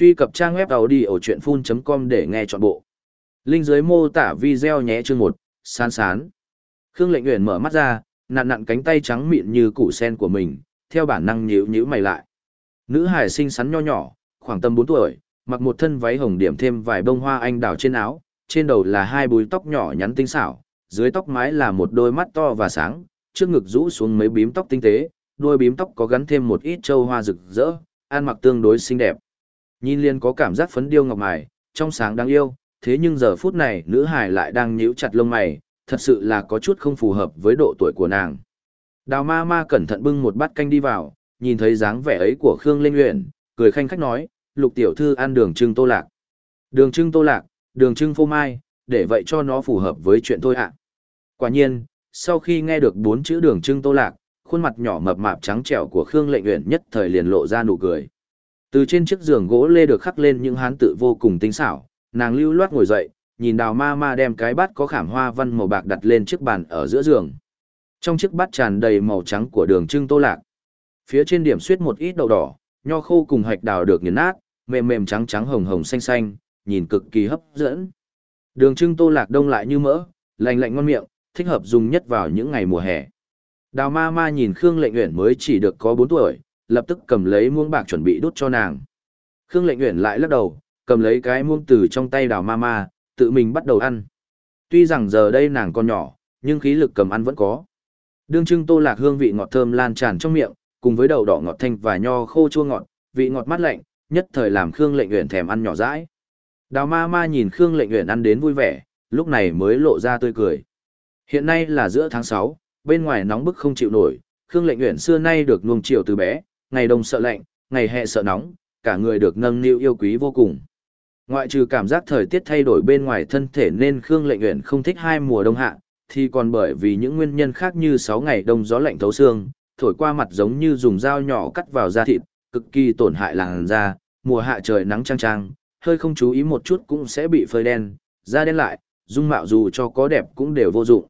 Truy cập trang web đầu đi ở chuyện full.com để nghe trọn bộ. Linh dưới mô tả video nhé chương một. sán sán. Khương lệnh nguyện mở mắt ra, nặn nặn cánh tay trắng mịn như củ sen của mình, theo bản năng nhíu nhíu mày lại. Nữ hải xinh xắn nho nhỏ, khoảng tầm 4 tuổi, mặc một thân váy hồng điểm thêm vài bông hoa anh đào trên áo, trên đầu là hai búi tóc nhỏ nhắn tinh xảo, dưới tóc mái là một đôi mắt to và sáng, trước ngực rũ xuống mấy bím tóc tinh tế, đôi bím tóc có gắn thêm một ít châu hoa rực rỡ, ăn mặc tương đối xinh đẹp. Nhìn liền có cảm giác phấn điêu ngọc mài, trong sáng đáng yêu, thế nhưng giờ phút này nữ hải lại đang nhíu chặt lông mày, thật sự là có chút không phù hợp với độ tuổi của nàng. Đào ma ma cẩn thận bưng một bát canh đi vào, nhìn thấy dáng vẻ ấy của Khương Linh Uyển, cười khanh khách nói, lục tiểu thư ăn đường trưng tô lạc. Đường trưng tô lạc, đường trưng phô mai, để vậy cho nó phù hợp với chuyện thôi ạ. Quả nhiên, sau khi nghe được bốn chữ đường trưng tô lạc, khuôn mặt nhỏ mập mạp trắng trẻo của Khương Lệnh Uyển nhất thời liền lộ ra nụ cười. Từ trên chiếc giường gỗ lê được khắc lên những hán tự vô cùng tinh xảo, nàng lưu loát ngồi dậy, nhìn đào ma ma đem cái bát có khảm hoa văn màu bạc đặt lên chiếc bàn ở giữa giường. Trong chiếc bát tràn đầy màu trắng của đường trưng tô lạc. Phía trên điểm xuyết một ít đậu đỏ, nho khô cùng hạch đào được nghiền nát, mềm mềm trắng trắng hồng hồng xanh xanh, nhìn cực kỳ hấp dẫn. Đường trưng tô lạc đông lại như mỡ, lành lạnh ngon miệng, thích hợp dùng nhất vào những ngày mùa hè. Đào ma ma nhìn Khương lệnh Uyển mới chỉ được có 4 tuổi, lập tức cầm lấy muông bạc chuẩn bị đút cho nàng. Khương lệnh nguyện lại lắc đầu, cầm lấy cái muông từ trong tay đào ma ma, tự mình bắt đầu ăn. Tuy rằng giờ đây nàng còn nhỏ, nhưng khí lực cầm ăn vẫn có. Đương trưng tô lạc hương vị ngọt thơm lan tràn trong miệng, cùng với đậu đỏ ngọt thanh và nho khô chua ngọt, vị ngọt mát lạnh, nhất thời làm Khương lệnh nguyện thèm ăn nhỏ dãi. Đào ma ma nhìn Khương lệnh nguyện ăn đến vui vẻ, lúc này mới lộ ra tươi cười. Hiện nay là giữa tháng 6, bên ngoài nóng bức không chịu nổi, Khương lệnh nguyện xưa nay được nuông chiều từ bé, ngày đông sợ lạnh, ngày hè sợ nóng, cả người được nâng niu yêu quý vô cùng. Ngoại trừ cảm giác thời tiết thay đổi bên ngoài thân thể nên Khương Lệnh Uyển không thích hai mùa đông hạ, thì còn bởi vì những nguyên nhân khác như 6 ngày đông gió lạnh thấu xương, thổi qua mặt giống như dùng dao nhỏ cắt vào da thịt, cực kỳ tổn hại làn da, mùa hạ trời nắng chang chang, hơi không chú ý một chút cũng sẽ bị phơi đen, da đen lại, dung mạo dù cho có đẹp cũng đều vô dụng.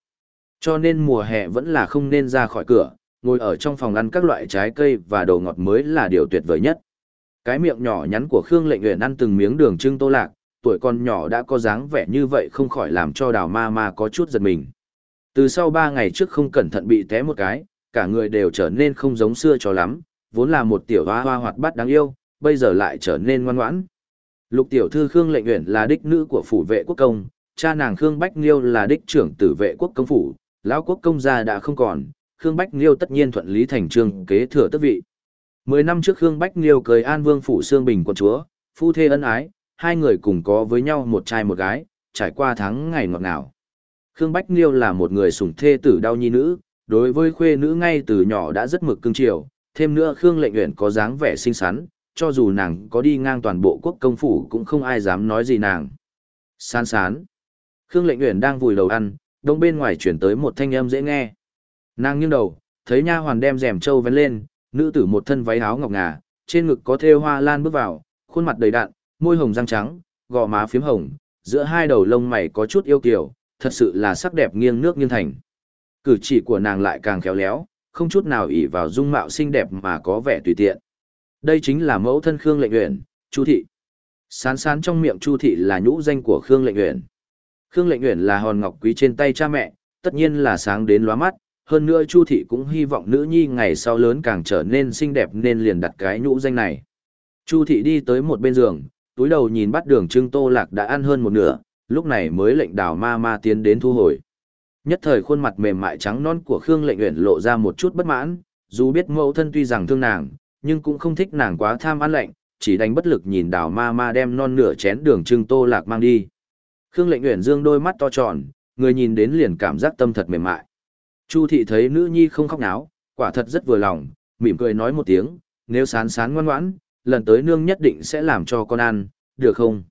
Cho nên mùa hè vẫn là không nên ra khỏi cửa, ngồi ở trong phòng ăn các loại trái cây và đồ ngọt mới là điều tuyệt vời nhất. Cái miệng nhỏ nhắn của Khương Lệnh Uyển ăn từng miếng đường trưng tô lạc, tuổi con nhỏ đã có dáng vẻ như vậy không khỏi làm cho đào ma ma có chút giật mình. Từ sau ba ngày trước không cẩn thận bị té một cái, cả người đều trở nên không giống xưa cho lắm, vốn là một tiểu hoa hoa hoạt bát đáng yêu, bây giờ lại trở nên ngoan ngoãn. Lục tiểu thư Khương Lệnh Uyển là đích nữ của phủ vệ quốc công, cha nàng Khương Bách Nghiêu là đích trưởng tử vệ quốc công phủ, lão quốc công gia đã không còn, Khương Bách Liêu tất nhiên thuận lý thành trương kế thừa tước vị. Mười năm trước Khương Bách Liêu cưới An Vương phủ Sương Bình quận chúa, phu thê ân ái, hai người cùng có với nhau một trai một gái, trải qua tháng ngày ngọt ngào. Khương Bách Liêu là một người sủng thê tử đau nhi nữ, đối với khuê nữ ngay từ nhỏ đã rất mực cưng chiều, thêm nữa Khương Lệnh Uyển có dáng vẻ xinh xắn, cho dù nàng có đi ngang toàn bộ quốc công phủ cũng không ai dám nói gì nàng. San sán. Khương Lệnh Uyển đang vùi đầu ăn, đông bên ngoài chuyển tới một thanh âm dễ nghe. Nàng nghiêng đầu, thấy nha hoàn đem rèm trâu vén lên, nữ tử một thân váy áo ngọc ngà, trên ngực có thêu hoa lan bước vào, khuôn mặt đầy đặn, môi hồng răng trắng, gò má phím hồng, giữa hai đầu lông mày có chút yêu kiều, thật sự là sắc đẹp nghiêng nước nghiêng thành. Cử chỉ của nàng lại càng khéo léo, không chút nào ỷ vào dung mạo xinh đẹp mà có vẻ tùy tiện. Đây chính là mẫu thân Khương Lệnh Uyển, Chu thị. Sán sán trong miệng Chu thị là nhũ danh của Khương Lệnh Uyển. Khương Lệnh Uyển là hòn ngọc quý trên tay cha mẹ, tất nhiên là sáng đến lóa mắt, hơn nữa Chu thị cũng hy vọng nữ nhi ngày sau lớn càng trở nên xinh đẹp nên liền đặt cái nhũ danh này. Chu thị đi tới một bên giường, túi đầu nhìn bắt đường trưng tô lạc đã ăn hơn một nửa, lúc này mới lệnh đào ma ma tiến đến thu hồi. Nhất thời khuôn mặt mềm mại trắng non của Khương lệnh uyển lộ ra một chút bất mãn, dù biết mẫu thân tuy rằng thương nàng, nhưng cũng không thích nàng quá tham ăn lạnh, chỉ đánh bất lực nhìn đào ma ma đem non nửa chén đường trưng tô lạc mang đi. Khương lệnh uyển dương đôi mắt to tròn, người nhìn đến liền cảm giác tâm thật mềm mại. Chu thị thấy nữ nhi không khóc náo, quả thật rất vừa lòng, mỉm cười nói một tiếng, nếu sán sán ngoan ngoãn, lần tới nương nhất định sẽ làm cho con ăn, được không?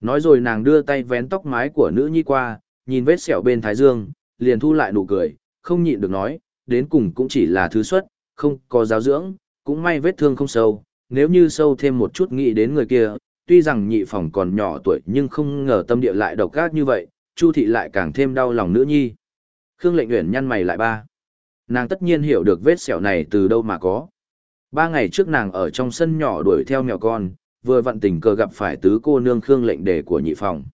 Nói rồi nàng đưa tay vén tóc mái của nữ nhi qua, nhìn vết sẹo bên thái dương, liền thu lại nụ cười, không nhịn được nói, đến cùng cũng chỉ là thứ xuất, không có giáo dưỡng, cũng may vết thương không sâu, nếu như sâu thêm một chút nghĩ đến người kia, tuy rằng nhị phòng còn nhỏ tuổi nhưng không ngờ tâm địa lại độc ác như vậy, Chu thị lại càng thêm đau lòng nữ nhi. Khương lệnh uyển nhăn mày lại ba. Nàng tất nhiên hiểu được vết sẹo này từ đâu mà có. Ba ngày trước nàng ở trong sân nhỏ đuổi theo mèo con, vừa vặn tình cờ gặp phải tứ cô nương Khương lệnh đề của nhị phòng.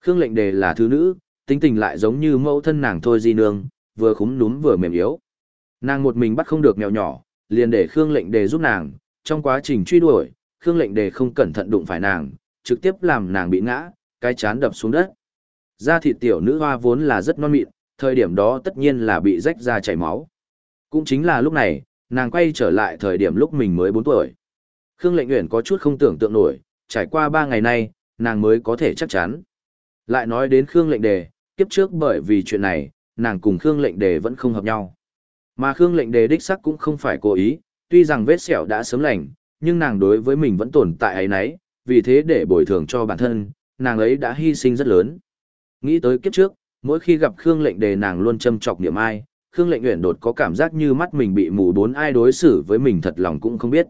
Khương lệnh đề là thứ nữ, tính tình lại giống như mẫu thân nàng thôi di nương, vừa khúm núm vừa mềm yếu. Nàng một mình bắt không được mèo nhỏ, liền để Khương lệnh đề giúp nàng, trong quá trình truy đuổi, Khương lệnh đề không cẩn thận đụng phải nàng, trực tiếp làm nàng bị ngã, cái chán đập xuống đất. Da thịt tiểu nữ hoa vốn là rất non mịn, thời điểm đó tất nhiên là bị rách ra chảy máu. Cũng chính là lúc này, nàng quay trở lại thời điểm lúc mình mới 4 tuổi. Khương Lệnh Uyển có chút không tưởng tượng nổi, trải qua 3 ngày nay, nàng mới có thể chắc chắn. Lại nói đến Khương Lệnh Đề, kiếp trước bởi vì chuyện này, nàng cùng Khương Lệnh Đề vẫn không hợp nhau. Mà Khương Lệnh Đề đích sắc cũng không phải cố ý, tuy rằng vết sẹo đã sớm lành, nhưng nàng đối với mình vẫn tồn tại ấy nấy, vì thế để bồi thường cho bản thân, nàng ấy đã hy sinh rất lớn. Nghĩ tới kiếp trước, mỗi khi gặp Khương Lệnh Đề nàng luôn châm chọc niệm ai, Khương Lệnh Uyển đột có cảm giác như mắt mình bị mù bốn ai đối xử với mình thật lòng cũng không biết.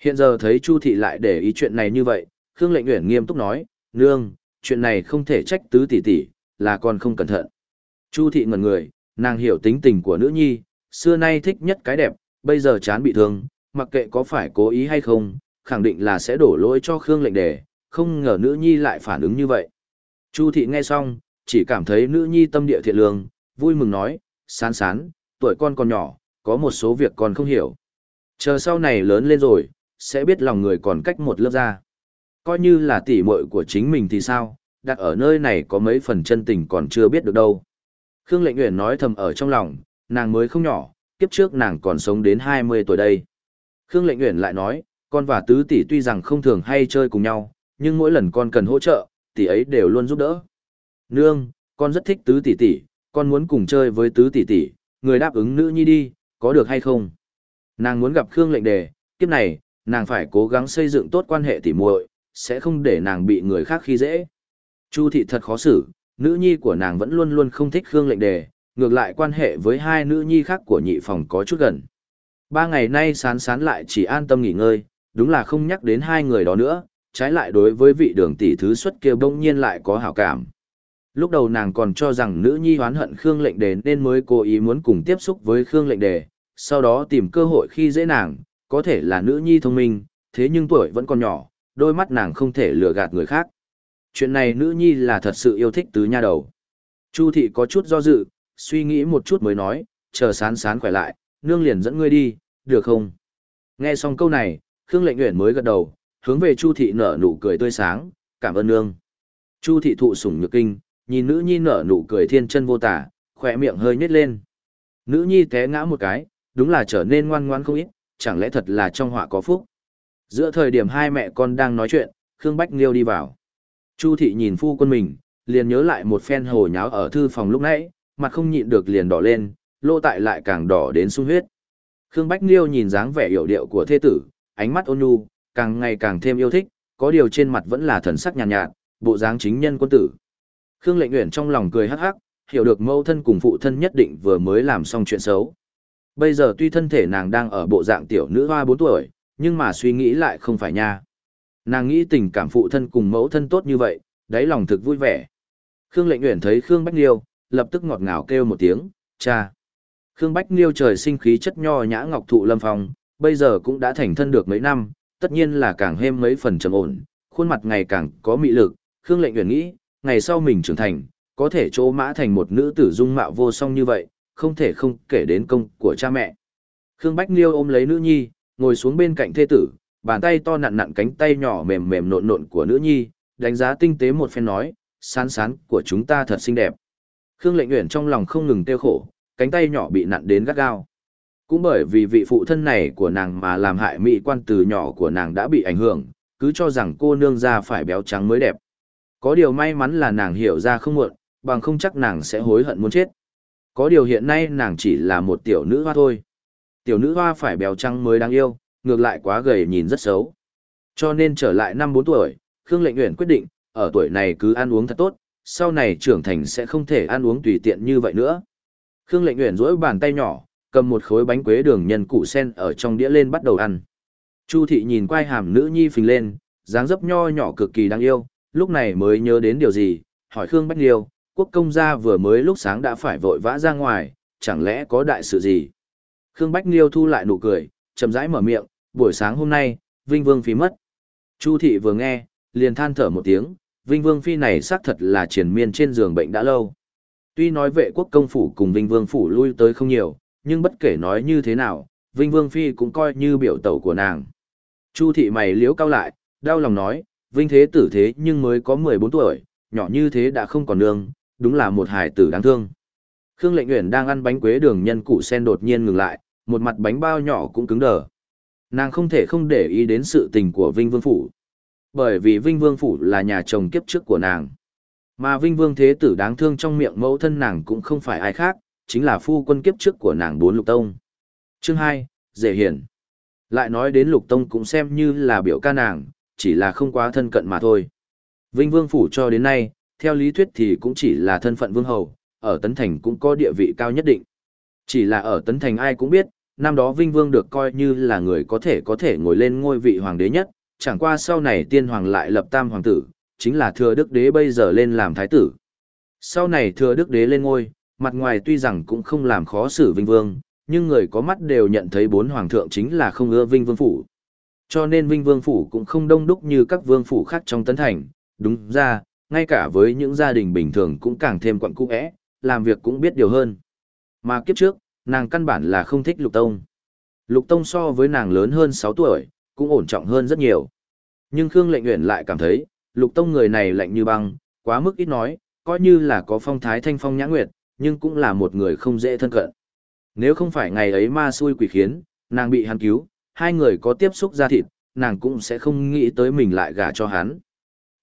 Hiện giờ thấy Chu thị lại để ý chuyện này như vậy, Khương Lệnh Uyển nghiêm túc nói, "Nương, chuyện này không thể trách tứ tỷ tỷ, là con không cẩn thận." Chu thị ngẩn người, nàng hiểu tính tình của nữ nhi, xưa nay thích nhất cái đẹp, bây giờ chán bị thương, mặc kệ có phải cố ý hay không, khẳng định là sẽ đổ lỗi cho Khương Lệnh Đề, không ngờ nữ nhi lại phản ứng như vậy. Chu thị nghe xong, chỉ cảm thấy nữ nhi tâm địa thiện lương, vui mừng nói, sán sán, tuổi con còn nhỏ, có một số việc còn không hiểu. Chờ sau này lớn lên rồi, sẽ biết lòng người còn cách một lớp ra. Coi như là tỉ muội của chính mình thì sao, đặt ở nơi này có mấy phần chân tình còn chưa biết được đâu. Khương Lệnh Uyển nói thầm ở trong lòng, nàng mới không nhỏ, kiếp trước nàng còn sống đến 20 tuổi đây. Khương Lệnh Uyển lại nói, con và tứ tỷ tuy rằng không thường hay chơi cùng nhau, nhưng mỗi lần con cần hỗ trợ, tỷ ấy đều luôn giúp đỡ. Nương, con rất thích tứ tỷ tỷ, con muốn cùng chơi với tứ tỷ tỷ, người đáp ứng nữ nhi đi, có được hay không? Nàng muốn gặp Khương lệnh đề, kiếp này, nàng phải cố gắng xây dựng tốt quan hệ tỉ muội, sẽ không để nàng bị người khác khi dễ. Chu thị thật khó xử, nữ nhi của nàng vẫn luôn luôn không thích Khương lệnh đề, ngược lại quan hệ với hai nữ nhi khác của nhị phòng có chút gần. Ba ngày nay sán sán lại chỉ an tâm nghỉ ngơi, đúng là không nhắc đến hai người đó nữa, trái lại đối với vị đường tỷ thứ xuất kia bỗng nhiên lại có hảo cảm. Lúc đầu nàng còn cho rằng nữ nhi hoán hận Khương lệnh đề nên mới cố ý muốn cùng tiếp xúc với Khương lệnh đề, sau đó tìm cơ hội khi dễ nàng, có thể là nữ nhi thông minh, thế nhưng tuổi vẫn còn nhỏ, đôi mắt nàng không thể lừa gạt người khác. Chuyện này nữ nhi là thật sự yêu thích tứ nha đầu. Chu thị có chút do dự, suy nghĩ một chút mới nói, chờ sán sán khỏe lại, nương liền dẫn ngươi đi, được không? Nghe xong câu này, Khương lệnh nguyện mới gật đầu, hướng về Chu thị nở nụ cười tươi sáng, cảm ơn nương. Chu thị thụ sủng nhược kinh, nhìn nữ nhi nở nụ cười thiên chân vô tả, khỏe miệng hơi nhếch lên. Nữ nhi té ngã một cái, đúng là trở nên ngoan ngoãn không ít, chẳng lẽ thật là trong họa có phúc. Giữa thời điểm hai mẹ con đang nói chuyện, Khương Bách Liêu đi vào. Chu thị nhìn phu quân mình, liền nhớ lại một phen hồ nháo ở thư phòng lúc nãy, mặt không nhịn được liền đỏ lên, lô tại lại càng đỏ đến sung huyết. Khương Bách Liêu nhìn dáng vẻ hiểu điệu của thê tử, ánh mắt ôn nhu, càng ngày càng thêm yêu thích, có điều trên mặt vẫn là thần sắc nhàn nhạt, nhạt, bộ dáng chính nhân quân tử. Khương Lệnh Uyển trong lòng cười hắc hắc, hiểu được mâu thân cùng phụ thân nhất định vừa mới làm xong chuyện xấu. Bây giờ tuy thân thể nàng đang ở bộ dạng tiểu nữ hoa 4 tuổi, nhưng mà suy nghĩ lại không phải nha. Nàng nghĩ tình cảm phụ thân cùng mẫu thân tốt như vậy, đáy lòng thực vui vẻ. Khương Lệnh Uyển thấy Khương Bách Liêu, lập tức ngọt ngào kêu một tiếng, "Cha." Khương Bách Liêu trời sinh khí chất nho nhã ngọc thụ lâm phong, bây giờ cũng đã thành thân được mấy năm, tất nhiên là càng thêm mấy phần trầm ổn, khuôn mặt ngày càng có mị lực, Khương Lệnh Uyển nghĩ, ngày sau mình trưởng thành, có thể chỗ mã thành một nữ tử dung mạo vô song như vậy, không thể không kể đến công của cha mẹ. Khương Bách Liêu ôm lấy nữ nhi, ngồi xuống bên cạnh thê tử, bàn tay to nặn nặn cánh tay nhỏ mềm mềm nộn nộn của nữ nhi, đánh giá tinh tế một phen nói, sán sán của chúng ta thật xinh đẹp. Khương Lệnh Uyển trong lòng không ngừng tiêu khổ, cánh tay nhỏ bị nặn đến gắt gao. Cũng bởi vì vị phụ thân này của nàng mà làm hại mỹ quan từ nhỏ của nàng đã bị ảnh hưởng, cứ cho rằng cô nương ra phải béo trắng mới đẹp. Có điều may mắn là nàng hiểu ra không muộn, bằng không chắc nàng sẽ hối hận muốn chết. Có điều hiện nay nàng chỉ là một tiểu nữ hoa thôi. Tiểu nữ hoa phải béo trăng mới đáng yêu, ngược lại quá gầy nhìn rất xấu. Cho nên trở lại năm bốn tuổi, Khương Lệnh Uyển quyết định, ở tuổi này cứ ăn uống thật tốt, sau này trưởng thành sẽ không thể ăn uống tùy tiện như vậy nữa. Khương Lệnh Uyển duỗi bàn tay nhỏ, cầm một khối bánh quế đường nhân củ sen ở trong đĩa lên bắt đầu ăn. Chu thị nhìn quai hàm nữ nhi phình lên, dáng dấp nho nhỏ cực kỳ đáng yêu, lúc này mới nhớ đến điều gì, hỏi Khương Bách Liêu, quốc công gia vừa mới lúc sáng đã phải vội vã ra ngoài, chẳng lẽ có đại sự gì? Khương Bách Liêu thu lại nụ cười, chậm rãi mở miệng, buổi sáng hôm nay, Vinh Vương phi mất. Chu thị vừa nghe, liền than thở một tiếng, Vinh Vương Phi này xác thật là triển miên trên giường bệnh đã lâu. Tuy nói vệ quốc công phủ cùng Vinh Vương phủ lui tới không nhiều, nhưng bất kể nói như thế nào, Vinh Vương Phi cũng coi như biểu tẩu của nàng. Chu thị mày liếu cao lại, đau lòng nói, Vinh Thế tử thế nhưng mới có 14 tuổi, nhỏ như thế đã không còn nương, đúng là một hài tử đáng thương. Khương Lệnh Uyển đang ăn bánh quế đường nhân củ sen đột nhiên ngừng lại, một mặt bánh bao nhỏ cũng cứng đờ. Nàng không thể không để ý đến sự tình của Vinh Vương phủ. Bởi vì Vinh Vương phủ là nhà chồng kiếp trước của nàng. Mà Vinh Vương thế tử đáng thương trong miệng mẫu thân nàng cũng không phải ai khác, chính là phu quân kiếp trước của nàng bốn lục tông. Chương 2, Dễ Hiển. Lại nói đến lục tông cũng xem như là biểu ca nàng, chỉ là không quá thân cận mà thôi. Vinh Vương phủ cho đến nay, theo lý thuyết thì cũng chỉ là thân phận vương hầu, ở Tấn Thành cũng có địa vị cao nhất định. Chỉ là ở Tấn Thành ai cũng biết, năm đó Vinh Vương được coi như là người có thể có thể ngồi lên ngôi vị hoàng đế nhất, chẳng qua sau này tiên hoàng lại lập tam hoàng tử, chính là thừa đức đế bây giờ lên làm thái tử. Sau này thừa đức đế lên ngôi, mặt ngoài tuy rằng cũng không làm khó xử Vinh Vương, nhưng người có mắt đều nhận thấy bốn hoàng thượng chính là không ưa Vinh Vương phủ. Cho nên Vinh Vương phủ cũng không đông đúc như các vương phủ khác trong tấn thành, đúng ra, ngay cả với những gia đình bình thường cũng càng thêm quặn cũ ẽ, làm việc cũng biết điều hơn. Mà kiếp trước, nàng căn bản là không thích Lục Tông. Lục Tông so với nàng lớn hơn 6 tuổi, cũng ổn trọng hơn rất nhiều. Nhưng Khương Lệnh Uyển lại cảm thấy, Lục Tông người này lạnh như băng, quá mức ít nói, coi như là có phong thái thanh phong nhã nguyệt, nhưng cũng là một người không dễ thân cận. Nếu không phải ngày ấy ma xui quỷ khiến, nàng bị hắn cứu, hai người có tiếp xúc ra thịt, nàng cũng sẽ không nghĩ tới mình lại gả cho hắn.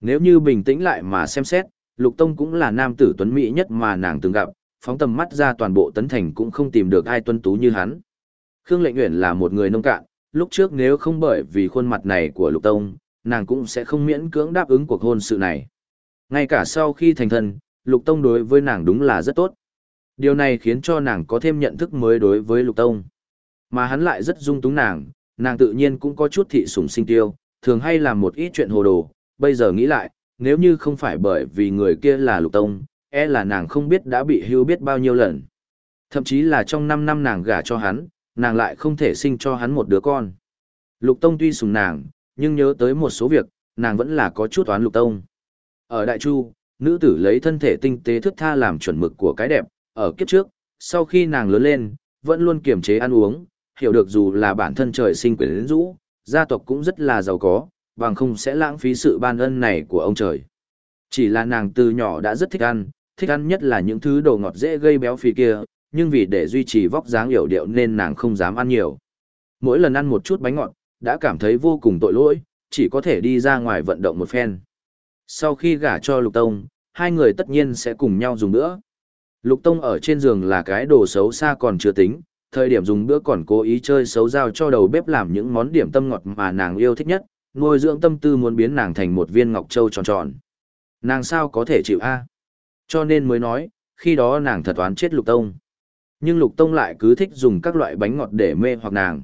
Nếu như bình tĩnh lại mà xem xét, Lục Tông cũng là nam tử tuấn mỹ nhất mà nàng từng gặp, phóng tầm mắt ra toàn bộ tấn thành cũng không tìm được ai tuấn tú như hắn. Khương Lệnh Uyển là một người nông cạn, lúc trước nếu không bởi vì khuôn mặt này của Lục Tông, nàng cũng sẽ không miễn cưỡng đáp ứng cuộc hôn sự này. Ngay cả sau khi thành thân, Lục Tông đối với nàng đúng là rất tốt. Điều này khiến cho nàng có thêm nhận thức mới đối với Lục Tông. Mà hắn lại rất dung túng nàng, nàng tự nhiên cũng có chút thị sủng sinh tiêu, thường hay làm một ít chuyện hồ đồ. Bây giờ nghĩ lại, nếu như không phải bởi vì người kia là Lục Tông, e là nàng không biết đã bị hưu biết bao nhiêu lần. Thậm chí là trong 5 năm nàng gả cho hắn, nàng lại không thể sinh cho hắn một đứa con. Lục Tông tuy sùng nàng, nhưng nhớ tới một số việc, nàng vẫn là có chút oán Lục Tông. Ở Đại Chu, nữ tử lấy thân thể tinh tế thức tha làm chuẩn mực của cái đẹp, ở kiếp trước, sau khi nàng lớn lên, vẫn luôn kiềm chế ăn uống, hiểu được dù là bản thân trời sinh quyến rũ, gia tộc cũng rất là giàu có, bằng không sẽ lãng phí sự ban ân này của ông trời. Chỉ là nàng từ nhỏ đã rất thích ăn, thích ăn nhất là những thứ đồ ngọt dễ gây béo phì kia, nhưng vì để duy trì vóc dáng hiểu điệu nên nàng không dám ăn nhiều. Mỗi lần ăn một chút bánh ngọt, đã cảm thấy vô cùng tội lỗi, chỉ có thể đi ra ngoài vận động một phen. Sau khi gả cho Lục Tông, hai người tất nhiên sẽ cùng nhau dùng bữa. Lục Tông ở trên giường là cái đồ xấu xa còn chưa tính, thời điểm dùng bữa còn cố ý chơi xấu giao cho đầu bếp làm những món điểm tâm ngọt mà nàng yêu thích nhất, nuôi dưỡng tâm tư muốn biến nàng thành một viên ngọc châu tròn tròn. Nàng sao có thể chịu a? À? Cho nên mới nói, khi đó nàng thật oán chết Lục Tông. Nhưng Lục Tông lại cứ thích dùng các loại bánh ngọt để mê hoặc nàng.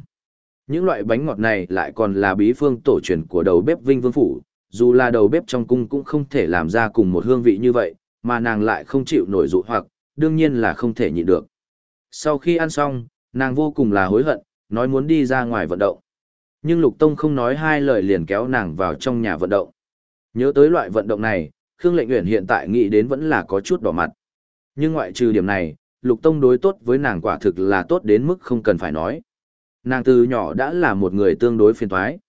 Những loại bánh ngọt này lại còn là bí phương tổ truyền của đầu bếp Vinh Vương Phủ, dù là đầu bếp trong cung cũng không thể làm ra cùng một hương vị như vậy, mà nàng lại không chịu nổi dụ hoặc, đương nhiên là không thể nhịn được. Sau khi ăn xong, nàng vô cùng là hối hận, nói muốn đi ra ngoài vận động. Nhưng Lục Tông không nói hai lời liền kéo nàng vào trong nhà vận động. Nhớ tới loại vận động này, Khương Lệnh Uyển hiện tại nghĩ đến vẫn là có chút đỏ mặt. Nhưng ngoại trừ điểm này, Lục Tông đối tốt với nàng quả thực là tốt đến mức không cần phải nói. Nàng từ nhỏ đã là một người tương đối phiền toái.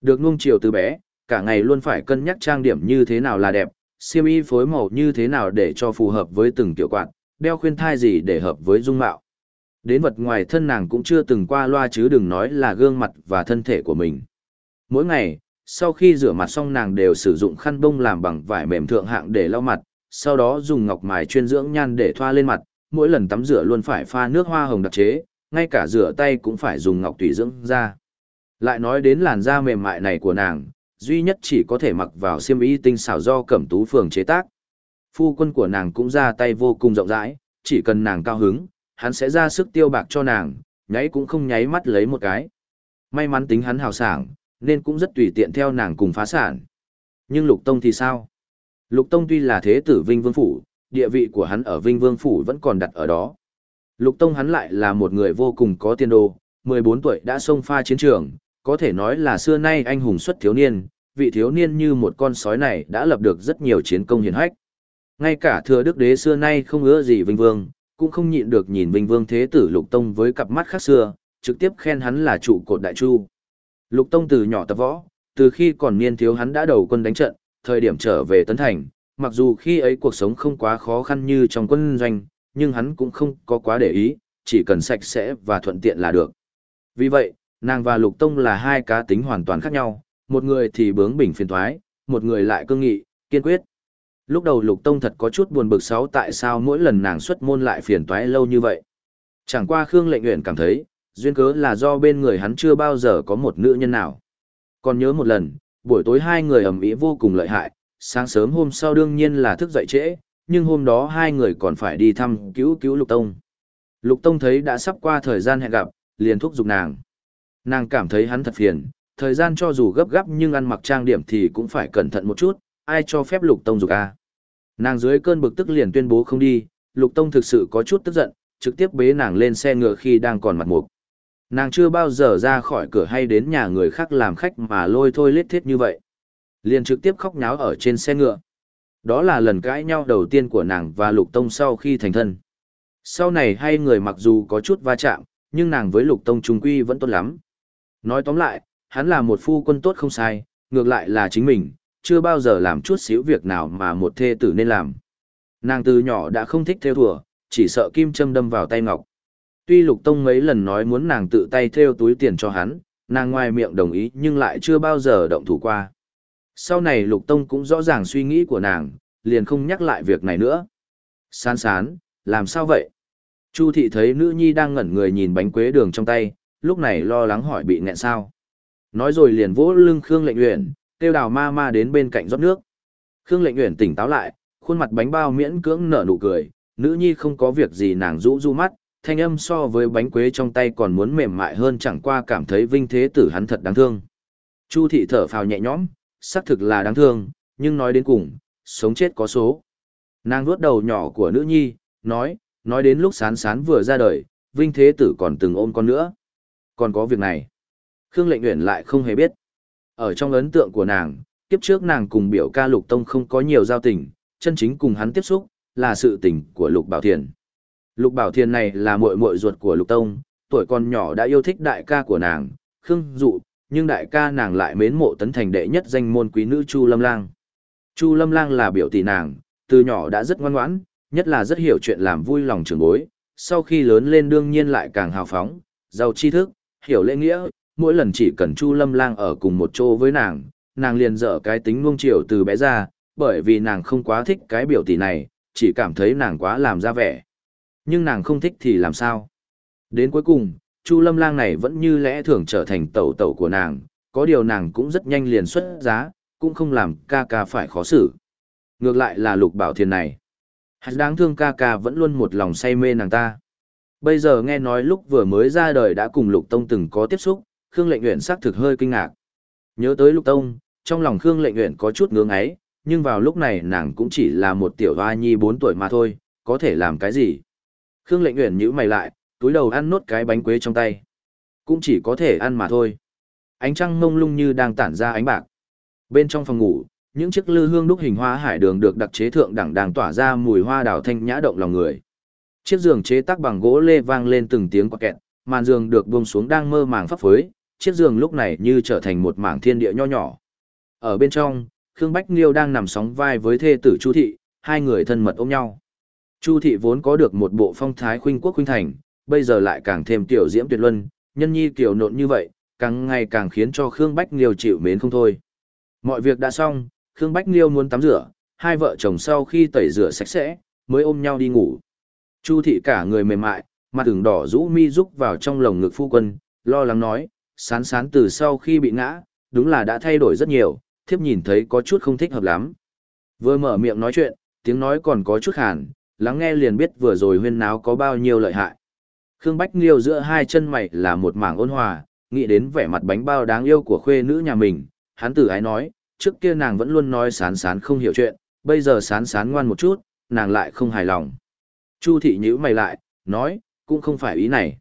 Được nuông chiều từ bé, cả ngày luôn phải cân nhắc trang điểm như thế nào là đẹp, xiêm y phối màu như thế nào để cho phù hợp với từng kiểu quạt, đeo khuyên thai gì để hợp với dung mạo. Đến vật ngoài thân nàng cũng chưa từng qua loa chứ đừng nói là gương mặt và thân thể của mình. Mỗi ngày, sau khi rửa mặt xong nàng đều sử dụng khăn bông làm bằng vải mềm thượng hạng để lau mặt, sau đó dùng ngọc mài chuyên dưỡng nhan để thoa lên mặt, mỗi lần tắm rửa luôn phải pha nước hoa hồng đặc chế, ngay cả rửa tay cũng phải dùng ngọc tùy dưỡng da. Lại nói đến làn da mềm mại này của nàng, duy nhất chỉ có thể mặc vào xiêm y tinh xảo do cẩm tú phường chế tác. Phu quân của nàng cũng ra tay vô cùng rộng rãi, chỉ cần nàng cao hứng, hắn sẽ ra sức tiêu bạc cho nàng, nháy cũng không nháy mắt lấy một cái. May mắn tính hắn hào sảng, nên cũng rất tùy tiện theo nàng cùng phá sản. Nhưng Lục Tông thì sao? Lục Tông tuy là thế tử Vinh Vương Phủ, địa vị của hắn ở Vinh Vương Phủ vẫn còn đặt ở đó. Lục Tông hắn lại là một người vô cùng có tiền đồ, 14 tuổi đã xông pha chiến trường, có thể nói là xưa nay anh hùng xuất thiếu niên, vị thiếu niên như một con sói này đã lập được rất nhiều chiến công hiển hách. Ngay cả thừa đức đế xưa nay không ưa gì Vinh Vương, cũng không nhịn được nhìn Vinh Vương Thế tử Lục Tông với cặp mắt khác xưa, trực tiếp khen hắn là trụ cột đại chu. Lục Tông từ nhỏ tập võ, từ khi còn niên thiếu hắn đã đầu quân đánh trận, thời điểm trở về Tấn Thành, mặc dù khi ấy cuộc sống không quá khó khăn như trong quân doanh, nhưng hắn cũng không có quá để ý, chỉ cần sạch sẽ và thuận tiện là được. Vì vậy, nàng và Lục Tông là hai cá tính hoàn toàn khác nhau, một người thì bướng bỉnh phiền thoái, một người lại cương nghị, kiên quyết. Lúc đầu Lục Tông thật có chút buồn bực sáu tại sao mỗi lần nàng xuất môn lại phiền toái lâu như vậy. Chẳng qua Khương Lệnh Uyển cảm thấy, duyên cớ là do bên người hắn chưa bao giờ có một nữ nhân nào. Còn nhớ một lần, buổi tối hai người ầm ĩ vô cùng lợi hại, sáng sớm hôm sau đương nhiên là thức dậy trễ, nhưng hôm đó hai người còn phải đi thăm cứu cứu Lục Tông. Lục Tông thấy đã sắp qua thời gian hẹn gặp, liền thúc giục nàng. Nàng cảm thấy hắn thật phiền, thời gian cho dù gấp gáp nhưng ăn mặc trang điểm thì cũng phải cẩn thận một chút, ai cho phép Lục Tông dục a? Nàng dưới cơn bực tức liền tuyên bố không đi, Lục Tông thực sự có chút tức giận, trực tiếp bế nàng lên xe ngựa khi đang còn mặt mục. Nàng chưa bao giờ ra khỏi cửa hay đến nhà người khác làm khách mà lôi thôi lết thiết như vậy. Liền trực tiếp khóc nháo ở trên xe ngựa. Đó là lần cãi nhau đầu tiên của nàng và Lục Tông sau khi thành thân. Sau này hai người mặc dù có chút va chạm, nhưng nàng với Lục Tông trung quy vẫn tốt lắm. Nói tóm lại, hắn là một phu quân tốt không sai, ngược lại là chính mình, chưa bao giờ làm chút xíu việc nào mà một thê tử nên làm. Nàng từ nhỏ đã không thích theo thùa, chỉ sợ kim châm đâm vào tay ngọc. Tuy Lục Tông mấy lần nói muốn nàng tự tay theo túi tiền cho hắn, nàng ngoài miệng đồng ý nhưng lại chưa bao giờ động thủ qua. Sau này Lục Tông cũng rõ ràng suy nghĩ của nàng, liền không nhắc lại việc này nữa. Sán sán, làm sao vậy? Chu thị thấy nữ nhi đang ngẩn người nhìn bánh quế đường trong tay, lúc này lo lắng hỏi bị nghẹn sao. Nói rồi liền vỗ lưng Khương Lệnh Uyển, kêu đào ma ma đến bên cạnh rót nước. Khương Lệnh Nguyện tỉnh táo lại, khuôn mặt bánh bao miễn cưỡng nở nụ cười, nữ nhi không có việc gì nàng rũ ru mắt, thanh âm so với bánh quế trong tay còn muốn mềm mại hơn chẳng qua cảm thấy vinh thế tử hắn thật đáng thương. Chu thị thở phào nhẹ nhõm, xác thực là đáng thương, nhưng nói đến cùng, sống chết có số. Nàng vuốt đầu nhỏ của nữ nhi, nói, nói đến lúc sán sán vừa ra đời, vinh thế tử còn từng ôm con nữa. Còn có việc này. Khương lệnh nguyện lại không hề biết. Ở trong ấn tượng của nàng, kiếp trước nàng cùng biểu ca lục tông không có nhiều giao tình, chân chính cùng hắn tiếp xúc, là sự tình của lục bảo thiền. Lục bảo thiền này là muội muội ruột của lục tông, tuổi còn nhỏ đã yêu thích đại ca của nàng, Khương Dụ, nhưng đại ca nàng lại mến mộ tấn thành đệ nhất danh môn quý nữ Chu Lâm Lang. Chu Lâm Lang là biểu tỷ nàng, từ nhỏ đã rất ngoan ngoãn, nhất là rất hiểu chuyện làm vui lòng trưởng bối, sau khi lớn lên đương nhiên lại càng hào phóng, giàu tri thức, hiểu lễ nghĩa, mỗi lần chỉ cần Chu Lâm Lang ở cùng một chỗ với nàng, nàng liền dở cái tính nuông chiều từ bé ra, bởi vì nàng không quá thích cái biểu tỷ này, chỉ cảm thấy nàng quá làm ra vẻ. Nhưng nàng không thích thì làm sao? Đến cuối cùng, Chu Lâm Lang này vẫn như lẽ thường trở thành tẩu tẩu của nàng, có điều nàng cũng rất nhanh liền xuất giá, cũng không làm ca ca phải khó xử. Ngược lại là Lục Bảo Thiền này. Hạt đáng thương ca ca vẫn luôn một lòng say mê nàng ta. Bây giờ nghe nói lúc vừa mới ra đời đã cùng Lục Tông từng có tiếp xúc, Khương Lệnh Uyển xác thực hơi kinh ngạc. Nhớ tới Lục Tông, trong lòng Khương Lệnh Uyển có chút ngưỡng ấy, nhưng vào lúc này nàng cũng chỉ là một tiểu hoa nhi 4 tuổi mà thôi, có thể làm cái gì. Khương Lệnh Uyển nhíu mày lại, túi đầu ăn nốt cái bánh quế trong tay. Cũng chỉ có thể ăn mà thôi. Ánh trăng mông lung như đang tản ra ánh bạc. Bên trong phòng ngủ, những chiếc lư hương đúc hình hoa hải đường được đặc chế thượng đẳng đang tỏa ra mùi hoa đào thanh nhã động lòng người. Chiếc giường chế tác bằng gỗ lê vang lên từng tiếng quạt kẹt, màn giường được buông xuống đang mơ màng phấp phới, chiếc giường lúc này như trở thành một mảng thiên địa nho nhỏ. Ở bên trong, Khương Bách Liêu đang nằm sóng vai với thê tử Chu Thị, hai người thân mật ôm nhau. Chu Thị vốn có được một bộ phong thái khuynh quốc khuynh thành, bây giờ lại càng thêm tiểu diễm tuyệt luân, nhân nhi tiểu nộn như vậy, càng ngày càng khiến cho Khương Bách Liêu chịu mến không thôi. Mọi việc đã xong, Khương Bách Liêu muốn tắm rửa, hai vợ chồng sau khi tẩy rửa sạch sẽ, mới ôm nhau đi ngủ. Chu thị cả người mềm mại, mặt ửng đỏ rũ mi rúc vào trong lồng ngực phu quân, lo lắng nói, sán sán từ sau khi bị ngã, đúng là đã thay đổi rất nhiều, thiếp nhìn thấy có chút không thích hợp lắm. Vừa mở miệng nói chuyện, tiếng nói còn có chút khàn, lắng nghe liền biết vừa rồi huyên náo có bao nhiêu lợi hại. Khương Bách Liêu giữa hai chân mày là một mảng ôn hòa, nghĩ đến vẻ mặt bánh bao đáng yêu của khuê nữ nhà mình, hắn tử ái nói, trước kia nàng vẫn luôn nói sán sán không hiểu chuyện, bây giờ sán sán ngoan một chút, nàng lại không hài lòng. Chu thị nhữ mày lại, nói, cũng không phải ý này.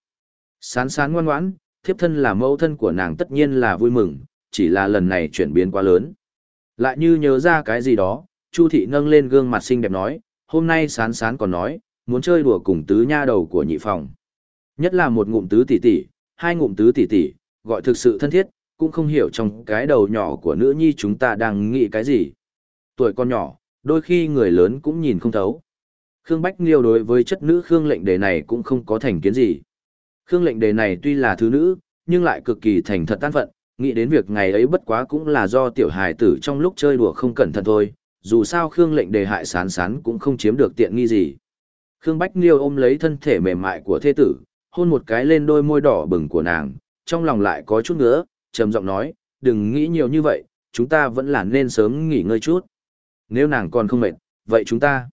Sán sán ngoan ngoãn, thiếp thân là mẫu thân của nàng tất nhiên là vui mừng, chỉ là lần này chuyển biến quá lớn. Lại như nhớ ra cái gì đó, Chu thị nâng lên gương mặt xinh đẹp nói, hôm nay sán sán còn nói, muốn chơi đùa cùng tứ nha đầu của nhị phòng. Nhất là một ngụm tứ tỷ tỷ, hai ngụm tứ tỷ tỷ, gọi thực sự thân thiết, cũng không hiểu trong cái đầu nhỏ của nữ nhi chúng ta đang nghĩ cái gì. Tuổi con nhỏ, đôi khi người lớn cũng nhìn không thấu. Khương Bách Liêu đối với chất nữ Khương lệnh đề này cũng không có thành kiến gì. Khương lệnh đề này tuy là thứ nữ, nhưng lại cực kỳ thành thật tan phận, nghĩ đến việc ngày ấy bất quá cũng là do tiểu hài tử trong lúc chơi đùa không cẩn thận thôi, dù sao Khương lệnh đề hại sán sán cũng không chiếm được tiện nghi gì. Khương Bách Liêu ôm lấy thân thể mềm mại của thê tử, hôn một cái lên đôi môi đỏ bừng của nàng, trong lòng lại có chút ngứa, trầm giọng nói, đừng nghĩ nhiều như vậy, chúng ta vẫn là nên sớm nghỉ ngơi chút. Nếu nàng còn không mệt, vậy chúng ta.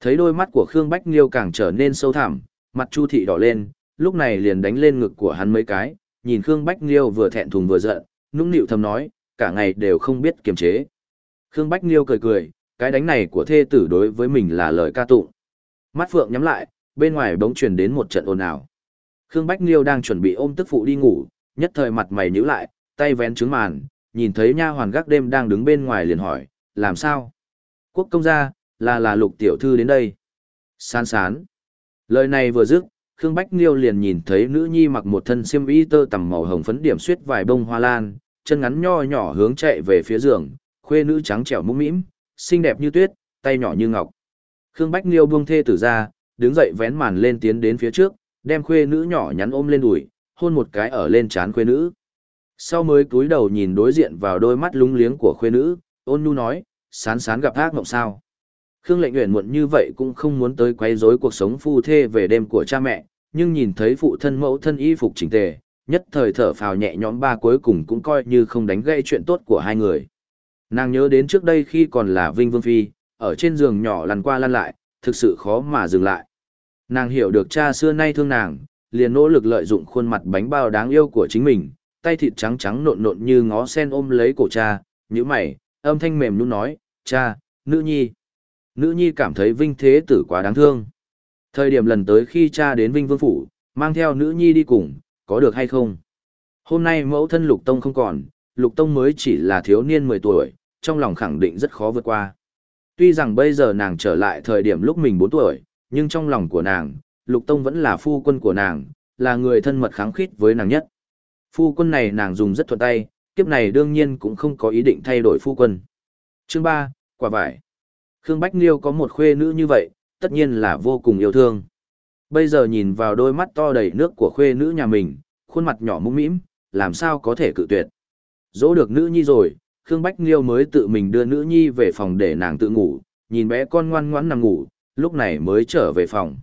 Thấy đôi mắt của Khương Bách Liêu càng trở nên sâu thẳm, mặt Chu thị đỏ lên, lúc này liền đánh lên ngực của hắn mấy cái, nhìn Khương Bách Liêu vừa thẹn thùng vừa giận, nũng nịu thầm nói, cả ngày đều không biết kiềm chế. Khương Bách Liêu cười cười, cái đánh này của thê tử đối với mình là lời ca tụng. Mắt Phượng nhắm lại, bên ngoài bỗng truyền đến một trận ồn ào. Khương Bách Liêu đang chuẩn bị ôm tức phụ đi ngủ, nhất thời mặt mày nhíu lại, tay vén trứng màn, nhìn thấy nha hoàn gác đêm đang đứng bên ngoài liền hỏi, làm sao? Quốc công gia, là là lục tiểu thư đến đây. Sán sán. Lời này vừa dứt, Khương Bách Liêu liền nhìn thấy nữ nhi mặc một thân xiêm y tơ tằm màu hồng phấn điểm xuyết vài bông hoa lan, chân ngắn nho nhỏ hướng chạy về phía giường, khuê nữ trắng trẻo mũm mĩm, xinh đẹp như tuyết, tay nhỏ như ngọc. Khương Bách Liêu buông thê tử ra, đứng dậy vén màn lên tiến đến phía trước, đem khuê nữ nhỏ nhắn ôm lên đùi, hôn một cái ở lên trán khuê nữ. Sau mới cúi đầu nhìn đối diện vào đôi mắt lúng liếng của khuê nữ, ôn nhu nói, sán sán gặp ác mộng sao. Khương lệnh nguyện muộn như vậy cũng không muốn tới quấy rối cuộc sống phu thê về đêm của cha mẹ, nhưng nhìn thấy phụ thân mẫu thân y phục chỉnh tề, nhất thời thở phào nhẹ nhõm ba cuối cùng cũng coi như không đánh gãy chuyện tốt của hai người. Nàng nhớ đến trước đây khi còn là Vinh Vương Phi, ở trên giường nhỏ lăn qua lăn lại, thực sự khó mà dừng lại. Nàng hiểu được cha xưa nay thương nàng, liền nỗ lực lợi dụng khuôn mặt bánh bao đáng yêu của chính mình, tay thịt trắng trắng nộn nộn như ngó sen ôm lấy cổ cha, như mày, âm thanh mềm nhún nói, cha, nữ nhi. Nữ nhi cảm thấy Vinh Thế Tử quá đáng thương. Thời điểm lần tới khi cha đến Vinh Vương Phủ, mang theo nữ nhi đi cùng, có được hay không? Hôm nay mẫu thân Lục Tông không còn, Lục Tông mới chỉ là thiếu niên 10 tuổi, trong lòng khẳng định rất khó vượt qua. Tuy rằng bây giờ nàng trở lại thời điểm lúc mình 4 tuổi, nhưng trong lòng của nàng, Lục Tông vẫn là phu quân của nàng, là người thân mật kháng khít với nàng nhất. Phu quân này nàng dùng rất thuận tay, kiếp này đương nhiên cũng không có ý định thay đổi phu quân. Chương 3, quả vải. Khương Bách Liêu có một khuê nữ như vậy, tất nhiên là vô cùng yêu thương. Bây giờ nhìn vào đôi mắt to đầy nước của khuê nữ nhà mình, khuôn mặt nhỏ mũm mĩm, làm sao có thể cự tuyệt. Dỗ được nữ nhi rồi, Khương Bách Liêu mới tự mình đưa nữ nhi về phòng để nàng tự ngủ, nhìn bé con ngoan ngoãn nằm ngủ, lúc này mới trở về phòng.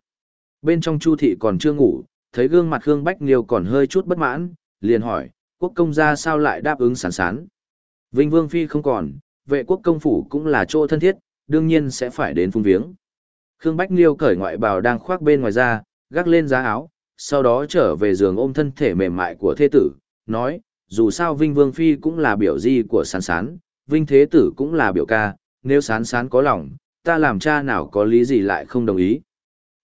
Bên trong Chu thị còn chưa ngủ, thấy gương mặt Khương Bách Liêu còn hơi chút bất mãn, liền hỏi, quốc công gia sao lại đáp ứng sẵn sán. Vinh Vương Phi không còn, vệ quốc công phủ cũng là chỗ thân thiết, đương nhiên sẽ phải đến phung viếng. Khương Bách Liêu cởi ngoại bào đang khoác bên ngoài ra, gác lên giá áo, sau đó trở về giường ôm thân thể mềm mại của thế tử, nói, dù sao Vinh Vương Phi cũng là biểu di của sán sán, Vinh Thế Tử cũng là biểu ca, nếu sán sán có lòng, ta làm cha nào có lý gì lại không đồng ý.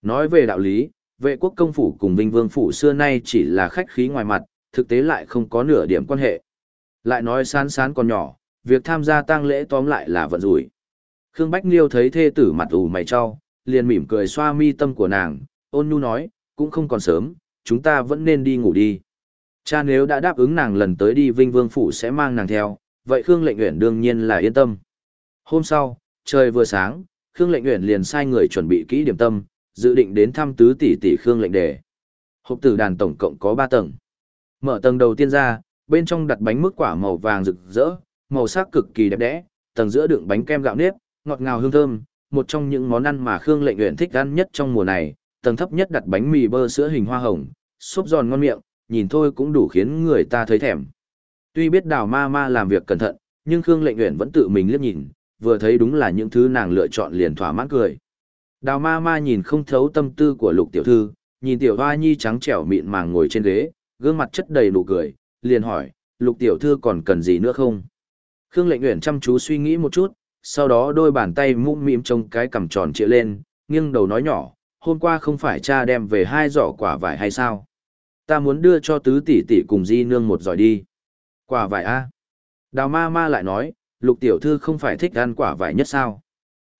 Nói về đạo lý, vệ quốc công phủ cùng Vinh Vương Phủ xưa nay chỉ là khách khí ngoài mặt, thực tế lại không có nửa điểm quan hệ. Lại nói sán sán còn nhỏ, việc tham gia tang lễ tóm lại là vận rủi. Khương Bách Liêu thấy thê tử mặt ủ mày cho, liền mỉm cười xoa mi tâm của nàng, ôn nhu nói, cũng không còn sớm, chúng ta vẫn nên đi ngủ đi. Cha nếu đã đáp ứng nàng lần tới đi Vinh Vương Phủ sẽ mang nàng theo, vậy Khương Lệnh Uyển đương nhiên là yên tâm. Hôm sau, trời vừa sáng, Khương Lệnh Uyển liền sai người chuẩn bị kỹ điểm tâm, dự định đến thăm tứ tỷ tỷ Khương Lệnh Đề. Hộp tử đàn tổng cộng có 3 tầng. Mở tầng đầu tiên ra, bên trong đặt bánh mức quả màu vàng rực rỡ, màu sắc cực kỳ đẹp đẽ, tầng giữa đựng bánh kem gạo nếp, ngọt ngào hương thơm, một trong những món ăn mà Khương Lệnh Uyển thích ăn nhất trong mùa này, tầng thấp nhất đặt bánh mì bơ sữa hình hoa hồng, xốp giòn ngon miệng, nhìn thôi cũng đủ khiến người ta thấy thèm. Tuy biết đào ma ma làm việc cẩn thận, nhưng Khương Lệnh Uyển vẫn tự mình liếc nhìn, vừa thấy đúng là những thứ nàng lựa chọn liền thỏa mãn cười. Đào ma ma nhìn không thấu tâm tư của lục tiểu thư, nhìn tiểu hoa nhi trắng trẻo mịn màng ngồi trên ghế, gương mặt chất đầy nụ cười, liền hỏi, lục tiểu thư còn cần gì nữa không? Khương Lệnh Uyển chăm chú suy nghĩ một chút, sau đó đôi bàn tay mũm mĩm trông cái cằm tròn trịa lên, nghiêng đầu nói nhỏ, hôm qua không phải cha đem về hai giỏ quả vải hay sao? Ta muốn đưa cho tứ tỷ tỷ cùng di nương một giỏi đi. Quả vải a. Đào ma ma lại nói, lục tiểu thư không phải thích ăn quả vải nhất sao?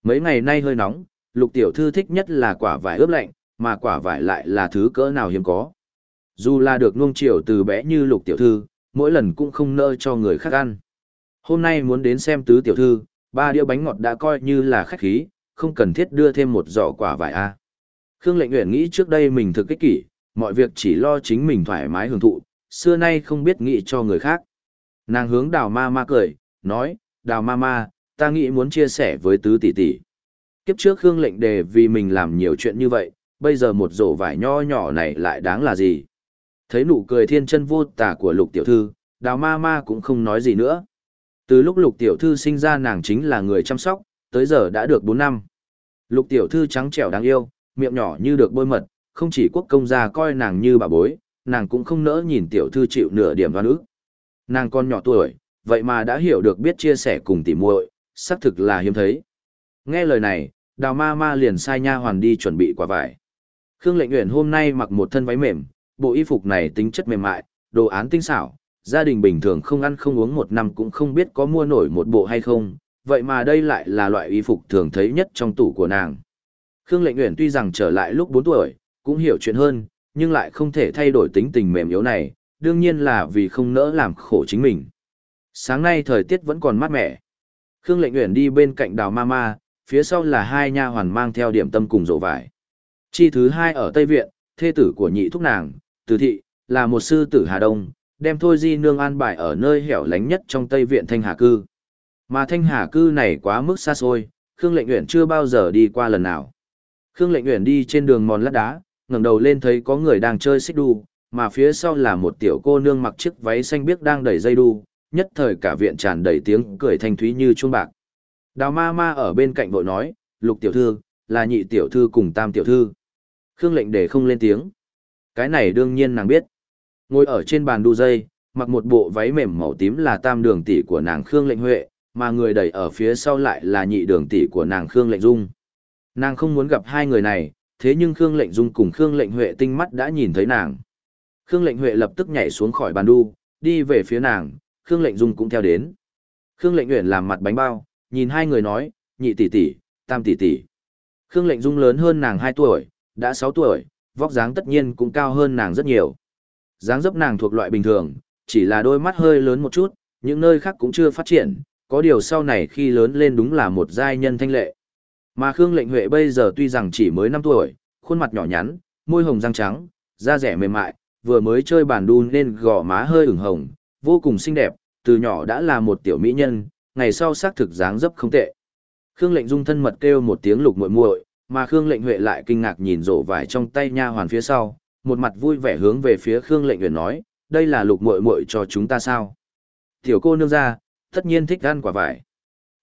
Mấy ngày nay hơi nóng, lục tiểu thư thích nhất là quả vải ướp lạnh, mà quả vải lại là thứ cỡ nào hiếm có. Dù là được nuông chiều từ bé như lục tiểu thư, mỗi lần cũng không nỡ cho người khác ăn. Hôm nay muốn đến xem tứ tiểu thư, ba đĩa bánh ngọt đã coi như là khách khí, không cần thiết đưa thêm một giỏ quả vải a. Khương Lệnh Uyển nghĩ trước đây mình thực kích kỷ, mọi việc chỉ lo chính mình thoải mái hưởng thụ, xưa nay không biết nghĩ cho người khác. Nàng hướng đào ma ma cười, nói, đào ma ma, ta nghĩ muốn chia sẻ với tứ tỷ tỷ. Kiếp trước Khương Lệnh đề vì mình làm nhiều chuyện như vậy, bây giờ một rổ vải nho nhỏ này lại đáng là gì? Thấy nụ cười thiên chân vô tả của lục tiểu thư, đào ma ma cũng không nói gì nữa. Từ lúc lục tiểu thư sinh ra nàng chính là người chăm sóc, tới giờ đã được 4 năm. Lục tiểu thư trắng trẻo đáng yêu, miệng nhỏ như được bôi mật, không chỉ quốc công gia coi nàng như bà bối, nàng cũng không nỡ nhìn tiểu thư chịu nửa điểm đoan ức. Nàng con nhỏ tuổi, vậy mà đã hiểu được biết chia sẻ cùng tỉ muội, xác thực là hiếm thấy. Nghe lời này, đào ma ma liền sai nha hoàn đi chuẩn bị quả vải. Khương lệnh nguyện hôm nay mặc một thân váy mềm, bộ y phục này tính chất mềm mại, đồ án tinh xảo, gia đình bình thường không ăn không uống một năm cũng không biết có mua nổi một bộ hay không, vậy mà đây lại là loại y phục thường thấy nhất trong tủ của nàng. Khương Lệnh Uyển tuy rằng trở lại lúc 4 tuổi, cũng hiểu chuyện hơn, nhưng lại không thể thay đổi tính tình mềm yếu này, đương nhiên là vì không nỡ làm khổ chính mình. Sáng nay thời tiết vẫn còn mát mẻ. Khương Lệnh Uyển đi bên cạnh đào mama, phía sau là hai nha hoàn mang theo điểm tâm cùng rổ vải. Chi thứ hai ở Tây Viện, thê tử của nhị thúc nàng, Từ Thị, là một sư tử Hà Đông, đem thôi di nương an bài ở nơi hẻo lánh nhất trong Tây Viện Thanh Hà Cư. Mà Thanh Hà Cư này quá mức xa xôi, Khương Lệnh Uyển chưa bao giờ đi qua lần nào. Khương Lệnh Uyển đi trên đường mòn lát đá, ngẩng đầu lên thấy có người đang chơi xích đu, mà phía sau là một tiểu cô nương mặc chiếc váy xanh biếc đang đẩy dây đu, nhất thời cả viện tràn đầy tiếng cười thanh thúy như chuông bạc. Đào ma ma ở bên cạnh vội nói, lục tiểu thư, là nhị tiểu thư cùng tam tiểu thư. Khương lệnh để không lên tiếng. Cái này đương nhiên nàng biết. Ngồi ở trên bàn đu dây, mặc một bộ váy mềm màu tím là tam đường tỷ của nàng Khương lệnh huệ, mà người đẩy ở phía sau lại là nhị đường tỷ của nàng Khương lệnh dung. Nàng không muốn gặp hai người này, thế nhưng Khương lệnh dung cùng Khương lệnh huệ tinh mắt đã nhìn thấy nàng. Khương lệnh huệ lập tức nhảy xuống khỏi bàn đu, đi về phía nàng, Khương lệnh dung cũng theo đến. Khương lệnh uyển làm mặt bánh bao, nhìn hai người nói, nhị tỷ tỷ, tam tỷ tỷ. Khương lệnh dung lớn hơn nàng 2 tuổi, đã 6 tuổi, vóc dáng tất nhiên cũng cao hơn nàng rất nhiều. Dáng dấp nàng thuộc loại bình thường, chỉ là đôi mắt hơi lớn một chút, những nơi khác cũng chưa phát triển, có điều sau này khi lớn lên đúng là một giai nhân thanh lệ. Mà Khương Lệnh Huệ bây giờ tuy rằng chỉ mới 5 tuổi, khuôn mặt nhỏ nhắn, môi hồng răng trắng, da rẻ mềm mại, vừa mới chơi bàn đun nên gò má hơi ửng hồng, vô cùng xinh đẹp, từ nhỏ đã là một tiểu mỹ nhân, ngày sau xác thực dáng dấp không tệ. Khương Lệnh Dung thân mật kêu một tiếng lục muội muội, mà Khương Lệnh Huệ lại kinh ngạc nhìn rổ vải trong tay nha hoàn phía sau, một mặt vui vẻ hướng về phía Khương Lệnh Uyển nói, đây là lục muội muội cho chúng ta sao? Tiểu cô nương ra, tất nhiên thích ăn quả vải.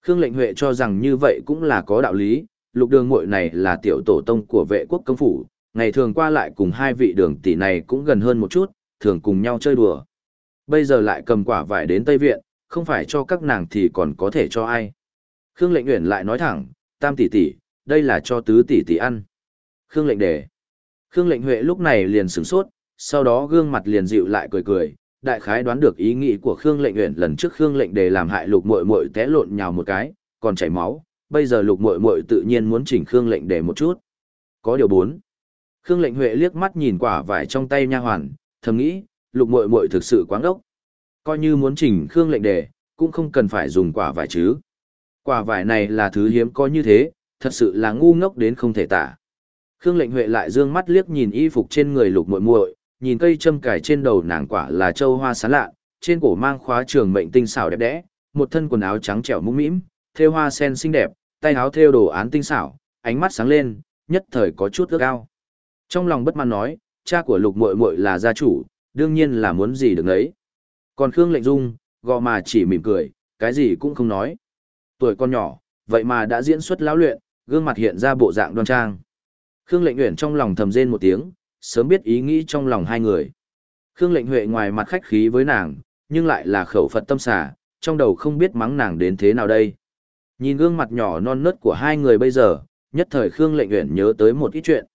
Khương Lệnh Huệ cho rằng như vậy cũng là có đạo lý, lục đường muội này là tiểu tổ tông của vệ quốc công phủ, ngày thường qua lại cùng hai vị đường tỷ này cũng gần hơn một chút, thường cùng nhau chơi đùa. Bây giờ lại cầm quả vải đến Tây Viện, không phải cho các nàng thì còn có thể cho ai. Khương Lệnh Uyển lại nói thẳng, tam tỷ tỷ, đây là cho tứ tỷ tỷ ăn. Khương Lệnh đề. Khương Lệnh Huệ lúc này liền sửng sốt, sau đó gương mặt liền dịu lại cười cười, đại khái đoán được ý nghĩ của Khương Lệnh Uyển lần trước Khương Lệnh để làm hại Lục Muội Muội té lộn nhào một cái, còn chảy máu, bây giờ Lục Muội Muội tự nhiên muốn chỉnh Khương Lệnh để một chút. Có điều bốn. Khương Lệnh Huệ liếc mắt nhìn quả vải trong tay nha hoàn, thầm nghĩ, Lục Muội Muội thực sự quáng ngốc, Coi như muốn chỉnh Khương Lệnh để cũng không cần phải dùng quả vải chứ. Quả vải này là thứ hiếm có như thế, thật sự là ngu ngốc đến không thể tả. Khương Lệnh Huệ lại dương mắt liếc nhìn y phục trên người Lục Muội Muội, nhìn cây châm cài trên đầu nàng quả là châu hoa sáng lạ, trên cổ mang khóa trường mệnh tinh xảo đẹp đẽ, một thân quần áo trắng trẻo mũm mĩm, thêu hoa sen xinh đẹp, tay áo thêu đồ án tinh xảo, ánh mắt sáng lên, nhất thời có chút ước ao. Trong lòng bất mãn nói, cha của Lục Muội Muội là gia chủ, đương nhiên là muốn gì được ấy. Còn Khương Lệnh Dung, gò mà chỉ mỉm cười, cái gì cũng không nói. Tuổi con nhỏ, vậy mà đã diễn xuất lão luyện, gương mặt hiện ra bộ dạng đoan trang. Khương Lệnh Uyển trong lòng thầm rên một tiếng, sớm biết ý nghĩ trong lòng hai người. Khương Lệnh Huệ ngoài mặt khách khí với nàng, nhưng lại là khẩu Phật tâm xả, trong đầu không biết mắng nàng đến thế nào đây. Nhìn gương mặt nhỏ non nớt của hai người bây giờ, nhất thời Khương Lệnh Uyển nhớ tới một ít chuyện.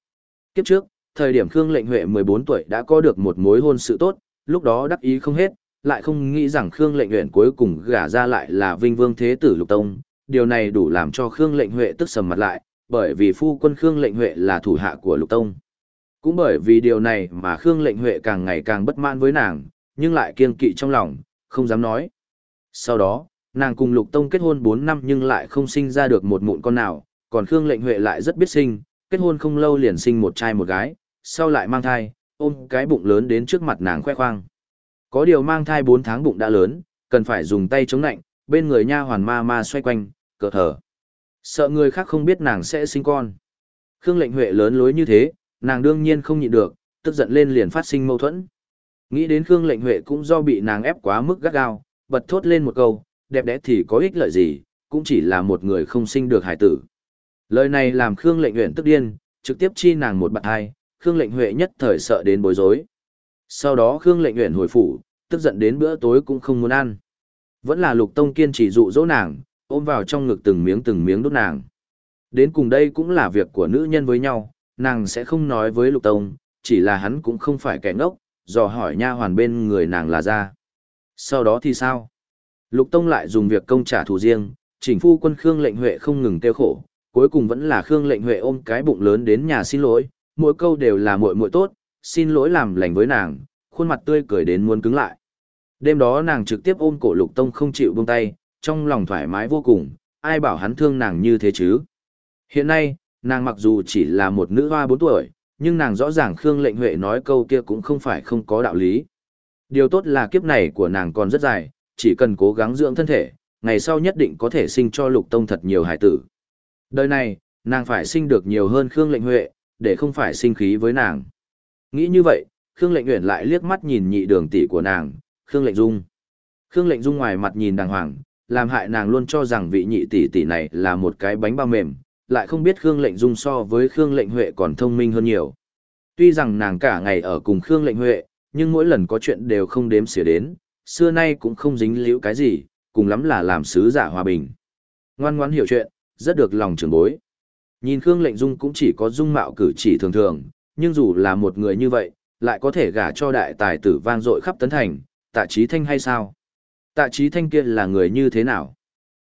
Kiếp trước, thời điểm Khương Lệnh Huệ 14 tuổi đã có được một mối hôn sự tốt, lúc đó đắc ý không hết, lại không nghĩ rằng Khương Lệnh Uyển cuối cùng gả ra lại là Vinh Vương Thế tử Lục Tông, điều này đủ làm cho Khương Lệnh Huệ tức sầm mặt lại, bởi vì phu quân Khương Lệnh Huệ là thủ hạ của Lục Tông. Cũng bởi vì điều này mà Khương Lệnh Huệ càng ngày càng bất mãn với nàng, nhưng lại kiên kỵ trong lòng, không dám nói. Sau đó, nàng cùng Lục Tông kết hôn 4 năm nhưng lại không sinh ra được một mụn con nào, còn Khương Lệnh Huệ lại rất biết sinh, kết hôn không lâu liền sinh một trai một gái, sau lại mang thai, ôm cái bụng lớn đến trước mặt nàng khoe khoang. Có điều mang thai 4 tháng bụng đã lớn, cần phải dùng tay chống nạnh, bên người nha hoàn ma ma xoay quanh, cờ thở. Sợ người khác không biết nàng sẽ sinh con. Khương lệnh huệ lớn lối như thế, nàng đương nhiên không nhịn được, tức giận lên liền phát sinh mâu thuẫn. Nghĩ đến Khương lệnh huệ cũng do bị nàng ép quá mức gắt gao, bật thốt lên một câu, đẹp đẽ thì có ích lợi gì, cũng chỉ là một người không sinh được hải tử. Lời này làm Khương lệnh huyện tức điên, trực tiếp chi nàng một bạn hai, Khương lệnh huệ nhất thời sợ đến bối rối. Sau đó Khương lệnh huyện hồi phủ, tức giận đến bữa tối cũng không muốn ăn. Vẫn là lục tông kiên chỉ dụ dỗ nàng, ôm vào trong ngực từng miếng từng miếng đốt nàng. Đến cùng đây cũng là việc của nữ nhân với nhau, nàng sẽ không nói với lục tông, chỉ là hắn cũng không phải kẻ ngốc, dò hỏi nha hoàn bên người nàng là ra. Sau đó thì sao? Lục tông lại dùng việc công trả thù riêng, chỉnh phu quân Khương lệnh Huệ không ngừng tiêu khổ, cuối cùng vẫn là Khương lệnh Huệ ôm cái bụng lớn đến nhà xin lỗi, mỗi câu đều là muội muội tốt, xin lỗi làm lành với nàng, khuôn mặt tươi cười đến muốn cứng lại. Đêm đó nàng trực tiếp ôm cổ lục tông không chịu buông tay, trong lòng thoải mái vô cùng, ai bảo hắn thương nàng như thế chứ. Hiện nay, nàng mặc dù chỉ là một nữ hoa 4 tuổi, nhưng nàng rõ ràng Khương Lệnh Huệ nói câu kia cũng không phải không có đạo lý. Điều tốt là kiếp này của nàng còn rất dài, chỉ cần cố gắng dưỡng thân thể, ngày sau nhất định có thể sinh cho lục tông thật nhiều hải tử. Đời này, nàng phải sinh được nhiều hơn Khương Lệnh Huệ, để không phải sinh khí với nàng. Nghĩ như vậy, Khương Lệnh Uyển lại liếc mắt nhìn nhị đường tỷ của nàng, Khương Lệnh Dung. Khương Lệnh Dung ngoài mặt nhìn đàng hoàng, làm hại nàng luôn cho rằng vị nhị tỷ tỷ này là một cái bánh bao mềm, lại không biết Khương Lệnh Dung so với Khương Lệnh Huệ còn thông minh hơn nhiều. Tuy rằng nàng cả ngày ở cùng Khương Lệnh Huệ, nhưng mỗi lần có chuyện đều không đếm xỉa đến, xưa nay cũng không dính liễu cái gì, cùng lắm là làm sứ giả hòa bình. Ngoan ngoãn hiểu chuyện, rất được lòng trưởng bối. Nhìn Khương Lệnh Dung cũng chỉ có dung mạo cử chỉ thường thường, nhưng dù là một người như vậy, lại có thể gả cho đại tài tử vang dội khắp tấn thành, tạ trí thanh hay sao? Tạ trí thanh kia là người như thế nào?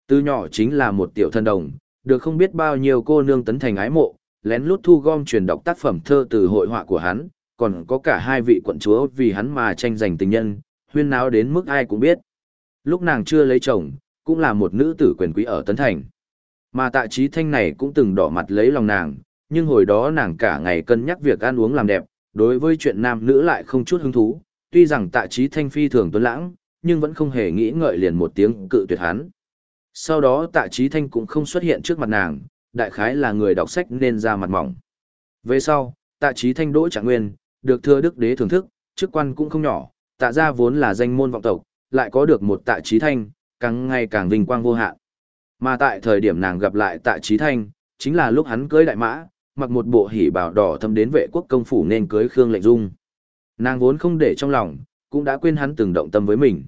Từ nhỏ chính là một tiểu thân đồng, được không biết bao nhiêu cô nương tấn thành ái mộ, lén lút thu gom truyền đọc tác phẩm thơ từ hội họa của hắn, còn có cả hai vị quận chúa vì hắn mà tranh giành tình nhân, huyên náo đến mức ai cũng biết. Lúc nàng chưa lấy chồng, cũng là một nữ tử quyền quý ở Tấn Thành. Mà tạ trí thanh này cũng từng đỏ mặt lấy lòng nàng, nhưng hồi đó nàng cả ngày cân nhắc việc ăn uống làm đẹp, đối với chuyện nam nữ lại không chút hứng thú, tuy rằng tạ trí thanh phi thường tuấn lãng, nhưng vẫn không hề nghĩ ngợi liền một tiếng cự tuyệt hắn. Sau đó tạ trí thanh cũng không xuất hiện trước mặt nàng, đại khái là người đọc sách nên ra mặt mỏng. Về sau, tạ trí thanh đỗ trạng nguyên, được thưa đức đế thưởng thức, chức quan cũng không nhỏ, tạ gia vốn là danh môn vọng tộc, lại có được một tạ trí thanh, càng ngày càng vinh quang vô hạn. Mà tại thời điểm nàng gặp lại tạ trí thanh, chính là lúc hắn cưới đại mã, mặc một bộ hỉ bào đỏ thâm đến vệ quốc công phủ nên cưới Khương Lệnh Dung. Nàng vốn không để trong lòng, cũng đã quên hắn từng động tâm với mình.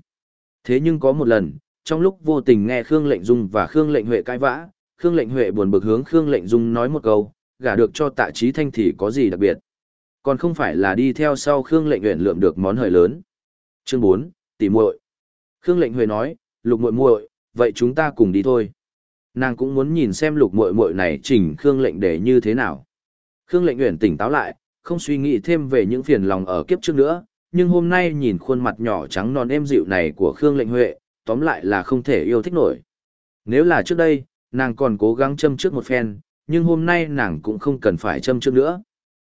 Thế nhưng có một lần, trong lúc vô tình nghe Khương Lệnh Dung và Khương Lệnh Huệ cãi vã, Khương Lệnh Huệ buồn bực hướng Khương Lệnh Dung nói một câu, gả được cho tạ trí thanh thì có gì đặc biệt. Còn không phải là đi theo sau Khương Lệnh Huệ lượm được món hời lớn. Chương 4, tỷ muội. Khương Lệnh Huệ nói, lục muội muội, vậy chúng ta cùng đi thôi. Nàng cũng muốn nhìn xem lục muội muội này chỉnh Khương Lệnh để như thế nào. Khương Lệnh Uyển tỉnh táo lại, không suy nghĩ thêm về những phiền lòng ở kiếp trước nữa, nhưng hôm nay nhìn khuôn mặt nhỏ trắng non êm dịu này của Khương Lệnh Huệ, tóm lại là không thể yêu thích nổi. Nếu là trước đây, nàng còn cố gắng châm trước một phen, nhưng hôm nay nàng cũng không cần phải châm trước nữa.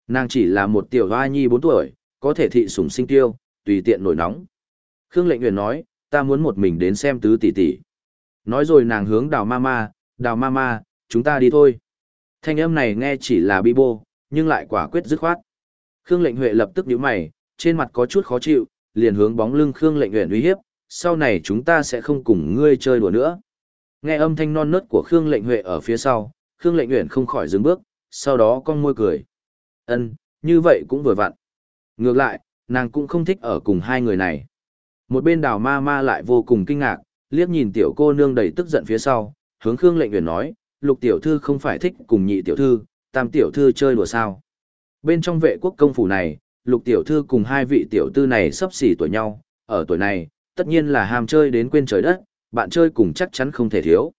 Nàng chỉ là một tiểu hoa nhi 4 tuổi, có thể thị sủng sinh tiêu, tùy tiện nổi nóng. Khương Lệnh Huyền nói, ta muốn một mình đến xem tứ tỷ tỷ. Nói rồi nàng hướng đào mama, đào mama, chúng ta đi thôi. Thanh âm này nghe chỉ là bi bô, nhưng lại quả quyết dứt khoát. Khương Lệnh Huệ lập tức nhíu mày, trên mặt có chút khó chịu, liền hướng bóng lưng Khương Lệnh Uyển uy hiếp, sau này chúng ta sẽ không cùng ngươi chơi đùa nữa. Nghe âm thanh non nớt của Khương Lệnh Huệ ở phía sau, Khương Lệnh Uyển không khỏi dừng bước, sau đó con môi cười. Ân, như vậy cũng vừa vặn. Ngược lại, nàng cũng không thích ở cùng hai người này. Một bên đào ma ma lại vô cùng kinh ngạc, liếc nhìn tiểu cô nương đầy tức giận phía sau, hướng Khương Lệnh Uyển nói, lục tiểu thư không phải thích cùng nhị tiểu thư, tam tiểu thư chơi đùa sao. Bên trong vệ quốc công phủ này, lục tiểu thư cùng hai vị tiểu tư này sắp xỉ tuổi nhau, ở tuổi này, tất nhiên là ham chơi đến quên trời đất, bạn chơi cùng chắc chắn không thể thiếu.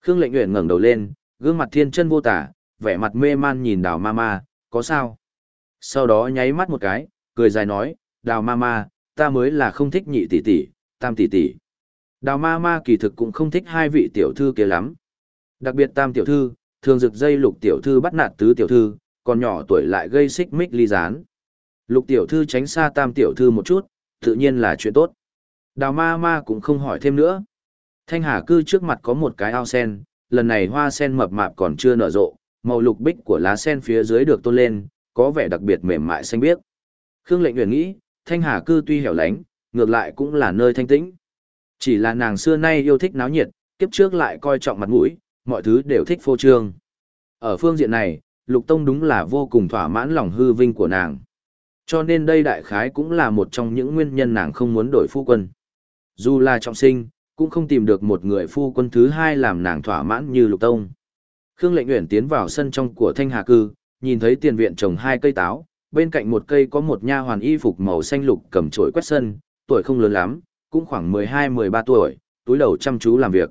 Khương Lệnh nguyện ngẩng đầu lên, gương mặt thiên chân vô tả, vẻ mặt mê man nhìn Đào Ma Ma, có sao? Sau đó nháy mắt một cái, cười dài nói, Đào Ma Ma, ta mới là không thích nhị tỷ tỷ, tam tỷ tỷ. Đào Ma Ma kỳ thực cũng không thích hai vị tiểu thư kia lắm. Đặc biệt tam tiểu thư, thường rực dây lục tiểu thư bắt nạt tứ tiểu thư, còn nhỏ tuổi lại gây xích mích ly gián. Lục tiểu thư tránh xa tam tiểu thư một chút, tự nhiên là chuyện tốt. Đào ma ma cũng không hỏi thêm nữa. Thanh hà cư trước mặt có một cái ao sen, lần này hoa sen mập mạp còn chưa nở rộ, màu lục bích của lá sen phía dưới được tôn lên, có vẻ đặc biệt mềm mại xanh biếc. Khương lệnh nguyện nghĩ, thanh hà cư tuy hẻo lánh, ngược lại cũng là nơi thanh tĩnh. Chỉ là nàng xưa nay yêu thích náo nhiệt, kiếp trước lại coi trọng mặt mũi, mọi thứ đều thích phô trương. Ở phương diện này, Lục Tông đúng là vô cùng thỏa mãn lòng hư vinh của nàng. Cho nên đây đại khái cũng là một trong những nguyên nhân nàng không muốn đổi phu quân. Dù là trọng sinh, cũng không tìm được một người phu quân thứ hai làm nàng thỏa mãn như Lục Tông. Khương Lệnh Uyển tiến vào sân trong của Thanh Hà Cư, nhìn thấy tiền viện trồng hai cây táo, bên cạnh một cây có một nha hoàn y phục màu xanh lục cầm chổi quét sân, tuổi không lớn lắm, cũng khoảng 12-13 tuổi, túi đầu chăm chú làm việc.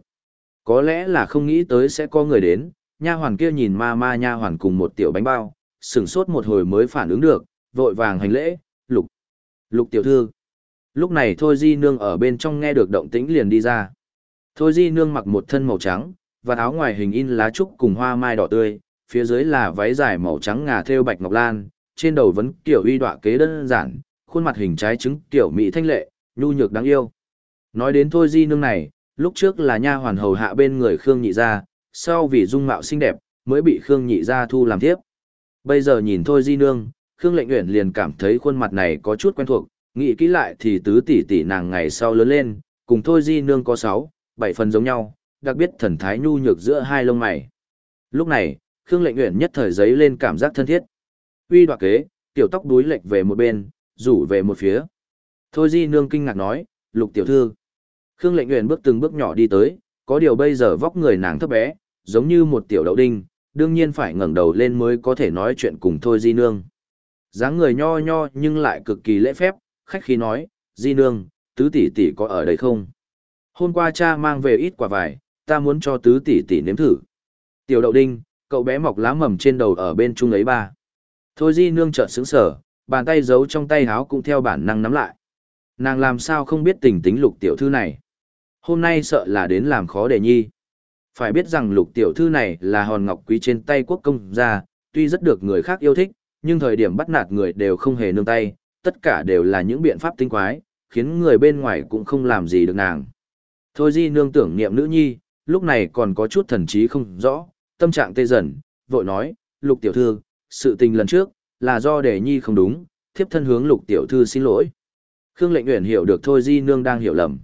Có lẽ là không nghĩ tới sẽ có người đến, nha hoàn kia nhìn ma ma nha hoàn cùng một tiểu bánh bao, sửng sốt một hồi mới phản ứng được, vội vàng hành lễ, lục, lục tiểu thư. Lúc này Thôi Di Nương ở bên trong nghe được động tĩnh liền đi ra. Thôi Di Nương mặc một thân màu trắng, và áo ngoài hình in lá trúc cùng hoa mai đỏ tươi, phía dưới là váy dài màu trắng ngà thêu bạch ngọc lan, trên đầu vẫn kiểu uy đọa kế đơn giản, khuôn mặt hình trái trứng tiểu mỹ thanh lệ, nhu nhược đáng yêu. Nói đến Thôi Di Nương này, lúc trước là nha hoàn hầu hạ bên người Khương Nhị gia, sau vì dung mạo xinh đẹp, mới bị Khương Nhị gia thu làm tiếp. Bây giờ nhìn Thôi Di Nương, Khương Lệnh Uyển liền cảm thấy khuôn mặt này có chút quen thuộc, nghĩ kỹ lại thì tứ tỷ tỷ nàng ngày sau lớn lên, cùng Thôi Di Nương có sáu, bảy phần giống nhau, đặc biệt thần thái nhu nhược giữa hai lông mày. Lúc này, Khương Lệnh Uyển nhất thời giấy lên cảm giác thân thiết. Uy đoạt kế, tiểu tóc đuối lệch về một bên, rủ về một phía. Thôi Di Nương kinh ngạc nói, lục tiểu thư. Khương Lệnh Uyển bước từng bước nhỏ đi tới, có điều bây giờ vóc người nàng thấp bé, giống như một tiểu đậu đinh, đương nhiên phải ngẩng đầu lên mới có thể nói chuyện cùng Thôi Di Nương dáng người nho nho nhưng lại cực kỳ lễ phép, khách khí nói, Di Nương, tứ tỷ tỷ có ở đây không? Hôm qua cha mang về ít quả vải, ta muốn cho tứ tỷ tỷ nếm thử. Tiểu đậu đinh, cậu bé mọc lá mầm trên đầu ở bên trung ấy ba. Thôi Di Nương chợt sững sờ, bàn tay giấu trong tay háo cũng theo bản năng nắm lại. Nàng làm sao không biết tình tính lục tiểu thư này. Hôm nay sợ là đến làm khó đề nhi. Phải biết rằng lục tiểu thư này là hòn ngọc quý trên tay quốc công gia, tuy rất được người khác yêu thích, nhưng thời điểm bắt nạt người đều không hề nương tay, tất cả đều là những biện pháp tinh quái, khiến người bên ngoài cũng không làm gì được nàng. Thôi di nương tưởng niệm nữ nhi, lúc này còn có chút thần trí không rõ, tâm trạng tê dần, vội nói, lục tiểu thư, sự tình lần trước, là do đề nhi không đúng, thiếp thân hướng lục tiểu thư xin lỗi. Khương lệnh nguyện hiểu được thôi di nương đang hiểu lầm.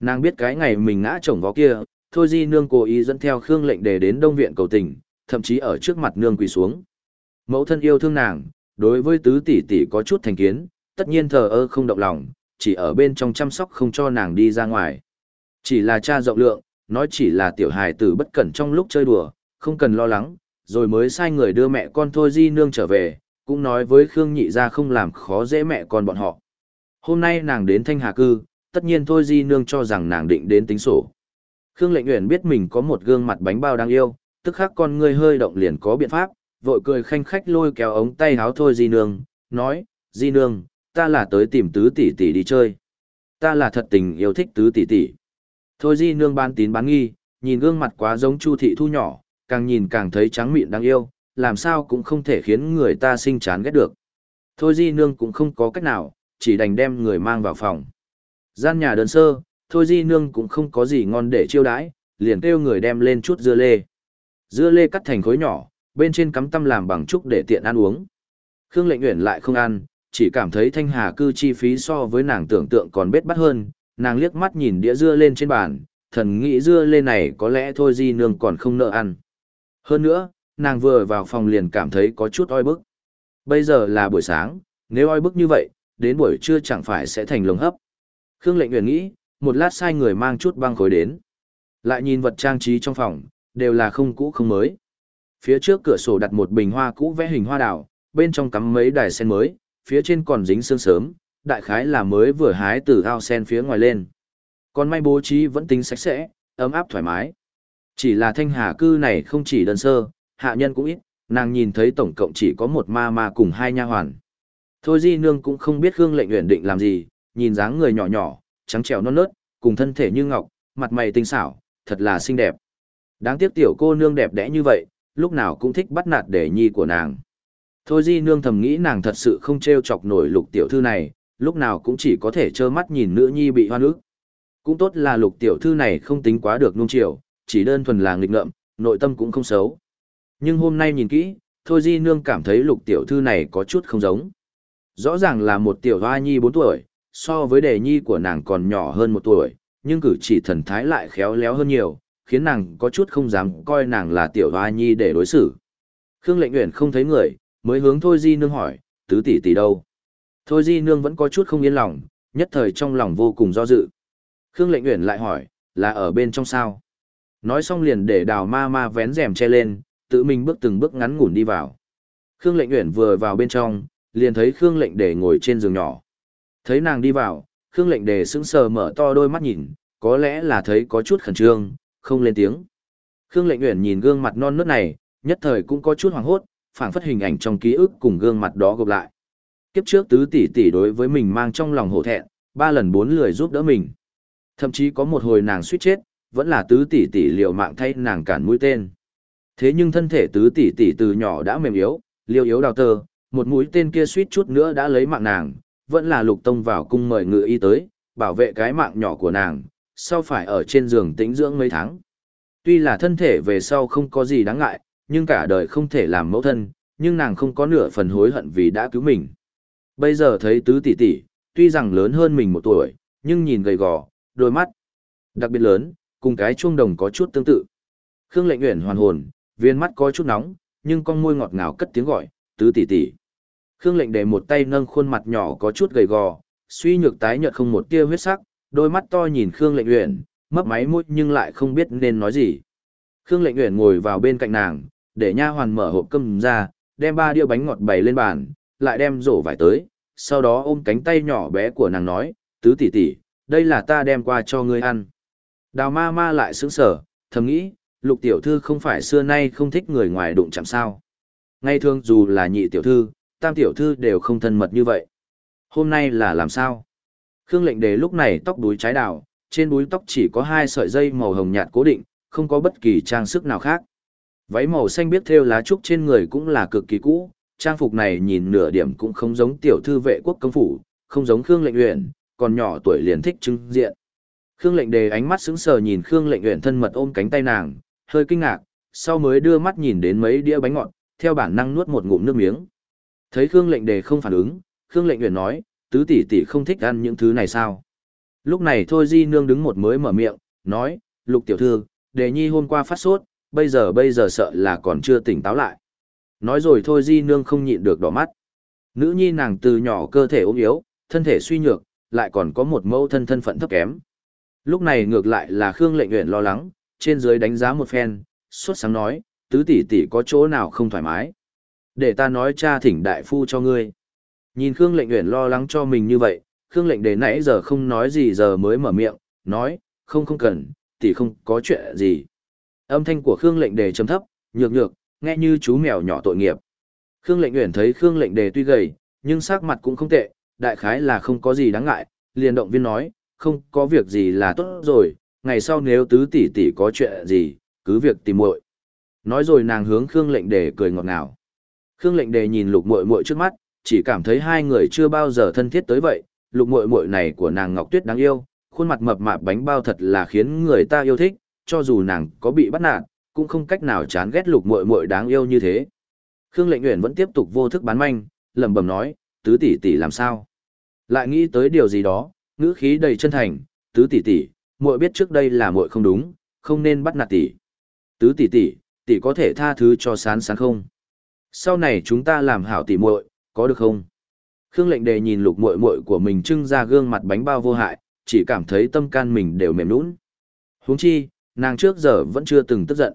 Nàng biết cái ngày mình ngã chồng vó kia, thôi di nương cố ý dẫn theo Khương lệnh để đến Đông Viện cầu tình, thậm chí ở trước mặt nương quỳ xuống. Mẫu thân yêu thương nàng, đối với tứ tỷ tỷ có chút thành kiến, tất nhiên thờ ơ không động lòng, chỉ ở bên trong chăm sóc không cho nàng đi ra ngoài. Chỉ là cha rộng lượng, nói chỉ là tiểu hài tử bất cẩn trong lúc chơi đùa, không cần lo lắng, rồi mới sai người đưa mẹ con thôi di nương trở về, cũng nói với Khương nhị ra không làm khó dễ mẹ con bọn họ. Hôm nay nàng đến Thanh Hà Cư, tất nhiên thôi di nương cho rằng nàng định đến tính sổ. Khương lệnh nguyện biết mình có một gương mặt bánh bao đáng yêu, tức khắc con ngươi hơi động liền có biện pháp, vội cười khanh khách lôi kéo ống tay háo thôi di nương, nói, di nương, ta là tới tìm tứ tỷ tỷ đi chơi. Ta là thật tình yêu thích tứ tỷ tỷ. Thôi di nương ban tín bán nghi, nhìn gương mặt quá giống chu thị thu nhỏ, càng nhìn càng thấy trắng mịn đáng yêu, làm sao cũng không thể khiến người ta sinh chán ghét được. Thôi di nương cũng không có cách nào, chỉ đành đem người mang vào phòng. Gian nhà đơn sơ, thôi di nương cũng không có gì ngon để chiêu đãi, liền kêu người đem lên chút dưa lê. Dưa lê cắt thành khối nhỏ, bên trên cắm tăm làm bằng trúc để tiện ăn uống. Khương lệnh Uyển lại không ăn, chỉ cảm thấy thanh hà cư chi phí so với nàng tưởng tượng còn bết bắt hơn, nàng liếc mắt nhìn đĩa dưa lên trên bàn, thần nghĩ dưa lên này có lẽ thôi di nương còn không nợ ăn. Hơn nữa, nàng vừa vào phòng liền cảm thấy có chút oi bức. Bây giờ là buổi sáng, nếu oi bức như vậy, đến buổi trưa chẳng phải sẽ thành lồng hấp. Khương lệnh Uyển nghĩ, một lát sai người mang chút băng khối đến. Lại nhìn vật trang trí trong phòng, đều là không cũ không mới. Phía trước cửa sổ đặt một bình hoa cũ vẽ hình hoa đào, bên trong cắm mấy đài sen mới, phía trên còn dính sương sớm, đại khái là mới vừa hái từ ao sen phía ngoài lên. Còn may bố trí vẫn tính sạch sẽ, ấm áp thoải mái. Chỉ là thanh hà cư này không chỉ đơn sơ, hạ nhân cũng ít, nàng nhìn thấy tổng cộng chỉ có một ma ma cùng hai nha hoàn. Thôi di nương cũng không biết gương lệnh uyển định làm gì, nhìn dáng người nhỏ nhỏ, trắng trẻo non nớt, cùng thân thể như ngọc, mặt mày tinh xảo, thật là xinh đẹp. Đáng tiếc tiểu cô nương đẹp đẽ như vậy, lúc nào cũng thích bắt nạt để nhi của nàng. Thôi di nương thầm nghĩ nàng thật sự không treo chọc nổi lục tiểu thư này, lúc nào cũng chỉ có thể trơ mắt nhìn nữ nhi bị hoan ức. Cũng tốt là lục tiểu thư này không tính quá được nung chiều, chỉ đơn thuần là nghịch ngợm, nội tâm cũng không xấu. Nhưng hôm nay nhìn kỹ, thôi di nương cảm thấy lục tiểu thư này có chút không giống. Rõ ràng là một tiểu hoa nhi 4 tuổi, so với đề nhi của nàng còn nhỏ hơn một tuổi, nhưng cử chỉ thần thái lại khéo léo hơn nhiều, khiến nàng có chút không dám coi nàng là tiểu hoa nhi để đối xử. Khương lệnh nguyện không thấy người, mới hướng Thôi Di Nương hỏi, tứ tỷ tỷ đâu? Thôi Di Nương vẫn có chút không yên lòng, nhất thời trong lòng vô cùng do dự. Khương lệnh nguyện lại hỏi, là ở bên trong sao? Nói xong liền để đào ma ma vén rèm che lên, tự mình bước từng bước ngắn ngủn đi vào. Khương lệnh nguyện vừa vào bên trong, liền thấy Khương lệnh để ngồi trên giường nhỏ. Thấy nàng đi vào, Khương lệnh để sững sờ mở to đôi mắt nhìn, có lẽ là thấy có chút khẩn trương, không lên tiếng. Khương lệnh nguyện nhìn gương mặt non nớt này, nhất thời cũng có chút hoảng hốt, phảng phất hình ảnh trong ký ức cùng gương mặt đó gộp lại. Kiếp trước tứ tỷ tỷ đối với mình mang trong lòng hổ thẹn, ba lần bốn lười giúp đỡ mình. Thậm chí có một hồi nàng suýt chết, vẫn là tứ tỷ tỷ liều mạng thay nàng cản mũi tên. Thế nhưng thân thể tứ tỷ tỷ từ nhỏ đã mềm yếu, liều yếu đào tơ, một mũi tên kia suýt chút nữa đã lấy mạng nàng, vẫn là lục tông vào cung mời ngự y tới, bảo vệ cái mạng nhỏ của nàng, sau phải ở trên giường tĩnh dưỡng mấy tháng. Tuy là thân thể về sau không có gì đáng ngại, nhưng cả đời không thể làm mẫu thân, nhưng nàng không có nửa phần hối hận vì đã cứu mình. Bây giờ thấy tứ tỷ tỷ, tuy rằng lớn hơn mình một tuổi, nhưng nhìn gầy gò, đôi mắt đặc biệt lớn, cùng cái chuông đồng có chút tương tự. Khương Lệnh Uyển hoàn hồn, viên mắt có chút nóng, nhưng con môi ngọt ngào cất tiếng gọi, "Tứ tỷ tỷ." Khương Lệnh để một tay nâng khuôn mặt nhỏ có chút gầy gò, suy nhược tái nhợt không một tia huyết sắc, đôi mắt to nhìn Khương Lệnh Uyển, mấp máy mũi nhưng lại không biết nên nói gì. Khương Lệnh Uyển ngồi vào bên cạnh nàng, để nha hoàn mở hộp cơm ra, đem ba đĩa bánh ngọt bày lên bàn, lại đem rổ vải tới, sau đó ôm cánh tay nhỏ bé của nàng nói, tứ tỷ tỷ, đây là ta đem qua cho ngươi ăn. Đào ma ma lại sững sờ, thầm nghĩ, lục tiểu thư không phải xưa nay không thích người ngoài đụng chạm sao. Ngay thường dù là nhị tiểu thư, tam tiểu thư đều không thân mật như vậy. Hôm nay là làm sao? Khương lệnh đề lúc này tóc đuối trái đào, trên đuối tóc chỉ có hai sợi dây màu hồng nhạt cố định, không có bất kỳ trang sức nào khác. Váy màu xanh biết thêu lá trúc trên người cũng là cực kỳ cũ, trang phục này nhìn nửa điểm cũng không giống tiểu thư vệ quốc công phủ, không giống Khương Lệnh Uyển, còn nhỏ tuổi liền thích trưng diện. Khương Lệnh Đề ánh mắt sững sờ nhìn Khương Lệnh Uyển thân mật ôm cánh tay nàng, hơi kinh ngạc, sau mới đưa mắt nhìn đến mấy đĩa bánh ngọt, theo bản năng nuốt một ngụm nước miếng. Thấy Khương Lệnh Đề không phản ứng, Khương Lệnh Uyển nói, tứ tỷ tỷ không thích ăn những thứ này sao? Lúc này thôi Di nương đứng một mới mở miệng, nói, Lục tiểu thư, Đề Nhi hôm qua phát sốt, bây giờ bây giờ sợ là còn chưa tỉnh táo lại. Nói rồi thôi Di nương không nhịn được đỏ mắt. Nữ nhi nàng từ nhỏ cơ thể ốm yếu, thân thể suy nhược, lại còn có một mẫu thân thân phận thấp kém. Lúc này ngược lại là Khương Lệnh Uyển lo lắng, trên dưới đánh giá một phen, suốt sáng nói, tứ tỷ tỷ có chỗ nào không thoải mái. Để ta nói cha thỉnh đại phu cho ngươi. Nhìn Khương Lệnh Uyển lo lắng cho mình như vậy, Khương Lệnh Đề nãy giờ không nói gì giờ mới mở miệng, nói, không không cần, tỷ không có chuyện gì. Âm thanh của Khương Lệnh Đề trầm thấp, nhược nhược, nghe như chú mèo nhỏ tội nghiệp. Khương Lệnh Uyển thấy Khương Lệnh Đề tuy gầy, nhưng sắc mặt cũng không tệ, đại khái là không có gì đáng ngại, liền động viên nói, không có việc gì là tốt rồi, ngày sau nếu tứ tỷ tỷ có chuyện gì, cứ việc tìm muội. Nói rồi nàng hướng Khương Lệnh Đề cười ngọt ngào. Khương Lệnh Đề nhìn Lục Muội Muội trước mắt, chỉ cảm thấy hai người chưa bao giờ thân thiết tới vậy, Lục Muội Muội này của nàng Ngọc Tuyết đáng yêu, khuôn mặt mập mạp bánh bao thật là khiến người ta yêu thích, cho dù nàng có bị bắt nạt, cũng không cách nào chán ghét lục muội muội đáng yêu như thế. Khương Lệnh Uyển vẫn tiếp tục vô thức bán manh, lẩm bẩm nói, tứ tỷ tỷ làm sao? Lại nghĩ tới điều gì đó, ngữ khí đầy chân thành, tứ tỷ tỷ, muội biết trước đây là muội không đúng, không nên bắt nạt tỷ. Tứ tỷ tỷ, tỷ có thể tha thứ cho sán sán không? Sau này chúng ta làm hảo tỷ muội, có được không? Khương Lệnh Đề nhìn lục muội muội của mình trưng ra gương mặt bánh bao vô hại, chỉ cảm thấy tâm can mình đều mềm nũng. Huống chi, nàng trước giờ vẫn chưa từng tức giận.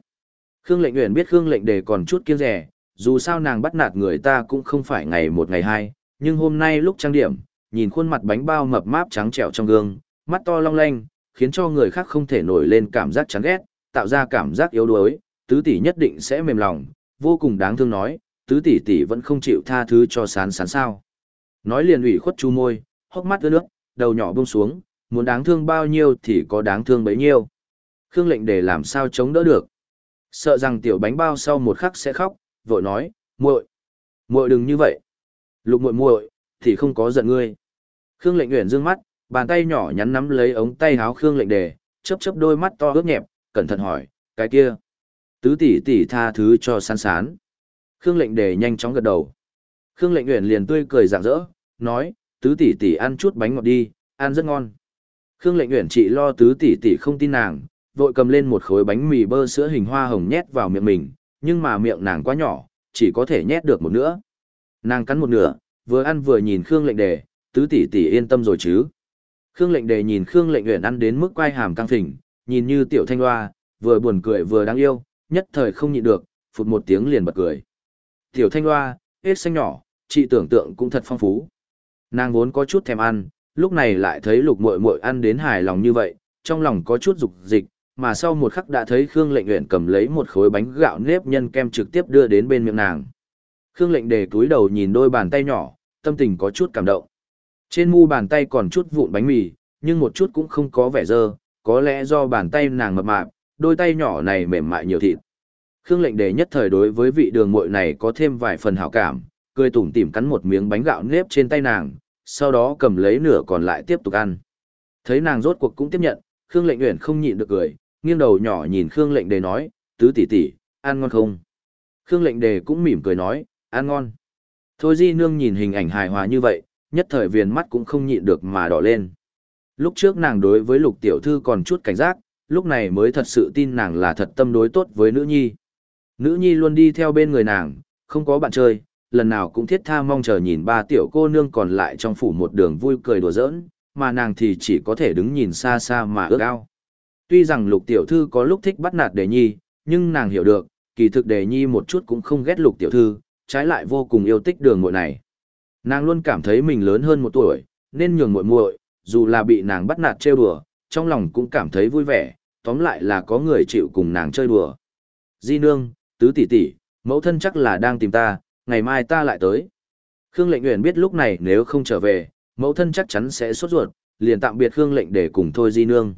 Khương Lệnh nguyện biết Khương Lệnh Đề còn chút kiêng rẻ, dù sao nàng bắt nạt người ta cũng không phải ngày một ngày hai, nhưng hôm nay lúc trang điểm, nhìn khuôn mặt bánh bao mập máp trắng trẻo trong gương, mắt to long lanh, khiến cho người khác không thể nổi lên cảm giác chán ghét, tạo ra cảm giác yếu đuối, tứ tỷ nhất định sẽ mềm lòng, vô cùng đáng thương nói, tứ tỷ tỷ vẫn không chịu tha thứ cho sán sán sao. Nói liền ủy khuất chu môi, hốc mắt ướt nước, đầu nhỏ buông xuống, muốn đáng thương bao nhiêu thì có đáng thương bấy nhiêu. Khương lệnh để làm sao chống đỡ được. Sợ rằng tiểu bánh bao sau một khắc sẽ khóc, vội nói, muội, muội đừng như vậy. Lục muội muội, thì không có giận ngươi. Khương lệnh uyển dương mắt, bàn tay nhỏ nhắn nắm lấy ống tay áo Khương lệnh đề, chớp chớp đôi mắt to ướt nhẹp, cẩn thận hỏi, cái kia. Tứ tỷ tỷ tha thứ cho sán sán. Khương lệnh đề nhanh chóng gật đầu. Khương lệnh uyển liền tươi cười rạng rỡ, nói, tứ tỷ tỷ ăn chút bánh ngọt đi, ăn rất ngon. Khương lệnh uyển chỉ lo tứ tỷ tỷ không tin nàng, vội cầm lên một khối bánh mì bơ sữa hình hoa hồng nhét vào miệng mình, nhưng mà miệng nàng quá nhỏ, chỉ có thể nhét được một nửa. Nàng cắn một nửa, vừa ăn vừa nhìn Khương lệnh đề, tứ tỷ tỷ yên tâm rồi chứ. Khương lệnh đề nhìn Khương lệnh uyển ăn đến mức quai hàm căng phình, nhìn như tiểu thanh hoa, vừa buồn cười vừa đáng yêu, nhất thời không nhịn được, phụt một tiếng liền bật cười. Tiểu thanh loa, hết xanh nhỏ, chị tưởng tượng cũng thật phong phú. Nàng vốn có chút thèm ăn, lúc này lại thấy lục muội muội ăn đến hài lòng như vậy, trong lòng có chút dục dịch, mà sau một khắc đã thấy Khương Lệnh Uyển cầm lấy một khối bánh gạo nếp nhân kem trực tiếp đưa đến bên miệng nàng. Khương Lệnh đề túi đầu nhìn đôi bàn tay nhỏ, tâm tình có chút cảm động. Trên mu bàn tay còn chút vụn bánh mì, nhưng một chút cũng không có vẻ dơ, có lẽ do bàn tay nàng mập mạp, đôi tay nhỏ này mềm mại nhiều thịt. Khương Lệnh đề nhất thời đối với vị đường muội này có thêm vài phần hảo cảm, cười tủm tỉm cắn một miếng bánh gạo nếp trên tay nàng, sau đó cầm lấy nửa còn lại tiếp tục ăn. Thấy nàng rốt cuộc cũng tiếp nhận, Khương Lệnh Uyển không nhịn được cười, nghiêng đầu nhỏ nhìn Khương Lệnh Đề nói, tứ tỷ tỷ, ăn ngon không? Khương Lệnh Đề cũng mỉm cười nói, ăn ngon. Thôi Di Nương nhìn hình ảnh hài hòa như vậy, nhất thời viền mắt cũng không nhịn được mà đỏ lên. Lúc trước nàng đối với Lục Tiểu Thư còn chút cảnh giác, lúc này mới thật sự tin nàng là thật tâm đối tốt với nữ nhi. Nữ nhi luôn đi theo bên người nàng, không có bạn chơi, lần nào cũng thiết tha mong chờ nhìn ba tiểu cô nương còn lại trong phủ một đường vui cười đùa giỡn, mà nàng thì chỉ có thể đứng nhìn xa xa mà ước ao. Tuy rằng lục tiểu thư có lúc thích bắt nạt đề nhi, nhưng nàng hiểu được, kỳ thực đề nhi một chút cũng không ghét lục tiểu thư, trái lại vô cùng yêu thích đường muội này. Nàng luôn cảm thấy mình lớn hơn một tuổi, nên nhường muội muội, dù là bị nàng bắt nạt trêu đùa, trong lòng cũng cảm thấy vui vẻ, tóm lại là có người chịu cùng nàng chơi đùa. Di nương, tứ tỷ tỷ, mẫu thân chắc là đang tìm ta, ngày mai ta lại tới. Khương lệnh nguyện biết lúc này nếu không trở về, mẫu thân chắc chắn sẽ sốt ruột, liền tạm biệt Khương lệnh để cùng thôi di nương.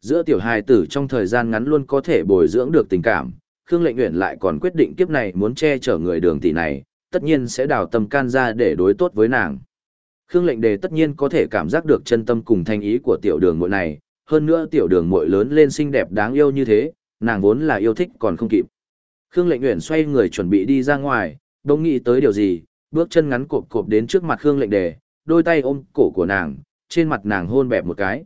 Giữa tiểu hài tử trong thời gian ngắn luôn có thể bồi dưỡng được tình cảm, Khương lệnh nguyện lại còn quyết định kiếp này muốn che chở người đường tỷ này, tất nhiên sẽ đào tâm can ra để đối tốt với nàng. Khương lệnh đề tất nhiên có thể cảm giác được chân tâm cùng thanh ý của tiểu đường muội này, hơn nữa tiểu đường muội lớn lên xinh đẹp đáng yêu như thế, nàng vốn là yêu thích còn không kịp. Khương lệnh Uyển xoay người chuẩn bị đi ra ngoài, bỗng nghĩ tới điều gì, bước chân ngắn cộp cộp đến trước mặt Khương lệnh đề, đôi tay ôm cổ của nàng, trên mặt nàng hôn bẹp một cái.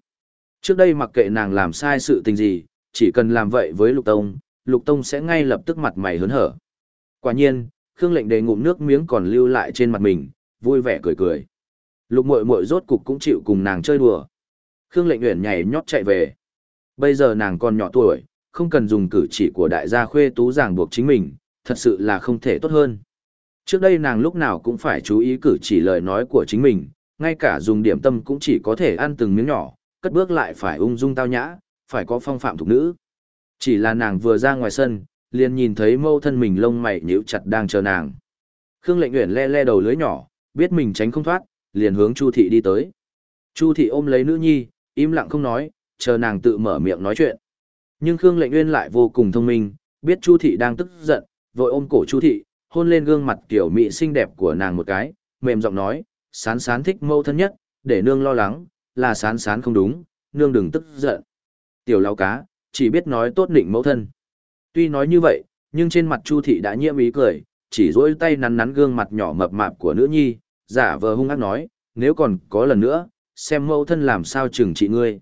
Trước đây mặc kệ nàng làm sai sự tình gì, chỉ cần làm vậy với Lục Tông, Lục Tông sẽ ngay lập tức mặt mày hớn hở. Quả nhiên, Khương lệnh đề ngụm nước miếng còn lưu lại trên mặt mình, vui vẻ cười cười. Lục muội muội rốt cục cũng chịu cùng nàng chơi đùa. Khương lệnh uyển nhảy nhót chạy về. Bây giờ nàng còn nhỏ tuổi, không cần dùng cử chỉ của đại gia khuê tú giảng buộc chính mình, thật sự là không thể tốt hơn. Trước đây nàng lúc nào cũng phải chú ý cử chỉ lời nói của chính mình, ngay cả dùng điểm tâm cũng chỉ có thể ăn từng miếng nhỏ, cất bước lại phải ung dung tao nhã, phải có phong phạm thuộc nữ. Chỉ là nàng vừa ra ngoài sân, liền nhìn thấy mâu thân mình lông mày nhíu chặt đang chờ nàng. Khương Lệnh Uyển le le đầu lưới nhỏ, biết mình tránh không thoát, liền hướng Chu thị đi tới. Chu thị ôm lấy nữ nhi, im lặng không nói, chờ nàng tự mở miệng nói chuyện. Nhưng Khương Lệnh Uyên lại vô cùng thông minh, biết Chu thị đang tức giận, vội ôm cổ Chu thị, hôn lên gương mặt tiểu mị xinh đẹp của nàng một cái, mềm giọng nói, sán sán thích mâu thân nhất, để nương lo lắng, là sán sán không đúng, nương đừng tức giận. Tiểu lão cá, chỉ biết nói tốt định mẫu thân. Tuy nói như vậy, nhưng trên mặt Chu thị đã nhiễm ý cười, chỉ dỗi tay nắn nắn gương mặt nhỏ mập mạp của nữ nhi, giả vờ hung ác nói, nếu còn có lần nữa, xem mẫu thân làm sao trừng trị ngươi.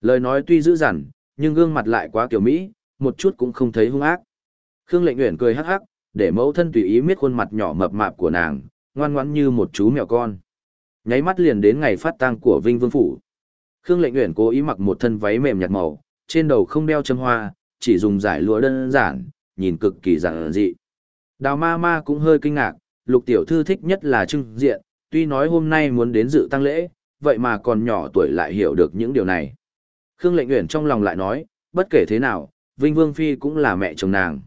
Lời nói tuy dữ dằn, nhưng gương mặt lại quá kiểu mỹ, một chút cũng không thấy hung ác. Khương Lệnh Uyển cười hắc hắc, để mẫu thân tùy ý miết khuôn mặt nhỏ mập mạp của nàng, ngoan ngoãn như một chú mèo con. Nháy mắt liền đến ngày phát tang của Vinh Vương phủ. Khương Lệnh Uyển cố ý mặc một thân váy mềm nhạt màu, trên đầu không đeo châm hoa, chỉ dùng giải lụa đơn giản, nhìn cực kỳ giản dị. Đào ma ma cũng hơi kinh ngạc, lục tiểu thư thích nhất là trưng diện, tuy nói hôm nay muốn đến dự tăng lễ, vậy mà còn nhỏ tuổi lại hiểu được những điều này. Khương Lệnh Uyển trong lòng lại nói, bất kể thế nào, Vinh Vương Phi cũng là mẹ chồng nàng.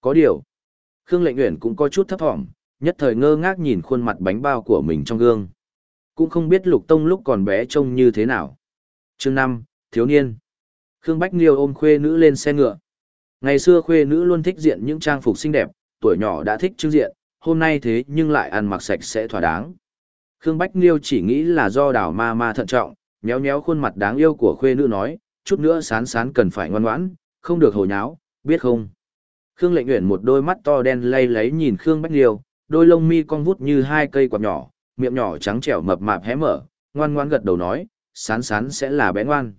Có điều, Khương Lệnh Uyển cũng có chút thấp thỏm, nhất thời ngơ ngác nhìn khuôn mặt bánh bao của mình trong gương. Cũng không biết Lục Tông lúc còn bé trông như thế nào. Chương năm Thiếu niên. Khương Bách Liêu ôm khuê nữ lên xe ngựa. Ngày xưa khuê nữ luôn thích diện những trang phục xinh đẹp, tuổi nhỏ đã thích trưng diện, hôm nay thế nhưng lại ăn mặc sạch sẽ thỏa đáng. Khương Bách Liêu chỉ nghĩ là do đảo ma ma thận trọng, nhéo nhéo khuôn mặt đáng yêu của khuê nữ nói, chút nữa sán sán cần phải ngoan ngoãn, không được hồ nháo, biết không? Khương Lệnh Uyển một đôi mắt to đen lay lấy nhìn Khương Bách Liêu, đôi lông mi cong vút như hai cây quạt nhỏ, miệng nhỏ trắng trẻo mập mạp hé mở, ngoan ngoan gật đầu nói, sán sán sẽ là bé ngoan.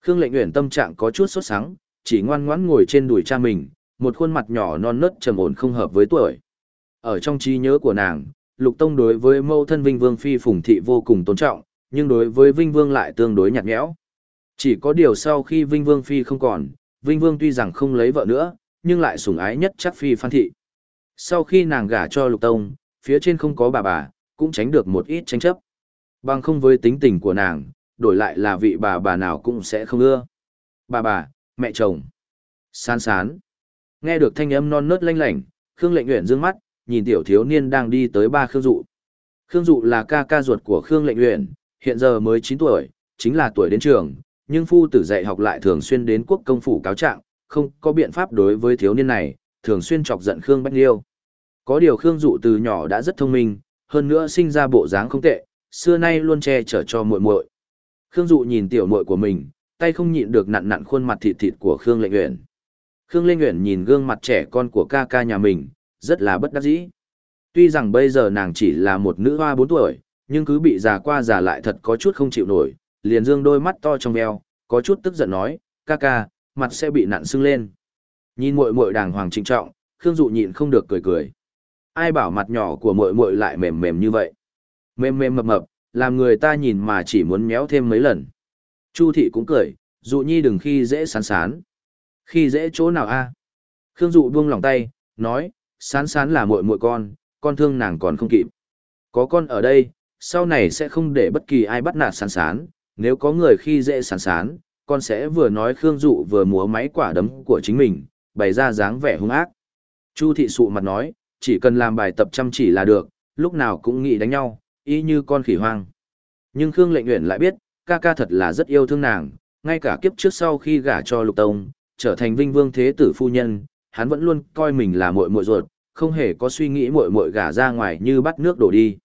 Khương Lệnh Uyển tâm trạng có chút sốt sắng, chỉ ngoan ngoãn ngồi trên đùi cha mình, một khuôn mặt nhỏ non nớt trầm ổn không hợp với tuổi. Ở trong trí nhớ của nàng, Lục Tông đối với mâu thân Vinh Vương Phi Phùng Thị vô cùng tôn trọng, nhưng đối với Vinh Vương lại tương đối nhạt nhẽo. Chỉ có điều sau khi Vinh Vương Phi không còn, Vinh Vương tuy rằng không lấy vợ nữa, nhưng lại sủng ái nhất chắc Phi Phan Thị. Sau khi nàng gả cho Lục Tông, phía trên không có bà bà, cũng tránh được một ít tranh chấp. Bằng không với tính tình của nàng, đổi lại là vị bà bà nào cũng sẽ không ưa. Bà bà, mẹ chồng. Sán sán. Nghe được thanh âm non nớt lanh lảnh, Khương Lệnh Uyển dương mắt, nhìn tiểu thiếu niên đang đi tới ba Khương Dụ. Khương Dụ là ca ca ruột của Khương Lệnh Uyển, hiện giờ mới 9 tuổi, chính là tuổi đến trường, nhưng phu tử dạy học lại thường xuyên đến quốc công phủ cáo trạng, không có biện pháp đối với thiếu niên này, thường xuyên chọc giận Khương Bách Liêu. Có điều Khương Dụ từ nhỏ đã rất thông minh, hơn nữa sinh ra bộ dáng không tệ, xưa nay luôn che chở cho muội muội. Khương Dụ nhìn tiểu muội của mình, tay không nhịn được nặn nặn khuôn mặt thịt thịt của Khương Lệnh Uyển. Khương Lệnh Uyển nhìn gương mặt trẻ con của ca ca nhà mình, rất là bất đắc dĩ. Tuy rằng bây giờ nàng chỉ là một nữ hoa 4 tuổi, nhưng cứ bị già qua già lại thật có chút không chịu nổi, liền dương đôi mắt to trong veo, có chút tức giận nói, ca ca, mặt sẽ bị nặn sưng lên. Nhìn muội muội đàng hoàng trịnh trọng, Khương Dụ nhịn không được cười cười. Ai bảo mặt nhỏ của muội muội lại mềm mềm như vậy? Mềm mềm mập mập, làm người ta nhìn mà chỉ muốn méo thêm mấy lần. Chu thị cũng cười, Dụ nhi đừng khi dễ sán sán. Khi dễ chỗ nào a? Khương Dụ buông lòng tay, nói, sán sán là muội muội con, con thương nàng còn không kịp. Có con ở đây, sau này sẽ không để bất kỳ ai bắt nạt sán sán, nếu có người khi dễ sán sán, con sẽ vừa nói Khương Dụ vừa múa máy quả đấm của chính mình, bày ra dáng vẻ hung ác. Chu thị sụ mặt nói, chỉ cần làm bài tập chăm chỉ là được, lúc nào cũng nghĩ đánh nhau, y như con khỉ hoang. Nhưng Khương Lệnh Uyển lại biết, ca ca thật là rất yêu thương nàng, ngay cả kiếp trước sau khi gả cho Lục Tông, trở thành vinh vương thế tử phu nhân, hắn vẫn luôn coi mình là muội muội ruột, không hề có suy nghĩ muội muội gả ra ngoài như bắt nước đổ đi.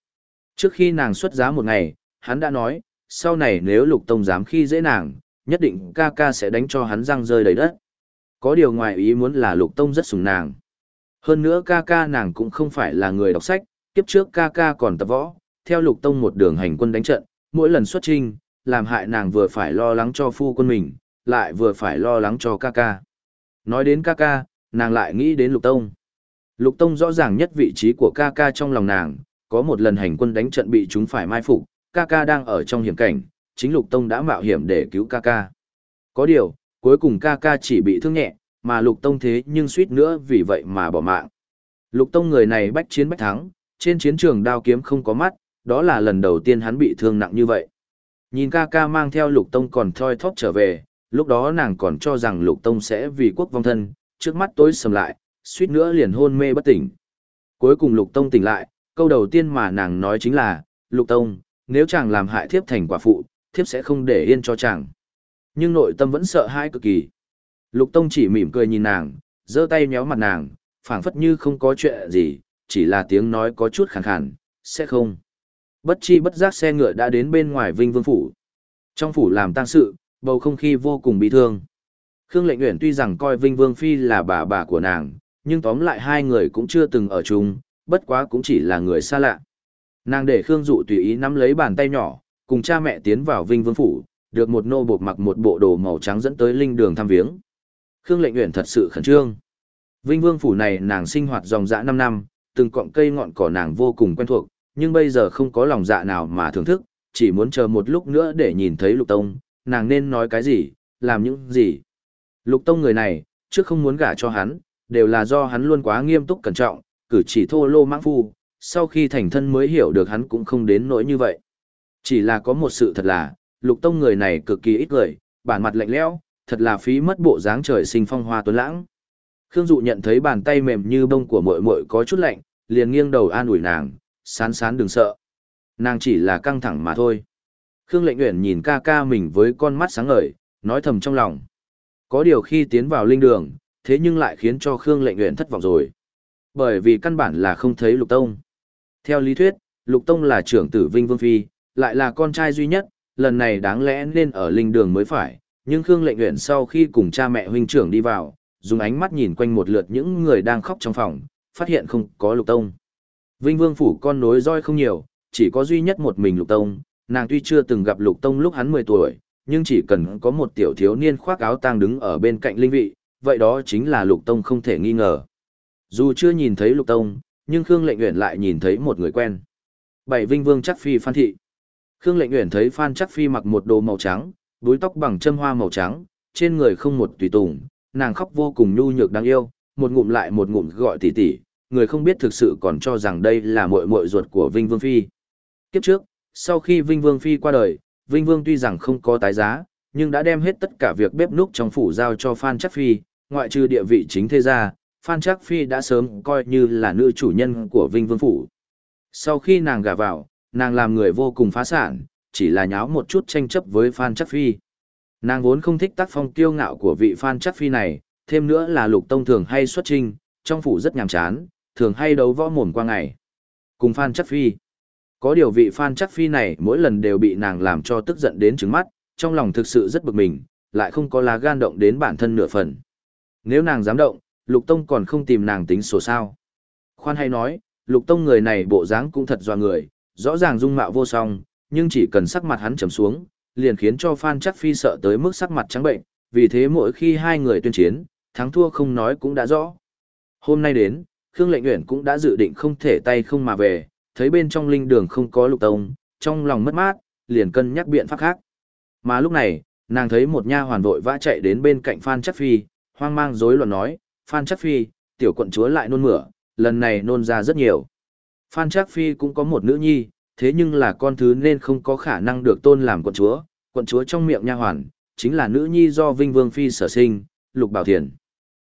Trước khi nàng xuất giá một ngày, hắn đã nói, sau này nếu Lục Tông dám khi dễ nàng, nhất định ca ca sẽ đánh cho hắn răng rơi đầy đất. Có điều ngoài ý muốn là Lục Tông rất sủng nàng. Hơn nữa ca ca nàng cũng không phải là người đọc sách, kiếp trước ca ca còn tập võ, theo Lục Tông một đường hành quân đánh trận, mỗi lần xuất trinh, làm hại nàng vừa phải lo lắng cho phu quân mình, lại vừa phải lo lắng cho ca ca. Nói đến ca ca, nàng lại nghĩ đến Lục Tông. Lục Tông rõ ràng nhất vị trí của ca ca trong lòng nàng, có một lần hành quân đánh trận bị chúng phải mai phục, ca ca đang ở trong hiểm cảnh, chính Lục Tông đã mạo hiểm để cứu ca ca. Có điều, cuối cùng ca ca chỉ bị thương nhẹ, mà Lục Tông thế nhưng suýt nữa vì vậy mà bỏ mạng. Lục Tông người này bách chiến bách thắng, trên chiến trường đao kiếm không có mắt, đó là lần đầu tiên hắn bị thương nặng như vậy. Nhìn ca ca mang theo Lục Tông còn thoi thóp trở về, lúc đó nàng còn cho rằng Lục Tông sẽ vì quốc vong thân, trước mắt tối sầm lại, suýt nữa liền hôn mê bất tỉnh. Cuối cùng Lục Tông tỉnh lại, câu đầu tiên mà nàng nói chính là, Lục Tông, nếu chàng làm hại thiếp thành quả phụ, thiếp sẽ không để yên cho chàng. Nhưng nội tâm vẫn sợ hãi cực kỳ. Lục Tông chỉ mỉm cười nhìn nàng, giơ tay nhéo mặt nàng, phảng phất như không có chuyện gì, chỉ là tiếng nói có chút khàn khàn, sẽ không. Bất chi bất giác xe ngựa đã đến bên ngoài Vinh Vương Phủ. Trong phủ làm tang sự, bầu không khí vô cùng bị thương. Khương Lệnh Uyển tuy rằng coi Vinh Vương Phi là bà bà của nàng, nhưng tóm lại hai người cũng chưa từng ở chung, bất quá cũng chỉ là người xa lạ. Nàng để Khương Dụ tùy ý nắm lấy bàn tay nhỏ, cùng cha mẹ tiến vào Vinh Vương Phủ, được một nô buộc mặc một bộ đồ màu trắng dẫn tới linh đường thăm viếng. Khương Lệnh Uyển thật sự khẩn trương. Vinh Vương Phủ này nàng sinh hoạt dòng dã 5 năm, từng cọng cây ngọn cỏ nàng vô cùng quen thuộc, nhưng bây giờ không có lòng dạ nào mà thưởng thức, chỉ muốn chờ một lúc nữa để nhìn thấy Lục Tông, nàng nên nói cái gì, làm những gì. Lục Tông người này, trước không muốn gả cho hắn, đều là do hắn luôn quá nghiêm túc cẩn trọng, cử chỉ thô lô mãng phu, sau khi thành thân mới hiểu được hắn cũng không đến nỗi như vậy. Chỉ là có một sự thật là, Lục Tông người này cực kỳ ít lời, bản mặt lạnh lẽo, thật là phí mất bộ dáng trời sinh phong hoa tuấn lãng. Khương Dụ nhận thấy bàn tay mềm như bông của muội muội có chút lạnh, liền nghiêng đầu an ủi nàng, sán sán đừng sợ. Nàng chỉ là căng thẳng mà thôi. Khương Lệnh Uyển nhìn ca ca mình với con mắt sáng ngời, nói thầm trong lòng. Có điều khi tiến vào linh đường, thế nhưng lại khiến cho Khương Lệnh Uyển thất vọng rồi. Bởi vì căn bản là không thấy Lục Tông. Theo lý thuyết, Lục Tông là trưởng tử Vinh Vương Phi, lại là con trai duy nhất, lần này đáng lẽ nên ở linh đường mới phải, nhưng Khương Lệnh Uyển sau khi cùng cha mẹ huynh trưởng đi vào, dùng ánh mắt nhìn quanh một lượt những người đang khóc trong phòng, phát hiện không có Lục Tông. Vinh Vương phủ con nối roi không nhiều, chỉ có duy nhất một mình Lục Tông, nàng tuy chưa từng gặp Lục Tông lúc hắn 10 tuổi, nhưng chỉ cần có một tiểu thiếu niên khoác áo tang đứng ở bên cạnh linh vị, vậy đó chính là Lục Tông không thể nghi ngờ. Dù chưa nhìn thấy Lục Tông, nhưng Khương Lệnh Uyển lại nhìn thấy một người quen. Bảy Vinh Vương chắc phi Phan thị. Khương Lệnh Uyển thấy Phan chắc phi mặc một đồ màu trắng, búi tóc bằng châm hoa màu trắng, trên người không một tùy tùng, nàng khóc vô cùng nhu nhược đáng yêu, một ngụm lại một ngụm gọi tỷ tỷ, người không biết thực sự còn cho rằng đây là muội muội ruột của Vinh Vương phi. Kiếp trước, sau khi Vinh Vương phi qua đời, Vinh Vương tuy rằng không có tái giá, nhưng đã đem hết tất cả việc bếp núc trong phủ giao cho Phan Chắc Phi, ngoại trừ địa vị chính thế gia, Phan Trác Phi đã sớm coi như là nữ chủ nhân của Vinh Vương phủ. Sau khi nàng gả vào, nàng làm người vô cùng phá sản, chỉ là nháo một chút tranh chấp với Phan Trác Phi. Nàng vốn không thích tác phong kiêu ngạo của vị Phan Trác Phi này, thêm nữa là lục tông thường hay xuất trinh, trong phủ rất nhàm chán, thường hay đấu võ mồm qua ngày. Cùng Phan Trác Phi. Có điều vị Phan Trác Phi này mỗi lần đều bị nàng làm cho tức giận đến trứng mắt, trong lòng thực sự rất bực mình, lại không có lá gan động đến bản thân nửa phần. Nếu nàng dám động, Lục Tông còn không tìm nàng tính sổ sao. Khoan hay nói, Lục Tông người này bộ dáng cũng thật doa người, rõ ràng dung mạo vô song, nhưng chỉ cần sắc mặt hắn trầm xuống, liền khiến cho Phan Chắc Phi sợ tới mức sắc mặt trắng bệnh, vì thế mỗi khi hai người tuyên chiến, thắng thua không nói cũng đã rõ. Hôm nay đến, Khương Lệnh Uyển cũng đã dự định không thể tay không mà về, thấy bên trong linh đường không có lục tông, trong lòng mất mát, liền cân nhắc biện pháp khác. Mà lúc này, nàng thấy một nha hoàn vội vã chạy đến bên cạnh Phan Chắc Phi, hoang mang rối loạn nói, Phan Chắc Phi, tiểu quận chúa lại nôn mửa, lần này nôn ra rất nhiều. Phan Trác Phi cũng có một nữ nhi, thế nhưng là con thứ nên không có khả năng được tôn làm quận chúa, quận chúa trong miệng nha hoàn, chính là nữ nhi do Vinh Vương Phi sở sinh, Lục Bảo Thiền.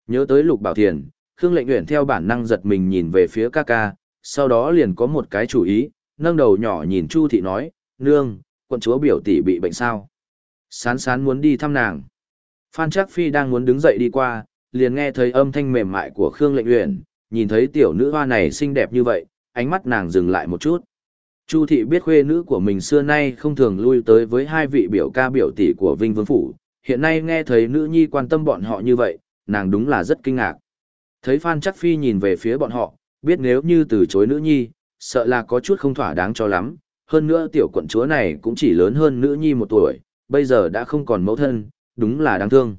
Nhớ tới Lục Bảo Thiền, Khương Lệnh Uyển theo bản năng giật mình nhìn về phía ca ca, sau đó liền có một cái chủ ý, nâng đầu nhỏ nhìn Chu Thị nói, nương, quận chúa biểu tỷ bị bệnh sao? Sán sán muốn đi thăm nàng. Phan Trác Phi đang muốn đứng dậy đi qua, liền nghe thấy âm thanh mềm mại của Khương Lệnh Uyển, nhìn thấy tiểu nữ hoa này xinh đẹp như vậy, ánh mắt nàng dừng lại một chút. Chu thị biết khuê nữ của mình xưa nay không thường lui tới với hai vị biểu ca biểu tỷ của Vinh Vương Phủ, hiện nay nghe thấy nữ nhi quan tâm bọn họ như vậy, nàng đúng là rất kinh ngạc. Thấy Phan Chắc Phi nhìn về phía bọn họ, biết nếu như từ chối nữ nhi, sợ là có chút không thỏa đáng cho lắm, hơn nữa tiểu quận chúa này cũng chỉ lớn hơn nữ nhi một tuổi, bây giờ đã không còn mẫu thân, đúng là đáng thương.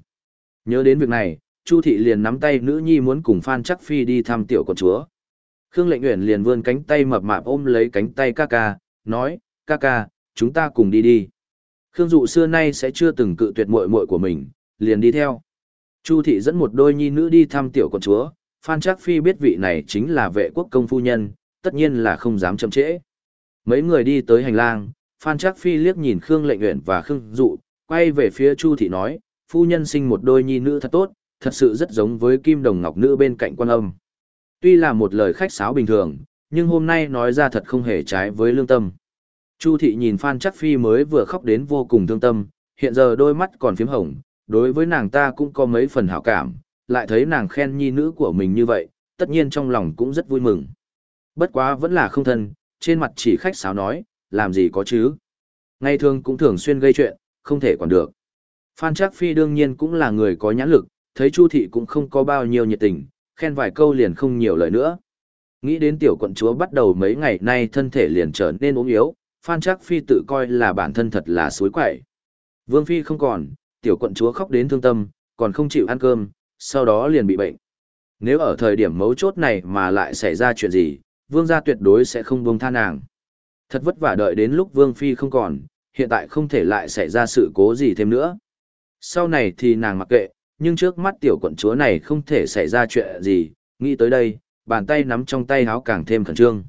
Nhớ đến việc này, Chu thị liền nắm tay nữ nhi muốn cùng Phan Chắc Phi đi thăm tiểu con chúa. Khương Lệnh Uyển liền vươn cánh tay mập mạp ôm lấy cánh tay ca ca, nói, ca ca, chúng ta cùng đi đi. Khương Dụ xưa nay sẽ chưa từng cự tuyệt muội muội của mình, liền đi theo. Chu thị dẫn một đôi nhi nữ đi thăm tiểu con chúa, Phan Trác Phi biết vị này chính là vệ quốc công phu nhân, tất nhiên là không dám chậm trễ. Mấy người đi tới hành lang, Phan Trác Phi liếc nhìn Khương Lệnh Uyển và Khương Dụ, quay về phía Chu thị nói, phu nhân sinh một đôi nhi nữ thật tốt, thật sự rất giống với kim đồng ngọc nữ bên cạnh quan âm. Tuy là một lời khách sáo bình thường, nhưng hôm nay nói ra thật không hề trái với lương tâm. Chu thị nhìn Phan Chắc Phi mới vừa khóc đến vô cùng thương tâm, hiện giờ đôi mắt còn phím hồng, đối với nàng ta cũng có mấy phần hảo cảm, lại thấy nàng khen nhi nữ của mình như vậy, tất nhiên trong lòng cũng rất vui mừng. Bất quá vẫn là không thân, trên mặt chỉ khách sáo nói, làm gì có chứ. Ngày thường cũng thường xuyên gây chuyện, không thể quản được. Phan Trác Phi đương nhiên cũng là người có nhãn lực, thấy Chu thị cũng không có bao nhiêu nhiệt tình, khen vài câu liền không nhiều lời nữa. Nghĩ đến tiểu quận chúa bắt đầu mấy ngày nay thân thể liền trở nên ốm yếu, Phan Trác Phi tự coi là bản thân thật là suối quậy. Vương Phi không còn, tiểu quận chúa khóc đến thương tâm, còn không chịu ăn cơm, sau đó liền bị bệnh. Nếu ở thời điểm mấu chốt này mà lại xảy ra chuyện gì, Vương gia tuyệt đối sẽ không buông tha nàng. Thật vất vả đợi đến lúc Vương Phi không còn, hiện tại không thể lại xảy ra sự cố gì thêm nữa. Sau này thì nàng mặc kệ, nhưng trước mắt tiểu quận chúa này không thể xảy ra chuyện gì, nghĩ tới đây, bàn tay nắm trong tay háo càng thêm khẩn trương.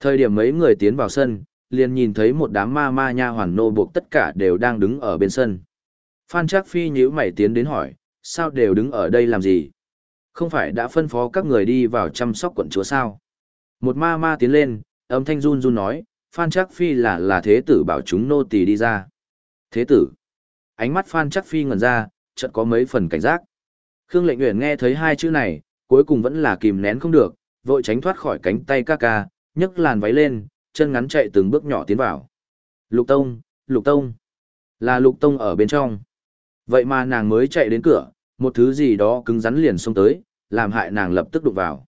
Thời điểm mấy người tiến vào sân, liền nhìn thấy một đám ma ma nha hoàn nô buộc tất cả đều đang đứng ở bên sân. Phan Trác Phi nhíu mày tiến đến hỏi, sao đều đứng ở đây làm gì? Không phải đã phân phó các người đi vào chăm sóc quận chúa sao? Một ma ma tiến lên, âm thanh run run nói, Phan Trác Phi là là thế tử bảo chúng nô tỳ đi ra. Thế tử? Ánh mắt Phan Trác Phi ngẩn ra, chợt có mấy phần cảnh giác. Khương Lệnh Uyển nghe thấy hai chữ này, cuối cùng vẫn là kìm nén không được, vội tránh thoát khỏi cánh tay ca ca, nhấc làn váy lên, chân ngắn chạy từng bước nhỏ tiến vào. Lục Tông, Lục Tông. Là Lục Tông ở bên trong. Vậy mà nàng mới chạy đến cửa, một thứ gì đó cứng rắn liền xông tới, làm hại nàng lập tức đụng vào.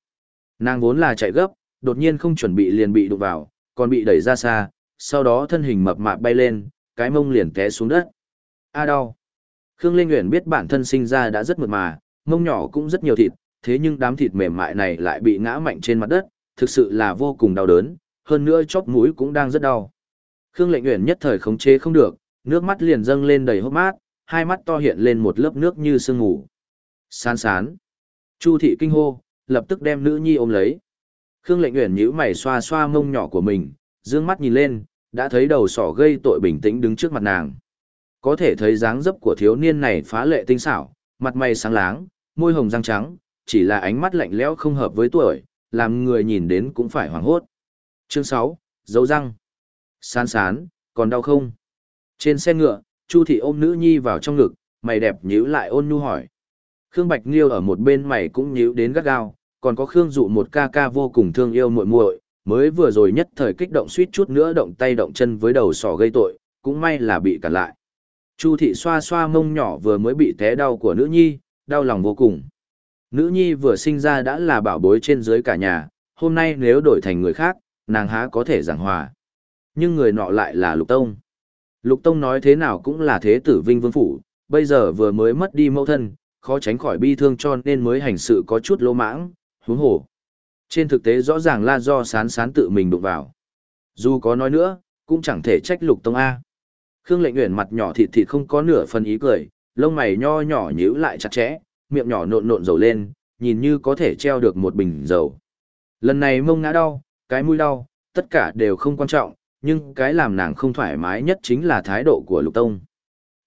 Nàng vốn là chạy gấp, đột nhiên không chuẩn bị liền bị đụng vào, còn bị đẩy ra xa, sau đó thân hình mập mạp bay lên, cái mông liền té xuống đất. A đau. Khương Linh Uyển biết bản thân sinh ra đã rất mượt mà, mông nhỏ cũng rất nhiều thịt, thế nhưng đám thịt mềm mại này lại bị ngã mạnh trên mặt đất, thực sự là vô cùng đau đớn, hơn nữa chóp mũi cũng đang rất đau. Khương Lệnh Uyển nhất thời khống chế không được, nước mắt liền dâng lên đầy hốc mắt, hai mắt to hiện lên một lớp nước như sương ngủ. Sán sán. Chu thị kinh hô, lập tức đem nữ nhi ôm lấy. Khương Lệnh Uyển nhíu mày xoa xoa mông nhỏ của mình, dương mắt nhìn lên, đã thấy đầu sỏ gây tội bình tĩnh đứng trước mặt nàng. Có thể thấy dáng dấp của thiếu niên này phá lệ tinh xảo, mặt mày sáng láng, môi hồng răng trắng, chỉ là ánh mắt lạnh lẽo không hợp với tuổi, làm người nhìn đến cũng phải hoảng hốt. Chương 6, dấu răng. Sán sán, còn đau không? Trên xe ngựa, Chu thị ôm nữ nhi vào trong ngực, mày đẹp nhíu lại ôn nhu hỏi. Khương Bạch Nghiêu ở một bên mày cũng nhíu đến gắt gao, còn có Khương Dụ một ca ca vô cùng thương yêu muội muội, mới vừa rồi nhất thời kích động suýt chút nữa động tay động chân với đầu sỏ gây tội, cũng may là bị cản lại. Chu thị xoa xoa mông nhỏ vừa mới bị té đau của nữ nhi, đau lòng vô cùng. Nữ nhi vừa sinh ra đã là bảo bối trên dưới cả nhà, hôm nay nếu đổi thành người khác, nàng há có thể giảng hòa. Nhưng người nọ lại là Lục Tông. Lục Tông nói thế nào cũng là thế tử vinh vương phủ, bây giờ vừa mới mất đi mẫu thân, khó tránh khỏi bi thương cho nên mới hành sự có chút lỗ mãng, huống Hổ. Trên thực tế rõ ràng là do sán sán tự mình đụng vào. Dù có nói nữa, cũng chẳng thể trách Lục Tông A. Khương lệnh Uyển mặt nhỏ thịt thịt không có nửa phần ý cười, lông mày nho nhỏ nhíu lại chặt chẽ, miệng nhỏ nộn nộn dầu lên, nhìn như có thể treo được một bình dầu. Lần này mông ngã đau, cái mũi đau, tất cả đều không quan trọng, nhưng cái làm nàng không thoải mái nhất chính là thái độ của Lục Tông.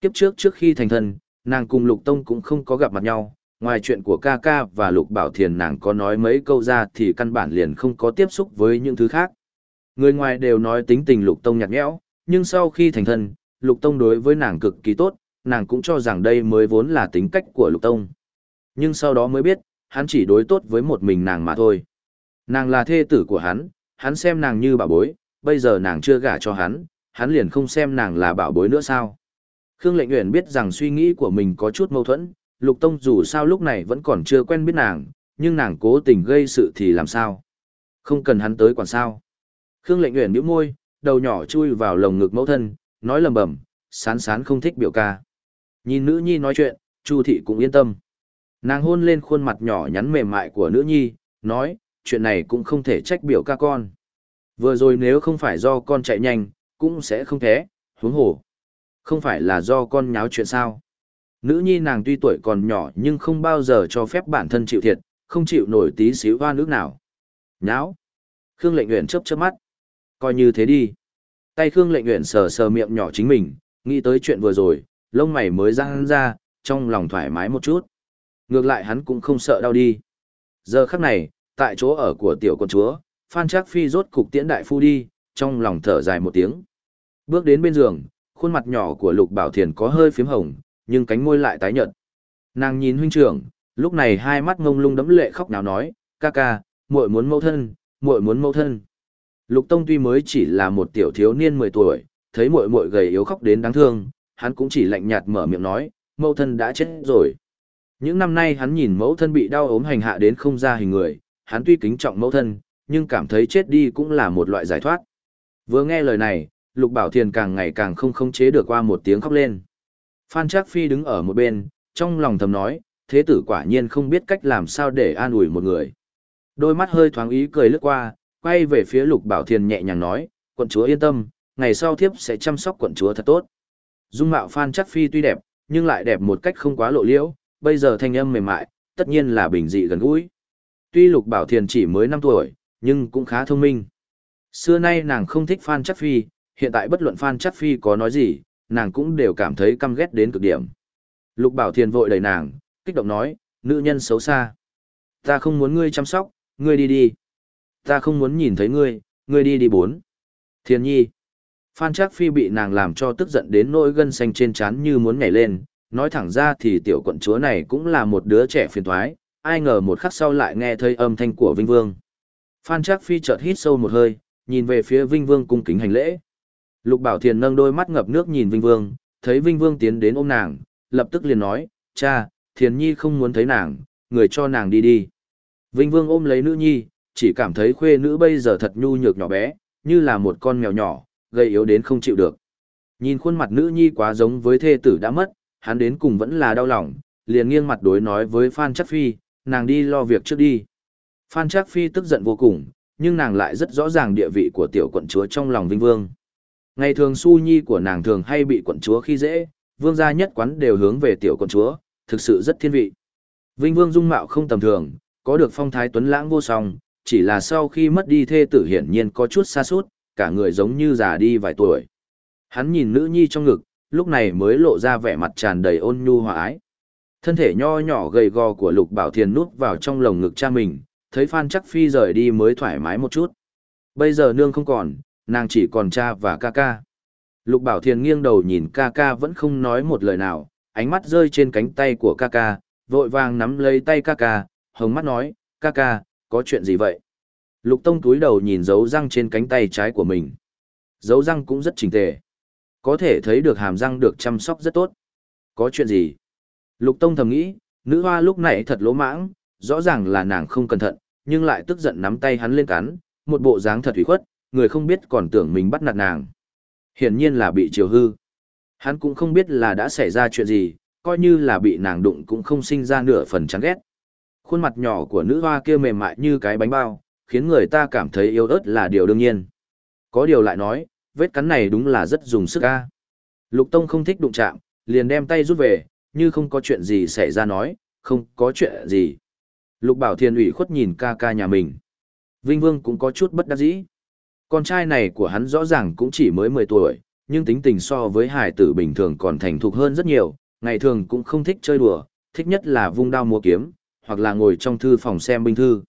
Kiếp trước trước khi thành thân, nàng cùng Lục Tông cũng không có gặp mặt nhau, ngoài chuyện của ca ca và Lục Bảo Thiền nàng có nói mấy câu ra thì căn bản liền không có tiếp xúc với những thứ khác. Người ngoài đều nói tính tình Lục Tông nhạt nhẽo, nhưng sau khi thành thân, Lục Tông đối với nàng cực kỳ tốt, nàng cũng cho rằng đây mới vốn là tính cách của Lục Tông. Nhưng sau đó mới biết, hắn chỉ đối tốt với một mình nàng mà thôi. Nàng là thê tử của hắn, hắn xem nàng như bảo bối, bây giờ nàng chưa gả cho hắn, hắn liền không xem nàng là bảo bối nữa sao. Khương Lệnh Uyển biết rằng suy nghĩ của mình có chút mâu thuẫn, Lục Tông dù sao lúc này vẫn còn chưa quen biết nàng, nhưng nàng cố tình gây sự thì làm sao? Không cần hắn tới quản sao. Khương Lệnh Uyển nhíu môi, đầu nhỏ chui vào lồng ngực mẫu thân, nói lầm bầm, sán sán không thích biểu ca. Nhìn nữ nhi nói chuyện, Chu thị cũng yên tâm. Nàng hôn lên khuôn mặt nhỏ nhắn mềm mại của nữ nhi, nói, chuyện này cũng không thể trách biểu ca con. Vừa rồi nếu không phải do con chạy nhanh, cũng sẽ không thế, huống hồ. Không phải là do con nháo chuyện sao. Nữ nhi nàng tuy tuổi còn nhỏ nhưng không bao giờ cho phép bản thân chịu thiệt, không chịu nổi tí xíu hoa nước nào. Nháo. Khương lệnh nguyện chớp chớp mắt. Coi như thế đi. Tay Khương lệnh nguyện sờ sờ miệng nhỏ chính mình, nghĩ tới chuyện vừa rồi, lông mày mới răng ra, trong lòng thoải mái một chút. Ngược lại hắn cũng không sợ đau đi. Giờ khắc này, tại chỗ ở của tiểu con chúa, Phan Trác Phi rốt cục tiễn đại phu đi, trong lòng thở dài một tiếng. Bước đến bên giường, khuôn mặt nhỏ của Lục Bảo Thiền có hơi phím hồng, nhưng cánh môi lại tái nhợt. Nàng nhìn huynh trưởng, lúc này hai mắt ngông lung đẫm lệ khóc náo nói, ca ca, muội muốn mẫu thân, muội muốn mẫu thân. Lục Tông tuy mới chỉ là một tiểu thiếu niên 10 tuổi, thấy muội muội gầy yếu khóc đến đáng thương, hắn cũng chỉ lạnh nhạt mở miệng nói, mẫu thân đã chết rồi. Những năm nay hắn nhìn mẫu thân bị đau ốm hành hạ đến không ra hình người, hắn tuy kính trọng mẫu thân, nhưng cảm thấy chết đi cũng là một loại giải thoát. Vừa nghe lời này, Lục Bảo Thiền càng ngày càng không khống chế được qua một tiếng khóc lên. Phan Trác Phi đứng ở một bên, trong lòng thầm nói, thế tử quả nhiên không biết cách làm sao để an ủi một người. Đôi mắt hơi thoáng ý cười lướt qua, quay về phía Lục Bảo Thiền nhẹ nhàng nói, quận chúa yên tâm, ngày sau thiếp sẽ chăm sóc quận chúa thật tốt. Dung mạo Phan Trác Phi tuy đẹp, nhưng lại đẹp một cách không quá lộ liễu, bây giờ thanh âm mềm mại, tất nhiên là bình dị gần gũi. Tuy Lục Bảo Thiền chỉ mới 5 tuổi, nhưng cũng khá thông minh. Xưa nay nàng không thích Phan Chắc Phi, hiện tại bất luận Phan Chắc Phi có nói gì, nàng cũng đều cảm thấy căm ghét đến cực điểm. Lục Bảo Thiền vội đẩy nàng, kích động nói, nữ nhân xấu xa. Ta không muốn ngươi chăm sóc, ngươi đi đi. Ta không muốn nhìn thấy ngươi, ngươi đi đi bốn. Thiên nhi. Phan Trác Phi bị nàng làm cho tức giận đến nỗi gân xanh trên trán như muốn nhảy lên, nói thẳng ra thì tiểu quận chúa này cũng là một đứa trẻ phiền toái, ai ngờ một khắc sau lại nghe thấy âm thanh của Vinh Vương. Phan Trác Phi chợt hít sâu một hơi, nhìn về phía Vinh Vương cung kính hành lễ. Lục Bảo Thiền nâng đôi mắt ngập nước nhìn Vinh Vương, thấy Vinh Vương tiến đến ôm nàng, lập tức liền nói, cha, Thiền Nhi không muốn thấy nàng, người cho nàng đi đi. Vinh Vương ôm lấy nữ nhi, chỉ cảm thấy khuê nữ bây giờ thật nhu nhược nhỏ bé, như là một con mèo nhỏ, gây yếu đến không chịu được. Nhìn khuôn mặt nữ nhi quá giống với thê tử đã mất, hắn đến cùng vẫn là đau lòng, liền nghiêng mặt đối nói với Phan Chắc Phi, nàng đi lo việc trước đi. Phan Trác Phi tức giận vô cùng, nhưng nàng lại rất rõ ràng địa vị của tiểu quận chúa trong lòng Vinh Vương. Ngày thường su nhi của nàng thường hay bị quận chúa khi dễ, vương gia nhất quán đều hướng về tiểu quận chúa, thực sự rất thiên vị. Vinh Vương dung mạo không tầm thường, có được phong thái tuấn lãng vô song, chỉ là sau khi mất đi thê tử hiển nhiên có chút xa suốt, cả người giống như già đi vài tuổi. Hắn nhìn nữ nhi trong ngực, lúc này mới lộ ra vẻ mặt tràn đầy ôn nhu hòa ái. Thân thể nho nhỏ gầy gò của Lục Bảo Thiền nút vào trong lồng ngực cha mình, thấy Phan Chắc Phi rời đi mới thoải mái một chút. Bây giờ nương không còn, nàng chỉ còn cha và ca ca. Lục Bảo Thiền nghiêng đầu nhìn ca ca vẫn không nói một lời nào, ánh mắt rơi trên cánh tay của ca ca, vội vàng nắm lấy tay ca ca, hồng mắt nói, ca ca, có chuyện gì vậy? Lục Tông túi đầu nhìn dấu răng trên cánh tay trái của mình. Dấu răng cũng rất chỉnh tề. Có thể thấy được hàm răng được chăm sóc rất tốt. Có chuyện gì? Lục Tông thầm nghĩ, nữ hoa lúc này thật lỗ mãng, rõ ràng là nàng không cẩn thận, nhưng lại tức giận nắm tay hắn lên cắn, một bộ dáng thật ủy khuất, người không biết còn tưởng mình bắt nạt nàng. Hiển nhiên là bị chiều hư. Hắn cũng không biết là đã xảy ra chuyện gì, coi như là bị nàng đụng cũng không sinh ra nửa phần chán ghét. Khuôn mặt nhỏ của nữ hoa kia mềm mại như cái bánh bao, khiến người ta cảm thấy yêu ớt là điều đương nhiên. Có điều lại nói, vết cắn này đúng là rất dùng sức a. Lục Tông không thích đụng chạm, liền đem tay rút về, như không có chuyện gì xảy ra nói, không có chuyện gì. Lục Bảo Thiên ủy khuất nhìn ca ca nhà mình. Vinh Vương cũng có chút bất đắc dĩ. Con trai này của hắn rõ ràng cũng chỉ mới 10 tuổi, nhưng tính tình so với hải tử bình thường còn thành thục hơn rất nhiều, ngày thường cũng không thích chơi đùa, thích nhất là vung đao mua kiếm, hoặc là ngồi trong thư phòng xem binh thư.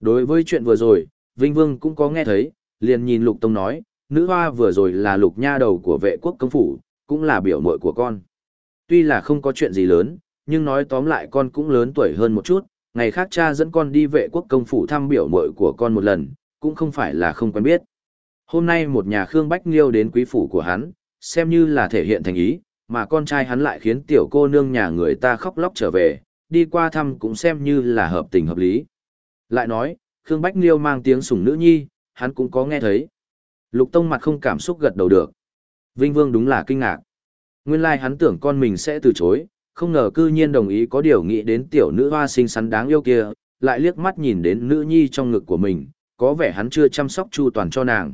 Đối với chuyện vừa rồi, Vinh Vương cũng có nghe thấy, liền nhìn Lục Tông nói, nữ hoa vừa rồi là lục nha đầu của vệ quốc công phủ, cũng là biểu muội của con. Tuy là không có chuyện gì lớn, nhưng nói tóm lại con cũng lớn tuổi hơn một chút, ngày khác cha dẫn con đi vệ quốc công phủ thăm biểu muội của con một lần, cũng không phải là không quen biết. Hôm nay một nhà Khương Bách Liêu đến quý phủ của hắn, xem như là thể hiện thành ý, mà con trai hắn lại khiến tiểu cô nương nhà người ta khóc lóc trở về, đi qua thăm cũng xem như là hợp tình hợp lý. Lại nói, Khương Bách Liêu mang tiếng sủng nữ nhi, hắn cũng có nghe thấy. Lục Tông mặt không cảm xúc gật đầu được. Vinh Vương đúng là kinh ngạc. Nguyên lai like hắn tưởng con mình sẽ từ chối, không ngờ cư nhiên đồng ý có điều nghĩ đến tiểu nữ hoa xinh xắn đáng yêu kia, lại liếc mắt nhìn đến nữ nhi trong ngực của mình, có vẻ hắn chưa chăm sóc chu toàn cho nàng.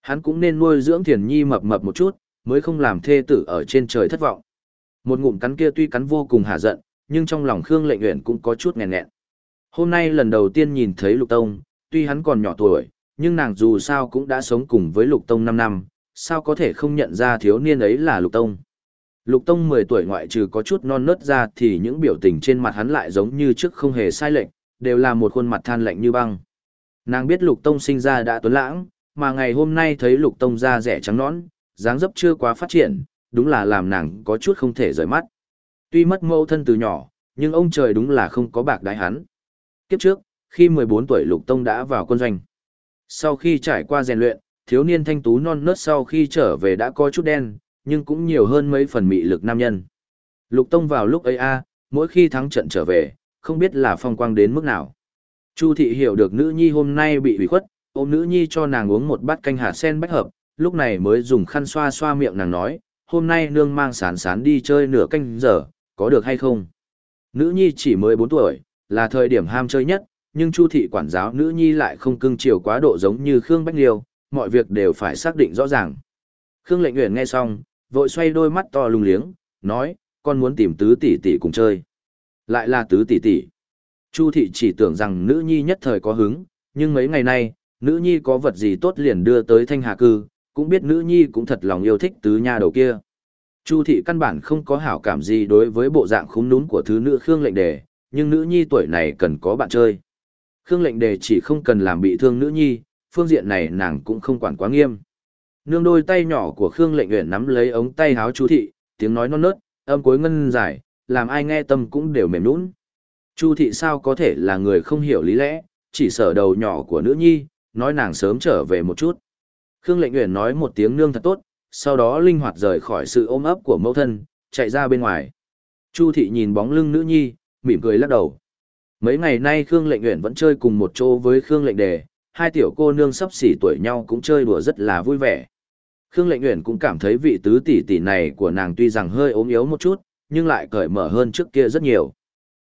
Hắn cũng nên nuôi dưỡng thiền nhi mập mập một chút, mới không làm thê tử ở trên trời thất vọng. Một ngụm cắn kia tuy cắn vô cùng hả giận, nhưng trong lòng Khương Lệnh Uyển cũng có chút nghẹn nghẹn. Hôm nay lần đầu tiên nhìn thấy Lục Tông, tuy hắn còn nhỏ tuổi, nhưng nàng dù sao cũng đã sống cùng với Lục Tông 5 năm, sao có thể không nhận ra thiếu niên ấy là Lục Tông. Lục Tông 10 tuổi ngoại trừ có chút non nớt ra thì những biểu tình trên mặt hắn lại giống như trước không hề sai lệch, đều là một khuôn mặt than lạnh như băng. Nàng biết Lục Tông sinh ra đã tuấn lãng, mà ngày hôm nay thấy Lục Tông da rẻ trắng nõn, dáng dấp chưa quá phát triển, đúng là làm nàng có chút không thể rời mắt. Tuy mất mẫu thân từ nhỏ, nhưng ông trời đúng là không có bạc đái hắn. Kiếp trước, khi 14 tuổi Lục Tông đã vào quân doanh. Sau khi trải qua rèn luyện, thiếu niên thanh tú non nớt sau khi trở về đã có chút đen, nhưng cũng nhiều hơn mấy phần mị lực nam nhân. Lục Tông vào lúc ấy a, mỗi khi thắng trận trở về, không biết là phong quang đến mức nào. Chu thị hiểu được nữ nhi hôm nay bị hủy khuất, ôm nữ nhi cho nàng uống một bát canh hạt sen bách hợp, lúc này mới dùng khăn xoa xoa miệng nàng nói, hôm nay nương mang sán sán đi chơi nửa canh giờ, có được hay không? Nữ nhi chỉ mới 4 tuổi, là thời điểm ham chơi nhất, nhưng Chu thị quản giáo nữ nhi lại không cưng chiều quá độ giống như Khương Bách Liêu, mọi việc đều phải xác định rõ ràng. Khương Lệnh Uyển nghe xong, vội xoay đôi mắt to lung liếng, nói, con muốn tìm tứ tỷ tỷ cùng chơi. Lại là tứ tỷ tỷ. Chu thị chỉ tưởng rằng nữ nhi nhất thời có hứng, nhưng mấy ngày nay, nữ nhi có vật gì tốt liền đưa tới thanh hà cư, cũng biết nữ nhi cũng thật lòng yêu thích tứ nha đầu kia. Chu thị căn bản không có hảo cảm gì đối với bộ dạng khúm núm của thứ nữ Khương lệnh đề, nhưng nữ nhi tuổi này cần có bạn chơi. Khương lệnh đề chỉ không cần làm bị thương nữ nhi, phương diện này nàng cũng không quản quá nghiêm. Nương đôi tay nhỏ của Khương lệnh uyển nắm lấy ống tay háo Chu thị, tiếng nói non nớt, âm cuối ngân dài, làm ai nghe tâm cũng đều mềm nũng. Chu thị sao có thể là người không hiểu lý lẽ, chỉ sở đầu nhỏ của nữ nhi, nói nàng sớm trở về một chút. Khương lệnh uyển nói một tiếng nương thật tốt, sau đó linh hoạt rời khỏi sự ôm ấp của mẫu thân, chạy ra bên ngoài. Chu thị nhìn bóng lưng nữ nhi, mỉm cười lắc đầu. Mấy ngày nay Khương lệnh uyển vẫn chơi cùng một chỗ với Khương lệnh đề, hai tiểu cô nương sắp xỉ tuổi nhau cũng chơi đùa rất là vui vẻ. Khương lệnh uyển cũng cảm thấy vị tứ tỷ tỷ này của nàng tuy rằng hơi ốm yếu một chút, nhưng lại cởi mở hơn trước kia rất nhiều.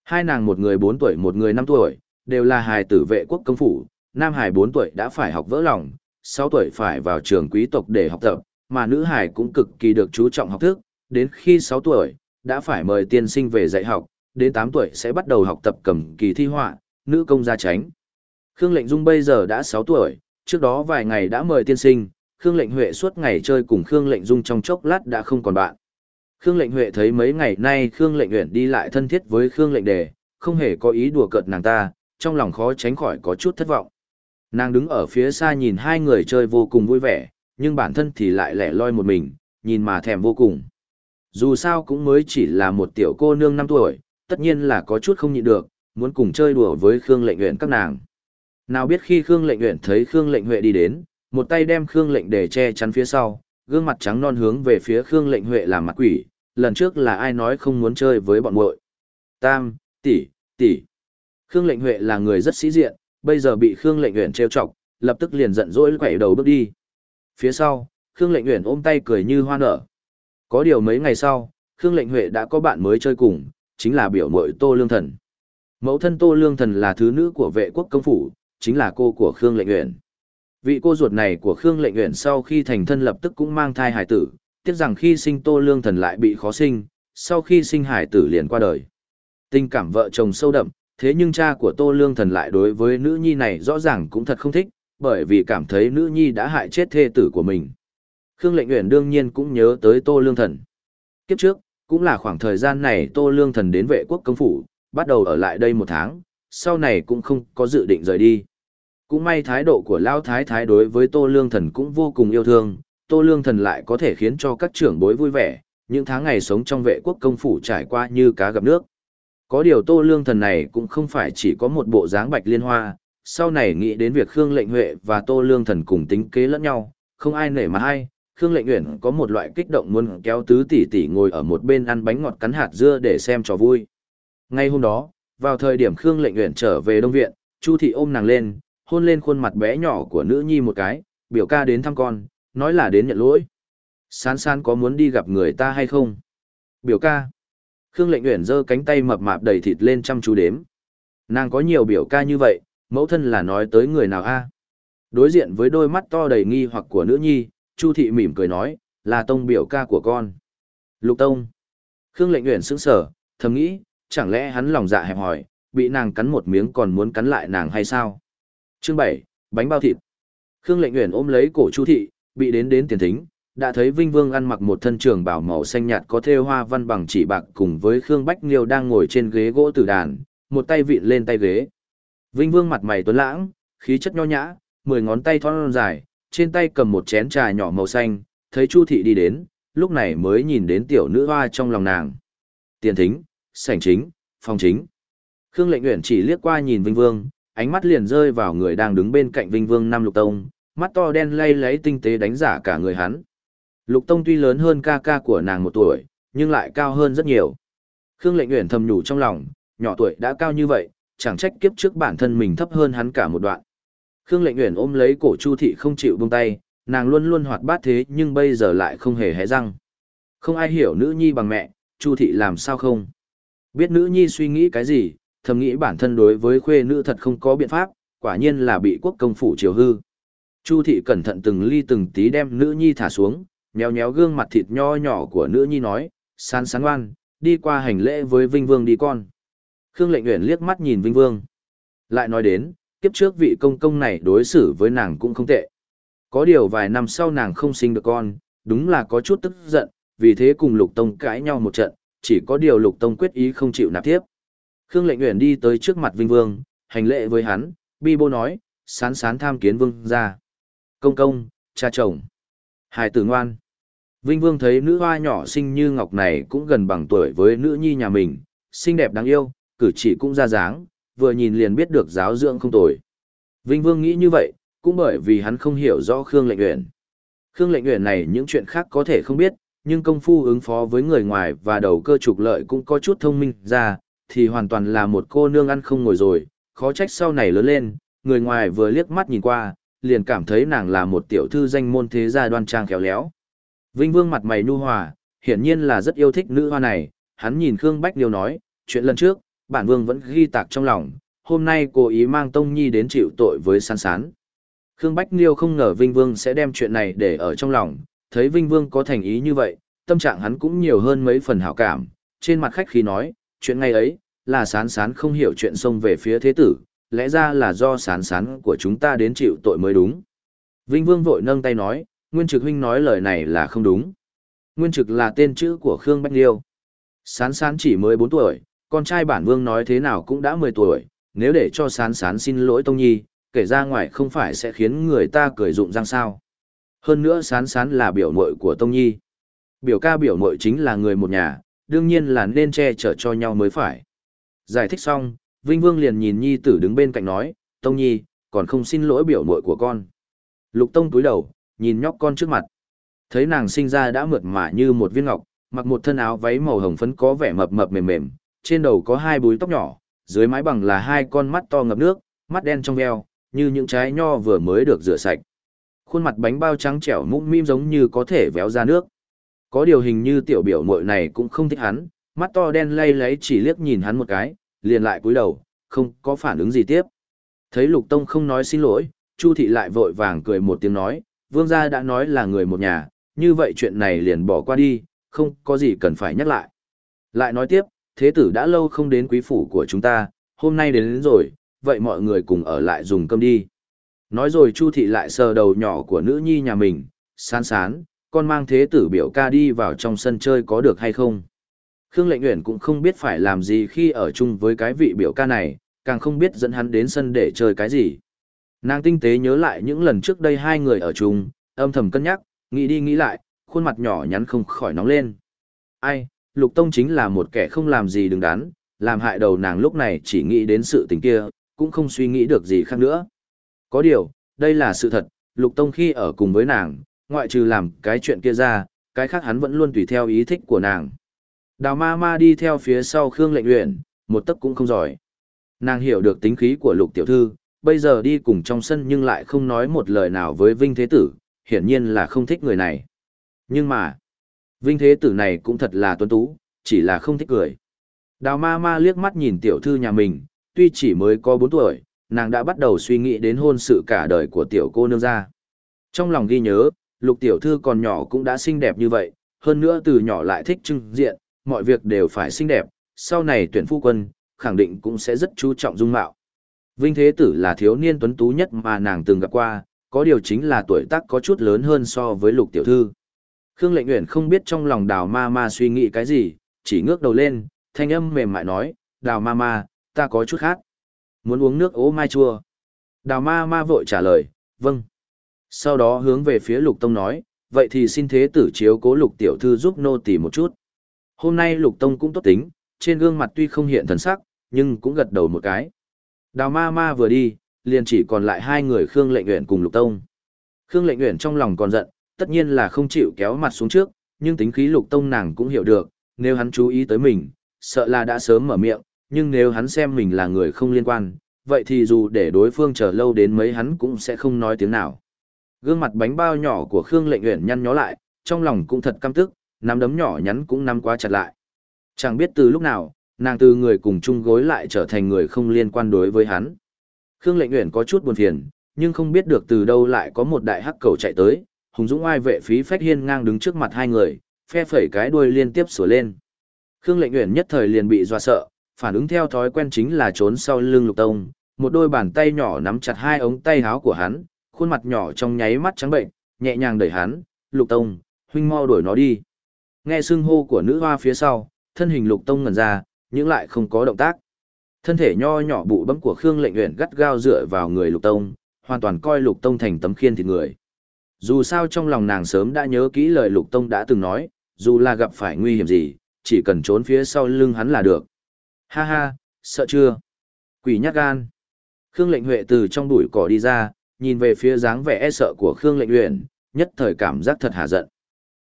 Hai nàng một người 4 tuổi một người 5 tuổi, đều là hài tử vệ quốc công phủ, nam hài 4 tuổi đã phải học vỡ lòng, 6 tuổi phải vào trường quý tộc để học tập, mà nữ hải cũng cực kỳ được chú trọng học thức, đến khi 6 tuổi, đã phải mời tiên sinh về dạy học, đến 8 tuổi sẽ bắt đầu học tập cầm kỳ thi họa, nữ công gia tránh. Khương Lệnh Dung bây giờ đã 6 tuổi, trước đó vài ngày đã mời tiên sinh, Khương Lệnh Huệ suốt ngày chơi cùng Khương Lệnh Dung trong chốc lát đã không còn bạn. Khương Lệnh Huệ thấy mấy ngày nay Khương Lệnh Uyển đi lại thân thiết với Khương Lệnh Đề, không hề có ý đùa cợt nàng ta, trong lòng khó tránh khỏi có chút thất vọng. Nàng đứng ở phía xa nhìn hai người chơi vô cùng vui vẻ, nhưng bản thân thì lại lẻ loi một mình, nhìn mà thèm vô cùng. Dù sao cũng mới chỉ là một tiểu cô nương 5 tuổi, tất nhiên là có chút không nhịn được, muốn cùng chơi đùa với Khương Lệnh Uyển các nàng. Nào biết khi Khương Lệnh Uyển thấy Khương Lệnh Huệ đi đến, một tay đem Khương Lệnh Đề che chắn phía sau, gương mặt trắng non hướng về phía Khương Lệnh Huệ làm mặt quỷ, lần trước là ai nói không muốn chơi với bọn muội. Tam, tỷ, tỷ. Khương Lệnh Huệ là người rất sĩ diện, bây giờ bị Khương Lệnh Uyển trêu chọc, lập tức liền giận dỗi quẩy đầu bước đi. Phía sau, Khương Lệnh Uyển ôm tay cười như hoa nở. Có điều mấy ngày sau, Khương Lệnh Huệ đã có bạn mới chơi cùng, chính là biểu muội Tô Lương Thần. Mẫu thân Tô Lương Thần là thứ nữ của vệ quốc công phủ, chính là cô của Khương Lệnh Uyển. Vị cô ruột này của Khương Lệnh Uyển sau khi thành thân lập tức cũng mang thai hải tử, tiếc rằng khi sinh Tô Lương Thần lại bị khó sinh, sau khi sinh hải tử liền qua đời. Tình cảm vợ chồng sâu đậm, thế nhưng cha của Tô Lương Thần lại đối với nữ nhi này rõ ràng cũng thật không thích, bởi vì cảm thấy nữ nhi đã hại chết thê tử của mình. Khương Lệnh Uyển đương nhiên cũng nhớ tới Tô Lương Thần. Kiếp trước, cũng là khoảng thời gian này Tô Lương Thần đến vệ quốc công phủ, bắt đầu ở lại đây một tháng, sau này cũng không có dự định rời đi. Cũng may thái độ của Lão Thái Thái đối với Tô Lương Thần cũng vô cùng yêu thương, Tô Lương Thần lại có thể khiến cho các trưởng bối vui vẻ, những tháng ngày sống trong vệ quốc công phủ trải qua như cá gặp nước. Có điều Tô Lương Thần này cũng không phải chỉ có một bộ dáng bạch liên hoa, sau này nghĩ đến việc Khương Lệnh Huệ và Tô Lương Thần cùng tính kế lẫn nhau, không ai nể mà ai, Khương Lệnh Uyển có một loại kích động muốn kéo tứ tỷ tỷ ngồi ở một bên ăn bánh ngọt cắn hạt dưa để xem trò vui. Ngay hôm đó, vào thời điểm Khương Lệnh Uyển trở về Đông viện, Chu thị ôm nàng lên, hôn lên khuôn mặt bé nhỏ của nữ nhi một cái, biểu ca đến thăm con, nói là đến nhận lỗi. Sán sán có muốn đi gặp người ta hay không? Biểu ca. Khương lệnh uyển giơ cánh tay mập mạp đầy thịt lên chăm chú đếm. Nàng có nhiều biểu ca như vậy, mẫu thân là nói tới người nào a? Đối diện với đôi mắt to đầy nghi hoặc của nữ nhi, Chu thị mỉm cười nói, là tông biểu ca của con. Lục tông. Khương lệnh uyển sững sờ, thầm nghĩ, chẳng lẽ hắn lòng dạ hẹp hòi, bị nàng cắn một miếng còn muốn cắn lại nàng hay sao? Chương bảy, bánh bao thịt. Khương Lệnh Uyển ôm lấy cổ Chu thị, bị đến đến tiền thính, đã thấy Vinh Vương ăn mặc một thân trường bảo màu xanh nhạt có thêu hoa văn bằng chỉ bạc cùng với Khương Bách Liêu đang ngồi trên ghế gỗ tử đàn, một tay vịn lên tay ghế. Vinh Vương mặt mày tuấn lãng, khí chất nho nhã, mười ngón tay thon dài, trên tay cầm một chén trà nhỏ màu xanh, thấy Chu thị đi đến, lúc này mới nhìn đến tiểu nữ hoa trong lòng nàng. Tiền thính, sảnh chính, phòng chính. Khương Lệnh Uyển chỉ liếc qua nhìn Vinh Vương, ánh mắt liền rơi vào người đang đứng bên cạnh Vinh Vương Nam Lục Tông, mắt to đen lay lấy tinh tế đánh giả cả người hắn. Lục Tông tuy lớn hơn ca ca của nàng một tuổi, nhưng lại cao hơn rất nhiều. Khương Lệnh Uyển thầm nhủ trong lòng, nhỏ tuổi đã cao như vậy, chẳng trách kiếp trước bản thân mình thấp hơn hắn cả một đoạn. Khương Lệnh Uyển ôm lấy cổ Chu thị không chịu buông tay, nàng luôn luôn hoạt bát thế nhưng bây giờ lại không hề hé răng. Không ai hiểu nữ nhi bằng mẹ, Chu thị làm sao không? Biết nữ nhi suy nghĩ cái gì, thầm nghĩ bản thân đối với khuê nữ thật không có biện pháp, quả nhiên là bị quốc công phủ chiều hư. Chu thị cẩn thận từng ly từng tí đem nữ nhi thả xuống, nhéo nhéo gương mặt thịt nho nhỏ của nữ nhi nói, san sáng ngoan, đi qua hành lễ với Vinh Vương đi con. Khương lệnh Uyển liếc mắt nhìn Vinh Vương. Lại nói đến, kiếp trước vị công công này đối xử với nàng cũng không tệ. Có điều vài năm sau nàng không sinh được con, đúng là có chút tức giận, vì thế cùng Lục Tông cãi nhau một trận, chỉ có điều Lục Tông quyết ý không chịu nạp tiếp. Khương Lệnh Uyển đi tới trước mặt Vinh Vương, hành lễ với hắn, bi bô nói, sán sán tham kiến vương ra. Công công, cha chồng. hài tử ngoan. Vinh Vương thấy nữ hoa nhỏ xinh như ngọc này cũng gần bằng tuổi với nữ nhi nhà mình, xinh đẹp đáng yêu, cử chỉ cũng ra dáng, vừa nhìn liền biết được giáo dưỡng không tồi. Vinh Vương nghĩ như vậy, cũng bởi vì hắn không hiểu rõ Khương Lệnh Uyển. Khương Lệnh Uyển này những chuyện khác có thể không biết, nhưng công phu ứng phó với người ngoài và đầu cơ trục lợi cũng có chút thông minh ra, thì hoàn toàn là một cô nương ăn không ngồi rồi, khó trách sau này lớn lên, người ngoài vừa liếc mắt nhìn qua, liền cảm thấy nàng là một tiểu thư danh môn thế gia đoan trang khéo léo. Vinh Vương mặt mày nu hòa, hiển nhiên là rất yêu thích nữ hoa này, hắn nhìn Khương Bách Liêu nói, chuyện lần trước, bản vương vẫn ghi tạc trong lòng, hôm nay cố ý mang Tông Nhi đến chịu tội với sán sán. Khương Bách Liêu không ngờ Vinh Vương sẽ đem chuyện này để ở trong lòng, thấy Vinh Vương có thành ý như vậy, tâm trạng hắn cũng nhiều hơn mấy phần hảo cảm, trên mặt khách khí nói, chuyện ngày ấy, là sán sán không hiểu chuyện xông về phía thế tử, lẽ ra là do sán sán của chúng ta đến chịu tội mới đúng. Vinh Vương vội nâng tay nói, Nguyên Trực Huynh nói lời này là không đúng. Nguyên Trực là tên chữ của Khương Bách Liêu. Sán sán chỉ mới 4 tuổi, con trai bản vương nói thế nào cũng đã 10 tuổi, nếu để cho sán sán xin lỗi Tông Nhi, kể ra ngoài không phải sẽ khiến người ta cười dụng răng sao. Hơn nữa sán sán là biểu muội của Tông Nhi. Biểu ca biểu muội chính là người một nhà, đương nhiên là nên che chở cho nhau mới phải. Giải thích xong, Vinh Vương liền nhìn Nhi tử đứng bên cạnh nói, Tông Nhi, còn không xin lỗi biểu muội của con. Lục Tông túi đầu, nhìn nhóc con trước mặt. Thấy nàng sinh ra đã mượt mà như một viên ngọc, mặc một thân áo váy màu hồng phấn có vẻ mập mập mềm mềm, trên đầu có hai búi tóc nhỏ, dưới mái bằng là hai con mắt to ngập nước, mắt đen trong veo, như những trái nho vừa mới được rửa sạch. Khuôn mặt bánh bao trắng trẻo mũm mĩm giống như có thể véo ra nước. Có điều hình như tiểu biểu muội này cũng không thích hắn, mắt to đen lay lấy chỉ liếc nhìn hắn một cái, liền lại cúi đầu, không có phản ứng gì tiếp. Thấy Lục Tông không nói xin lỗi, Chu thị lại vội vàng cười một tiếng nói, vương gia đã nói là người một nhà, như vậy chuyện này liền bỏ qua đi, không có gì cần phải nhắc lại. Lại nói tiếp, thế tử đã lâu không đến quý phủ của chúng ta, hôm nay đến, đến rồi, vậy mọi người cùng ở lại dùng cơm đi. Nói rồi Chu thị lại sờ đầu nhỏ của nữ nhi nhà mình, sán sán, con mang thế tử biểu ca đi vào trong sân chơi có được hay không. Khương Lệnh Uyển cũng không biết phải làm gì khi ở chung với cái vị biểu ca này, càng không biết dẫn hắn đến sân để chơi cái gì. Nàng tinh tế nhớ lại những lần trước đây hai người ở chung, âm thầm cân nhắc, nghĩ đi nghĩ lại, khuôn mặt nhỏ nhắn không khỏi nóng lên. Ai, Lục Tông chính là một kẻ không làm gì đứng đắn, làm hại đầu nàng lúc này chỉ nghĩ đến sự tình kia, cũng không suy nghĩ được gì khác nữa. Có điều, đây là sự thật, Lục Tông khi ở cùng với nàng, ngoại trừ làm cái chuyện kia ra, cái khác hắn vẫn luôn tùy theo ý thích của nàng. Đào ma ma đi theo phía sau Khương lệnh luyện, một tấc cũng không giỏi. Nàng hiểu được tính khí của lục tiểu thư, bây giờ đi cùng trong sân nhưng lại không nói một lời nào với Vinh Thế Tử, hiển nhiên là không thích người này. Nhưng mà, Vinh Thế Tử này cũng thật là tuấn tú, chỉ là không thích cười. Đào ma ma liếc mắt nhìn tiểu thư nhà mình, tuy chỉ mới có 4 tuổi, nàng đã bắt đầu suy nghĩ đến hôn sự cả đời của tiểu cô nương ra. Trong lòng ghi nhớ, lục tiểu thư còn nhỏ cũng đã xinh đẹp như vậy, hơn nữa từ nhỏ lại thích trưng diện, mọi việc đều phải xinh đẹp, sau này tuyển phu quân, khẳng định cũng sẽ rất chú trọng dung mạo. Vinh Thế Tử là thiếu niên tuấn tú nhất mà nàng từng gặp qua, có điều chính là tuổi tác có chút lớn hơn so với lục tiểu thư. Khương Lệnh Uyển không biết trong lòng đào ma ma suy nghĩ cái gì, chỉ ngước đầu lên, thanh âm mềm mại nói, đào ma ma, ta có chút khát, Muốn uống nước ố mai chua. Đào ma ma vội trả lời, vâng. Sau đó hướng về phía lục tông nói, vậy thì xin thế tử chiếu cố lục tiểu thư giúp nô tỳ một chút. Hôm nay lục tông cũng tốt tính, trên gương mặt tuy không hiện thần sắc, nhưng cũng gật đầu một cái. Đào ma ma vừa đi, liền chỉ còn lại hai người Khương Lệnh Uyển cùng Lục Tông. Khương Lệnh Uyển trong lòng còn giận, tất nhiên là không chịu kéo mặt xuống trước, nhưng tính khí Lục Tông nàng cũng hiểu được, nếu hắn chú ý tới mình, sợ là đã sớm mở miệng, nhưng nếu hắn xem mình là người không liên quan, vậy thì dù để đối phương chờ lâu đến mấy hắn cũng sẽ không nói tiếng nào. Gương mặt bánh bao nhỏ của Khương Lệnh Uyển nhăn nhó lại, trong lòng cũng thật căm tức, nắm đấm nhỏ nhắn cũng nắm quá chặt lại. Chẳng biết từ lúc nào, nàng từ người cùng chung gối lại trở thành người không liên quan đối với hắn. Khương Lệnh Uyển có chút buồn phiền, nhưng không biết được từ đâu lại có một đại hắc cầu chạy tới, hùng dũng oai vệ phí phách hiên ngang đứng trước mặt hai người, phe phẩy cái đuôi liên tiếp sủa lên. Khương Lệnh Uyển nhất thời liền bị dọa sợ, phản ứng theo thói quen chính là trốn sau lưng Lục Tông, một đôi bàn tay nhỏ nắm chặt hai ống tay áo của hắn, khuôn mặt nhỏ trong nháy mắt trắng bệnh, nhẹ nhàng đẩy hắn, "Lục Tông, huynh mau đuổi nó đi." Nghe xưng hô của nữ hoa phía sau, thân hình lục tông ngần ra, nhưng lại không có động tác. Thân thể nho nhỏ bụ bấm của Khương Lệnh Uyển gắt gao dựa vào người lục tông, hoàn toàn coi lục tông thành tấm khiên thịt người. Dù sao trong lòng nàng sớm đã nhớ kỹ lời lục tông đã từng nói, dù là gặp phải nguy hiểm gì, chỉ cần trốn phía sau lưng hắn là được. Ha ha, sợ chưa? Quỷ nhát gan. Khương Lệnh Huệ từ trong bụi cỏ đi ra, nhìn về phía dáng vẻ e sợ của Khương Lệnh Uyển, nhất thời cảm giác thật hà giận.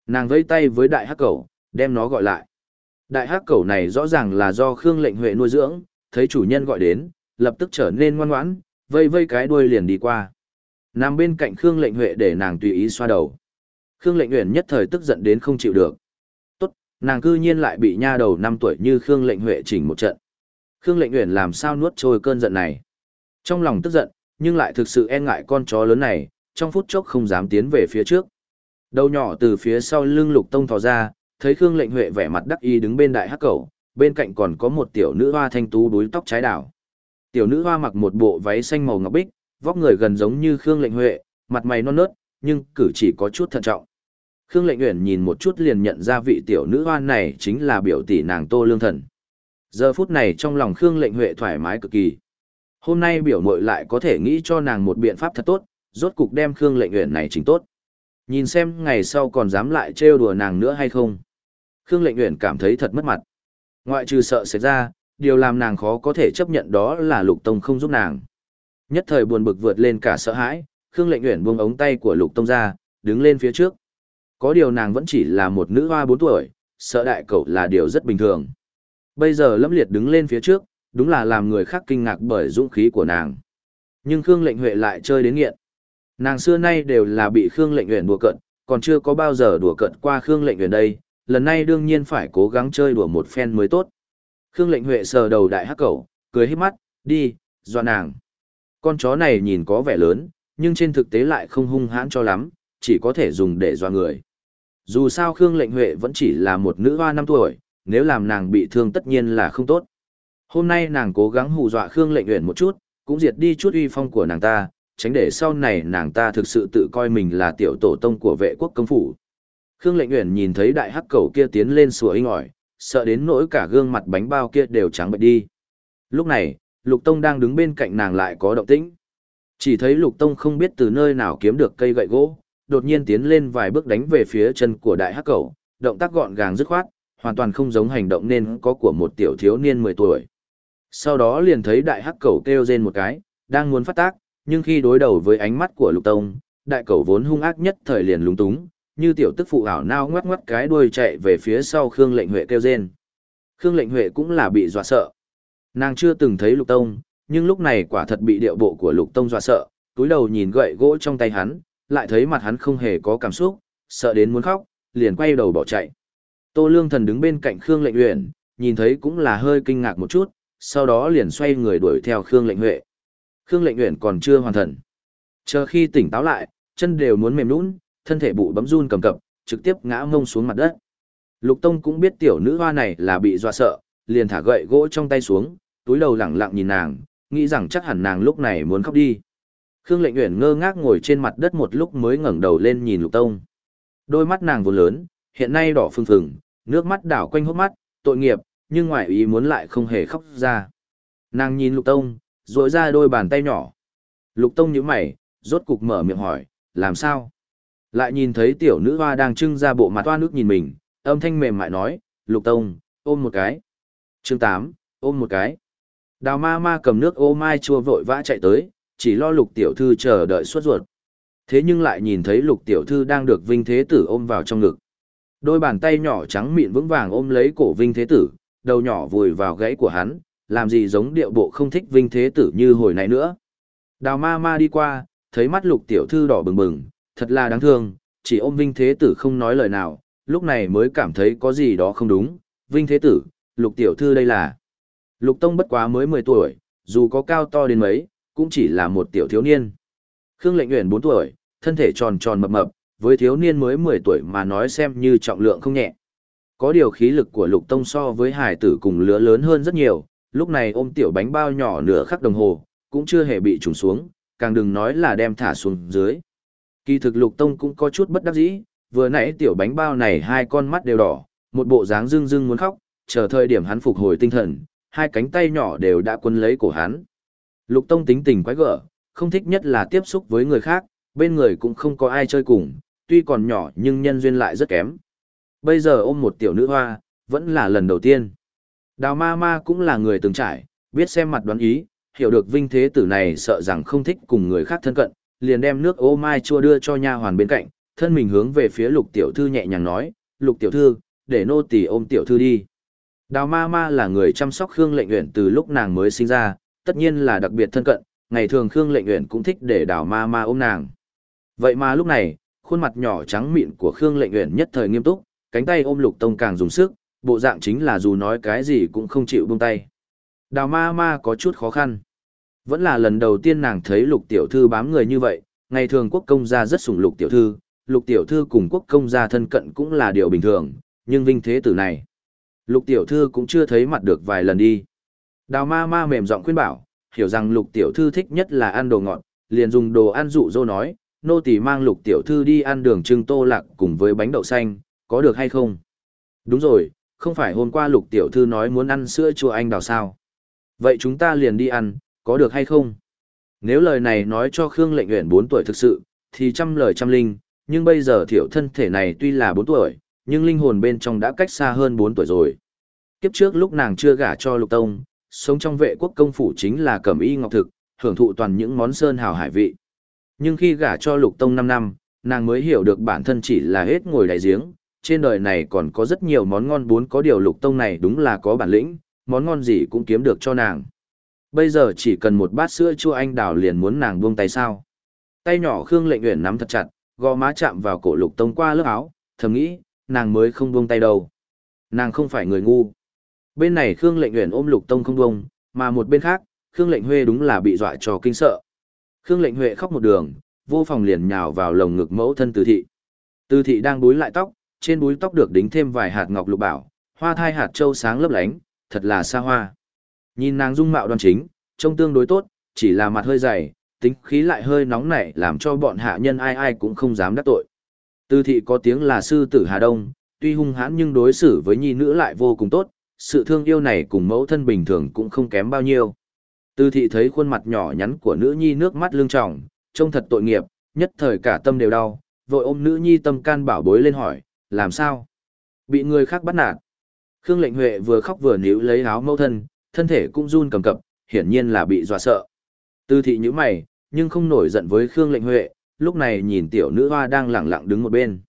Nàng vẫy tay với đại hắc cẩu, đem nó gọi lại. Đại hắc cẩu này rõ ràng là do Khương Lệnh Huệ nuôi dưỡng, thấy chủ nhân gọi đến, lập tức trở nên ngoan ngoãn, vây vây cái đuôi liền đi qua. Nằm bên cạnh Khương Lệnh Huệ để nàng tùy ý xoa đầu. Khương Lệnh Uyển nhất thời tức giận đến không chịu được. Tốt, nàng cư nhiên lại bị nha đầu năm tuổi như Khương Lệnh Huệ chỉnh một trận. Khương Lệnh Uyển làm sao nuốt trôi cơn giận này. Trong lòng tức giận, nhưng lại thực sự e ngại con chó lớn này, trong phút chốc không dám tiến về phía trước. Đầu nhỏ từ phía sau lưng Lục Tông thò ra, thấy Khương Lệnh Huệ vẻ mặt đắc ý đứng bên đại hắc cẩu, bên cạnh còn có một tiểu nữ hoa thanh tú đuối tóc trái đảo. Tiểu nữ hoa mặc một bộ váy xanh màu ngọc bích, vóc người gần giống như Khương Lệnh Huệ, mặt mày non nớt, nhưng cử chỉ có chút thận trọng. Khương Lệnh Uyển nhìn một chút liền nhận ra vị tiểu nữ hoa này chính là biểu tỷ nàng Tô Lương Thần. Giờ phút này trong lòng Khương Lệnh Huệ thoải mái cực kỳ. Hôm nay biểu muội lại có thể nghĩ cho nàng một biện pháp thật tốt, rốt cục đem Khương Lệnh Uyển này chỉnh tốt. Nhìn xem ngày sau còn dám lại trêu đùa nàng nữa hay không. Khương Lệnh Uyển cảm thấy thật mất mặt. Ngoại trừ sợ xảy ra, điều làm nàng khó có thể chấp nhận đó là Lục Tông không giúp nàng. Nhất thời buồn bực vượt lên cả sợ hãi, Khương Lệnh Uyển buông ống tay của Lục Tông ra, đứng lên phía trước. Có điều nàng vẫn chỉ là một nữ hoa bốn tuổi, sợ đại cậu là điều rất bình thường. Bây giờ Lâm Liệt đứng lên phía trước, đúng là làm người khác kinh ngạc bởi dũng khí của nàng. Nhưng Khương Lệnh Huệ lại chơi đến nghiện. Nàng xưa nay đều là bị Khương Lệnh Uyển đùa cận, còn chưa có bao giờ đùa cận qua Khương Lệnh Uyển đây, lần này đương nhiên phải cố gắng chơi đùa một phen mới tốt. Khương Lệnh Huệ sờ đầu đại hắc cẩu, cười híp mắt, đi, dọa nàng. Con chó này nhìn có vẻ lớn, nhưng trên thực tế lại không hung hãn cho lắm, chỉ có thể dùng để dọa người. Dù sao Khương Lệnh Huệ vẫn chỉ là một nữ hoa năm tuổi, nếu làm nàng bị thương tất nhiên là không tốt. Hôm nay nàng cố gắng hù dọa Khương Lệnh Uyển một chút, cũng diệt đi chút uy phong của nàng ta, tránh để sau này nàng ta thực sự tự coi mình là tiểu tổ tông của vệ quốc công phủ. Khương Lệnh Uyển nhìn thấy đại hắc cầu kia tiến lên sủa inh ỏi, sợ đến nỗi cả gương mặt bánh bao kia đều trắng bệch đi. Lúc này, Lục Tông đang đứng bên cạnh nàng lại có động tĩnh. Chỉ thấy Lục Tông không biết từ nơi nào kiếm được cây gậy gỗ, đột nhiên tiến lên vài bước đánh về phía chân của đại hắc cầu, động tác gọn gàng dứt khoát, hoàn toàn không giống hành động nên có của một tiểu thiếu niên 10 tuổi. Sau đó liền thấy đại hắc cầu kêu rên một cái, đang muốn phát tác, nhưng khi đối đầu với ánh mắt của Lục Tông, đại cầu vốn hung ác nhất thời liền lúng túng, như tiểu tức phụ ảo nao ngoắc ngoắc cái đuôi chạy về phía sau Khương Lệnh Huệ kêu rên. Khương Lệnh Huệ cũng là bị dọa sợ. Nàng chưa từng thấy Lục Tông, nhưng lúc này quả thật bị điệu bộ của Lục Tông dọa sợ, túi đầu nhìn gậy gỗ trong tay hắn, lại thấy mặt hắn không hề có cảm xúc, sợ đến muốn khóc, liền quay đầu bỏ chạy. Tô Lương Thần đứng bên cạnh Khương Lệnh Uyển, nhìn thấy cũng là hơi kinh ngạc một chút, sau đó liền xoay người đuổi theo Khương Lệnh Huệ. Khương Lệnh Uyển còn chưa hoàn thần. Chờ khi tỉnh táo lại, chân đều muốn mềm nhũn, thân thể bụ bấm run cầm cập, trực tiếp ngã ngông xuống mặt đất. Lục Tông cũng biết tiểu nữ hoa này là bị dọa sợ, liền thả gậy gỗ trong tay xuống, túi đầu lẳng lặng nhìn nàng, nghĩ rằng chắc hẳn nàng lúc này muốn khóc đi. Khương Lệnh Uyển ngơ ngác ngồi trên mặt đất một lúc mới ngẩng đầu lên nhìn Lục Tông. Đôi mắt nàng vốn lớn, hiện nay đỏ phừng phừng, nước mắt đảo quanh hốc mắt, tội nghiệp, nhưng ngoại ý muốn lại không hề khóc ra. Nàng nhìn Lục Tông, rỗi ra đôi bàn tay nhỏ. Lục Tông nhíu mày, rốt cục mở miệng hỏi, làm sao? Lại nhìn thấy tiểu nữ hoa đang trưng ra bộ mặt toa nước nhìn mình, âm thanh mềm mại nói, Lục Tông, ôm một cái. Chương 8, ôm một cái. Đào ma ma cầm nước ô mai chua vội vã chạy tới, chỉ lo lục tiểu thư chờ đợi suốt ruột. Thế nhưng lại nhìn thấy lục tiểu thư đang được vinh thế tử ôm vào trong ngực. Đôi bàn tay nhỏ trắng mịn vững vàng ôm lấy cổ vinh thế tử, đầu nhỏ vùi vào gãy của hắn, làm gì giống điệu bộ không thích vinh thế tử như hồi nãy nữa. Đào ma ma đi qua, thấy mắt lục tiểu thư đỏ bừng bừng, thật là đáng thương, chỉ ôm vinh thế tử không nói lời nào, lúc này mới cảm thấy có gì đó không đúng. Vinh thế tử, lục tiểu thư đây là... Lục tông bất quá mới 10 tuổi, dù có cao to đến mấy, cũng chỉ là một tiểu thiếu niên. Khương lệnh nguyện 4 tuổi, thân thể tròn tròn mập mập, với thiếu niên mới 10 tuổi mà nói xem như trọng lượng không nhẹ. Có điều khí lực của lục tông so với hải tử cùng lứa lớn hơn rất nhiều, lúc này ôm tiểu bánh bao nhỏ nửa khắc đồng hồ, cũng chưa hề bị trùng xuống, càng đừng nói là đem thả xuống dưới. Kỳ thực lục tông cũng có chút bất đắc dĩ, vừa nãy tiểu bánh bao này hai con mắt đều đỏ, một bộ dáng rưng rưng muốn khóc, chờ thời điểm hắn phục hồi tinh thần, hai cánh tay nhỏ đều đã quấn lấy cổ hắn. Lục Tông tính tình quái gở, không thích nhất là tiếp xúc với người khác, bên người cũng không có ai chơi cùng, tuy còn nhỏ nhưng nhân duyên lại rất kém. Bây giờ ôm một tiểu nữ hoa, vẫn là lần đầu tiên. Đào ma ma cũng là người từng trải, biết xem mặt đoán ý, hiểu được vinh thế tử này sợ rằng không thích cùng người khác thân cận, liền đem nước ô mai chua đưa cho nha hoàn bên cạnh, thân mình hướng về phía lục tiểu thư nhẹ nhàng nói, lục tiểu thư, để nô tỳ ôm tiểu thư đi. Đào ma ma là người chăm sóc Khương lệnh Uyển từ lúc nàng mới sinh ra, tất nhiên là đặc biệt thân cận, ngày thường Khương lệnh Uyển cũng thích để đào ma ma ôm nàng. Vậy mà lúc này, khuôn mặt nhỏ trắng mịn của Khương lệnh Uyển nhất thời nghiêm túc, cánh tay ôm lục tông càng dùng sức, bộ dạng chính là dù nói cái gì cũng không chịu buông tay. Đào ma ma có chút khó khăn. Vẫn là lần đầu tiên nàng thấy lục tiểu thư bám người như vậy, ngày thường quốc công gia rất sủng lục tiểu thư, lục tiểu thư cùng quốc công gia thân cận cũng là điều bình thường, nhưng vinh thế tử này. Lục tiểu thư cũng chưa thấy mặt được vài lần đi. Đào ma ma mềm giọng khuyên bảo, hiểu rằng lục tiểu thư thích nhất là ăn đồ ngọt, liền dùng đồ ăn dụ dỗ nói, nô tỳ mang lục tiểu thư đi ăn đường trưng tô lạc cùng với bánh đậu xanh, có được hay không? Đúng rồi, không phải hôm qua lục tiểu thư nói muốn ăn sữa chua anh đào sao? Vậy chúng ta liền đi ăn, có được hay không? Nếu lời này nói cho Khương lệnh nguyện 4 tuổi thực sự, thì trăm lời trăm linh, nhưng bây giờ thiểu thân thể này tuy là 4 tuổi, nhưng linh hồn bên trong đã cách xa hơn 4 tuổi rồi. Kiếp trước lúc nàng chưa gả cho lục tông, sống trong vệ quốc công phủ chính là cẩm y ngọc thực, hưởng thụ toàn những món sơn hào hải vị. Nhưng khi gả cho lục tông 5 năm, nàng mới hiểu được bản thân chỉ là hết ngồi đại giếng, trên đời này còn có rất nhiều món ngon bốn có điều lục tông này đúng là có bản lĩnh, món ngon gì cũng kiếm được cho nàng. Bây giờ chỉ cần một bát sữa chua anh đào liền muốn nàng buông tay sao. Tay nhỏ Khương lệnh uyển nắm thật chặt, gò má chạm vào cổ lục tông qua lớp áo, thầm nghĩ, nàng mới không buông tay đâu. Nàng không phải người ngu. Bên này Khương lệnh nguyện ôm lục tông không buông, mà một bên khác, Khương lệnh Huệ đúng là bị dọa cho kinh sợ. Khương lệnh huệ khóc một đường, vô phòng liền nhào vào lồng ngực mẫu thân từ thị. Từ thị đang búi lại tóc, trên búi tóc được đính thêm vài hạt ngọc lục bảo, hoa thai hạt châu sáng lấp lánh, thật là xa hoa. Nhìn nàng dung mạo đoan chính, trông tương đối tốt, chỉ là mặt hơi dày, tính khí lại hơi nóng nảy làm cho bọn hạ nhân ai ai cũng không dám đắc tội. Tư thị có tiếng là sư tử Hà Đông, tuy hung hãn nhưng đối xử với nhi nữ lại vô cùng tốt, sự thương yêu này cùng mẫu thân bình thường cũng không kém bao nhiêu. Tư thị thấy khuôn mặt nhỏ nhắn của nữ nhi nước mắt lưng tròng, trông thật tội nghiệp, nhất thời cả tâm đều đau, vội ôm nữ nhi tâm can bảo bối lên hỏi, làm sao? Bị người khác bắt nạt. Khương lệnh huệ vừa khóc vừa níu lấy áo mẫu thân, thân thể cũng run cầm cập, hiển nhiên là bị dọa sợ. Tư thị như mày, nhưng không nổi giận với Khương lệnh huệ, lúc này nhìn tiểu nữ hoa đang lẳng lặng đứng một bên.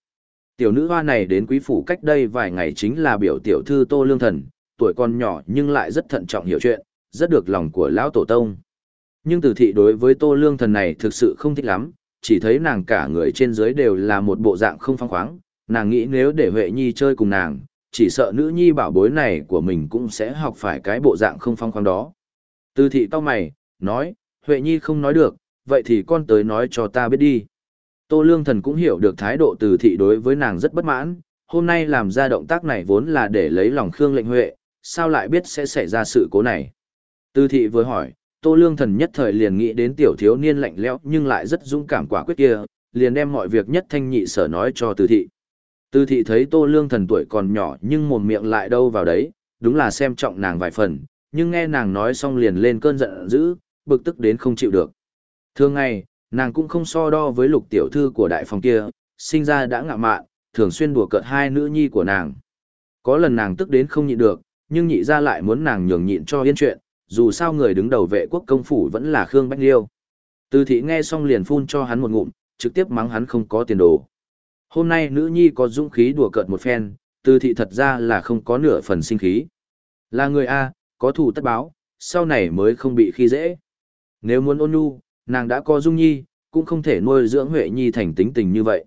Tiểu nữ hoa này đến quý phủ cách đây vài ngày chính là biểu tiểu thư Tô Lương Thần, tuổi còn nhỏ nhưng lại rất thận trọng hiểu chuyện, rất được lòng của lão tổ tông. Nhưng từ thị đối với Tô Lương Thần này thực sự không thích lắm, chỉ thấy nàng cả người trên dưới đều là một bộ dạng không phong khoáng, nàng nghĩ nếu để Huệ Nhi chơi cùng nàng, chỉ sợ nữ nhi bảo bối này của mình cũng sẽ học phải cái bộ dạng không phong khoáng đó. Từ thị to mày, nói, Huệ Nhi không nói được, vậy thì con tới nói cho ta biết đi. Tô Lương Thần cũng hiểu được thái độ từ thị đối với nàng rất bất mãn, hôm nay làm ra động tác này vốn là để lấy lòng Khương lệnh Huệ, sao lại biết sẽ xảy ra sự cố này. Từ thị vừa hỏi, Tô Lương Thần nhất thời liền nghĩ đến tiểu thiếu niên lạnh lẽo nhưng lại rất dũng cảm quả quyết kia, liền đem mọi việc nhất thanh nhị sở nói cho Từ thị. Từ thị thấy Tô Lương Thần tuổi còn nhỏ nhưng mồm miệng lại đâu vào đấy, đúng là xem trọng nàng vài phần, nhưng nghe nàng nói xong liền lên cơn giận dữ, bực tức đến không chịu được. Thường ngày, nàng cũng không so đo với lục tiểu thư của đại phòng kia, sinh ra đã ngạ mạn, thường xuyên đùa cợt hai nữ nhi của nàng. Có lần nàng tức đến không nhịn được, nhưng nhị ra lại muốn nàng nhường nhịn cho yên chuyện, dù sao người đứng đầu vệ quốc công phủ vẫn là Khương Bách Liêu. Từ thị nghe xong liền phun cho hắn một ngụm, trực tiếp mắng hắn không có tiền đồ. Hôm nay nữ nhi có dũng khí đùa cợt một phen, từ thị thật ra là không có nửa phần sinh khí. Là người A, có thủ tất báo, sau này mới không bị khi dễ. Nếu muốn ôn nhu, nàng đã có dung nhi, cũng không thể nuôi dưỡng Huệ Nhi thành tính tình như vậy.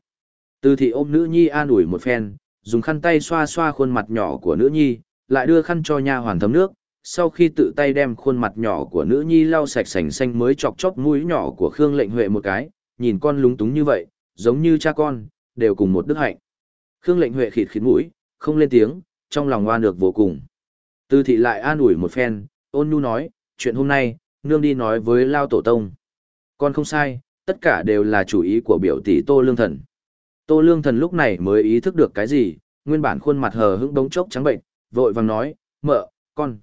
Từ thị ôm nữ nhi an ủi một phen, dùng khăn tay xoa xoa khuôn mặt nhỏ của nữ nhi, lại đưa khăn cho nha hoàn thấm nước, sau khi tự tay đem khuôn mặt nhỏ của nữ nhi lau sạch sành xanh mới chọc chóc mũi nhỏ của Khương Lệnh Huệ một cái, nhìn con lúng túng như vậy, giống như cha con, đều cùng một đức hạnh. Khương Lệnh Huệ khịt khịt mũi, không lên tiếng, trong lòng oan được vô cùng. Tư thị lại an ủi một phen, ôn nhu nói, chuyện hôm nay, nương đi nói với Lao Tổ Tông. Con không sai, tất cả đều là chủ ý của biểu tỷ Tô Lương Thần. Tô Lương Thần lúc này mới ý thức được cái gì, nguyên bản khuôn mặt hờ hững đống chốc trắng bệnh, vội vàng nói, mợ, con.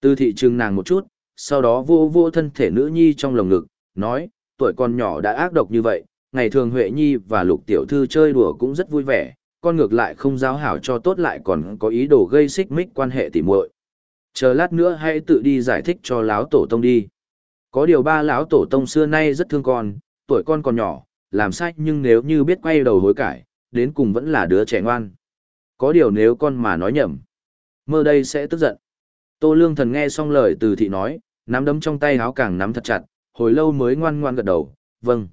Tư thị trừng nàng một chút, sau đó vô vô thân thể nữ nhi trong lồng ngực, nói, tuổi con nhỏ đã ác độc như vậy, ngày thường Huệ Nhi và Lục Tiểu Thư chơi đùa cũng rất vui vẻ, con ngược lại không giáo hảo cho tốt lại còn có ý đồ gây xích mích quan hệ tỉ muội. Chờ lát nữa hãy tự đi giải thích cho láo tổ tông đi. Có điều ba lão tổ tông xưa nay rất thương con, tuổi con còn nhỏ, làm sai nhưng nếu như biết quay đầu hối cải, đến cùng vẫn là đứa trẻ ngoan. Có điều nếu con mà nói nhầm, mơ đây sẽ tức giận. Tô Lương Thần nghe xong lời từ thị nói, nắm đấm trong tay háo càng nắm thật chặt, hồi lâu mới ngoan ngoan gật đầu, vâng.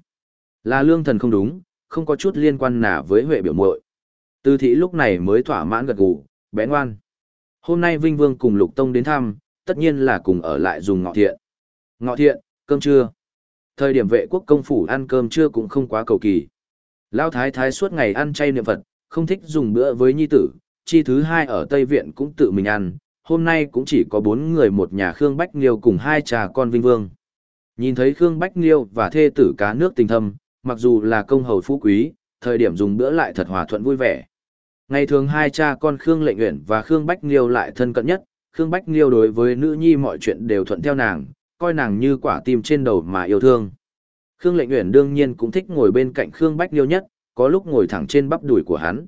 Là Lương Thần không đúng, không có chút liên quan nào với Huệ biểu muội. Từ thị lúc này mới thỏa mãn gật gù, bé ngoan. Hôm nay Vinh Vương cùng Lục Tông đến thăm, tất nhiên là cùng ở lại dùng ngọ thiện. Ngọ thiện, cơm trưa. Thời điểm vệ quốc công phủ ăn cơm trưa cũng không quá cầu kỳ. Lao thái thái suốt ngày ăn chay niệm Phật, không thích dùng bữa với nhi tử, chi thứ hai ở Tây Viện cũng tự mình ăn, hôm nay cũng chỉ có bốn người một nhà Khương Bách Liêu cùng hai trà con Vinh Vương. Nhìn thấy Khương Bách Liêu và thê tử cá nước tình thâm, mặc dù là công hầu phú quý, thời điểm dùng bữa lại thật hòa thuận vui vẻ. Ngày thường hai cha con Khương Lệnh Uyển và Khương Bách Liêu lại thân cận nhất, Khương Bách Liêu đối với nữ nhi mọi chuyện đều thuận theo nàng, coi nàng như quả tim trên đầu mà yêu thương. Khương Lệnh Uyển đương nhiên cũng thích ngồi bên cạnh Khương Bách Liêu nhất, có lúc ngồi thẳng trên bắp đùi của hắn.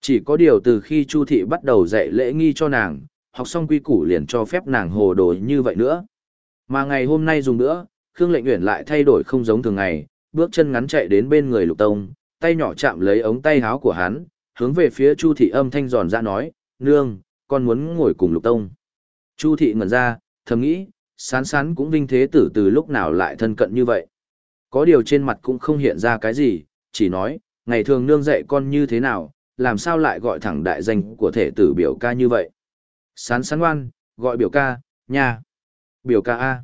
Chỉ có điều từ khi Chu thị bắt đầu dạy lễ nghi cho nàng, học xong quy củ liền cho phép nàng hồ đồ như vậy nữa. Mà ngày hôm nay dùng nữa, Khương Lệnh Uyển lại thay đổi không giống thường ngày, bước chân ngắn chạy đến bên người Lục Tông, tay nhỏ chạm lấy ống tay áo của hắn, hướng về phía Chu thị âm thanh giòn ra nói, "Nương, con muốn ngồi cùng Lục Tông." Chu thị ngẩn ra, thầm nghĩ, sán sán cũng vinh thế tử từ lúc nào lại thân cận như vậy. Có điều trên mặt cũng không hiện ra cái gì, chỉ nói, ngày thường nương dạy con như thế nào, làm sao lại gọi thẳng đại danh của thể tử biểu ca như vậy. Sán sán ngoan, gọi biểu ca, nha. Biểu ca A.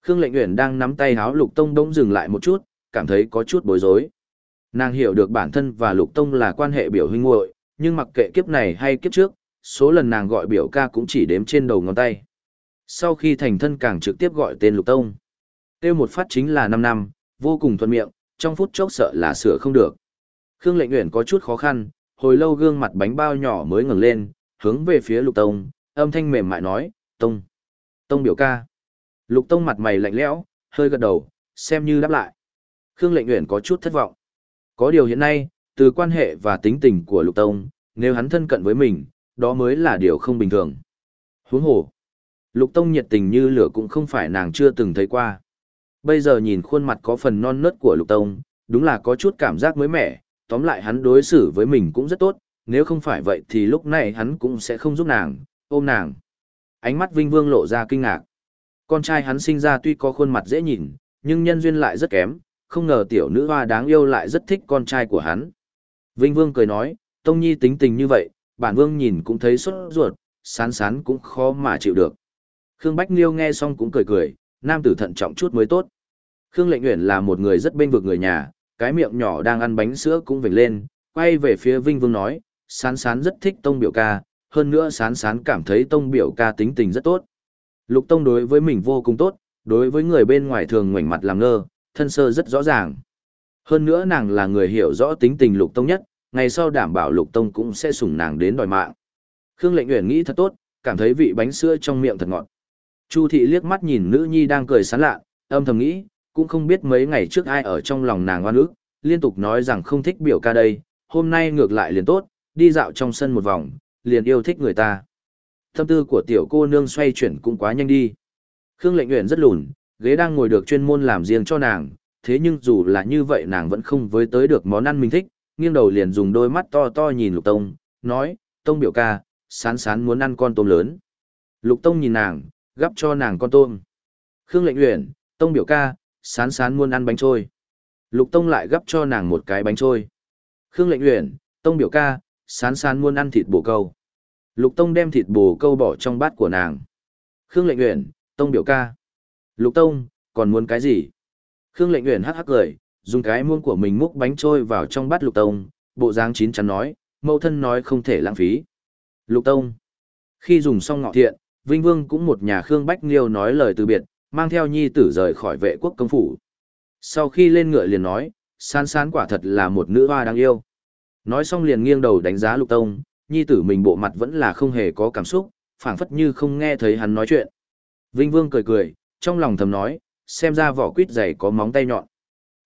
Khương Lệnh Uyển đang nắm tay háo Lục Tông đông dừng lại một chút, cảm thấy có chút bối rối. Nàng hiểu được bản thân và Lục Tông là quan hệ biểu huynh muội, nhưng mặc kệ kiếp này hay kiếp trước, số lần nàng gọi biểu ca cũng chỉ đếm trên đầu ngón tay. Sau khi thành thân càng trực tiếp gọi tên Lục Tông. Tiêu một phát chính là 5 năm, vô cùng thuận miệng, trong phút chốc sợ là sửa không được. Khương Lệnh Uyển có chút khó khăn, hồi lâu gương mặt bánh bao nhỏ mới ngẩng lên, hướng về phía Lục Tông, âm thanh mềm mại nói, "Tông." "Tông biểu ca." Lục Tông mặt mày lạnh lẽo, hơi gật đầu, xem như đáp lại. Khương Lệnh Uyển có chút thất vọng. Có điều hiện nay, từ quan hệ và tính tình của Lục Tông, nếu hắn thân cận với mình, đó mới là điều không bình thường. Huống hồ, Lục Tông nhiệt tình như lửa cũng không phải nàng chưa từng thấy qua. Bây giờ nhìn khuôn mặt có phần non nớt của Lục Tông, đúng là có chút cảm giác mới mẻ, tóm lại hắn đối xử với mình cũng rất tốt, nếu không phải vậy thì lúc này hắn cũng sẽ không giúp nàng, ôm nàng. Ánh mắt Vinh Vương lộ ra kinh ngạc. Con trai hắn sinh ra tuy có khuôn mặt dễ nhìn, nhưng nhân duyên lại rất kém, không ngờ tiểu nữ hoa đáng yêu lại rất thích con trai của hắn. Vinh Vương cười nói, Tông Nhi tính tình như vậy, bản Vương nhìn cũng thấy sốt ruột, sán sán cũng khó mà chịu được. Khương Bách Liêu nghe xong cũng cười cười, nam tử thận trọng chút mới tốt. Khương Lệnh Uyển là một người rất bên vực người nhà, cái miệng nhỏ đang ăn bánh sữa cũng vểnh lên, quay về phía Vinh Vương nói, sán sán rất thích Tông biểu ca, hơn nữa sán sán cảm thấy Tông biểu ca tính tình rất tốt. Lục Tông đối với mình vô cùng tốt, đối với người bên ngoài thường ngoảnh mặt làm ngơ, thân sơ rất rõ ràng. Hơn nữa nàng là người hiểu rõ tính tình Lục Tông nhất, ngày sau đảm bảo Lục Tông cũng sẽ sủng nàng đến đòi mạng. Khương Lệnh Uyển nghĩ thật tốt, cảm thấy vị bánh sữa trong miệng thật ngọt. Chu thị liếc mắt nhìn nữ nhi đang cười sán lạ, âm thầm nghĩ, cũng không biết mấy ngày trước ai ở trong lòng nàng oan ức, liên tục nói rằng không thích biểu ca đây, hôm nay ngược lại liền tốt, đi dạo trong sân một vòng, liền yêu thích người ta. Tâm tư của tiểu cô nương xoay chuyển cũng quá nhanh đi. Khương Lệnh Uyển rất lùn, ghế đang ngồi được chuyên môn làm riêng cho nàng, thế nhưng dù là như vậy nàng vẫn không với tới được món ăn mình thích, nghiêng đầu liền dùng đôi mắt to to nhìn Lục Tông, nói, Tông biểu ca, sán sán muốn ăn con tôm lớn. Lục Tông nhìn nàng, gắp cho nàng con tôm. Khương Lệnh Uyển, Tông biểu ca, sán sán muốn ăn bánh trôi. Lục Tông lại gắp cho nàng một cái bánh trôi. Khương Lệnh Uyển, Tông biểu ca, sán sán muốn ăn thịt bồ câu. Lục Tông đem thịt bồ câu bỏ trong bát của nàng. Khương Lệnh Uyển, Tông biểu ca. Lục Tông, còn muốn cái gì? Khương Lệnh Uyển hắc hắc cười, dùng cái muôn của mình múc bánh trôi vào trong bát Lục Tông, bộ dáng chín chắn nói, mẫu thân nói không thể lãng phí. Lục Tông. Khi dùng xong ngọ thiện, Vinh Vương cũng một nhà Khương Bách Nghiêu nói lời từ biệt, mang theo nhi tử rời khỏi vệ quốc công phủ. Sau khi lên ngựa liền nói, san san quả thật là một nữ hoa đáng yêu. Nói xong liền nghiêng đầu đánh giá Lục Tông, nhi tử mình bộ mặt vẫn là không hề có cảm xúc, phảng phất như không nghe thấy hắn nói chuyện. Vinh Vương cười cười, trong lòng thầm nói, xem ra vỏ quýt dày có móng tay nhọn.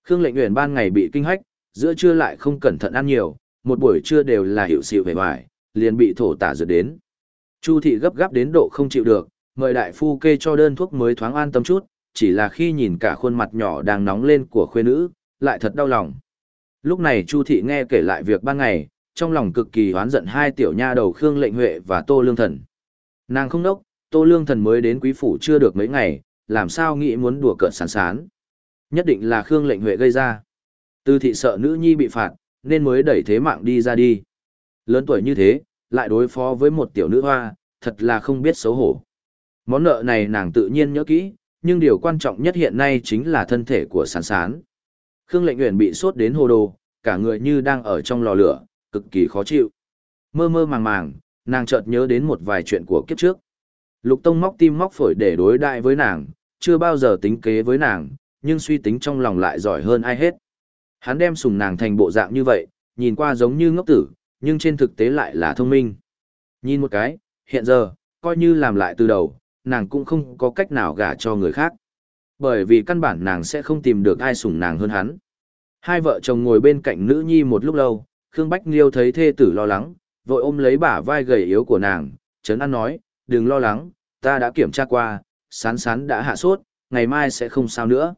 Khương Lệnh nguyện ban ngày bị kinh hách, giữa trưa lại không cẩn thận ăn nhiều, một buổi trưa đều là hiệu xịu về hoài, liền bị thổ tả rượt đến. Chu thị gấp gáp đến độ không chịu được, mời đại phu kê cho đơn thuốc mới thoáng an tâm chút, chỉ là khi nhìn cả khuôn mặt nhỏ đang nóng lên của khuê nữ, lại thật đau lòng. Lúc này Chu thị nghe kể lại việc ban ngày, trong lòng cực kỳ hoán giận hai tiểu nha đầu Khương Lệnh Huệ và Tô Lương Thần. Nàng không đốc, Tô Lương Thần mới đến quý phủ chưa được mấy ngày, làm sao nghĩ muốn đùa cợt sán sán. Nhất định là Khương Lệnh Huệ gây ra. Tư thị sợ nữ nhi bị phạt, nên mới đẩy thế mạng đi ra đi. Lớn tuổi như thế, lại đối phó với một tiểu nữ hoa, thật là không biết xấu hổ. Món nợ này nàng tự nhiên nhớ kỹ, nhưng điều quan trọng nhất hiện nay chính là thân thể của sán sán. Khương lệnh nguyện bị sốt đến hồ đồ, cả người như đang ở trong lò lửa, cực kỳ khó chịu. Mơ mơ màng màng, nàng chợt nhớ đến một vài chuyện của kiếp trước. Lục Tông móc tim móc phổi để đối đại với nàng, chưa bao giờ tính kế với nàng, nhưng suy tính trong lòng lại giỏi hơn ai hết. Hắn đem sùng nàng thành bộ dạng như vậy, nhìn qua giống như ngốc tử, nhưng trên thực tế lại là thông minh. Nhìn một cái, hiện giờ, coi như làm lại từ đầu, nàng cũng không có cách nào gả cho người khác. Bởi vì căn bản nàng sẽ không tìm được ai sủng nàng hơn hắn. Hai vợ chồng ngồi bên cạnh nữ nhi một lúc lâu, Khương Bách Liêu thấy thê tử lo lắng, vội ôm lấy bả vai gầy yếu của nàng, chấn an nói, đừng lo lắng, ta đã kiểm tra qua, sán sán đã hạ sốt, ngày mai sẽ không sao nữa.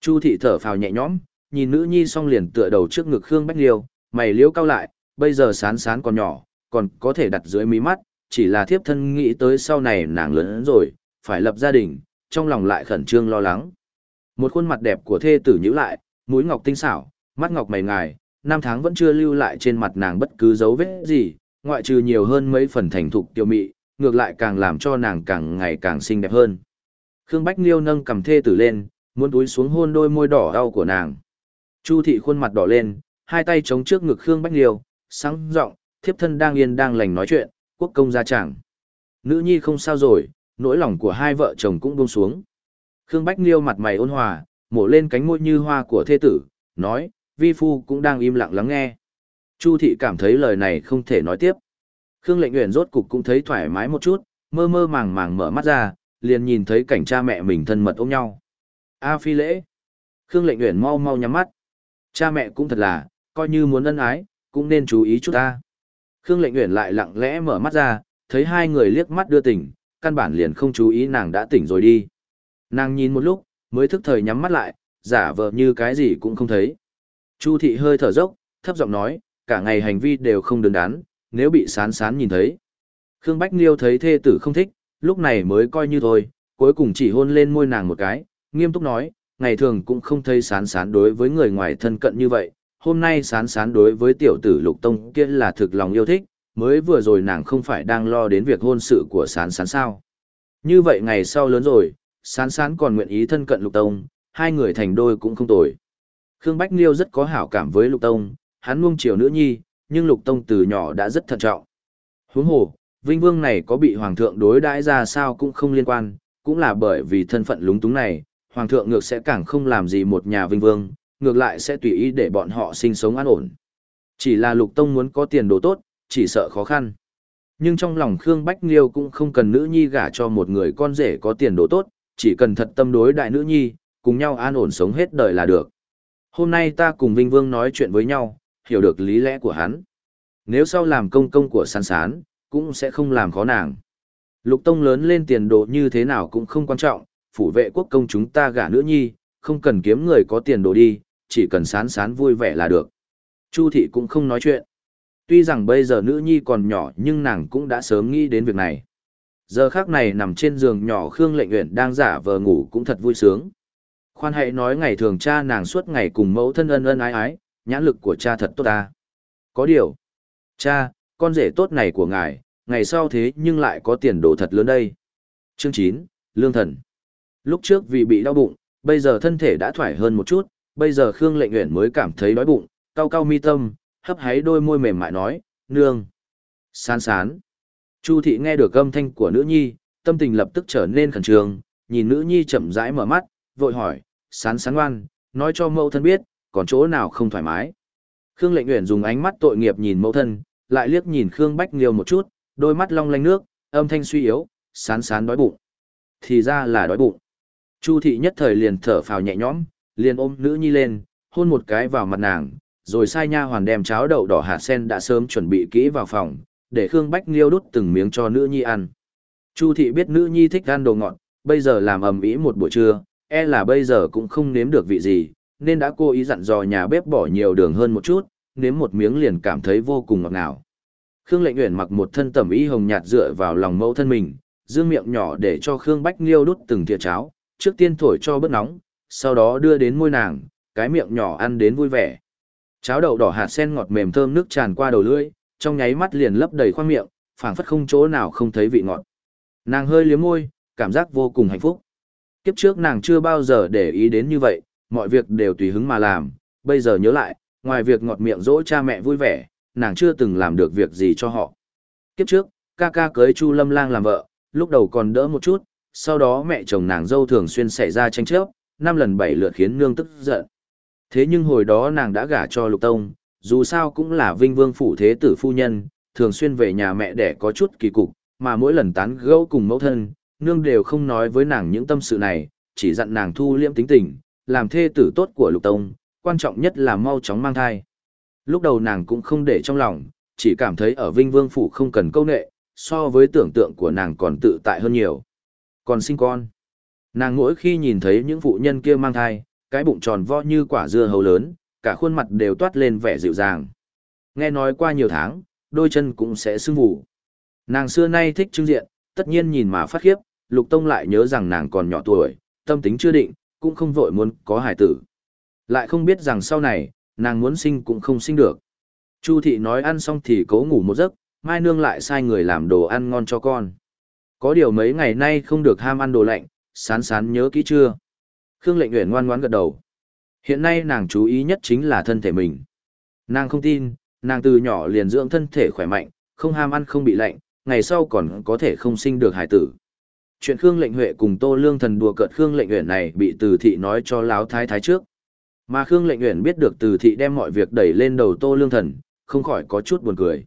Chu thị thở phào nhẹ nhõm, nhìn nữ nhi xong liền tựa đầu trước ngực Khương Bách Liêu, mày liếu cao lại, bây giờ sán sán còn nhỏ, còn có thể đặt dưới mí mắt, chỉ là thiếp thân nghĩ tới sau này nàng lớn rồi, phải lập gia đình, trong lòng lại khẩn trương lo lắng. Một khuôn mặt đẹp của thê tử nhíu lại, mũi ngọc tinh xảo, mắt ngọc mày ngài, năm tháng vẫn chưa lưu lại trên mặt nàng bất cứ dấu vết gì, ngoại trừ nhiều hơn mấy phần thành thục tiêu mị, ngược lại càng làm cho nàng càng ngày càng xinh đẹp hơn. Khương Bách Liêu nâng cầm thê tử lên, muốn túi xuống hôn đôi môi đỏ đau của nàng. Chu thị khuôn mặt đỏ lên, hai tay chống trước ngực Khương Bách Liêu, sáng giọng, thiếp thân đang yên đang lành nói chuyện, quốc công gia chẳng. Nữ nhi không sao rồi, nỗi lòng của hai vợ chồng cũng buông xuống. Khương Bách Liêu mặt mày ôn hòa, mổ lên cánh môi như hoa của thê tử, nói, vi phu cũng đang im lặng lắng nghe. Chu thị cảm thấy lời này không thể nói tiếp. Khương lệnh nguyện rốt cục cũng thấy thoải mái một chút, mơ mơ màng màng mở mắt ra, liền nhìn thấy cảnh cha mẹ mình thân mật ôm nhau. A phi lễ. Khương lệnh nguyện mau mau nhắm mắt. Cha mẹ cũng thật là, coi như muốn ân ái, cũng nên chú ý chút ta. Khương lệnh nguyện lại lặng lẽ mở mắt ra, thấy hai người liếc mắt đưa tỉnh, căn bản liền không chú ý nàng đã tỉnh rồi đi. Nàng nhìn một lúc, mới thức thời nhắm mắt lại, giả vờ như cái gì cũng không thấy. Chu thị hơi thở dốc, thấp giọng nói, cả ngày hành vi đều không đứng đắn, nếu bị sán sán nhìn thấy. Khương Bách Liêu thấy thê tử không thích, lúc này mới coi như thôi, cuối cùng chỉ hôn lên môi nàng một cái, nghiêm túc nói, ngày thường cũng không thấy sán sán đối với người ngoài thân cận như vậy, hôm nay sán sán đối với tiểu tử lục tông kia là thực lòng yêu thích, mới vừa rồi nàng không phải đang lo đến việc hôn sự của sán sán sao. Như vậy ngày sau lớn rồi, sán sán còn nguyện ý thân cận lục tông, hai người thành đôi cũng không tồi. Khương Bách Liêu rất có hảo cảm với lục tông, hắn nuông chiều nữ nhi, nhưng lục tông từ nhỏ đã rất thận trọng. Huống hồ, Vinh Vương này có bị Hoàng thượng đối đãi ra sao cũng không liên quan, cũng là bởi vì thân phận lúng túng này, Hoàng thượng ngược sẽ càng không làm gì một nhà Vinh Vương, ngược lại sẽ tùy ý để bọn họ sinh sống an ổn. Chỉ là lục tông muốn có tiền đồ tốt, chỉ sợ khó khăn. Nhưng trong lòng Khương Bách Liêu cũng không cần nữ nhi gả cho một người con rể có tiền đồ tốt, chỉ cần thật tâm đối đại nữ nhi, cùng nhau an ổn sống hết đời là được. Hôm nay ta cùng Vinh Vương nói chuyện với nhau, hiểu được lý lẽ của hắn. Nếu sau làm công công của sán sán, cũng sẽ không làm khó nàng. Lục Tông lớn lên tiền đồ như thế nào cũng không quan trọng, phủ vệ quốc công chúng ta gả nữ nhi, không cần kiếm người có tiền đồ đi, chỉ cần sán sán vui vẻ là được. Chu thị cũng không nói chuyện. Tuy rằng bây giờ nữ nhi còn nhỏ nhưng nàng cũng đã sớm nghĩ đến việc này. Giờ khác này nằm trên giường nhỏ Khương Lệnh Uyển đang giả vờ ngủ cũng thật vui sướng. Khoan hãy nói ngày thường cha nàng suốt ngày cùng mẫu thân ân ân ái ái, nhãn lực của cha thật tốt ta. Có điều, cha, con rể tốt này của ngài, ngày sau thế nhưng lại có tiền đồ thật lớn đây. Chương 9, Lương Thần. Lúc trước vì bị đau bụng, bây giờ thân thể đã thoải hơn một chút, bây giờ Khương Lệnh Uyển mới cảm thấy đói bụng, cau cau mi tâm, hấp háy đôi môi mềm mại nói, nương. Sán sán. Chu thị nghe được âm thanh của nữ nhi, tâm tình lập tức trở nên khẩn trương, nhìn nữ nhi chậm rãi mở mắt, vội hỏi, sán sán ngoan, nói cho mẫu thân biết, còn chỗ nào không thoải mái. Khương lệnh Uyển dùng ánh mắt tội nghiệp nhìn mẫu thân, lại liếc nhìn Khương Bách nghiêu một chút, đôi mắt long lanh nước, âm thanh suy yếu, sán sán đói bụng. Thì ra là đói bụng. Chu thị nhất thời liền thở phào nhẹ nhõm, liền ôm nữ nhi lên, hôn một cái vào mặt nàng, rồi sai nha hoàn đem cháo đậu đỏ hạt sen đã sớm chuẩn bị kỹ vào phòng, để Khương Bách Liêu đút từng miếng cho nữ nhi ăn. Chu thị biết nữ nhi thích ăn đồ ngọt, bây giờ làm ầm ĩ một buổi trưa, e là bây giờ cũng không nếm được vị gì, nên đã cố ý dặn dò nhà bếp bỏ nhiều đường hơn một chút, nếm một miếng liền cảm thấy vô cùng ngọt ngào. Khương Lệnh Uyển mặc một thân tẩm y hồng nhạt dựa vào lòng mẫu thân mình, dương miệng nhỏ để cho Khương Bách Liêu đút từng thìa cháo, trước tiên thổi cho bớt nóng, sau đó đưa đến môi nàng, cái miệng nhỏ ăn đến vui vẻ. Cháo đậu đỏ hạt sen ngọt mềm thơm nước tràn qua đầu lưỡi, trong nháy mắt liền lấp đầy khoang miệng, phảng phất không chỗ nào không thấy vị ngọt. Nàng hơi liếm môi, cảm giác vô cùng hạnh phúc. Kiếp trước nàng chưa bao giờ để ý đến như vậy, mọi việc đều tùy hứng mà làm, bây giờ nhớ lại, ngoài việc ngọt miệng dỗ cha mẹ vui vẻ, nàng chưa từng làm được việc gì cho họ. Kiếp trước, ca ca cưới Chu Lâm Lang làm vợ, lúc đầu còn đỡ một chút, sau đó mẹ chồng nàng dâu thường xuyên xảy ra tranh chấp, năm lần bảy lượt khiến nương tức giận. Thế nhưng hồi đó nàng đã gả cho Lục Tông, dù sao cũng là vinh vương phủ thế tử phu nhân, thường xuyên về nhà mẹ để có chút kỳ cục, mà mỗi lần tán gẫu cùng mẫu thân, nương đều không nói với nàng những tâm sự này, chỉ dặn nàng thu liễm tính tình, làm thê tử tốt của Lục Tông, quan trọng nhất là mau chóng mang thai. Lúc đầu nàng cũng không để trong lòng, chỉ cảm thấy ở Vinh Vương Phủ không cần câu nệ, so với tưởng tượng của nàng còn tự tại hơn nhiều. Còn sinh con. Nàng mỗi khi nhìn thấy những phụ nhân kia mang thai, cái bụng tròn vo như quả dưa hấu lớn, cả khuôn mặt đều toát lên vẻ dịu dàng. Nghe nói qua nhiều tháng, đôi chân cũng sẽ sưng vù. Nàng xưa nay thích trưng diện, tất nhiên nhìn mà phát khiếp, Lục Tông lại nhớ rằng nàng còn nhỏ tuổi, tâm tính chưa định, cũng không vội muốn có hài tử. Lại không biết rằng sau này, nàng muốn sinh cũng không sinh được. Chu thị nói ăn xong thì cố ngủ một giấc, mai nương lại sai người làm đồ ăn ngon cho con. Có điều mấy ngày nay không được ham ăn đồ lạnh, sán sán nhớ kỹ chưa? Khương lệnh nguyện ngoan ngoãn gật đầu. Hiện nay nàng chú ý nhất chính là thân thể mình. Nàng không tin, nàng từ nhỏ liền dưỡng thân thể khỏe mạnh, không ham ăn không bị lạnh, ngày sau còn có thể không sinh được hải tử. Chuyện Khương Lệnh Huệ cùng Tô Lương Thần đùa cợt Khương Lệnh Uyển này bị Từ thị nói cho láo thái thái trước. Mà Khương Lệnh Uyển biết được Từ thị đem mọi việc đẩy lên đầu Tô Lương Thần, không khỏi có chút buồn cười.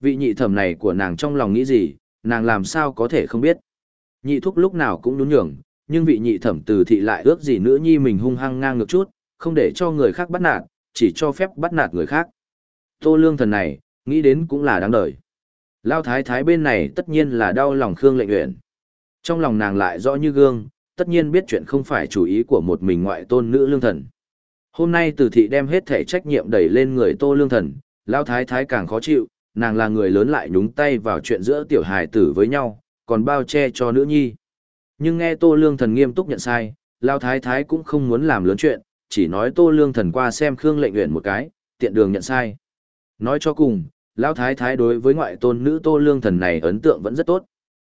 Vị nhị thẩm này của nàng trong lòng nghĩ gì, nàng làm sao có thể không biết. Nhị thúc lúc nào cũng nhún nhường, nhưng vị nhị thẩm Từ thị lại ước gì nữ nhi mình hung hăng ngang ngược chút, không để cho người khác bắt nạt, chỉ cho phép bắt nạt người khác. Tô Lương Thần này, nghĩ đến cũng là đáng đời. Lao thái thái bên này tất nhiên là đau lòng Khương Lệnh Uyển. Trong lòng nàng lại rõ như gương, tất nhiên biết chuyện không phải chủ ý của một mình ngoại tôn nữ lương thần. Hôm nay từ thị đem hết thể trách nhiệm đẩy lên người tô lương thần, lao thái thái càng khó chịu, nàng là người lớn lại nhúng tay vào chuyện giữa tiểu hài tử với nhau, còn bao che cho nữ nhi. Nhưng nghe tô lương thần nghiêm túc nhận sai, lao thái thái cũng không muốn làm lớn chuyện, chỉ nói tô lương thần qua xem khương lệnh Uyển một cái, tiện đường nhận sai. Nói cho cùng, lao thái thái đối với ngoại tôn nữ tô lương thần này ấn tượng vẫn rất tốt.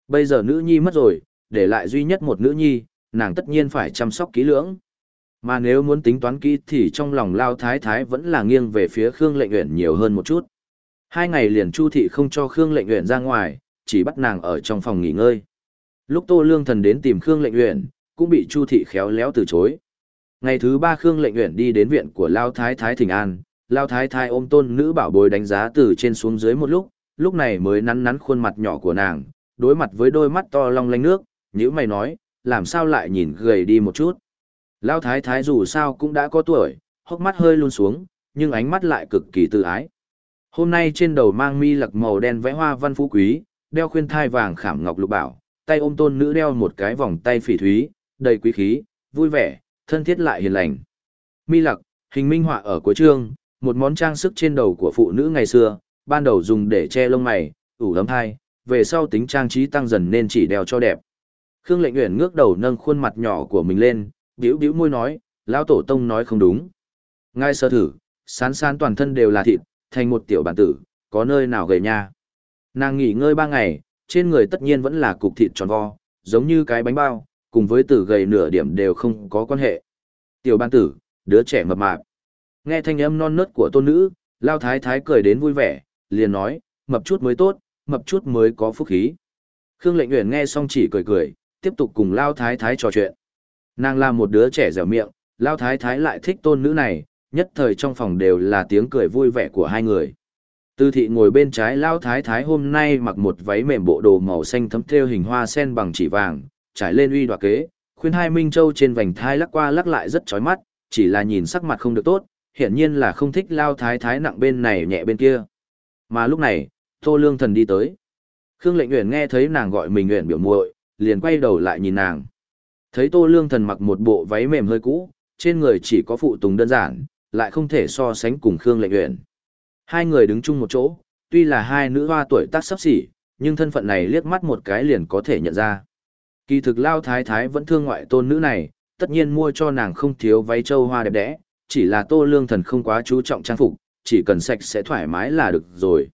Bây giờ nữ nhi mất rồi, để lại duy nhất một nữ nhi, nàng tất nhiên phải chăm sóc kỹ lưỡng. Mà nếu muốn tính toán kỹ thì trong lòng Lao Thái Thái vẫn là nghiêng về phía Khương Lệnh Uyển nhiều hơn một chút. Hai ngày liền Chu thị không cho Khương Lệnh Uyển ra ngoài, chỉ bắt nàng ở trong phòng nghỉ ngơi. Lúc Tô Lương Thần đến tìm Khương Lệnh Uyển, cũng bị Chu thị khéo léo từ chối. Ngày thứ ba Khương Lệnh Uyển đi đến viện của Lao Thái Thái Thịnh An, Lao Thái Thái ôm tôn nữ bảo bối đánh giá từ trên xuống dưới một lúc, lúc này mới nắn nắn khuôn mặt nhỏ của nàng, đối mặt với đôi mắt to long lanh nước, nhữ mày nói, làm sao lại nhìn gầy đi một chút. Lao thái thái dù sao cũng đã có tuổi, hốc mắt hơi luôn xuống, nhưng ánh mắt lại cực kỳ tự ái. Hôm nay trên đầu mang mi lặc màu đen vẽ hoa văn phú quý, đeo khuyên thai vàng khảm ngọc lục bảo, tay ôm tôn nữ đeo một cái vòng tay phỉ thúy, đầy quý khí, vui vẻ, thân thiết lại hiền lành. Mi lặc, hình minh họa ở cuối chương, một món trang sức trên đầu của phụ nữ ngày xưa, ban đầu dùng để che lông mày, ủ lấm thai, về sau tính trang trí tăng dần nên chỉ đeo cho đẹp. Khương Lệnh Uyển ngước đầu nâng khuôn mặt nhỏ của mình lên, bĩu bĩu môi nói, lão tổ tông nói không đúng. Ngay sơ thử, sán sán toàn thân đều là thịt, thành một tiểu bản tử, có nơi nào gầy nha. Nàng nghỉ ngơi ba ngày, trên người tất nhiên vẫn là cục thịt tròn vo, giống như cái bánh bao, cùng với tử gầy nửa điểm đều không có quan hệ. Tiểu Ban tử, đứa trẻ mập mạp. Nghe thanh âm non nớt của tôn nữ, Lao Thái Thái cười đến vui vẻ, liền nói, mập chút mới tốt, mập chút mới có phúc khí. Khương Lệnh Uyển nghe xong chỉ cười cười, tiếp tục cùng Lao Thái Thái trò chuyện. Nàng là một đứa trẻ dẻo miệng, Lao Thái Thái lại thích tôn nữ này, nhất thời trong phòng đều là tiếng cười vui vẻ của hai người. Tư thị ngồi bên trái lao thái thái hôm nay mặc một váy mềm bộ đồ màu xanh thấm thêu hình hoa sen bằng chỉ vàng, trải lên uy đoạ kế, khuyên hai minh châu trên vành thai lắc qua lắc lại rất chói mắt, chỉ là nhìn sắc mặt không được tốt, hiển nhiên là không thích lao thái thái nặng bên này nhẹ bên kia. Mà lúc này, Tô Lương Thần đi tới. Khương Lệnh Uyển nghe thấy nàng gọi mình Uyển biểu muội, liền quay đầu lại nhìn nàng. Thấy Tô Lương Thần mặc một bộ váy mềm hơi cũ, trên người chỉ có phụ tùng đơn giản, lại không thể so sánh cùng Khương Lệnh Uyển. Hai người đứng chung một chỗ, tuy là hai nữ hoa tuổi tác sắp xỉ, nhưng thân phận này liếc mắt một cái liền có thể nhận ra. Kỳ thực Lao Thái Thái vẫn thương ngoại tôn nữ này, tất nhiên mua cho nàng không thiếu váy châu hoa đẹp đẽ, chỉ là Tô Lương Thần không quá chú trọng trang phục, chỉ cần sạch sẽ thoải mái là được rồi.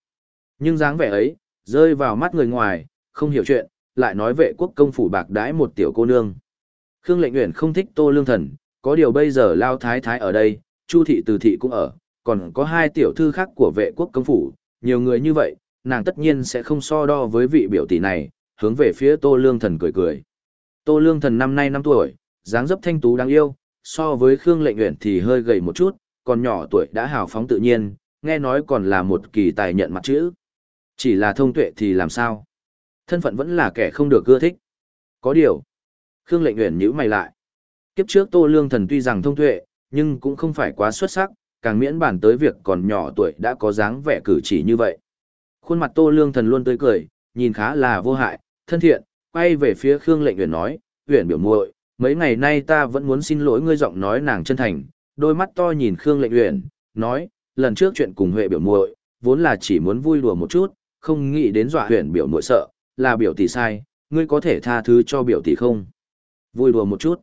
Nhưng dáng vẻ ấy, rơi vào mắt người ngoài, không hiểu chuyện, lại nói vệ quốc công phủ bạc đãi một tiểu cô nương. Khương Lệnh Uyển không thích Tô Lương Thần, có điều bây giờ Lao Thái Thái ở đây, Chu thị Từ thị cũng ở, còn có hai tiểu thư khác của vệ quốc công phủ, nhiều người như vậy, nàng tất nhiên sẽ không so đo với vị biểu tỷ này, hướng về phía Tô Lương Thần cười cười. Tô Lương Thần năm nay năm tuổi, dáng dấp thanh tú đáng yêu, so với Khương Lệnh Uyển thì hơi gầy một chút, còn nhỏ tuổi đã hào phóng tự nhiên, nghe nói còn là một kỳ tài nhận mặt chữ. Chỉ là thông tuệ thì làm sao? Thân phận vẫn là kẻ không được ưa thích. Có điều. Khương Lệnh Uyển nhíu mày lại. Kiếp trước Tô Lương Thần tuy rằng thông tuệ, nhưng cũng không phải quá xuất sắc, càng miễn bản tới việc còn nhỏ tuổi đã có dáng vẻ cử chỉ như vậy. Khuôn mặt Tô Lương Thần luôn tươi cười, nhìn khá là vô hại, thân thiện, quay về phía Khương Lệnh Uyển nói, "Uyển biểu muội, mấy ngày nay ta vẫn muốn xin lỗi ngươi giọng nói nàng chân thành." Đôi mắt to nhìn Khương Lệnh Uyển, nói, "Lần trước chuyện cùng Huệ biểu muội, vốn là chỉ muốn vui đùa một chút, không nghĩ đến dọa Uyển biểu muội sợ, là biểu tỷ sai, ngươi có thể tha thứ cho biểu tỷ không?" Vui đùa một chút.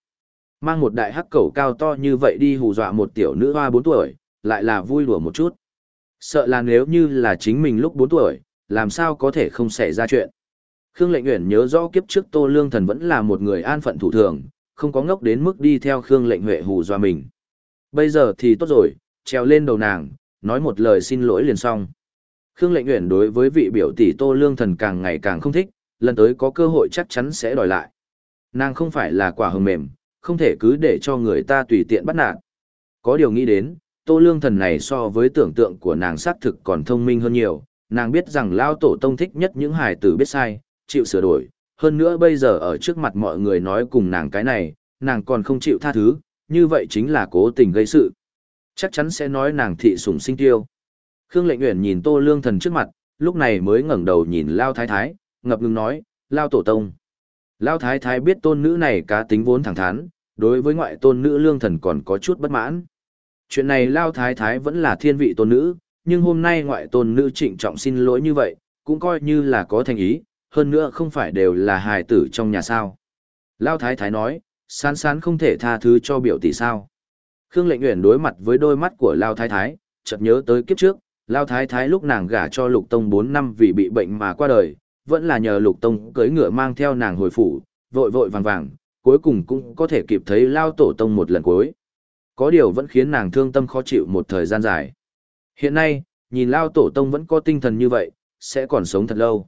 Mang một đại hắc cẩu cao to như vậy đi hù dọa một tiểu nữ hoa 4 tuổi, lại là vui đùa một chút. Sợ là nếu như là chính mình lúc 4 tuổi, làm sao có thể không xảy ra chuyện. Khương Lệnh Uyển nhớ rõ kiếp trước Tô Lương Thần vẫn là một người an phận thủ thường, không có ngốc đến mức đi theo Khương Lệnh Huệ hù dọa mình. Bây giờ thì tốt rồi, treo lên đầu nàng, nói một lời xin lỗi liền xong. Khương Lệnh Uyển đối với vị biểu tỷ Tô Lương Thần càng ngày càng không thích, lần tới có cơ hội chắc chắn sẽ đòi lại. Nàng không phải là quả hồng mềm, không thể cứ để cho người ta tùy tiện bắt nạt. Có điều nghĩ đến, Tô Lương Thần này so với tưởng tượng của nàng xác thực còn thông minh hơn nhiều, nàng biết rằng Lao Tổ Tông thích nhất những hài tử biết sai, chịu sửa đổi, hơn nữa bây giờ ở trước mặt mọi người nói cùng nàng cái này, nàng còn không chịu tha thứ, như vậy chính là cố tình gây sự. Chắc chắn sẽ nói nàng thị sủng sinh tiêu. Khương Lệnh Uyển nhìn Tô Lương Thần trước mặt, lúc này mới ngẩng đầu nhìn Lao Thái Thái, ngập ngừng nói, Lao Tổ Tông. Lao Thái Thái biết tôn nữ này cá tính vốn thẳng thắn, đối với ngoại tôn nữ Lương Thần còn có chút bất mãn. Chuyện này Lao Thái Thái vẫn là thiên vị tôn nữ, nhưng hôm nay ngoại tôn nữ trịnh trọng xin lỗi như vậy, cũng coi như là có thành ý, hơn nữa không phải đều là hài tử trong nhà sao. Lao Thái Thái nói, sán sán không thể tha thứ cho biểu tỷ sao. Khương Lệnh Uyển đối mặt với đôi mắt của Lao Thái Thái, chợt nhớ tới kiếp trước, Lao Thái Thái lúc nàng gả cho Lục Tông 4 năm vì bị bệnh mà qua đời, vẫn là nhờ Lục Tông cưỡi ngựa mang theo nàng hồi phủ, vội vội vàng vàng, cuối cùng cũng có thể kịp thấy Lao Tổ Tông một lần cuối. Có điều vẫn khiến nàng thương tâm khó chịu một thời gian dài. Hiện nay, nhìn Lao Tổ Tông vẫn có tinh thần như vậy, sẽ còn sống thật lâu.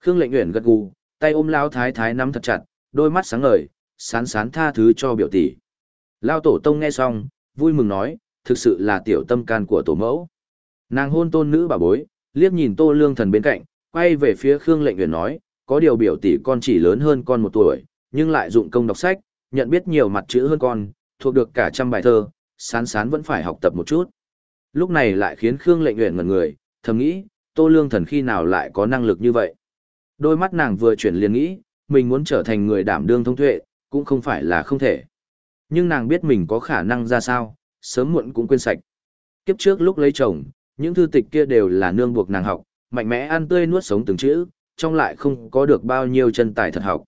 Khương Lệnh Uyển gật gù, tay ôm Lao Thái Thái nắm thật chặt, đôi mắt sáng ngời, sán sán tha thứ cho biểu tỷ. Lao Tổ Tông nghe xong, vui mừng nói, thực sự là tiểu tâm can của tổ mẫu. Nàng hôn tôn nữ bà bối, liếc nhìn Tô Lương Thần bên cạnh, quay về phía Khương Lệnh Uyển nói, có điều biểu tỷ con chỉ lớn hơn con một tuổi, nhưng lại dụng công đọc sách, nhận biết nhiều mặt chữ hơn con, thuộc được cả trăm bài thơ, sán sán vẫn phải học tập một chút. Lúc này lại khiến Khương lệnh nguyện ngẩn người, thầm nghĩ, Tô Lương Thần khi nào lại có năng lực như vậy. Đôi mắt nàng vừa chuyển liền nghĩ, mình muốn trở thành người đảm đương thông tuệ, cũng không phải là không thể. Nhưng nàng biết mình có khả năng ra sao, sớm muộn cũng quên sạch. Kiếp trước lúc lấy chồng, những thư tịch kia đều là nương buộc nàng học, mạnh mẽ ăn tươi nuốt sống từng chữ, trong lại không có được bao nhiêu chân tài thật học.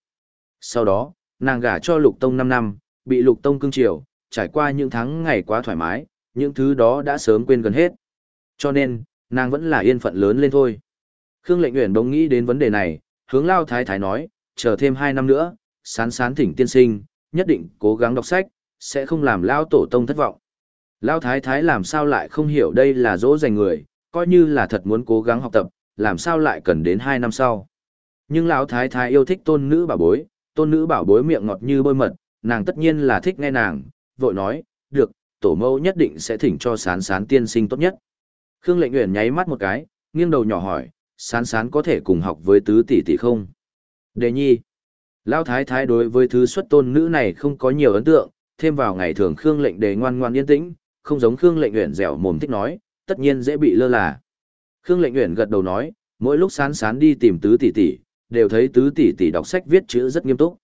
Sau đó, nàng gả cho Lục Tông 5 năm, bị Lục Tông cương triều trải qua những tháng ngày quá thoải mái, những thứ đó đã sớm quên gần hết. Cho nên, nàng vẫn là yên phận lớn lên thôi. Khương Lệnh Uyển bỗng nghĩ đến vấn đề này, hướng Lao Thái Thái nói, chờ thêm 2 năm nữa, sán sán thỉnh tiên sinh, nhất định cố gắng đọc sách, sẽ không làm Lao Tổ Tông thất vọng. Lao Thái Thái làm sao lại không hiểu đây là dỗ dành người, coi như là thật muốn cố gắng học tập, làm sao lại cần đến 2 năm sau. Nhưng Lão Thái Thái yêu thích tôn nữ bảo bối, tôn nữ bảo bối miệng ngọt như bôi mật, nàng tất nhiên là thích nghe nàng, vội nói, được, tổ mẫu nhất định sẽ thỉnh cho sán sán tiên sinh tốt nhất. Khương lệnh nguyện nháy mắt một cái, nghiêng đầu nhỏ hỏi, sán sán có thể cùng học với tứ tỷ tỷ không? Đề nhi. Lão thái thái đối với thứ xuất tôn nữ này không có nhiều ấn tượng, thêm vào ngày thường Khương lệnh đề ngoan ngoan yên tĩnh, không giống Khương lệnh nguyện dẻo mồm thích nói, tất nhiên dễ bị lơ là. Khương lệnh nguyện gật đầu nói, mỗi lúc sán sán đi tìm tứ tỷ tỷ, đều thấy tứ tỷ tỷ đọc sách viết chữ rất nghiêm túc.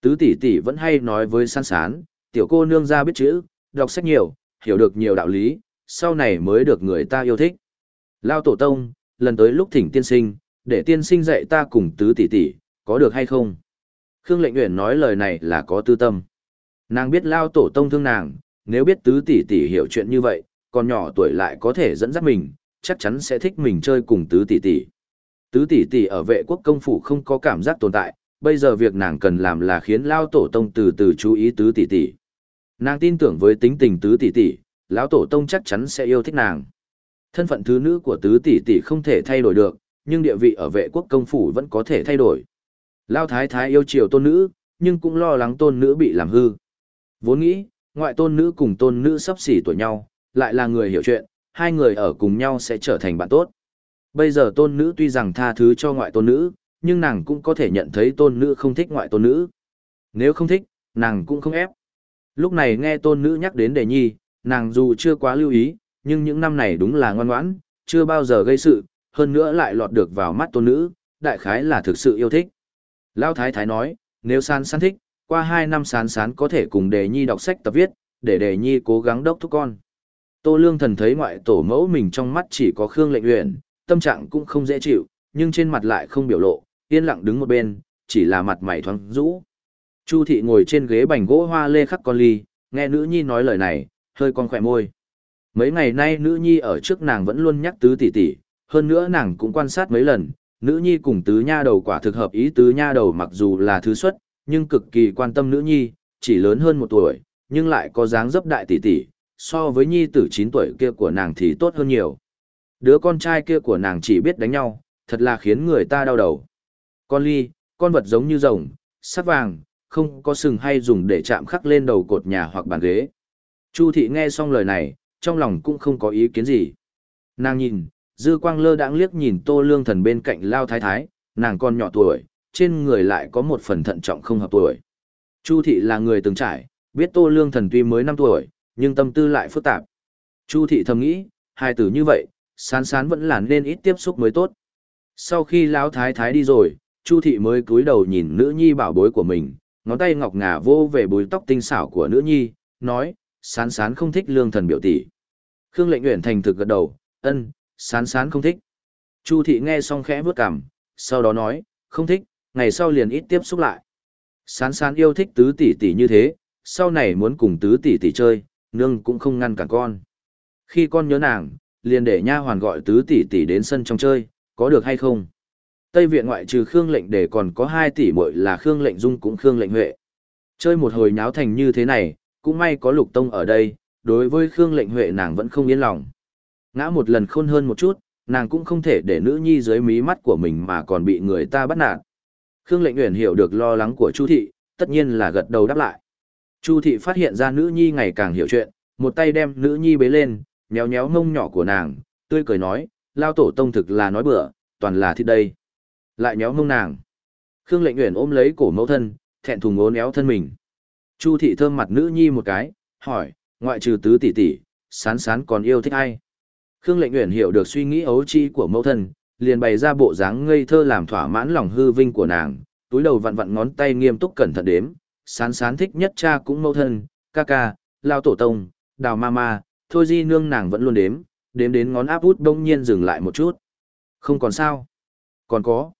Tứ tỷ tỷ vẫn hay nói với San sán, tiểu cô nương ra biết chữ, đọc sách nhiều, hiểu được nhiều đạo lý, sau này mới được người ta yêu thích. Lao tổ tông, lần tới lúc thỉnh tiên sinh, để tiên sinh dạy ta cùng tứ tỷ tỷ, có được hay không? Khương lệnh nguyện nói lời này là có tư tâm. Nàng biết Lao tổ tông thương nàng, nếu biết tứ tỷ tỷ hiểu chuyện như vậy, còn nhỏ tuổi lại có thể dẫn dắt mình, chắc chắn sẽ thích mình chơi cùng tứ tỷ tỷ. Tứ tỷ tỷ ở vệ quốc công phủ không có cảm giác tồn tại, bây giờ việc nàng cần làm là khiến Lao tổ tông từ từ chú ý tứ tỷ tỷ. Nàng tin tưởng với tính tình tứ tỷ tỷ, lão tổ tông chắc chắn sẽ yêu thích nàng. Thân phận thứ nữ của tứ tỷ tỷ không thể thay đổi được, nhưng địa vị ở vệ quốc công phủ vẫn có thể thay đổi. Lao thái thái yêu chiều tôn nữ, nhưng cũng lo lắng tôn nữ bị làm hư. Vốn nghĩ, ngoại tôn nữ cùng tôn nữ sắp xỉ tuổi nhau, lại là người hiểu chuyện, hai người ở cùng nhau sẽ trở thành bạn tốt. Bây giờ tôn nữ tuy rằng tha thứ cho ngoại tôn nữ, nhưng nàng cũng có thể nhận thấy tôn nữ không thích ngoại tôn nữ. Nếu không thích, nàng cũng không ép. Lúc này nghe tôn nữ nhắc đến đề nhi, nàng dù chưa quá lưu ý, nhưng những năm này đúng là ngoan ngoãn, chưa bao giờ gây sự, hơn nữa lại lọt được vào mắt tôn nữ, đại khái là thực sự yêu thích. Lao Thái Thái nói, nếu san san thích, qua hai năm sán sán có thể cùng đề nhi đọc sách tập viết, để đề nhi cố gắng đốc thúc con. Tô Lương Thần thấy ngoại tổ mẫu mình trong mắt chỉ có Khương lệnh luyện, tâm trạng cũng không dễ chịu, nhưng trên mặt lại không biểu lộ, yên lặng đứng một bên, chỉ là mặt mày thoáng rũ. Chu thị ngồi trên ghế bành gỗ hoa lê khắc con ly, nghe nữ nhi nói lời này, hơi con khỏe môi. Mấy ngày nay nữ nhi ở trước nàng vẫn luôn nhắc tứ tỷ tỷ, hơn nữa nàng cũng quan sát mấy lần, nữ nhi cùng tứ nha đầu quả thực hợp ý tứ nha đầu mặc dù là thứ xuất, nhưng cực kỳ quan tâm nữ nhi, chỉ lớn hơn một tuổi, nhưng lại có dáng dấp đại tỷ tỷ, so với nhi tử 9 tuổi kia của nàng thì tốt hơn nhiều. Đứa con trai kia của nàng chỉ biết đánh nhau, thật là khiến người ta đau đầu. Con ly, con vật giống như rồng, sắc vàng, không có sừng hay dùng để chạm khắc lên đầu cột nhà hoặc bàn ghế. Chu thị nghe xong lời này, trong lòng cũng không có ý kiến gì. Nàng nhìn, dư quang lơ đãng liếc nhìn tô lương thần bên cạnh lao thái thái, nàng còn nhỏ tuổi, trên người lại có một phần thận trọng không hợp tuổi. Chu thị là người từng trải, biết tô lương thần tuy mới 5 tuổi, nhưng tâm tư lại phức tạp. Chu thị thầm nghĩ, hai tử như vậy, sán sán vẫn là nên ít tiếp xúc mới tốt. Sau khi lão thái thái đi rồi, Chu thị mới cúi đầu nhìn nữ nhi bảo bối của mình, ngón tay ngọc ngà vô về bùi tóc tinh xảo của nữ nhi, nói, sán sán không thích lương thần biểu tỷ. Khương lệnh nguyện thành thực gật đầu, ân, sán sán không thích. Chu thị nghe xong khẽ vớt cằm, sau đó nói, không thích, ngày sau liền ít tiếp xúc lại. Sán sán yêu thích tứ tỷ tỷ như thế, sau này muốn cùng tứ tỷ tỷ chơi, nương cũng không ngăn cản con. Khi con nhớ nàng, liền để nha hoàn gọi tứ tỷ tỷ đến sân trong chơi, có được hay không? Tây viện ngoại trừ Khương lệnh để còn có hai tỷ muội là Khương lệnh dung cũng Khương lệnh huệ. Chơi một hồi nháo thành như thế này, cũng may có lục tông ở đây, đối với Khương lệnh huệ nàng vẫn không yên lòng. Ngã một lần khôn hơn một chút, nàng cũng không thể để nữ nhi dưới mí mắt của mình mà còn bị người ta bắt nạt. Khương lệnh uyển hiểu được lo lắng của Chu thị, tất nhiên là gật đầu đáp lại. Chu thị phát hiện ra nữ nhi ngày càng hiểu chuyện, một tay đem nữ nhi bế lên, nhéo nhéo ngông nhỏ của nàng, tươi cười nói, lao tổ tông thực là nói bừa, toàn là thịt đây. Lại nhéo mông nàng. Khương lệnh uyển ôm lấy cổ mẫu thân, thẹn thùng ố néo thân mình. Chu thị thơm mặt nữ nhi một cái, hỏi, ngoại trừ tứ tỷ tỷ, sán sán còn yêu thích ai? Khương lệnh uyển hiểu được suy nghĩ ấu chi của mẫu thân, liền bày ra bộ dáng ngây thơ làm thỏa mãn lòng hư vinh của nàng, túi đầu vặn vặn ngón tay nghiêm túc cẩn thận đếm, sán sán thích nhất cha cũng mẫu thân, ca ca, lao tổ tông, đào ma ma, thôi di nương nàng vẫn luôn đếm, đếm đến ngón áp út đông nhiên dừng lại một chút. Không còn sao? Còn có.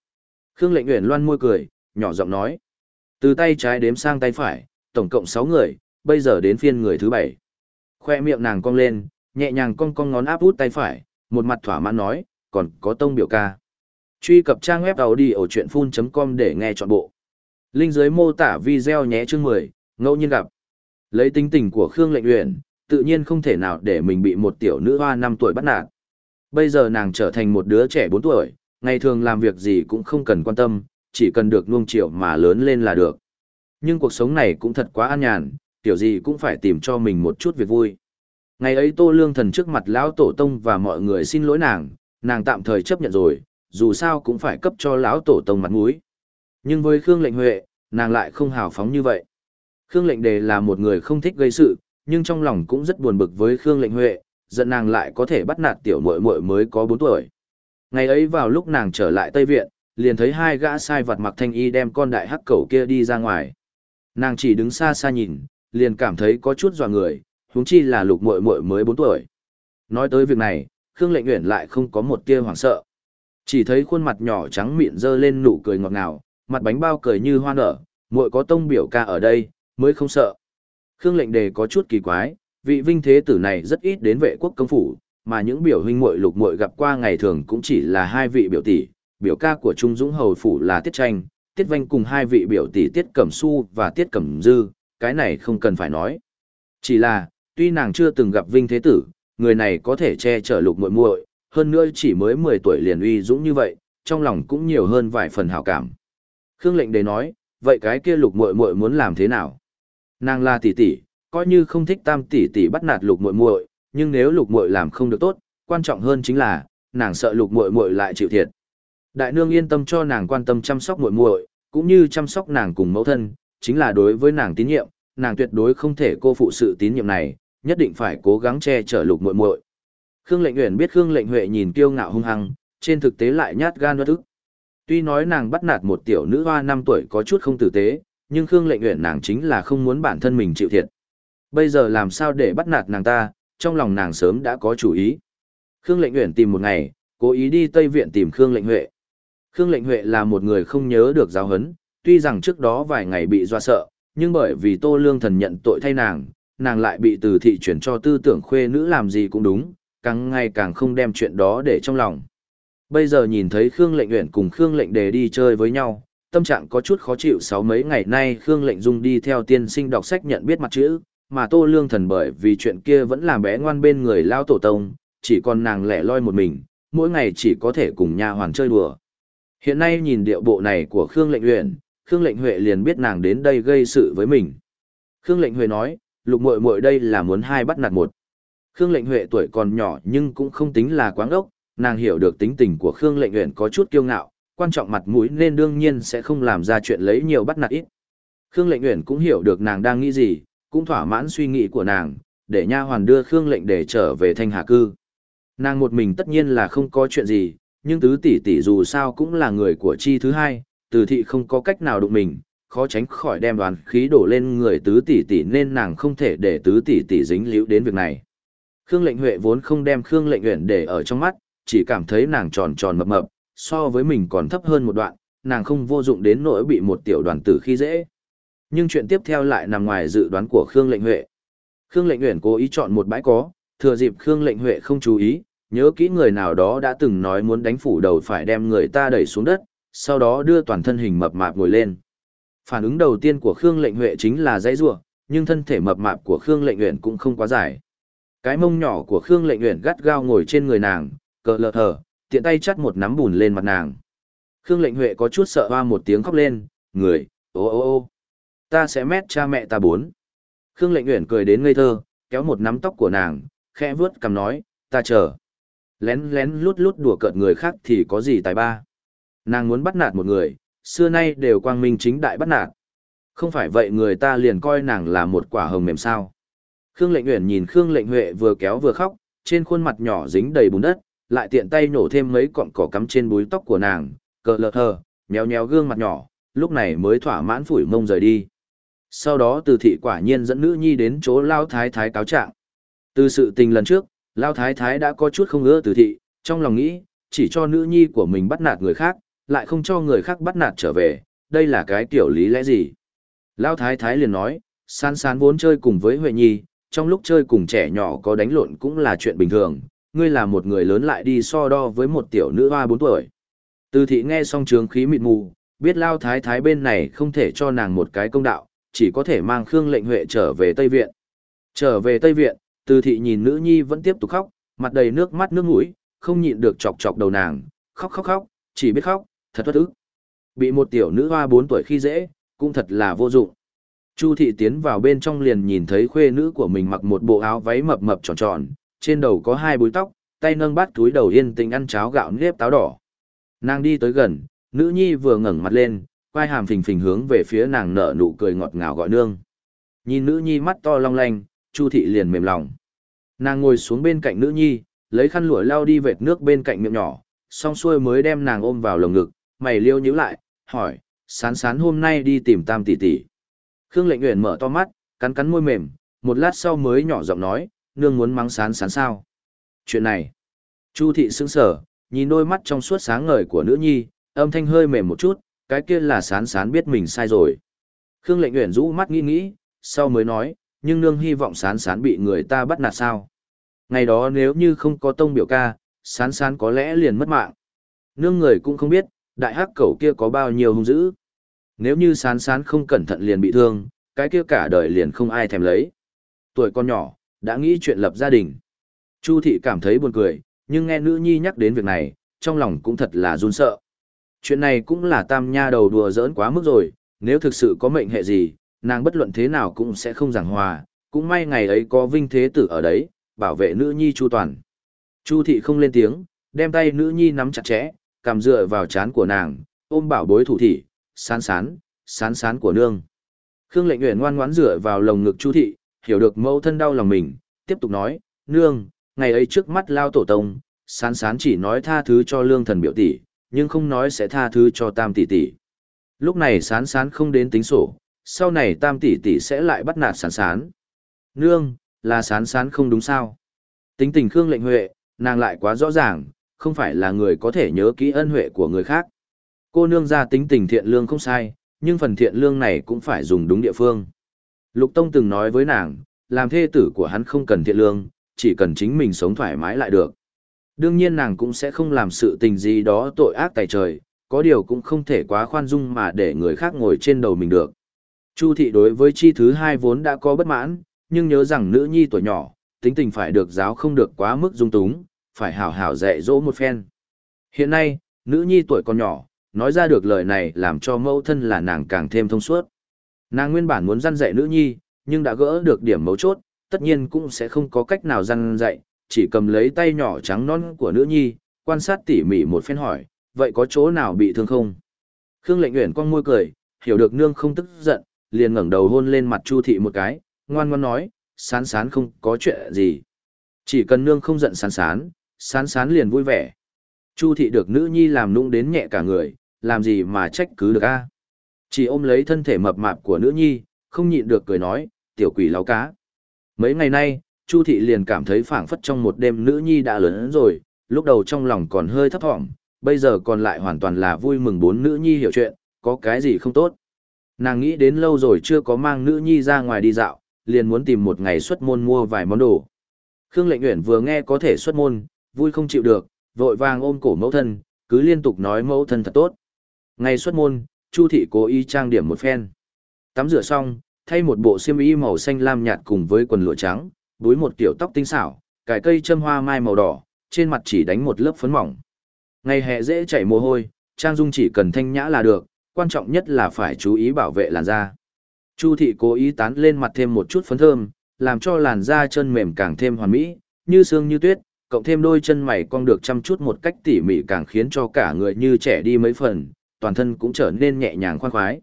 Khương lệnh uyển loan môi cười, nhỏ giọng nói. Từ tay trái đếm sang tay phải, tổng cộng 6 người, bây giờ đến phiên người thứ 7. Khoe miệng nàng cong lên, nhẹ nhàng cong cong ngón áp út tay phải, một mặt thỏa mãn nói, còn có tông biểu ca. Truy cập trang web đầu đi ở chuyện full.com để nghe trọn bộ. Linh dưới mô tả video nhé chương 10, ngẫu nhiên gặp. Lấy tính tình của Khương Lệnh Uyển, tự nhiên không thể nào để mình bị một tiểu nữ hoa 5 tuổi bắt nạt. Bây giờ nàng trở thành một đứa trẻ 4 tuổi, ngày thường làm việc gì cũng không cần quan tâm, chỉ cần được nuông chiều mà lớn lên là được. Nhưng cuộc sống này cũng thật quá an nhàn, tiểu gì cũng phải tìm cho mình một chút việc vui. Ngày ấy Tô Lương Thần trước mặt lão tổ tông và mọi người xin lỗi nàng, nàng tạm thời chấp nhận rồi, dù sao cũng phải cấp cho lão tổ tông mặt mũi. Nhưng với Khương Lệnh Huệ, nàng lại không hào phóng như vậy. Khương Lệnh Đề là một người không thích gây sự, nhưng trong lòng cũng rất buồn bực với Khương Lệnh Huệ, giận nàng lại có thể bắt nạt tiểu muội muội mới có 4 tuổi. Ngày ấy vào lúc nàng trở lại Tây Viện, liền thấy hai gã sai vật mặc thanh y đem con đại hắc cầu kia đi ra ngoài. Nàng chỉ đứng xa xa nhìn, liền cảm thấy có chút dọa người, huống chi là lục muội muội mới 4 tuổi. Nói tới việc này, Khương Lệnh Uyển lại không có một tia hoảng sợ. Chỉ thấy khuôn mặt nhỏ trắng mịn dơ lên nụ cười ngọt ngào, mặt bánh bao cười như hoa nở, muội có tông biểu ca ở đây, mới không sợ. Khương Lệnh Đề có chút kỳ quái, vị vinh thế tử này rất ít đến vệ quốc công phủ, mà những biểu huynh muội lục muội gặp qua ngày thường cũng chỉ là hai vị biểu tỷ, biểu ca của Trung Dũng hầu phủ là Tiết Tranh, Tiết Vanh cùng hai vị biểu tỷ Tiết Cẩm Su và Tiết Cẩm Dư, cái này không cần phải nói. Chỉ là, tuy nàng chưa từng gặp vinh thế tử, người này có thể che chở lục muội muội, hơn nữa chỉ mới 10 tuổi liền uy dũng như vậy, trong lòng cũng nhiều hơn vài phần hảo cảm. Khương lệnh đề nói, vậy cái kia lục muội muội muốn làm thế nào? Nàng là tỷ tỷ, coi như không thích tam tỷ tỷ bắt nạt lục muội muội, nhưng nếu lục muội làm không được tốt, quan trọng hơn chính là, nàng sợ lục muội muội lại chịu thiệt. Đại nương yên tâm cho nàng quan tâm chăm sóc muội muội, cũng như chăm sóc nàng cùng mẫu thân, chính là đối với nàng tín nhiệm, nàng tuyệt đối không thể cô phụ sự tín nhiệm này, nhất định phải cố gắng che chở lục muội muội. Khương Lệnh Uyển biết Khương Lệnh Huệ nhìn kiêu ngạo hung hăng, trên thực tế lại nhát gan uất ức. Tuy nói nàng bắt nạt một tiểu nữ hoa 5 tuổi có chút không tử tế, nhưng Khương Lệnh Uyển nàng chính là không muốn bản thân mình chịu thiệt. Bây giờ làm sao để bắt nạt nàng ta, trong lòng nàng sớm đã có chủ ý. Khương Lệnh Uyển tìm một ngày, cố ý đi Tây Viện tìm Khương Lệnh Huệ. Khương Lệnh Huệ là một người không nhớ được giáo huấn, tuy rằng trước đó vài ngày bị doa sợ, nhưng bởi vì Tô Lương Thần nhận tội thay nàng, nàng lại bị từ thị chuyển cho tư tưởng khuê nữ làm gì cũng đúng, càng ngày càng không đem chuyện đó để trong lòng. Bây giờ nhìn thấy Khương Lệnh Uyển cùng Khương Lệnh Đề đi chơi với nhau, tâm trạng có chút khó chịu sáu mấy ngày nay Khương Lệnh Dung đi theo tiên sinh đọc sách nhận biết mặt chữ, mà Tô Lương Thần bởi vì chuyện kia vẫn làm bé ngoan bên người lao tổ tông, chỉ còn nàng lẻ loi một mình, mỗi ngày chỉ có thể cùng nha hoàn chơi đùa. Hiện nay nhìn điệu bộ này của Khương Lệnh Uyển, Khương Lệnh Huệ liền biết nàng đến đây gây sự với mình. Khương Lệnh Huệ nói, lục muội muội đây là muốn hai bắt nạt một. Khương Lệnh Huệ tuổi còn nhỏ nhưng cũng không tính là quáng ốc, nàng hiểu được tính tình của Khương Lệnh Uyển có chút kiêu ngạo, quan trọng mặt mũi nên đương nhiên sẽ không làm ra chuyện lấy nhiều bắt nạt ít. Khương Lệnh Uyển cũng hiểu được nàng đang nghĩ gì, cũng thỏa mãn suy nghĩ của nàng, để nha hoàn đưa Khương Lệnh để trở về Thanh Hà cư. Nàng một mình tất nhiên là không có chuyện gì, nhưng tứ tỷ tỷ dù sao cũng là người của chi thứ hai, từ thị không có cách nào đụng mình, khó tránh khỏi đem đoàn khí đổ lên người tứ tỷ tỷ nên nàng không thể để tứ tỷ tỷ dính líu đến việc này. Khương Lệnh Huệ vốn không đem Khương Lệnh Uyển để ở trong mắt, chỉ cảm thấy nàng tròn tròn mập mập, so với mình còn thấp hơn một đoạn, nàng không vô dụng đến nỗi bị một tiểu đoàn tử khi dễ. Nhưng chuyện tiếp theo lại nằm ngoài dự đoán của Khương Lệnh Huệ. Khương Lệnh Uyển cố ý chọn một bãi có, thừa dịp Khương Lệnh Huệ không chú ý, nhớ kỹ người nào đó đã từng nói muốn đánh phủ đầu phải đem người ta đẩy xuống đất, sau đó đưa toàn thân hình mập mạp ngồi lên. Phản ứng đầu tiên của Khương Lệnh Huệ chính là dãy rủa, nhưng thân thể mập mạp của Khương Lệnh Uyển cũng không quá dài. Cái mông nhỏ của Khương Lệnh Uyển gắt gao ngồi trên người nàng, cờ lờ thở, tiện tay chắt một nắm bùn lên mặt nàng. Khương Lệnh Huệ có chút sợ hoa một tiếng khóc lên, người, ô ô ô, ta sẽ mét cha mẹ ta bốn. Khương Lệnh Uyển cười đến ngây thơ, kéo một nắm tóc của nàng, khẽ vướt cầm nói, ta chờ. Lén lén lút lút đùa cợt người khác thì có gì tài ba. Nàng muốn bắt nạt một người, xưa nay đều quang minh chính đại bắt nạt. Không phải vậy người ta liền coi nàng là một quả hồng mềm sao. Khương Lệnh Uyển nhìn Khương Lệnh Huệ vừa kéo vừa khóc, trên khuôn mặt nhỏ dính đầy bùn đất, lại tiện tay nổ thêm mấy cọng cỏ cắm trên búi tóc của nàng, cờ lợt hờ, nhéo nhéo gương mặt nhỏ, lúc này mới thỏa mãn phủi mông rời đi. Sau đó từ thị quả nhiên dẫn nữ nhi đến chỗ Lao Thái Thái cáo trạng. Từ sự tình lần trước, Lao Thái Thái đã có chút không ưa từ thị, trong lòng nghĩ, chỉ cho nữ nhi của mình bắt nạt người khác, lại không cho người khác bắt nạt trở về, đây là cái tiểu lý lẽ gì? Lao Thái Thái liền nói, san san vốn chơi cùng với Huệ Nhi, trong lúc chơi cùng trẻ nhỏ có đánh lộn cũng là chuyện bình thường, ngươi là một người lớn lại đi so đo với một tiểu nữ hoa 4 tuổi. Từ thị nghe xong trường khí mịt mù, biết Lao Thái Thái bên này không thể cho nàng một cái công đạo, chỉ có thể mang Khương lệnh Huệ trở về Tây Viện. Trở về Tây Viện, từ thị nhìn nữ nhi vẫn tiếp tục khóc, mặt đầy nước mắt nước mũi, không nhịn được chọc chọc đầu nàng, khóc khóc khóc, chỉ biết khóc, thật bất ức. Bị một tiểu nữ hoa 4 tuổi khi dễ, cũng thật là vô dụng. Chu thị tiến vào bên trong liền nhìn thấy khuê nữ của mình mặc một bộ áo váy mập mập tròn tròn, trên đầu có hai búi tóc, tay nâng bát túi đầu yên tĩnh ăn cháo gạo nếp táo đỏ. Nàng đi tới gần, nữ nhi vừa ngẩng mặt lên, vai hàm phình phình hướng về phía nàng nở nụ cười ngọt ngào gọi nương. Nhìn nữ nhi mắt to long lanh, Chu thị liền mềm lòng. Nàng ngồi xuống bên cạnh nữ nhi, lấy khăn lụa lau đi vệt nước bên cạnh miệng nhỏ, xong xuôi mới đem nàng ôm vào lồng ngực, mày liêu nhíu lại, hỏi, sán sán hôm nay đi tìm tam tỷ tỷ. Khương lệnh nguyện mở to mắt, cắn cắn môi mềm, một lát sau mới nhỏ giọng nói, nương muốn mắng sán sán sao. Chuyện này, Chu thị sững sờ, nhìn đôi mắt trong suốt sáng ngời của nữ nhi, âm thanh hơi mềm một chút, cái kia là sán sán biết mình sai rồi. Khương lệnh nguyện rũ mắt nghĩ nghĩ, sau mới nói, nhưng nương hy vọng sán sán bị người ta bắt nạt sao. Ngày đó nếu như không có tông biểu ca, sán sán có lẽ liền mất mạng. Nương người cũng không biết, đại hắc cẩu kia có bao nhiêu hung dữ. Nếu như sán sán không cẩn thận liền bị thương, cái kia cả đời liền không ai thèm lấy. Tuổi con nhỏ, đã nghĩ chuyện lập gia đình. Chu thị cảm thấy buồn cười, nhưng nghe nữ nhi nhắc đến việc này, trong lòng cũng thật là run sợ. Chuyện này cũng là tam nha đầu đùa giỡn quá mức rồi, nếu thực sự có mệnh hệ gì, nàng bất luận thế nào cũng sẽ không giảng hòa, cũng may ngày ấy có vinh thế tử ở đấy, bảo vệ nữ nhi chu toàn. Chu thị không lên tiếng, đem tay nữ nhi nắm chặt chẽ, cầm dựa vào chán của nàng, ôm bảo bối thủ thị, sán sán, sán sán của nương. Khương lệnh nguyện ngoan ngoãn dựa vào lồng ngực chu thị, hiểu được mẫu thân đau lòng mình, tiếp tục nói, nương, ngày ấy trước mắt lao tổ tông, sán sán chỉ nói tha thứ cho lương thần biểu tỷ, nhưng không nói sẽ tha thứ cho tam tỷ tỷ. Lúc này sán sán không đến tính sổ, sau này tam tỷ tỷ sẽ lại bắt nạt sán sán. Nương, là sán sán không đúng sao? Tính tình Khương lệnh huệ, nàng lại quá rõ ràng, không phải là người có thể nhớ kỹ ân huệ của người khác. Cô nương ra tính tình thiện lương không sai, nhưng phần thiện lương này cũng phải dùng đúng địa phương. Lục Tông từng nói với nàng, làm thê tử của hắn không cần thiện lương, chỉ cần chính mình sống thoải mái lại được. Đương nhiên nàng cũng sẽ không làm sự tình gì đó tội ác tại trời, có điều cũng không thể quá khoan dung mà để người khác ngồi trên đầu mình được. Chu thị đối với chi thứ hai vốn đã có bất mãn, nhưng nhớ rằng nữ nhi tuổi nhỏ, tính tình phải được giáo không được quá mức dung túng, phải hảo hảo dạy dỗ một phen. Hiện nay, nữ nhi tuổi còn nhỏ, nói ra được lời này làm cho mẫu thân là nàng càng thêm thông suốt. Nàng nguyên bản muốn răn dạy nữ nhi, nhưng đã gỡ được điểm mấu chốt, tất nhiên cũng sẽ không có cách nào răn dạy, chỉ cầm lấy tay nhỏ trắng non của nữ nhi, quan sát tỉ mỉ một phen hỏi, vậy có chỗ nào bị thương không? Khương lệnh nguyện con môi cười, hiểu được nương không tức giận, liền ngẩng đầu hôn lên mặt Chu thị một cái, ngoan ngoan nói, sán sán không có chuyện gì. Chỉ cần nương không giận sán sán, sán sán liền vui vẻ. Chu thị được nữ nhi làm nũng đến nhẹ cả người, làm gì mà trách cứ được a? Chỉ ôm lấy thân thể mập mạp của nữ nhi, không nhịn được cười nói, tiểu quỷ láo cá. Mấy ngày nay, Chu thị liền cảm thấy phảng phất trong một đêm nữ nhi đã lớn rồi, lúc đầu trong lòng còn hơi thấp thỏm, bây giờ còn lại hoàn toàn là vui mừng bốn nữ nhi hiểu chuyện, có cái gì không tốt. Nàng nghĩ đến lâu rồi chưa có mang nữ nhi ra ngoài đi dạo, liền muốn tìm một ngày xuất môn mua vài món đồ. Khương Lệnh Uyển vừa nghe có thể xuất môn, vui không chịu được, vội vàng ôm cổ mẫu thân, cứ liên tục nói mẫu thân thật tốt. Ngày xuất môn, Chu thị cố ý trang điểm một phen. Tắm rửa xong, thay một bộ xiêm y màu xanh lam nhạt cùng với quần lụa trắng, búi một kiểu tóc tinh xảo, cài cây châm hoa mai màu đỏ, trên mặt chỉ đánh một lớp phấn mỏng. Ngày hè dễ chảy mồ hôi, trang dung chỉ cần thanh nhã là được, quan trọng nhất là phải chú ý bảo vệ làn da. Chu thị cố ý tán lên mặt thêm một chút phấn thơm, làm cho làn da chân mềm càng thêm hoàn mỹ, như xương như tuyết, cộng thêm đôi chân mày cong được chăm chút một cách tỉ mỉ càng khiến cho cả người như trẻ đi mấy phần, toàn thân cũng trở nên nhẹ nhàng khoan khoái.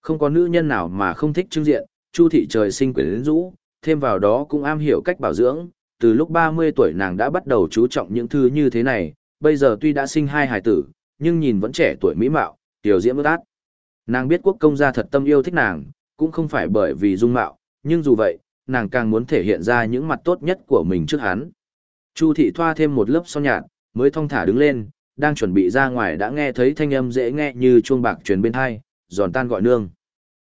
Không có nữ nhân nào mà không thích trưng diện, Chu thị trời sinh quyến rũ, thêm vào đó cũng am hiểu cách bảo dưỡng, từ lúc 30 tuổi nàng đã bắt đầu chú trọng những thứ như thế này, bây giờ tuy đã sinh hai hài tử, nhưng nhìn vẫn trẻ tuổi mỹ mạo, tiểu diễm ước át. Nàng biết quốc công gia thật tâm yêu thích nàng, cũng không phải bởi vì dung mạo, nhưng dù vậy, nàng càng muốn thể hiện ra những mặt tốt nhất của mình trước hắn. Chu thị thoa thêm một lớp son nhạt, mới thong thả đứng lên, đang chuẩn bị ra ngoài đã nghe thấy thanh âm dễ nghe như chuông bạc truyền bên tai, giòn tan gọi nương.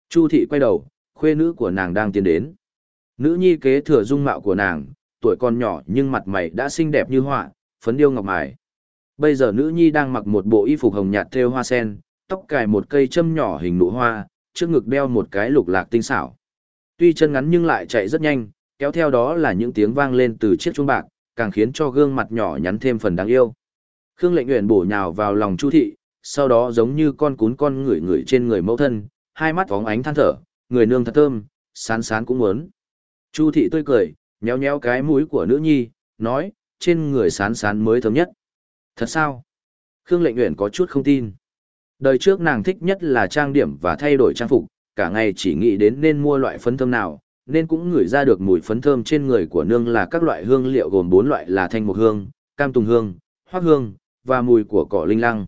Chu thị quay đầu, khuê nữ của nàng đang tiến đến. Nữ nhi kế thừa dung mạo của nàng, tuổi còn nhỏ nhưng mặt mày đã xinh đẹp như họa, phấn điêu ngọc mài. Bây giờ nữ nhi đang mặc một bộ y phục hồng nhạt thêu hoa sen, tóc cài một cây châm nhỏ hình nụ hoa, trước ngực đeo một cái lục lạc tinh xảo. Tuy chân ngắn nhưng lại chạy rất nhanh, kéo theo đó là những tiếng vang lên từ chiếc chuông bạc, càng khiến cho gương mặt nhỏ nhắn thêm phần đáng yêu. Khương Lệnh Uyển bổ nhào vào lòng Chu thị, sau đó giống như con cún con ngửi ngửi trên người mẫu thân, hai mắt phóng ánh than thở, người nương thật thơm, sán sán cũng muốn. Chu thị tươi cười, nhéo nhéo cái mũi của nữ nhi, nói, trên người sán sán mới thấm nhất. Thật sao? Khương Lệnh Nguyện có chút không tin. Đời trước nàng thích nhất là trang điểm và thay đổi trang phục, cả ngày chỉ nghĩ đến nên mua loại phấn thơm nào, nên cũng ngửi ra được mùi phấn thơm trên người của nương là các loại hương liệu gồm bốn loại là thanh mục hương, cam tùng hương, hoác hương, và mùi của cỏ linh lăng.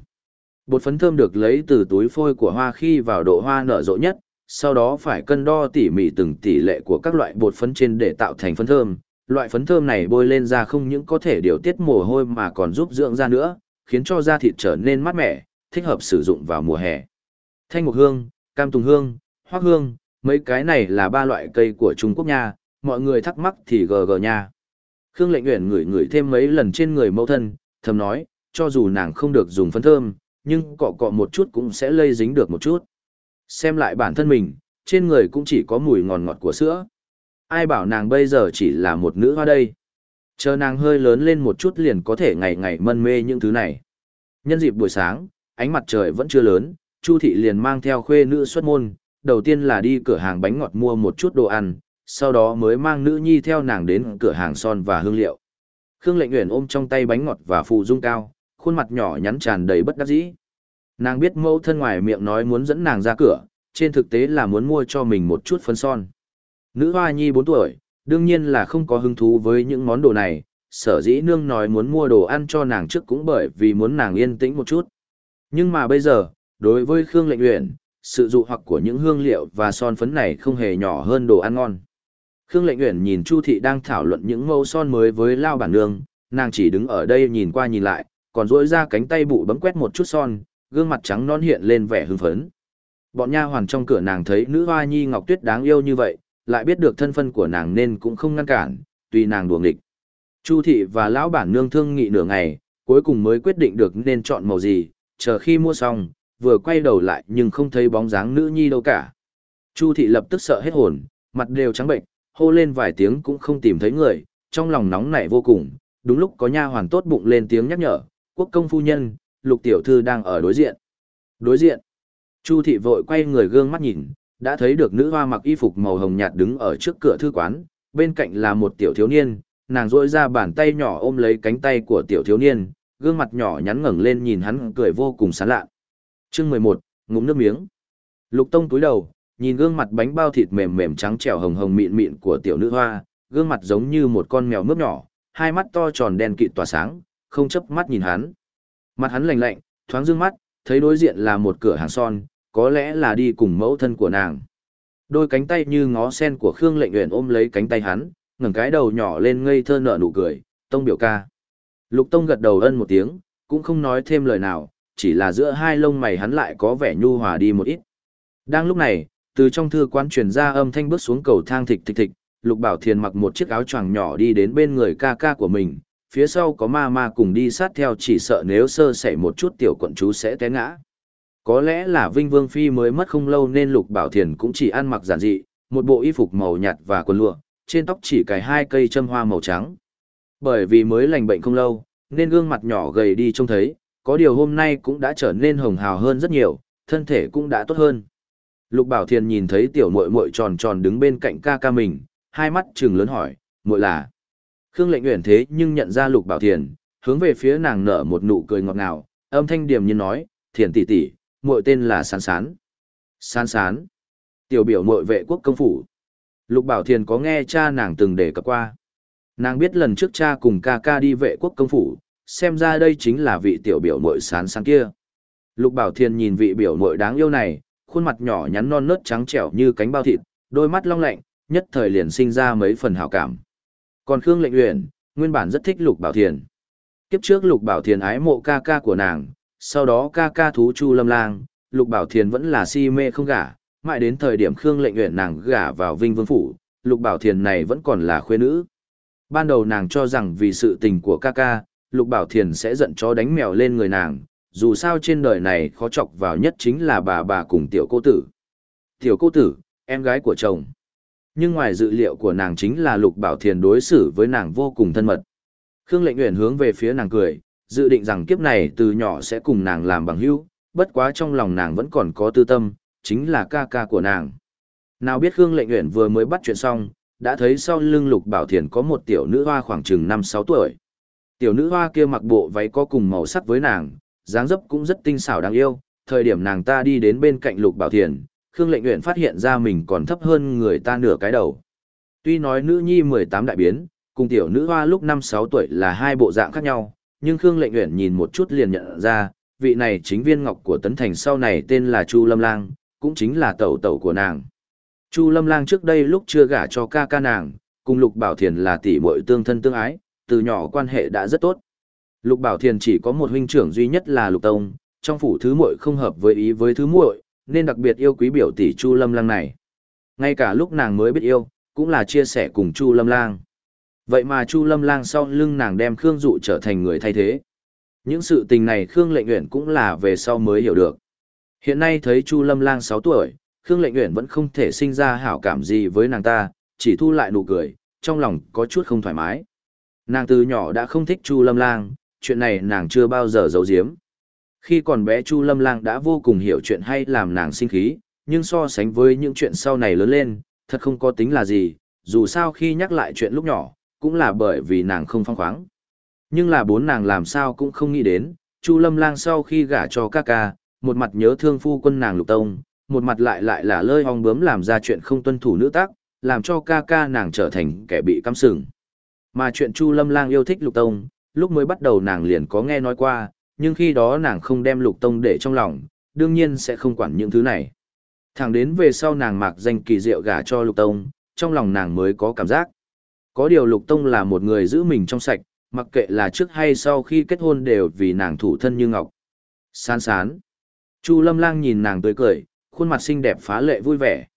Bột phấn thơm được lấy từ túi phôi của hoa khi vào độ hoa nở rộ nhất, sau đó phải cân đo tỉ mỉ từng tỷ lệ của các loại bột phấn trên để tạo thành phấn thơm. Loại phấn thơm này bôi lên da không những có thể điều tiết mồ hôi mà còn giúp dưỡng da nữa, khiến cho da thịt trở nên mát mẻ, thích hợp sử dụng vào mùa hè. Thanh mục hương, cam tùng hương, hoác hương, mấy cái này là ba loại cây của Trung Quốc nha, mọi người thắc mắc thì gờ gờ nha. Khương lệnh nguyện ngửi ngửi thêm mấy lần trên người mẫu thân, thầm nói, cho dù nàng không được dùng phấn thơm, nhưng cọ cọ một chút cũng sẽ lây dính được một chút. Xem lại bản thân mình, trên người cũng chỉ có mùi ngọt ngọt của sữa. Ai bảo nàng bây giờ chỉ là một nữ hoa đây. Chờ nàng hơi lớn lên một chút liền có thể ngày ngày mân mê những thứ này. Nhân dịp buổi sáng, ánh mặt trời vẫn chưa lớn, Chu thị liền mang theo khuê nữ xuất môn, đầu tiên là đi cửa hàng bánh ngọt mua một chút đồ ăn, sau đó mới mang nữ nhi theo nàng đến cửa hàng son và hương liệu. Khương Lệnh Uyển ôm trong tay bánh ngọt và phụ dung cao, khuôn mặt nhỏ nhắn tràn đầy bất đắc dĩ. Nàng biết mẫu thân ngoài miệng nói muốn dẫn nàng ra cửa, trên thực tế là muốn mua cho mình một chút phấn son. Nữ hoa nhi 4 tuổi, đương nhiên là không có hứng thú với những món đồ này, sở dĩ nương nói muốn mua đồ ăn cho nàng trước cũng bởi vì muốn nàng yên tĩnh một chút. Nhưng mà bây giờ, đối với Khương Lệnh Uyển, sự dụ hoặc của những hương liệu và son phấn này không hề nhỏ hơn đồ ăn ngon. Khương Lệnh Uyển nhìn Chu thị đang thảo luận những mẫu son mới với Lao bản nương, nàng chỉ đứng ở đây nhìn qua nhìn lại, còn duỗi ra cánh tay bụ bấm quét một chút son, gương mặt trắng non hiện lên vẻ hưng phấn. Bọn nha hoàn trong cửa nàng thấy nữ hoa nhi Ngọc Tuyết đáng yêu như vậy, lại biết được thân phận của nàng nên cũng không ngăn cản, tùy nàng đùa nghịch. Chu thị và lão bản nương thương nghị nửa ngày, cuối cùng mới quyết định được nên chọn màu gì, chờ khi mua xong, vừa quay đầu lại nhưng không thấy bóng dáng nữ nhi đâu cả. Chu thị lập tức sợ hết hồn, mặt đều trắng bệnh, hô lên vài tiếng cũng không tìm thấy người, trong lòng nóng nảy vô cùng, đúng lúc có nha hoàn tốt bụng lên tiếng nhắc nhở, quốc công phu nhân, lục tiểu thư đang ở đối diện. Đối diện. Chu thị vội quay người gương mắt nhìn, đã thấy được nữ hoa mặc y phục màu hồng nhạt đứng ở trước cửa thư quán, bên cạnh là một tiểu thiếu niên, nàng rỗi ra bàn tay nhỏ ôm lấy cánh tay của tiểu thiếu niên, gương mặt nhỏ nhắn ngẩng lên nhìn hắn cười vô cùng sán lạ. Chương mười một, ngụm nước miếng. Lục Tông túi đầu, nhìn gương mặt bánh bao thịt mềm mềm trắng trẻo hồng hồng mịn mịn của tiểu nữ hoa, gương mặt giống như một con mèo mướp nhỏ, hai mắt to tròn đen kịt tỏa sáng, không chấp mắt nhìn hắn. Mặt hắn lạnh lạnh, thoáng dương mắt, thấy đối diện là một cửa hàng son, có lẽ là đi cùng mẫu thân của nàng. Đôi cánh tay như ngó sen của Khương Lệnh Uyển ôm lấy cánh tay hắn, ngẩng cái đầu nhỏ lên ngây thơ nở nụ cười, "Tông biểu ca." Lục Tông gật đầu ân một tiếng, cũng không nói thêm lời nào, chỉ là giữa hai lông mày hắn lại có vẻ nhu hòa đi một ít. Đang lúc này, từ trong thư quán truyền ra âm thanh bước xuống cầu thang thịch thịch thịch, Lục Bảo Thiền mặc một chiếc áo choàng nhỏ đi đến bên người ca ca của mình, phía sau có ma ma cùng đi sát theo chỉ sợ nếu sơ sẩy một chút tiểu quận chú sẽ té ngã. Có lẽ là Vinh Vương Phi mới mất không lâu nên Lục Bảo Thiền cũng chỉ ăn mặc giản dị, một bộ y phục màu nhạt và quần lụa, trên tóc chỉ cài hai cây châm hoa màu trắng. Bởi vì mới lành bệnh không lâu, nên gương mặt nhỏ gầy đi trông thấy, có điều hôm nay cũng đã trở nên hồng hào hơn rất nhiều, thân thể cũng đã tốt hơn. Lục Bảo Thiền nhìn thấy tiểu muội muội tròn tròn đứng bên cạnh ca ca mình, hai mắt trừng lớn hỏi, muội là? Khương Lệnh nguyện thế nhưng nhận ra Lục Bảo Thiền, hướng về phía nàng nở một nụ cười ngọt ngào, âm thanh điềm nhiên nói, "Thiền tỷ tỷ, muội tên là Sán Sán." Sán Sán? Tiểu biểu muội vệ quốc công phủ. Lục Bảo Thiền có nghe cha nàng từng đề cập qua. Nàng biết lần trước cha cùng ca ca đi vệ quốc công phủ, xem ra đây chính là vị tiểu biểu muội Sán Sán kia. Lục Bảo Thiền nhìn vị biểu muội đáng yêu này, khuôn mặt nhỏ nhắn non nớt trắng trẻo như cánh bao thịt, đôi mắt long lạnh, nhất thời liền sinh ra mấy phần hảo cảm. Còn Khương Lệnh Uyển, nguyên bản rất thích Lục Bảo Thiền. Kiếp trước Lục Bảo Thiền ái mộ ca ca của nàng, sau đó ca ca thú Chu Lâm Lang, Lục Bảo Thiền vẫn là si mê không gả, mãi đến thời điểm Khương Lệnh Uyển nàng gả vào Vinh Vương phủ, Lục Bảo Thiền này vẫn còn là khuê nữ. Ban đầu nàng cho rằng vì sự tình của ca ca, Lục Bảo Thiền sẽ giận chó đánh mèo lên người nàng, dù sao trên đời này khó chọc vào nhất chính là bà bà cùng tiểu cô tử. Tiểu cô tử, em gái của chồng. Nhưng ngoài dự liệu của nàng chính là Lục Bảo Thiền đối xử với nàng vô cùng thân mật. Khương Lệnh Uyển hướng về phía nàng cười, dự định rằng kiếp này từ nhỏ sẽ cùng nàng làm bằng hữu, bất quá trong lòng nàng vẫn còn có tư tâm, chính là ca ca của nàng. Nào biết Khương Lệnh Uyển vừa mới bắt chuyện xong, đã thấy sau lưng Lục Bảo Thiền có một tiểu nữ hoa khoảng chừng 5-6 tuổi. Tiểu nữ hoa kia mặc bộ váy có cùng màu sắc với nàng, dáng dấp cũng rất tinh xảo đáng yêu, thời điểm nàng ta đi đến bên cạnh Lục Bảo Thiền, Khương Lệnh Uyển phát hiện ra mình còn thấp hơn người ta nửa cái đầu. Tuy nói nữ nhi 18 đại biến, cùng tiểu nữ hoa lúc 5-6 tuổi là hai bộ dạng khác nhau, nhưng Khương Lệnh Uyển nhìn một chút liền nhận ra, vị này chính viên ngọc của Tấn Thành sau này tên là Chu Lâm Lang, cũng chính là tẩu tẩu của nàng. Chu Lâm Lang trước đây lúc chưa gả cho ca ca nàng, cùng Lục Bảo Thiền là tỷ muội tương thân tương ái, từ nhỏ quan hệ đã rất tốt. Lục Bảo Thiền chỉ có một huynh trưởng duy nhất là Lục Tông, trong phủ thứ muội không hợp với ý với thứ muội, nên đặc biệt yêu quý biểu tỷ Chu Lâm Lang này. Ngay cả lúc nàng mới biết yêu, cũng là chia sẻ cùng Chu Lâm Lang. Vậy mà Chu Lâm Lang sau lưng nàng đem Khương Dụ trở thành người thay thế. Những sự tình này Khương Lệnh Uyển cũng là về sau mới hiểu được. Hiện nay thấy Chu Lâm Lang 6 tuổi, Khương Lệnh Uyển vẫn không thể sinh ra hảo cảm gì với nàng ta, chỉ thu lại nụ cười, trong lòng có chút không thoải mái. Nàng từ nhỏ đã không thích Chu Lâm Lang, chuyện này nàng chưa bao giờ giấu giếm. Khi còn bé Chu Lâm Lang đã vô cùng hiểu chuyện hay làm nàng sinh khí, nhưng so sánh với những chuyện sau này lớn lên, thật không có tính là gì, dù sao khi nhắc lại chuyện lúc nhỏ, cũng là bởi vì nàng không phong khoáng. Nhưng là bốn nàng làm sao cũng không nghĩ đến, Chu Lâm Lang sau khi gả cho ca ca, một mặt nhớ thương phu quân nàng Lục Tông, một mặt lại lại là lơi hong bướm làm ra chuyện không tuân thủ nữ tác, làm cho ca ca nàng trở thành kẻ bị căm sừng. Mà chuyện Chu Lâm Lang yêu thích Lục Tông, lúc mới bắt đầu nàng liền có nghe nói qua, nhưng khi đó nàng không đem Lục Tông để trong lòng, đương nhiên sẽ không quản những thứ này. Thẳng đến về sau nàng mặc danh kỳ diệu gả cho Lục Tông, trong lòng nàng mới có cảm giác. Có điều Lục Tông là một người giữ mình trong sạch, mặc kệ là trước hay sau khi kết hôn đều vì nàng thủ thân như ngọc. Sán sán. Chu Lâm Lang nhìn nàng tươi cười, khuôn mặt xinh đẹp phá lệ vui vẻ.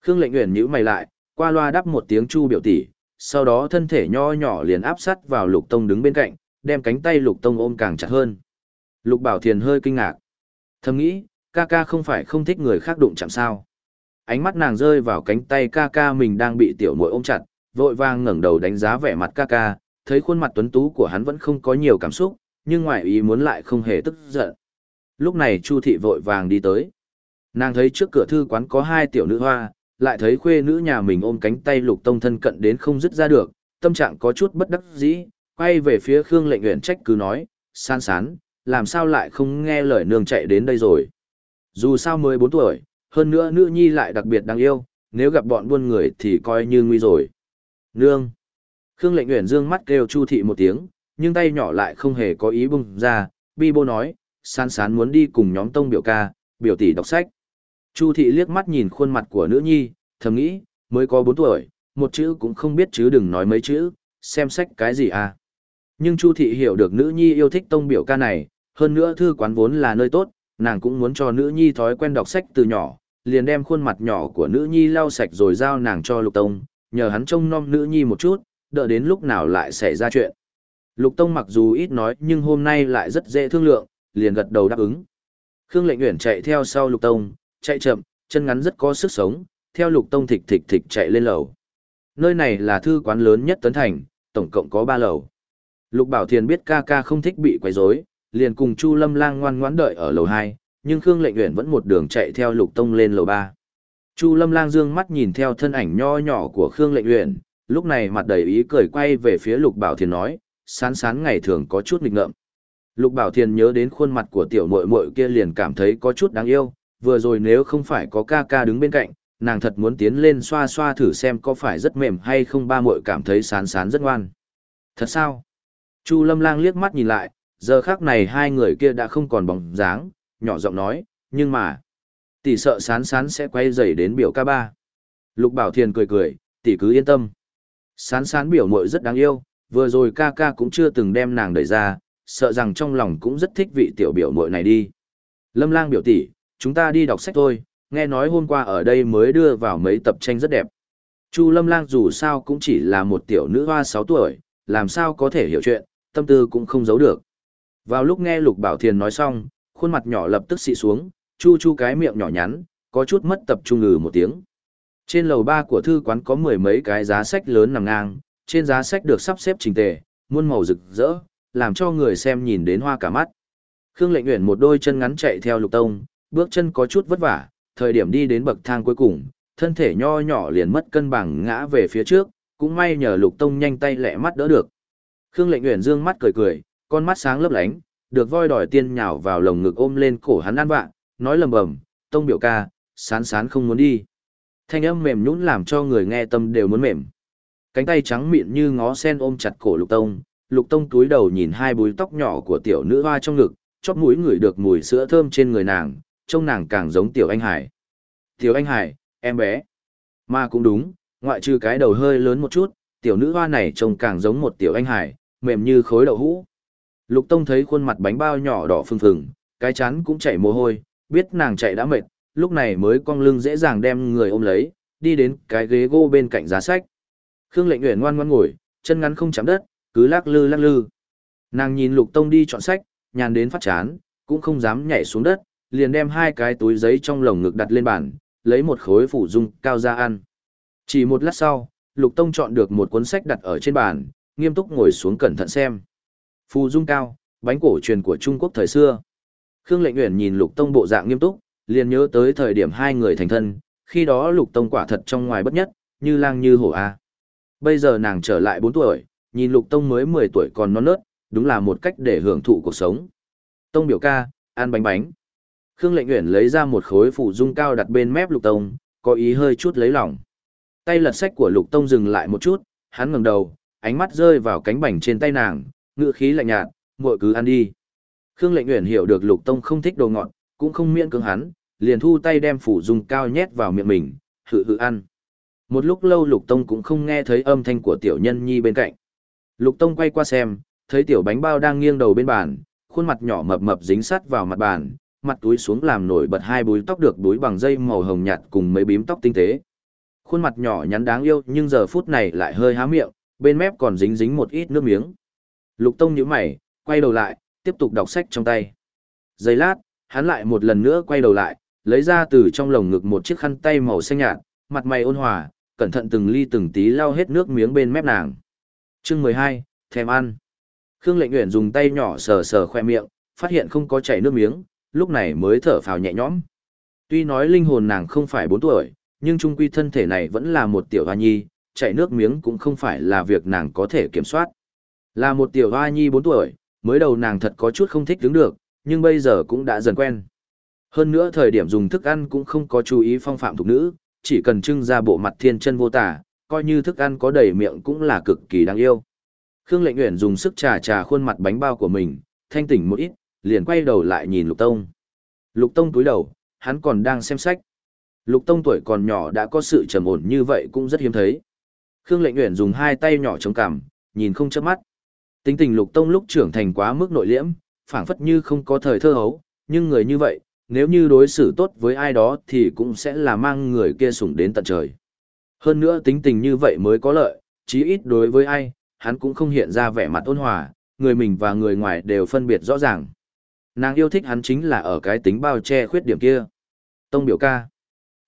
Khương Lệnh Uyển nhíu mày lại, qua loa đáp một tiếng Chu biểu tỷ, sau đó thân thể nho nhỏ liền áp sát vào Lục Tông đứng bên cạnh, đem cánh tay Lục Tông ôm càng chặt hơn. Lục Bảo Thiền hơi kinh ngạc. Thầm nghĩ, ca ca không phải không thích người khác đụng chạm sao. Ánh mắt nàng rơi vào cánh tay ca ca mình đang bị tiểu muội ôm chặt, vội vàng ngẩng đầu đánh giá vẻ mặt ca ca, thấy khuôn mặt tuấn tú của hắn vẫn không có nhiều cảm xúc, nhưng ngoại ý muốn lại không hề tức giận. Lúc này Chu thị vội vàng đi tới. Nàng thấy trước cửa thư quán có hai tiểu nữ hoa, lại thấy khuê nữ nhà mình ôm cánh tay lục tông thân cận đến không dứt ra được, tâm trạng có chút bất đắc dĩ, quay về phía Khương lệnh nguyện trách cứ nói, san sán, làm sao lại không nghe lời nương chạy đến đây rồi. Dù sao mới 4 tuổi, hơn nữa nữ nhi lại đặc biệt đáng yêu, nếu gặp bọn buôn người thì coi như nguy rồi. Nương! Khương lệnh nguyện dương mắt kêu Chu thị một tiếng, nhưng tay nhỏ lại không hề có ý bung ra, bi bô nói, san sán muốn đi cùng nhóm tông biểu ca, biểu tỷ đọc sách. Chu thị liếc mắt nhìn khuôn mặt của nữ nhi, thầm nghĩ, mới có 4 tuổi, một chữ cũng không biết chứ đừng nói mấy chữ, xem sách cái gì à. Nhưng Chu thị hiểu được nữ nhi yêu thích tông biểu ca này, hơn nữa thư quán vốn là nơi tốt, nàng cũng muốn cho nữ nhi thói quen đọc sách từ nhỏ, liền đem khuôn mặt nhỏ của nữ nhi lau sạch rồi giao nàng cho lục tông, nhờ hắn trông nom nữ nhi một chút, đợi đến lúc nào lại xảy ra chuyện. Lục tông mặc dù ít nói nhưng hôm nay lại rất dễ thương lượng, liền gật đầu đáp ứng. Khương lệnh Uyển chạy theo sau lục tông, chạy chậm, chân ngắn rất có sức sống, theo lục tông thịch thịch thịch chạy lên lầu. Nơi này là thư quán lớn nhất Tấn Thành, tổng cộng có 3 lầu. Lục Bảo Thiền biết ca ca không thích bị quấy rối, liền cùng Chu Lâm Lang ngoan ngoãn đợi ở lầu 2, nhưng Khương Lệnh Uyển vẫn một đường chạy theo Lục Tông lên lầu 3. Chu Lâm Lang dương mắt nhìn theo thân ảnh nho nhỏ của Khương Lệnh Uyển, lúc này mặt đầy ý cười quay về phía Lục Bảo Thiền nói, sán sán ngày thường có chút nghịch ngợm. Lục Bảo Thiền nhớ đến khuôn mặt của tiểu muội muội kia liền cảm thấy có chút đáng yêu, vừa rồi nếu không phải có ca ca đứng bên cạnh, nàng thật muốn tiến lên xoa xoa thử xem có phải rất mềm hay không ba muội cảm thấy sán sán rất ngoan. Thật sao? Chu Lâm Lang liếc mắt nhìn lại, giờ khác này hai người kia đã không còn bóng dáng, nhỏ giọng nói, nhưng mà, tỷ sợ sán sán sẽ quay dày đến biểu ca ba. Lục Bảo Thiền cười cười, tỷ cứ yên tâm. Sán sán biểu muội rất đáng yêu, vừa rồi ca ca cũng chưa từng đem nàng đẩy ra, sợ rằng trong lòng cũng rất thích vị tiểu biểu muội này đi. Lâm Lang biểu tỷ, chúng ta đi đọc sách thôi, nghe nói hôm qua ở đây mới đưa vào mấy tập tranh rất đẹp. Chu Lâm Lang dù sao cũng chỉ là một tiểu nữ hoa 6 tuổi, làm sao có thể hiểu chuyện, tâm tư cũng không giấu được. Vào lúc nghe Lục Bảo Thiền nói xong, khuôn mặt nhỏ lập tức xị xuống, chu chu cái miệng nhỏ nhắn, có chút mất tập trung ngừ một tiếng. Trên lầu ba của thư quán có mười mấy cái giá sách lớn nằm ngang, trên giá sách được sắp xếp chỉnh tề, muôn màu rực rỡ, làm cho người xem nhìn đến hoa cả mắt. Khương Lệnh Uyển một đôi chân ngắn chạy theo Lục Tông, bước chân có chút vất vả, thời điểm đi đến bậc thang cuối cùng, thân thể nho nhỏ liền mất cân bằng ngã về phía trước, cũng may nhờ Lục Tông nhanh tay lẹ mắt đỡ được. Khương Lệnh Uyển dương mắt cười cười, con mắt sáng lấp lánh, được voi đòi tiên nhào vào lồng ngực ôm lên cổ hắn ăn vạ, nói lầm bầm, "Tông biểu ca, sán sán không muốn đi." Thanh âm mềm nhũn làm cho người nghe tâm đều muốn mềm. Cánh tay trắng mịn như ngó sen ôm chặt cổ Lục Tông, Lục Tông túi đầu nhìn hai búi tóc nhỏ của tiểu nữ hoa trong ngực, chóp mũi ngửi được mùi sữa thơm trên người nàng, trông nàng càng giống tiểu anh Hải. Tiểu anh Hải, em bé. Mà cũng đúng, ngoại trừ cái đầu hơi lớn một chút, tiểu nữ hoa này trông càng giống một tiểu anh Hải, mềm như khối đậu hũ. Lục Tông thấy khuôn mặt bánh bao nhỏ đỏ phừng phừng, cái chán cũng chảy mồ hôi, biết nàng chạy đã mệt, lúc này mới cong lưng dễ dàng đem người ôm lấy, đi đến cái ghế gỗ bên cạnh giá sách. Khương Lệnh Uyển ngoan ngoãn ngồi, chân ngắn không chạm đất, cứ lắc lư lắc lư. Nàng nhìn Lục Tông đi chọn sách, nhàn đến phát chán, cũng không dám nhảy xuống đất, liền đem hai cái túi giấy trong lồng ngực đặt lên bàn, lấy một khối phủ dung cao ra ăn. Chỉ một lát sau, Lục Tông chọn được một cuốn sách đặt ở trên bàn, nghiêm túc ngồi xuống cẩn thận xem. Phù dung cao, bánh cổ truyền của Trung Quốc thời xưa. Khương Lệnh Uyển nhìn Lục Tông bộ dạng nghiêm túc, liền nhớ tới thời điểm hai người thành thân, khi đó Lục Tông quả thật trong ngoài bất nhất, như lang như hổ a. Bây giờ nàng trở lại 4 tuổi, nhìn Lục Tông mới 10 tuổi còn non nớt, đúng là một cách để hưởng thụ cuộc sống. Tông biểu ca, ăn bánh bánh. Khương Lệnh Uyển lấy ra một khối phù dung cao đặt bên mép Lục Tông, có ý hơi chút lấy lòng. Tay lật sách của Lục Tông dừng lại một chút, hắn ngẩng đầu, ánh mắt rơi vào cánh bảnh trên tay nàng, ngựa khí lạnh nhạt, muội cứ ăn đi. Khương Lệnh Uyển hiểu được Lục Tông không thích đồ ngọt, cũng không miễn cưỡng hắn, liền thu tay đem phủ dung cao nhét vào miệng mình, hự hự ăn. Một lúc lâu Lục Tông cũng không nghe thấy âm thanh của tiểu nhân nhi bên cạnh. Lục Tông quay qua xem, thấy tiểu bánh bao đang nghiêng đầu bên bàn, khuôn mặt nhỏ mập mập dính sát vào mặt bàn, mặt túi xuống làm nổi bật hai búi tóc được búi bằng dây màu hồng nhạt cùng mấy bím tóc tinh tế. Khuôn mặt nhỏ nhắn đáng yêu nhưng giờ phút này lại hơi há miệng, bên mép còn dính dính một ít nước miếng. Lục Tông nhíu mày, quay đầu lại, tiếp tục đọc sách trong tay. Giây lát, hắn lại một lần nữa quay đầu lại, lấy ra từ trong lồng ngực một chiếc khăn tay màu xanh nhạt, mặt mày ôn hòa, cẩn thận từng ly từng tí lau hết nước miếng bên mép nàng. Chương mười hai, thèm ăn. Khương Lệnh Uyển dùng tay nhỏ sờ sờ khoe miệng, phát hiện không có chảy nước miếng, lúc này mới thở phào nhẹ nhõm. Tuy nói linh hồn nàng không phải bốn tuổi, nhưng trung quy thân thể này vẫn là một tiểu hoa nhi, chảy nước miếng cũng không phải là việc nàng có thể kiểm soát. Là một tiểu hoa nhi bốn tuổi, mới đầu nàng thật có chút không thích đứng được, nhưng bây giờ cũng đã dần quen. Hơn nữa thời điểm dùng thức ăn cũng không có chú ý phong phạm thuộc nữ, chỉ cần trưng ra bộ mặt thiên chân vô tả, coi như thức ăn có đầy miệng cũng là cực kỳ đáng yêu. Khương Lệnh Uyển dùng sức trà trà khuôn mặt bánh bao của mình, thanh tỉnh một ít, liền quay đầu lại nhìn Lục Tông. Lục Tông túi đầu, hắn còn đang xem sách. Lục Tông tuổi còn nhỏ đã có sự trầm ổn như vậy cũng rất hiếm thấy. Khương Lệnh Uyển dùng hai tay nhỏ chống cằm, nhìn không chớp mắt. Tính tình Lục Tông lúc trưởng thành quá mức nội liễm, phảng phất như không có thời thơ hấu, nhưng người như vậy, nếu như đối xử tốt với ai đó thì cũng sẽ là mang người kia sủng đến tận trời. Hơn nữa tính tình như vậy mới có lợi, chí ít đối với ai, hắn cũng không hiện ra vẻ mặt ôn hòa, người mình và người ngoài đều phân biệt rõ ràng. Nàng yêu thích hắn chính là ở cái tính bao che khuyết điểm kia. Tông biểu ca.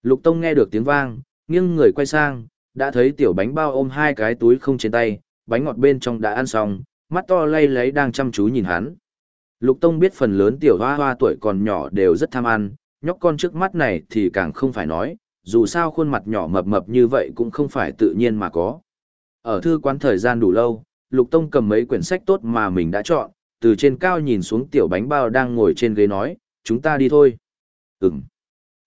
Lục Tông nghe được tiếng vang, nghiêng người quay sang, đã thấy tiểu bánh bao ôm hai cái túi không trên tay, bánh ngọt bên trong đã ăn xong, mắt to lay lấy đang chăm chú nhìn hắn. Lục Tông biết phần lớn tiểu hoa hoa tuổi còn nhỏ đều rất tham ăn, nhóc con trước mắt này thì càng không phải nói, dù sao khuôn mặt nhỏ mập mập như vậy cũng không phải tự nhiên mà có. Ở thư quán thời gian đủ lâu, Lục Tông cầm mấy quyển sách tốt mà mình đã chọn, từ trên cao nhìn xuống tiểu bánh bao đang ngồi trên ghế nói, chúng ta đi thôi. Ừm.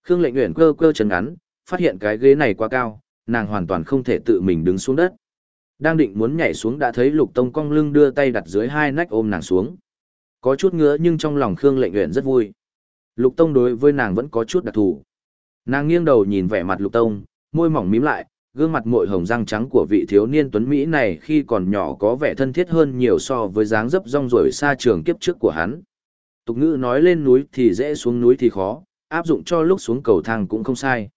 Khương lệnh nguyện cơ cơ chân ngắn, phát hiện cái ghế này quá cao, nàng hoàn toàn không thể tự mình đứng xuống đất. Đang định muốn nhảy xuống đã thấy lục tông cong lưng đưa tay đặt dưới hai nách ôm nàng xuống. Có chút ngứa nhưng trong lòng Khương lệnh Uyển rất vui. Lục tông đối với nàng vẫn có chút đặc thù. Nàng nghiêng đầu nhìn vẻ mặt lục tông, môi mỏng mím lại, gương mặt mội hồng răng trắng của vị thiếu niên tuấn Mỹ này khi còn nhỏ có vẻ thân thiết hơn nhiều so với dáng dấp rong rổi xa trường kiếp trước của hắn. Tục ngữ nói lên núi thì dễ xuống núi thì khó, áp dụng cho lúc xuống cầu thang cũng không sai.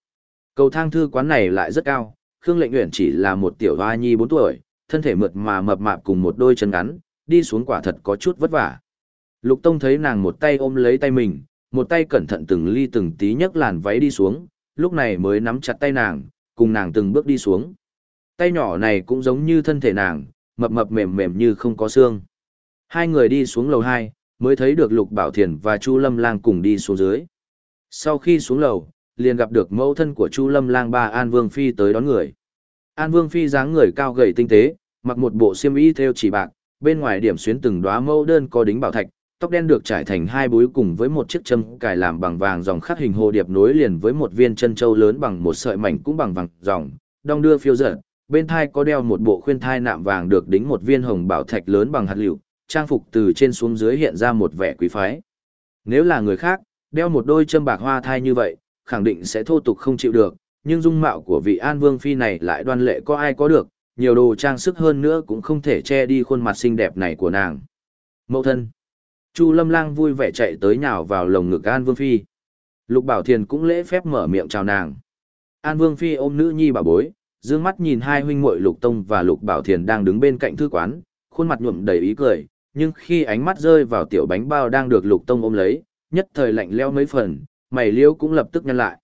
Cầu thang thư quán này lại rất cao, Khương Lệnh Uyển chỉ là một tiểu hoa nhi 4 tuổi, thân thể mượt mà mập mạp cùng một đôi chân ngắn, đi xuống quả thật có chút vất vả. Lục Tông thấy nàng một tay ôm lấy tay mình, một tay cẩn thận từng ly từng tí nhấc làn váy đi xuống, lúc này mới nắm chặt tay nàng, cùng nàng từng bước đi xuống. Tay nhỏ này cũng giống như thân thể nàng, mập mập mềm mềm như không có xương. Hai người đi xuống lầu 2, mới thấy được Lục Bảo Thiền và Chu Lâm Lang cùng đi xuống dưới. Sau khi xuống lầu, liền gặp được mẫu thân của Chu Lâm Lang ba An Vương Phi tới đón người. An Vương Phi dáng người cao gầy tinh tế, mặc một bộ xiêm y theo chỉ bạc, bên ngoài điểm xuyến từng đóa mẫu đơn có đính bảo thạch, tóc đen được trải thành hai búi cùng với một chiếc châm cài làm bằng vàng dòng khắc hình hồ điệp nối liền với một viên chân châu lớn bằng một sợi mảnh cũng bằng vàng dòng, đong đưa phiêu dở. Bên thai có đeo một bộ khuyên thai nạm vàng được đính một viên hồng bảo thạch lớn bằng hạt liệu, trang phục từ trên xuống dưới hiện ra một vẻ quý phái. Nếu là người khác, đeo một đôi châm bạc hoa thai như vậy, khẳng định sẽ thô tục không chịu được, nhưng dung mạo của vị An Vương Phi này lại đoan lệ có ai có được, nhiều đồ trang sức hơn nữa cũng không thể che đi khuôn mặt xinh đẹp này của nàng. Mậu thân. Chu Lâm Lang vui vẻ chạy tới nhào vào lồng ngực An Vương Phi. Lục Bảo Thiền cũng lễ phép mở miệng chào nàng. An Vương Phi ôm nữ nhi bà bối, dương mắt nhìn hai huynh muội Lục Tông và Lục Bảo Thiền đang đứng bên cạnh thư quán, khuôn mặt nhuộm đầy ý cười, nhưng khi ánh mắt rơi vào tiểu bánh bao đang được Lục Tông ôm lấy, nhất thời lạnh leo mấy phần, mày liêu cũng lập tức nhăn lại.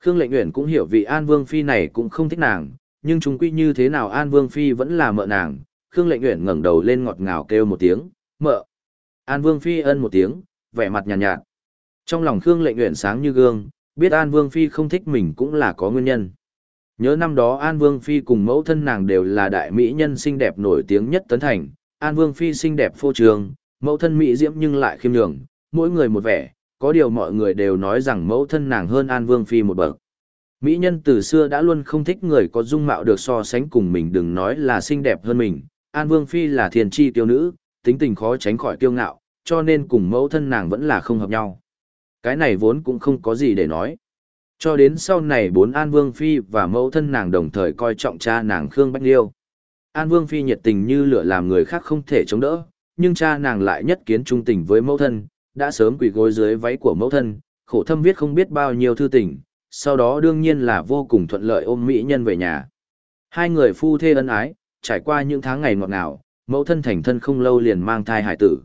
Khương Lệnh Uyển cũng hiểu vị An Vương Phi này cũng không thích nàng, nhưng chúng quy như thế nào An Vương Phi vẫn là mợ nàng. Khương Lệnh Uyển ngẩng đầu lên ngọt ngào kêu một tiếng, mợ. An Vương Phi ân một tiếng, vẻ mặt nhàn nhạt, nhạt. Trong lòng Khương Lệnh Uyển sáng như gương, biết An Vương Phi không thích mình cũng là có nguyên nhân. Nhớ năm đó An Vương Phi cùng mẫu thân nàng đều là đại mỹ nhân xinh đẹp nổi tiếng nhất tấn thành. An Vương Phi xinh đẹp phô trường, mẫu thân mỹ diễm nhưng lại khiêm nhường, mỗi người một vẻ, có điều mọi người đều nói rằng mẫu thân nàng hơn An Vương Phi một bậc. Mỹ nhân từ xưa đã luôn không thích người có dung mạo được so sánh cùng mình đừng nói là xinh đẹp hơn mình. An Vương Phi là thiền chi tiêu nữ, tính tình khó tránh khỏi kiêu ngạo, cho nên cùng mẫu thân nàng vẫn là không hợp nhau. Cái này vốn cũng không có gì để nói. Cho đến sau này bốn An Vương Phi và mẫu thân nàng đồng thời coi trọng cha nàng Khương Bách Liêu. An Vương Phi nhiệt tình như lửa làm người khác không thể chống đỡ, nhưng cha nàng lại nhất kiến trung tình với mẫu thân, đã sớm quỳ gối dưới váy của mẫu thân, khổ thâm viết không biết bao nhiêu thư tình, sau đó đương nhiên là vô cùng thuận lợi ôm mỹ nhân về nhà. Hai người phu thê ân ái, trải qua những tháng ngày ngọt ngào, mẫu thân thành thân không lâu liền mang thai hải tử.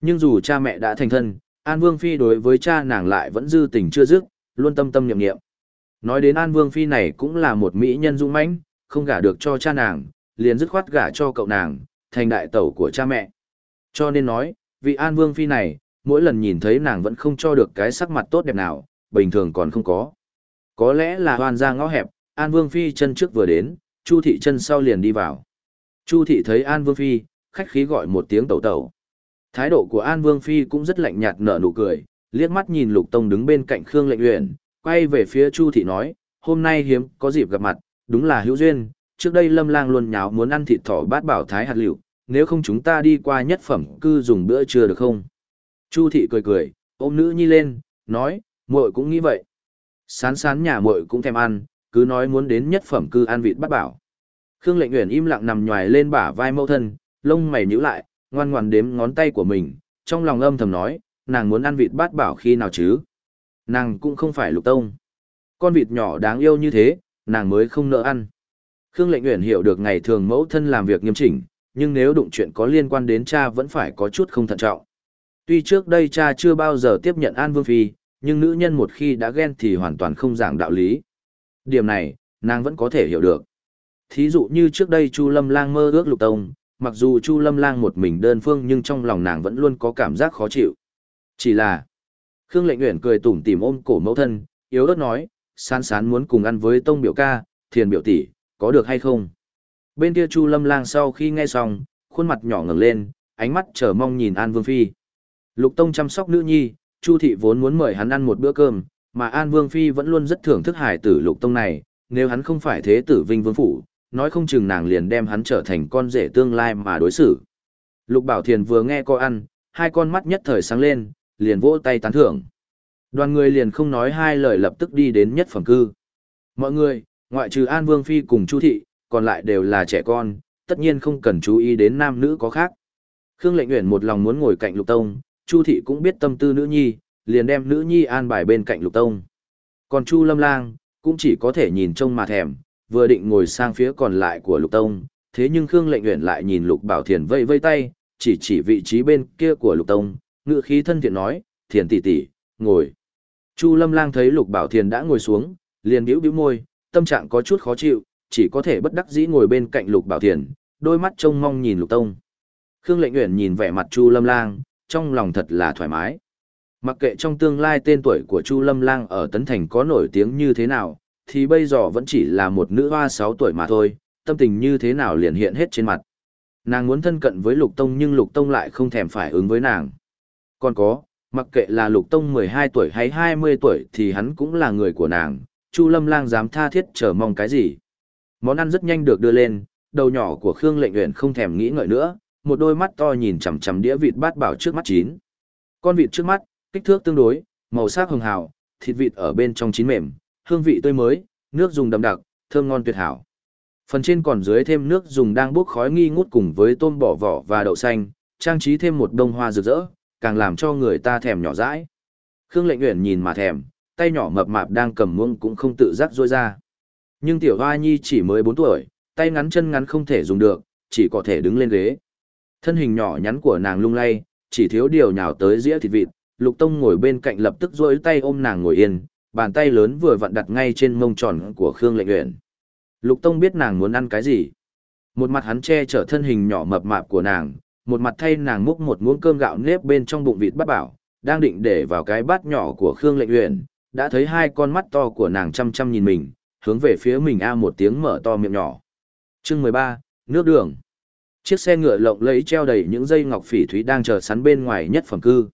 Nhưng dù cha mẹ đã thành thân, An Vương Phi đối với cha nàng lại vẫn dư tình chưa dứt, luôn tâm tâm niệm niệm. Nói đến An Vương Phi này cũng là một mỹ nhân dung mãnh, không gả được cho cha nàng, liền dứt khoát gả cho cậu nàng, thành đại tẩu của cha mẹ. Cho nên nói, vị An Vương Phi này, mỗi lần nhìn thấy nàng vẫn không cho được cái sắc mặt tốt đẹp nào, bình thường còn không có. Có lẽ là hoàn ra ngõ hẹp, An Vương Phi chân trước vừa đến, Chu Thị chân sau liền đi vào. Chu Thị thấy An Vương Phi, khách khí gọi một tiếng tẩu tẩu. Thái độ của An Vương Phi cũng rất lạnh nhạt nở nụ cười, liếc mắt nhìn Lục Tông đứng bên cạnh Khương Lệnh Uyển, quay về phía Chu Thị nói, hôm nay hiếm có dịp gặp mặt, đúng là hữu duyên, trước đây Lâm Lang luôn nháo muốn ăn thịt thỏ bát bảo thái hạt liệu, nếu không chúng ta đi qua nhất phẩm cư dùng bữa trưa được không? Chu thị cười cười, ôm nữ nhi lên, nói, muội cũng nghĩ vậy. Sán sán nhà muội cũng thèm ăn, cứ nói muốn đến nhất phẩm cư ăn vịt bắt bảo. Khương Lệnh Uyển im lặng nằm nhòi lên bả vai mẫu thân, lông mày nhíu lại, ngoan ngoãn đếm ngón tay của mình, trong lòng âm thầm nói, nàng muốn ăn vịt bát bảo khi nào chứ? Nàng cũng không phải lục tông. Con vịt nhỏ đáng yêu như thế, nàng mới không nỡ ăn. Khương Lệnh Uyển hiểu được ngày thường mẫu thân làm việc nghiêm chỉnh, nhưng nếu đụng chuyện có liên quan đến cha vẫn phải có chút không thận trọng. Tuy trước đây cha chưa bao giờ tiếp nhận An Vương Phi, nhưng nữ nhân một khi đã ghen thì hoàn toàn không giảng đạo lý. Điểm này, nàng vẫn có thể hiểu được. Thí dụ như trước đây Chu Lâm Lang mơ ước lục tông, mặc dù Chu Lâm Lang một mình đơn phương nhưng trong lòng nàng vẫn luôn có cảm giác khó chịu. Chỉ là, Khương Lệnh Uyển cười tủm tỉm ôm cổ mẫu thân, yếu ớt nói, sán sán muốn cùng ăn với tông biểu ca, thiền biểu tỷ, có được hay không? Bên kia Chu Lâm Lang sau khi nghe xong, khuôn mặt nhỏ ngẩng lên, ánh mắt chờ mong nhìn An Vương Phi. Lục Tông chăm sóc nữ nhi, Chu thị vốn muốn mời hắn ăn một bữa cơm, mà An Vương Phi vẫn luôn rất thưởng thức hải tử Lục Tông này, nếu hắn không phải thế tử Vinh Vương Phủ, nói không chừng nàng liền đem hắn trở thành con rể tương lai mà đối xử. Lục Bảo Thiền vừa nghe coi ăn, hai con mắt nhất thời sáng lên, liền vỗ tay tán thưởng. Đoàn người liền không nói hai lời lập tức đi đến nhất phẩm cư. Mọi người, ngoại trừ An Vương Phi cùng Chu Thị, còn lại đều là trẻ con, tất nhiên không cần chú ý đến nam nữ có khác. Khương Lệnh Uyển một lòng muốn ngồi cạnh Lục Tông, Chu thị cũng biết tâm tư nữ nhi, liền đem nữ nhi an bài bên cạnh Lục Tông. Còn Chu Lâm Lang cũng chỉ có thể nhìn trông mà thèm, vừa định ngồi sang phía còn lại của Lục Tông, thế nhưng Khương Lệnh Uyển lại nhìn Lục Bảo Thiền vây vây tay, chỉ chỉ vị trí bên kia của Lục Tông, ngựa khí thân thiện nói, "Thiền tỷ tỷ, ngồi." Chu Lâm Lang thấy Lục Bảo Thiền đã ngồi xuống, liền bĩu bĩu môi, tâm trạng có chút khó chịu, chỉ có thể bất đắc dĩ ngồi bên cạnh Lục Bảo Thiền, đôi mắt trông mong nhìn Lục Tông. Khương Lệnh Uyển nhìn vẻ mặt Chu Lâm Lang, trong lòng thật là thoải mái. Mặc kệ trong tương lai tên tuổi của Chu Lâm Lang ở Tấn Thành có nổi tiếng như thế nào, thì bây giờ vẫn chỉ là một nữ hoa 6 tuổi mà thôi, tâm tình như thế nào liền hiện hết trên mặt. Nàng muốn thân cận với Lục Tông nhưng Lục Tông lại không thèm phải ứng với nàng. Còn có, mặc kệ là Lục Tông 12 tuổi hay 20 tuổi thì hắn cũng là người của nàng, Chu Lâm Lang dám tha thiết chờ mong cái gì. Món ăn rất nhanh được đưa lên, đầu nhỏ của Khương Lệnh Uyển không thèm nghĩ ngợi nữa, một đôi mắt to nhìn chằm chằm đĩa vịt bát bảo trước mắt chín. Con vịt trước mắt, kích thước tương đối, màu sắc hồng hào, thịt vịt ở bên trong chín mềm, hương vị tươi mới, nước dùng đậm đặc, thơm ngon tuyệt hảo. Phần trên còn dưới thêm nước dùng đang bốc khói nghi ngút cùng với tôm bỏ vỏ và đậu xanh, trang trí thêm một đông hoa rực rỡ, càng làm cho người ta thèm nhỏ dãi. Khương Lệnh Uyển nhìn mà thèm, tay nhỏ mập mạp đang cầm muông cũng không tự giác rôi ra. Nhưng tiểu hoa nhi chỉ mới 4 tuổi, tay ngắn chân ngắn không thể dùng được, chỉ có thể đứng lên ghế. Thân hình nhỏ nhắn của nàng lung lay, chỉ thiếu điều nhào tới dĩa thịt vịt, Lục Tông ngồi bên cạnh lập tức duỗi tay ôm nàng ngồi yên, bàn tay lớn vừa vặn đặt ngay trên mông tròn của Khương Lệnh Uyển. Lục Tông biết nàng muốn ăn cái gì. Một mặt hắn che chở thân hình nhỏ mập mạp của nàng, một mặt thay nàng múc một muỗng cơm gạo nếp bên trong bụng vịt bắt bảo, đang định để vào cái bát nhỏ của Khương Lệnh Uyển, đã thấy hai con mắt to của nàng chăm chăm nhìn mình, hướng về phía mình a một tiếng mở to miệng nhỏ. Chương mười ba, nước đường. Chiếc xe ngựa lộng lẫy treo đầy những dây ngọc phỉ thúy đang chờ sắn bên ngoài nhất phẩm cư.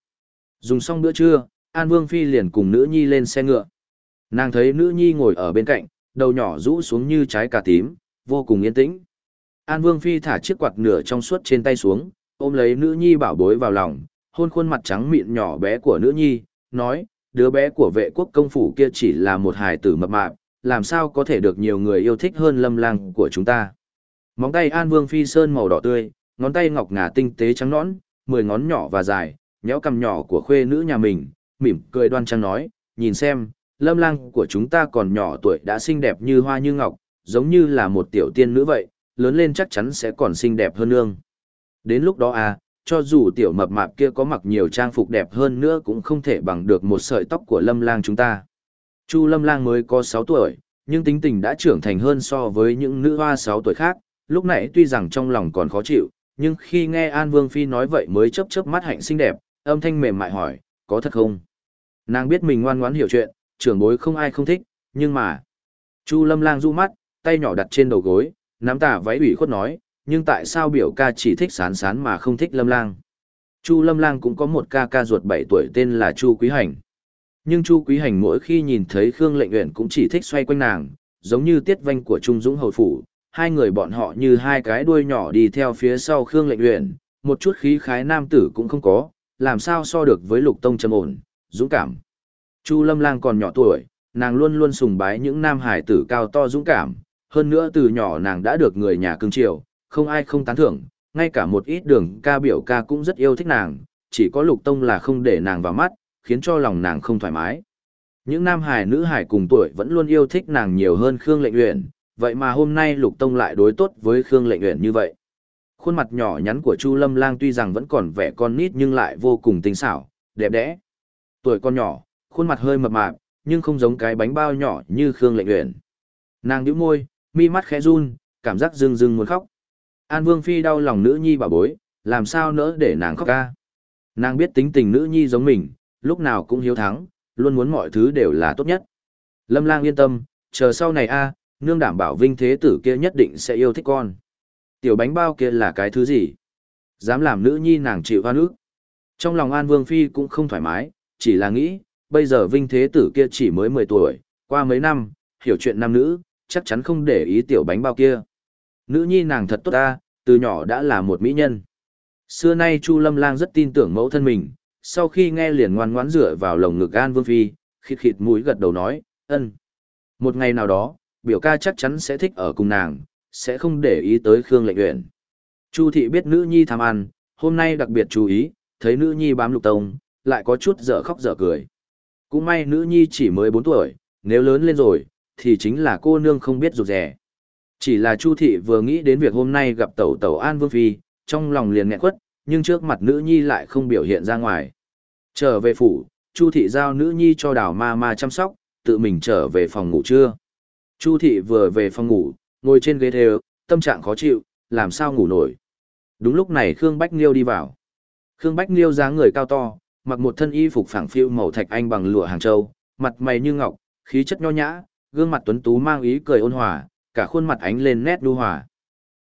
Dùng xong bữa trưa, An Vương Phi liền cùng nữ nhi lên xe ngựa. Nàng thấy nữ nhi ngồi ở bên cạnh, đầu nhỏ rũ xuống như trái cà tím, vô cùng yên tĩnh. An Vương Phi thả chiếc quạt nửa trong suốt trên tay xuống, ôm lấy nữ nhi bảo bối vào lòng, hôn khuôn mặt trắng mịn nhỏ bé của nữ nhi, nói, đứa bé của vệ quốc công phủ kia chỉ là một hài tử mập mạp, làm sao có thể được nhiều người yêu thích hơn lâm lang của chúng ta. Móng tay An Vương Phi Sơn màu đỏ tươi, ngón tay ngọc ngà tinh tế trắng nõn, mười ngón nhỏ và dài, nhéo cằm nhỏ của khuê nữ nhà mình, mỉm cười đoan trang nói, nhìn xem, lâm lang của chúng ta còn nhỏ tuổi đã xinh đẹp như hoa như ngọc, giống như là một tiểu tiên nữ vậy, lớn lên chắc chắn sẽ còn xinh đẹp hơn nương. Đến lúc đó à, cho dù tiểu mập mạp kia có mặc nhiều trang phục đẹp hơn nữa cũng không thể bằng được một sợi tóc của lâm lang chúng ta. Chu lâm lang mới có 6 tuổi, nhưng tính tình đã trưởng thành hơn so với những nữ hoa 6 tuổi khác, lúc nãy tuy rằng trong lòng còn khó chịu, nhưng khi nghe An Vương Phi nói vậy mới chớp chớp mắt hạnh xinh đẹp, âm thanh mềm mại hỏi, có thật không? Nàng biết mình ngoan ngoãn hiểu chuyện, trưởng bối không ai không thích, nhưng mà... Chu lâm lang du mắt, tay nhỏ đặt trên đầu gối, nắm tà váy ủy khuất nói, nhưng tại sao biểu ca chỉ thích sán sán mà không thích lâm lang? Chu lâm lang cũng có một ca ca ruột 7 tuổi tên là Chu Quý Hành. Nhưng Chu Quý Hành mỗi khi nhìn thấy Khương Lệnh Uyển cũng chỉ thích xoay quanh nàng, giống như tiết vanh của Trung Dũng Hầu Phủ, hai người bọn họ như hai cái đuôi nhỏ đi theo phía sau Khương Lệnh Uyển, một chút khí khái nam tử cũng không có, làm sao so được với Lục Tông trầm ổn, dũng cảm. Chu Lâm Lang còn nhỏ tuổi, nàng luôn luôn sùng bái những nam hải tử cao to dũng cảm, hơn nữa từ nhỏ nàng đã được người nhà cưng chiều, không ai không tán thưởng, ngay cả một ít đường ca biểu ca cũng rất yêu thích nàng, chỉ có Lục Tông là không để nàng vào mắt, khiến cho lòng nàng không thoải mái. Những nam hải nữ hải cùng tuổi vẫn luôn yêu thích nàng nhiều hơn Khương Lệnh Uyển, vậy mà hôm nay Lục Tông lại đối tốt với Khương Lệnh Uyển như vậy. Khuôn mặt nhỏ nhắn của Chu Lâm Lang tuy rằng vẫn còn vẻ con nít nhưng lại vô cùng tinh xảo, đẹp đẽ. Tuổi con nhỏ, khuôn mặt hơi mập mạp, nhưng không giống cái bánh bao nhỏ như Khương Lệnh Uyển. Nàng nhíu môi, mi mắt khẽ run, cảm giác rưng rưng muốn khóc. An Vương phi đau lòng nữ nhi bà bối, làm sao nỡ để nàng khóc ca. Nàng biết tính tình nữ nhi giống mình, lúc nào cũng hiếu thắng, luôn muốn mọi thứ đều là tốt nhất. Lâm Lang yên tâm, chờ sau này a, nương đảm bảo vinh thế tử kia nhất định sẽ yêu thích con. Tiểu bánh bao kia là cái thứ gì? Dám làm nữ nhi nàng chịu hoa nước. Trong lòng An Vương Phi cũng không thoải mái, chỉ là nghĩ, bây giờ vinh thế tử kia chỉ mới 10 tuổi, qua mấy năm, hiểu chuyện nam nữ, chắc chắn không để ý tiểu bánh bao kia. Nữ nhi nàng thật tốt ta, từ nhỏ đã là một mỹ nhân. Xưa nay Chu Lâm Lang rất tin tưởng mẫu thân mình, sau khi nghe liền ngoan ngoãn dựa vào lồng ngực An Vương Phi, khịt khịt mũi gật đầu nói, ân. Một ngày nào đó, biểu ca chắc chắn sẽ thích ở cùng nàng, sẽ không để ý tới Khương Lệnh Uyển. Chu thị biết nữ nhi tham ăn, hôm nay đặc biệt chú ý, thấy nữ nhi bám lục tông, lại có chút dở khóc dở cười. Cũng may nữ nhi chỉ mới 4 tuổi, nếu lớn lên rồi, thì chính là cô nương không biết rụt rẻ. Chỉ là Chu thị vừa nghĩ đến việc hôm nay gặp tẩu tẩu An Vương Phi, trong lòng liền nghẹn quất, nhưng trước mặt nữ nhi lại không biểu hiện ra ngoài. Trở về phủ, Chu thị giao nữ nhi cho đào ma ma chăm sóc, tự mình trở về phòng ngủ trưa. Chu thị vừa về phòng ngủ, ngồi trên ghế đều, tâm trạng khó chịu, làm sao ngủ nổi. Đúng lúc này Khương Bách Liêu đi vào. Khương Bách Liêu dáng người cao to, mặc một thân y phục phẳng phiu màu thạch anh bằng lụa hàng châu, mặt mày như ngọc, khí chất nho nhã, gương mặt tuấn tú mang ý cười ôn hòa, cả khuôn mặt ánh lên nét nhu hòa.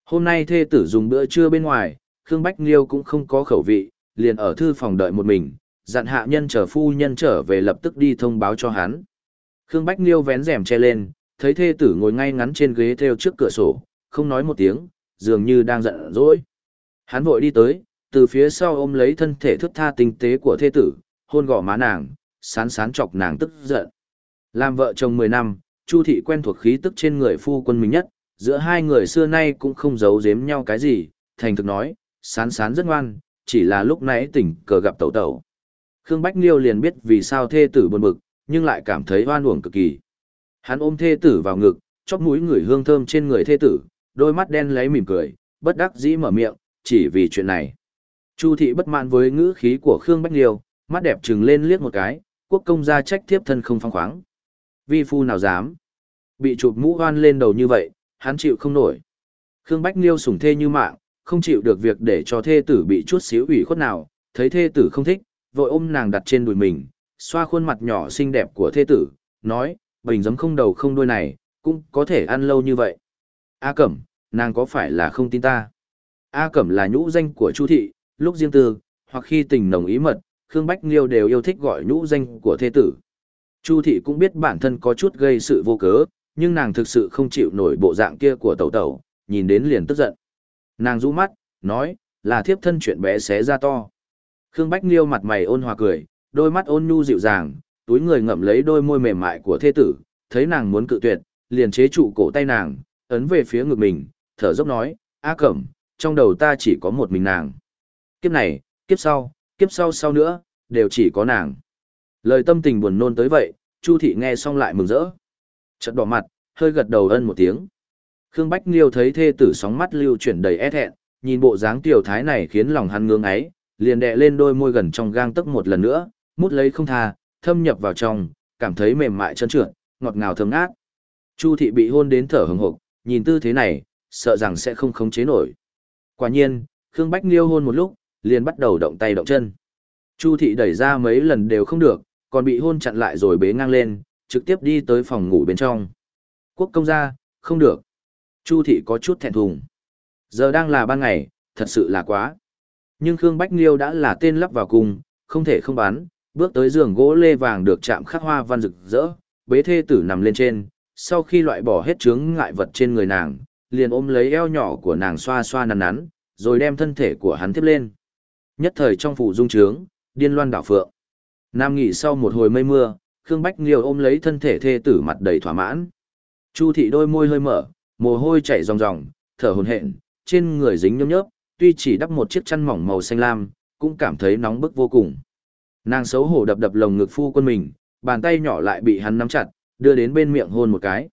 Hôm nay thê tử dùng bữa trưa bên ngoài, Khương Bách Liêu cũng không có khẩu vị, liền ở thư phòng đợi một mình, dặn hạ nhân chờ phu nhân trở về lập tức đi thông báo cho hắn. Khương Bách Liêu vén rèm che lên, thấy thê tử ngồi ngay ngắn trên ghế theo trước cửa sổ, không nói một tiếng, dường như đang giận dỗi. Hắn vội đi tới, từ phía sau ôm lấy thân thể thức tha tinh tế của thê tử, hôn gò má nàng, sán sán chọc nàng tức giận. Làm vợ chồng 10 năm, Chu thị quen thuộc khí tức trên người phu quân mình nhất, giữa hai người xưa nay cũng không giấu giếm nhau cái gì, thành thực nói, sán sán rất ngoan, chỉ là lúc nãy tỉnh cờ gặp tẩu tẩu. Khương Bách Liêu liền biết vì sao thê tử buồn bực, nhưng lại cảm thấy oan uổng cực kỳ. Hắn ôm thê tử vào ngực, chóp mũi người hương thơm trên người thê tử, đôi mắt đen lấy mỉm cười, bất đắc dĩ mở miệng, chỉ vì chuyện này. Chu thị bất mãn với ngữ khí của Khương Bách Liêu, mắt đẹp trừng lên liếc một cái, quốc công gia trách thiếp thân không phong khoáng. Vi phu nào dám? Bị chụp mũ hoan lên đầu như vậy, hắn chịu không nổi. Khương Bách Liêu sủng thê như mạng, không chịu được việc để cho thê tử bị chút xíu ủy khuất nào, thấy thê tử không thích, vội ôm nàng đặt trên đùi mình, xoa khuôn mặt nhỏ xinh đẹp của thê tử, nói, bình giấm không đầu không đuôi này, cũng có thể ăn lâu như vậy. A Cẩm, nàng có phải là không tin ta? A Cẩm là nhũ danh của Chu thị, lúc riêng tư, hoặc khi tình nồng ý mật, Khương Bách Liêu đều yêu thích gọi nhũ danh của thê tử. Chu thị cũng biết bản thân có chút gây sự vô cớ, nhưng nàng thực sự không chịu nổi bộ dạng kia của tẩu tẩu, nhìn đến liền tức giận. Nàng rũ mắt, nói, là thiếp thân chuyện bé xé ra to. Khương Bách Liêu mặt mày ôn hòa cười, đôi mắt ôn nhu dịu dàng, túi người ngậm lấy đôi môi mềm mại của thê tử, thấy nàng muốn cự tuyệt, liền chế trụ cổ tay nàng, ấn về phía ngực mình, thở dốc nói, A Cẩm, trong đầu ta chỉ có một mình nàng. Kiếp này, kiếp sau, kiếp sau sau nữa, đều chỉ có nàng. Lời tâm tình buồn nôn tới vậy, Chu thị nghe xong lại mừng rỡ. Chật đỏ mặt, hơi gật đầu ân một tiếng. Khương Bách Liêu thấy thê tử sóng mắt lưu chuyển đầy e thẹn, nhìn bộ dáng tiểu thái này khiến lòng hắn ngưỡng ấy, liền đè lên đôi môi gần trong gang tấc một lần nữa, mút lấy không tha, thâm nhập vào trong, cảm thấy mềm mại chân trượt, ngọt ngào thơm ngát. Chu thị bị hôn đến thở hừng hực, nhìn tư thế này, sợ rằng sẽ không khống chế nổi. Quả nhiên, Khương Bách Liêu hôn một lúc, liền bắt đầu động tay động chân. Chu thị đẩy ra mấy lần đều không được, còn bị hôn chặn lại rồi bế ngang lên, trực tiếp đi tới phòng ngủ bên trong. Quốc công gia, không được. Chu thị có chút thẹn thùng. Giờ đang là ban ngày, thật sự là quá. Nhưng Khương Bách Liêu đã là tên lắp vào cùng, không thể không bán, bước tới giường gỗ lê vàng được chạm khắc hoa văn rực rỡ, bế thê tử nằm lên trên, sau khi loại bỏ hết chướng ngại vật trên người nàng, liền ôm lấy eo nhỏ của nàng xoa xoa nắn nắn, rồi đem thân thể của hắn tiếp lên. Nhất thời trong phủ dung trướng, điên loan đảo phượng. Nam nghỉ sau một hồi mây mưa, Khương Bách Liêu ôm lấy thân thể thê tử mặt đầy thỏa mãn. Chu thị đôi môi hơi mở, mồ hôi chảy ròng ròng, thở hổn hển, trên người dính nhớp nhớp, tuy chỉ đắp một chiếc chăn mỏng màu xanh lam, cũng cảm thấy nóng bức vô cùng. Nàng xấu hổ đập đập lồng ngực phu quân mình, bàn tay nhỏ lại bị hắn nắm chặt, đưa đến bên miệng hôn một cái.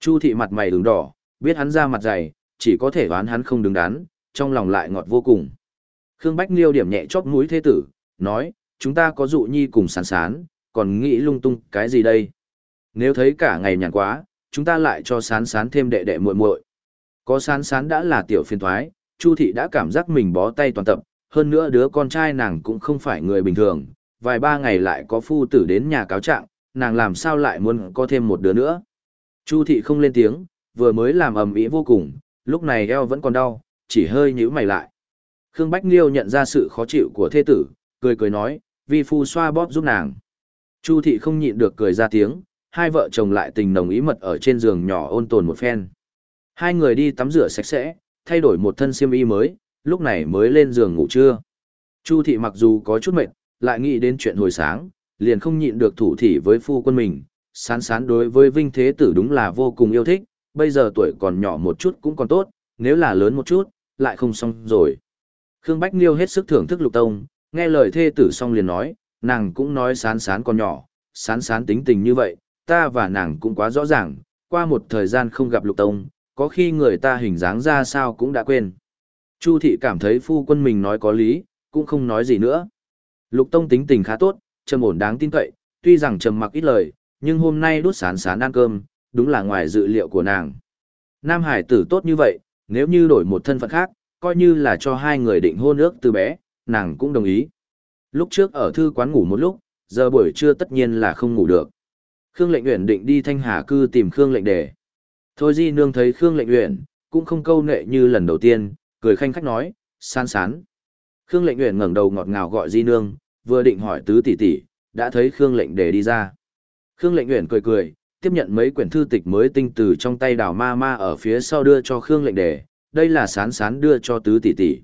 Chu thị mặt mày ửng đỏ, biết hắn ra mặt dày, chỉ có thể đoán hắn không đứng đắn, trong lòng lại ngọt vô cùng. Khương Bách Liêu điểm nhẹ chóp mũi thế tử, nói, chúng ta có dụ nhi cùng sán sán, còn nghĩ lung tung cái gì đây? Nếu thấy cả ngày nhàn quá, chúng ta lại cho sán sán thêm đệ đệ muội muội. Có sán sán đã là tiểu phiền thoái, Chu thị đã cảm giác mình bó tay toàn tập, hơn nữa đứa con trai nàng cũng không phải người bình thường, vài ba ngày lại có phu tử đến nhà cáo trạng, nàng làm sao lại muốn có thêm một đứa nữa. Chu thị không lên tiếng, vừa mới làm ầm ĩ vô cùng, lúc này eo vẫn còn đau, chỉ hơi nhíu mày lại. Khương Bách Liêu nhận ra sự khó chịu của thê tử, cười cười nói, vi phu xoa bóp giúp nàng. Chu thị không nhịn được cười ra tiếng, hai vợ chồng lại tình nồng ý mật ở trên giường nhỏ ôn tồn một phen. Hai người đi tắm rửa sạch sẽ, thay đổi một thân xiêm y mới, lúc này mới lên giường ngủ trưa. Chu thị mặc dù có chút mệt, lại nghĩ đến chuyện hồi sáng, liền không nhịn được thủ thỉ với phu quân mình, sán sán đối với Vinh Thế Tử đúng là vô cùng yêu thích, bây giờ tuổi còn nhỏ một chút cũng còn tốt, nếu là lớn một chút, lại không xong rồi. Khương Bách Niêu hết sức thưởng thức Lục Tông, nghe lời thê tử xong liền nói, nàng cũng nói sán sán còn nhỏ, sán sán tính tình như vậy, ta và nàng cũng quá rõ ràng, qua một thời gian không gặp Lục Tông, có khi người ta hình dáng ra sao cũng đã quên. Chu thị cảm thấy phu quân mình nói có lý, cũng không nói gì nữa. Lục Tông tính tình khá tốt, trầm ổn đáng tin cậy, tuy rằng trầm mặc ít lời, nhưng hôm nay đút sán sán ăn cơm, đúng là ngoài dự liệu của nàng. Nam Hải tử tốt như vậy, nếu như đổi một thân phận khác, coi như là cho hai người định hôn ước từ bé, nàng cũng đồng ý. Lúc trước ở thư quán ngủ một lúc, giờ buổi trưa tất nhiên là không ngủ được. Khương lệnh uyển định đi thanh hà cư tìm Khương lệnh đề. Thôi di nương thấy Khương lệnh uyển, cũng không câu nệ như lần đầu tiên, cười khanh khách nói, san sán. Khương lệnh Uyển ngẩng đầu ngọt ngào gọi di nương, vừa định hỏi tứ tỷ tỷ, đã thấy Khương lệnh để đi ra. Khương lệnh Uyển cười cười, tiếp nhận mấy quyển thư tịch mới tinh từ trong tay đào ma ma ở phía sau đưa cho Khương lệnh đề, đây là sán sán đưa cho tứ tỷ tỷ.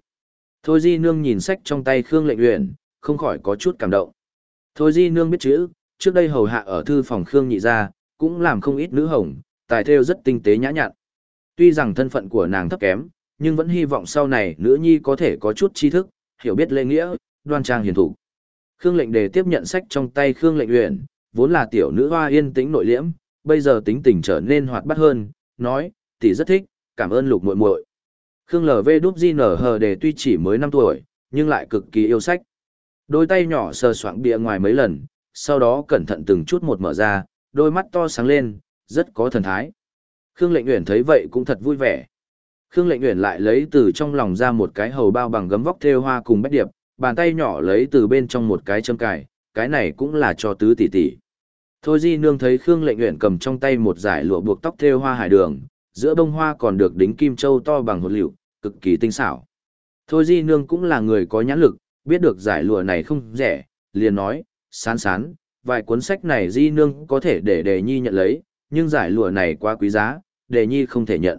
Thôi di nương nhìn sách trong tay Khương lệnh Uyển, không khỏi có chút cảm động. Thôi di nương biết chữ, trước đây hầu hạ ở thư phòng Khương nhị gia, cũng làm không ít nữ hồng, tài thêu rất tinh tế nhã nhặn. Tuy rằng thân phận của nàng thấp kém, nhưng vẫn hy vọng sau này nữ nhi có thể có chút tri thức, hiểu biết lễ nghĩa, đoan trang hiền thủ. Khương lệnh đề tiếp nhận sách trong tay Khương lệnh uyển, vốn là tiểu nữ hoa yên tĩnh nội liễm, bây giờ tính tình trở nên hoạt bát hơn, nói, tỷ rất thích, cảm ơn lục muội muội. Khương LV đúp di nở hờ đề tuy chỉ mới 5 tuổi, nhưng lại cực kỳ yêu sách. Đôi tay nhỏ sờ soạng bìa ngoài mấy lần, sau đó cẩn thận từng chút một mở ra, đôi mắt to sáng lên, rất có thần thái. Khương Lệnh Uyển thấy vậy cũng thật vui vẻ. Khương Lệnh Uyển lại lấy từ trong lòng ra một cái hầu bao bằng gấm vóc thêu hoa cùng bách điệp, bàn tay nhỏ lấy từ bên trong một cái châm cài, cái này cũng là cho tứ tỷ tỷ. Thôi Di Nương thấy Khương Lệnh Uyển cầm trong tay một giải lụa buộc tóc thêu hoa hải đường, giữa bông hoa còn được đính kim châu to bằng hột liệu, cực kỳ tinh xảo. Thôi Di Nương cũng là người có nhãn lực, biết được giải lụa này không rẻ, liền nói, sán sán, vài cuốn sách này Di Nương có thể để Đề Nhi nhận lấy, nhưng giải lụa này quá quý giá, Đề Nhi không thể nhận.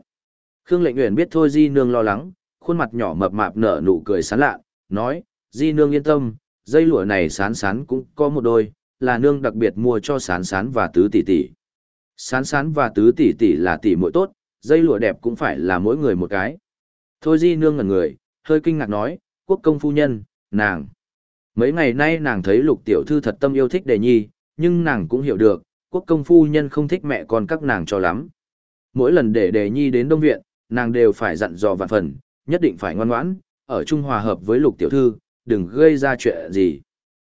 Khương Lệnh Uyển biết thôi Di Nương lo lắng, khuôn mặt nhỏ mập mạp nở nụ cười sán lạ, nói, Di Nương yên tâm, dây lụa này sán sán cũng có một đôi, là nương đặc biệt mua cho sán sán và tứ tỷ tỷ. Sán sán và tứ tỷ tỷ là tỷ muội tốt, dây lụa đẹp cũng phải là mỗi người một cái. Thôi Di Nương ngẩn người, hơi kinh ngạc nói, quốc công phu nhân, nàng. Mấy ngày nay nàng thấy lục tiểu thư thật tâm yêu thích đề nhi, nhưng nàng cũng hiểu được, quốc công phu nhân không thích mẹ con các nàng cho lắm. Mỗi lần để đề nhi đến Đông Viện, nàng đều phải dặn dò vạn phần, nhất định phải ngoan ngoãn, ở chung Hòa hợp với lục tiểu thư, đừng gây ra chuyện gì.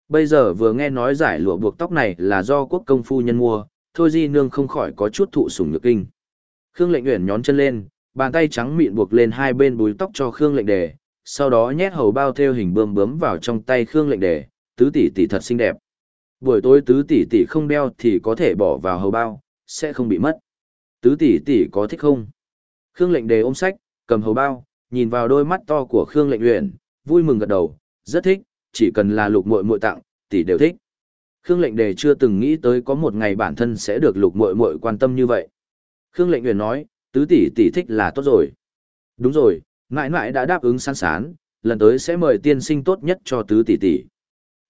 Bây giờ vừa nghe nói giải lụa buộc tóc này là do quốc công phu nhân mua, thôi di nương không khỏi có chút thụ sủng nhược kinh. Khương lệnh nguyện nhón chân lên, bàn tay trắng mịn buộc lên hai bên búi tóc cho Khương lệnh đề, sau đó nhét hầu bao theo hình bươm bướm vào trong tay Khương lệnh đề, tứ tỷ tỷ thật xinh đẹp. Buổi tối tứ tỷ tỷ không đeo thì có thể bỏ vào hầu bao, sẽ không bị mất. Tứ tỷ tỷ có thích không? Khương lệnh đề ôm sách, cầm hầu bao, nhìn vào đôi mắt to của Khương lệnh uyển, vui mừng gật đầu, rất thích, chỉ cần là lục muội muội tặng, tỷ đều thích. Khương lệnh đề chưa từng nghĩ tới có một ngày bản thân sẽ được lục muội muội quan tâm như vậy. Khương lệnh uyển nói, tứ tỷ tỷ thích là tốt rồi. Đúng rồi, ngại ngại đã đáp ứng sẵn sán, lần tới sẽ mời tiên sinh tốt nhất cho tứ tỷ tỷ.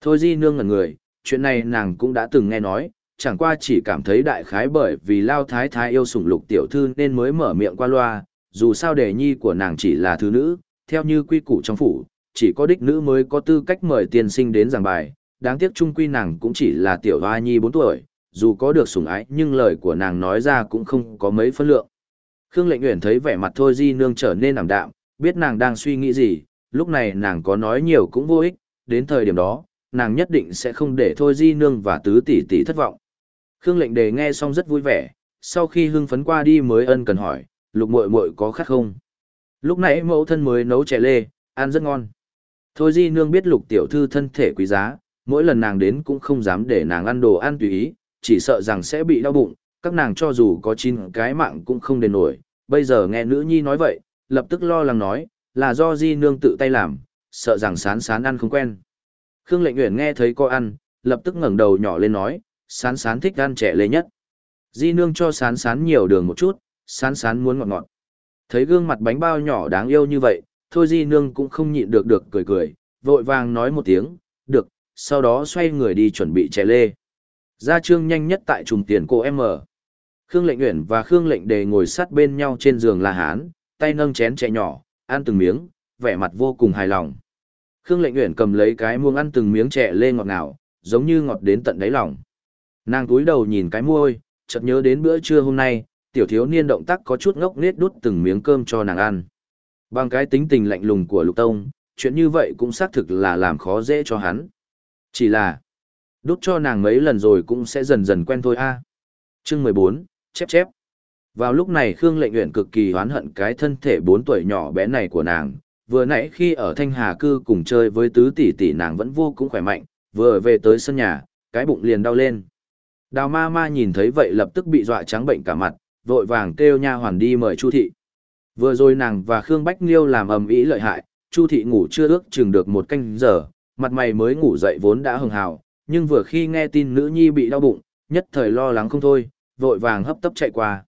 Thôi di nương ngẩn người, chuyện này nàng cũng đã từng nghe nói, chẳng qua chỉ cảm thấy đại khái bởi vì lao thái thái yêu sủng lục tiểu thư nên mới mở miệng qua loa, dù sao đề nhi của nàng chỉ là thứ nữ, theo như quy củ trong phủ, chỉ có đích nữ mới có tư cách mời tiên sinh đến giảng bài, đáng tiếc trung quy nàng cũng chỉ là tiểu hoa nhi 4 tuổi, dù có được sủng ái nhưng lời của nàng nói ra cũng không có mấy phân lượng. Khương Lệnh Uyển thấy vẻ mặt Thôi Di Nương trở nên ảm đạm, biết nàng đang suy nghĩ gì, lúc này nàng có nói nhiều cũng vô ích, đến thời điểm đó, nàng nhất định sẽ không để Thôi Di Nương và Tứ Tỷ Tỷ thất vọng. Khương Lệnh Đề nghe xong rất vui vẻ, sau khi hưng phấn qua đi mới ân cần hỏi, lục muội muội có khát không? Lúc nãy mẫu thân mới nấu chè lê, ăn rất ngon. Thôi Di Nương biết lục tiểu thư thân thể quý giá, mỗi lần nàng đến cũng không dám để nàng ăn đồ ăn tùy ý, chỉ sợ rằng sẽ bị đau bụng, các nàng cho dù có chín cái mạng cũng không đền nổi. Bây giờ nghe nữ nhi nói vậy, lập tức lo lắng nói, là do Di Nương tự tay làm, sợ rằng sán sán ăn không quen. Khương Lệnh Uyển nghe thấy có ăn, lập tức ngẩng đầu nhỏ lên nói, sán sán thích ăn trẻ lê nhất. Di Nương cho sán sán nhiều đường một chút, sán sán muốn ngọt ngọt. Thấy gương mặt bánh bao nhỏ đáng yêu như vậy, thôi Di Nương cũng không nhịn được được cười cười, vội vàng nói một tiếng, được, sau đó xoay người đi chuẩn bị trẻ lê. Gia trương nhanh nhất tại trùng tiền cô M. Khương Lệnh Uyển và Khương Lệnh Đề ngồi sát bên nhau trên giường La Hán, tay nâng chén trẻ nhỏ, ăn từng miếng, vẻ mặt vô cùng hài lòng. Khương Lệnh Uyển cầm lấy cái muông ăn từng miếng trẻ lê ngọt ngào, giống như ngọt đến tận đáy lòng. Nàng túi đầu nhìn cái môi, chợt nhớ đến bữa trưa hôm nay, tiểu thiếu niên động tác có chút ngốc nghếch đút từng miếng cơm cho nàng ăn. Bằng cái tính tình lạnh lùng của Lục Tông, chuyện như vậy cũng xác thực là làm khó dễ cho hắn. Chỉ là, đút cho nàng mấy lần rồi cũng sẽ dần dần quen thôi a. Chương mười bốn chép chép. Vào lúc này Khương Lệnh Uyển cực kỳ oán hận cái thân thể 4 tuổi nhỏ bé này của nàng, vừa nãy khi ở Thanh Hà cư cùng chơi với tứ tỷ tỷ nàng vẫn vô cùng khỏe mạnh, vừa về tới sân nhà, cái bụng liền đau lên. Đào ma ma nhìn thấy vậy lập tức bị dọa trắng bệnh cả mặt, vội vàng kêu nha hoàn đi mời Chu thị. Vừa rồi nàng và Khương Bách Liêu làm ầm ĩ lợi hại, Chu thị ngủ chưa ước chừng được một canh giờ, mặt mày mới ngủ dậy vốn đã hưng hào, nhưng vừa khi nghe tin nữ nhi bị đau bụng, nhất thời lo lắng không thôi, vội vàng hấp tấp chạy qua.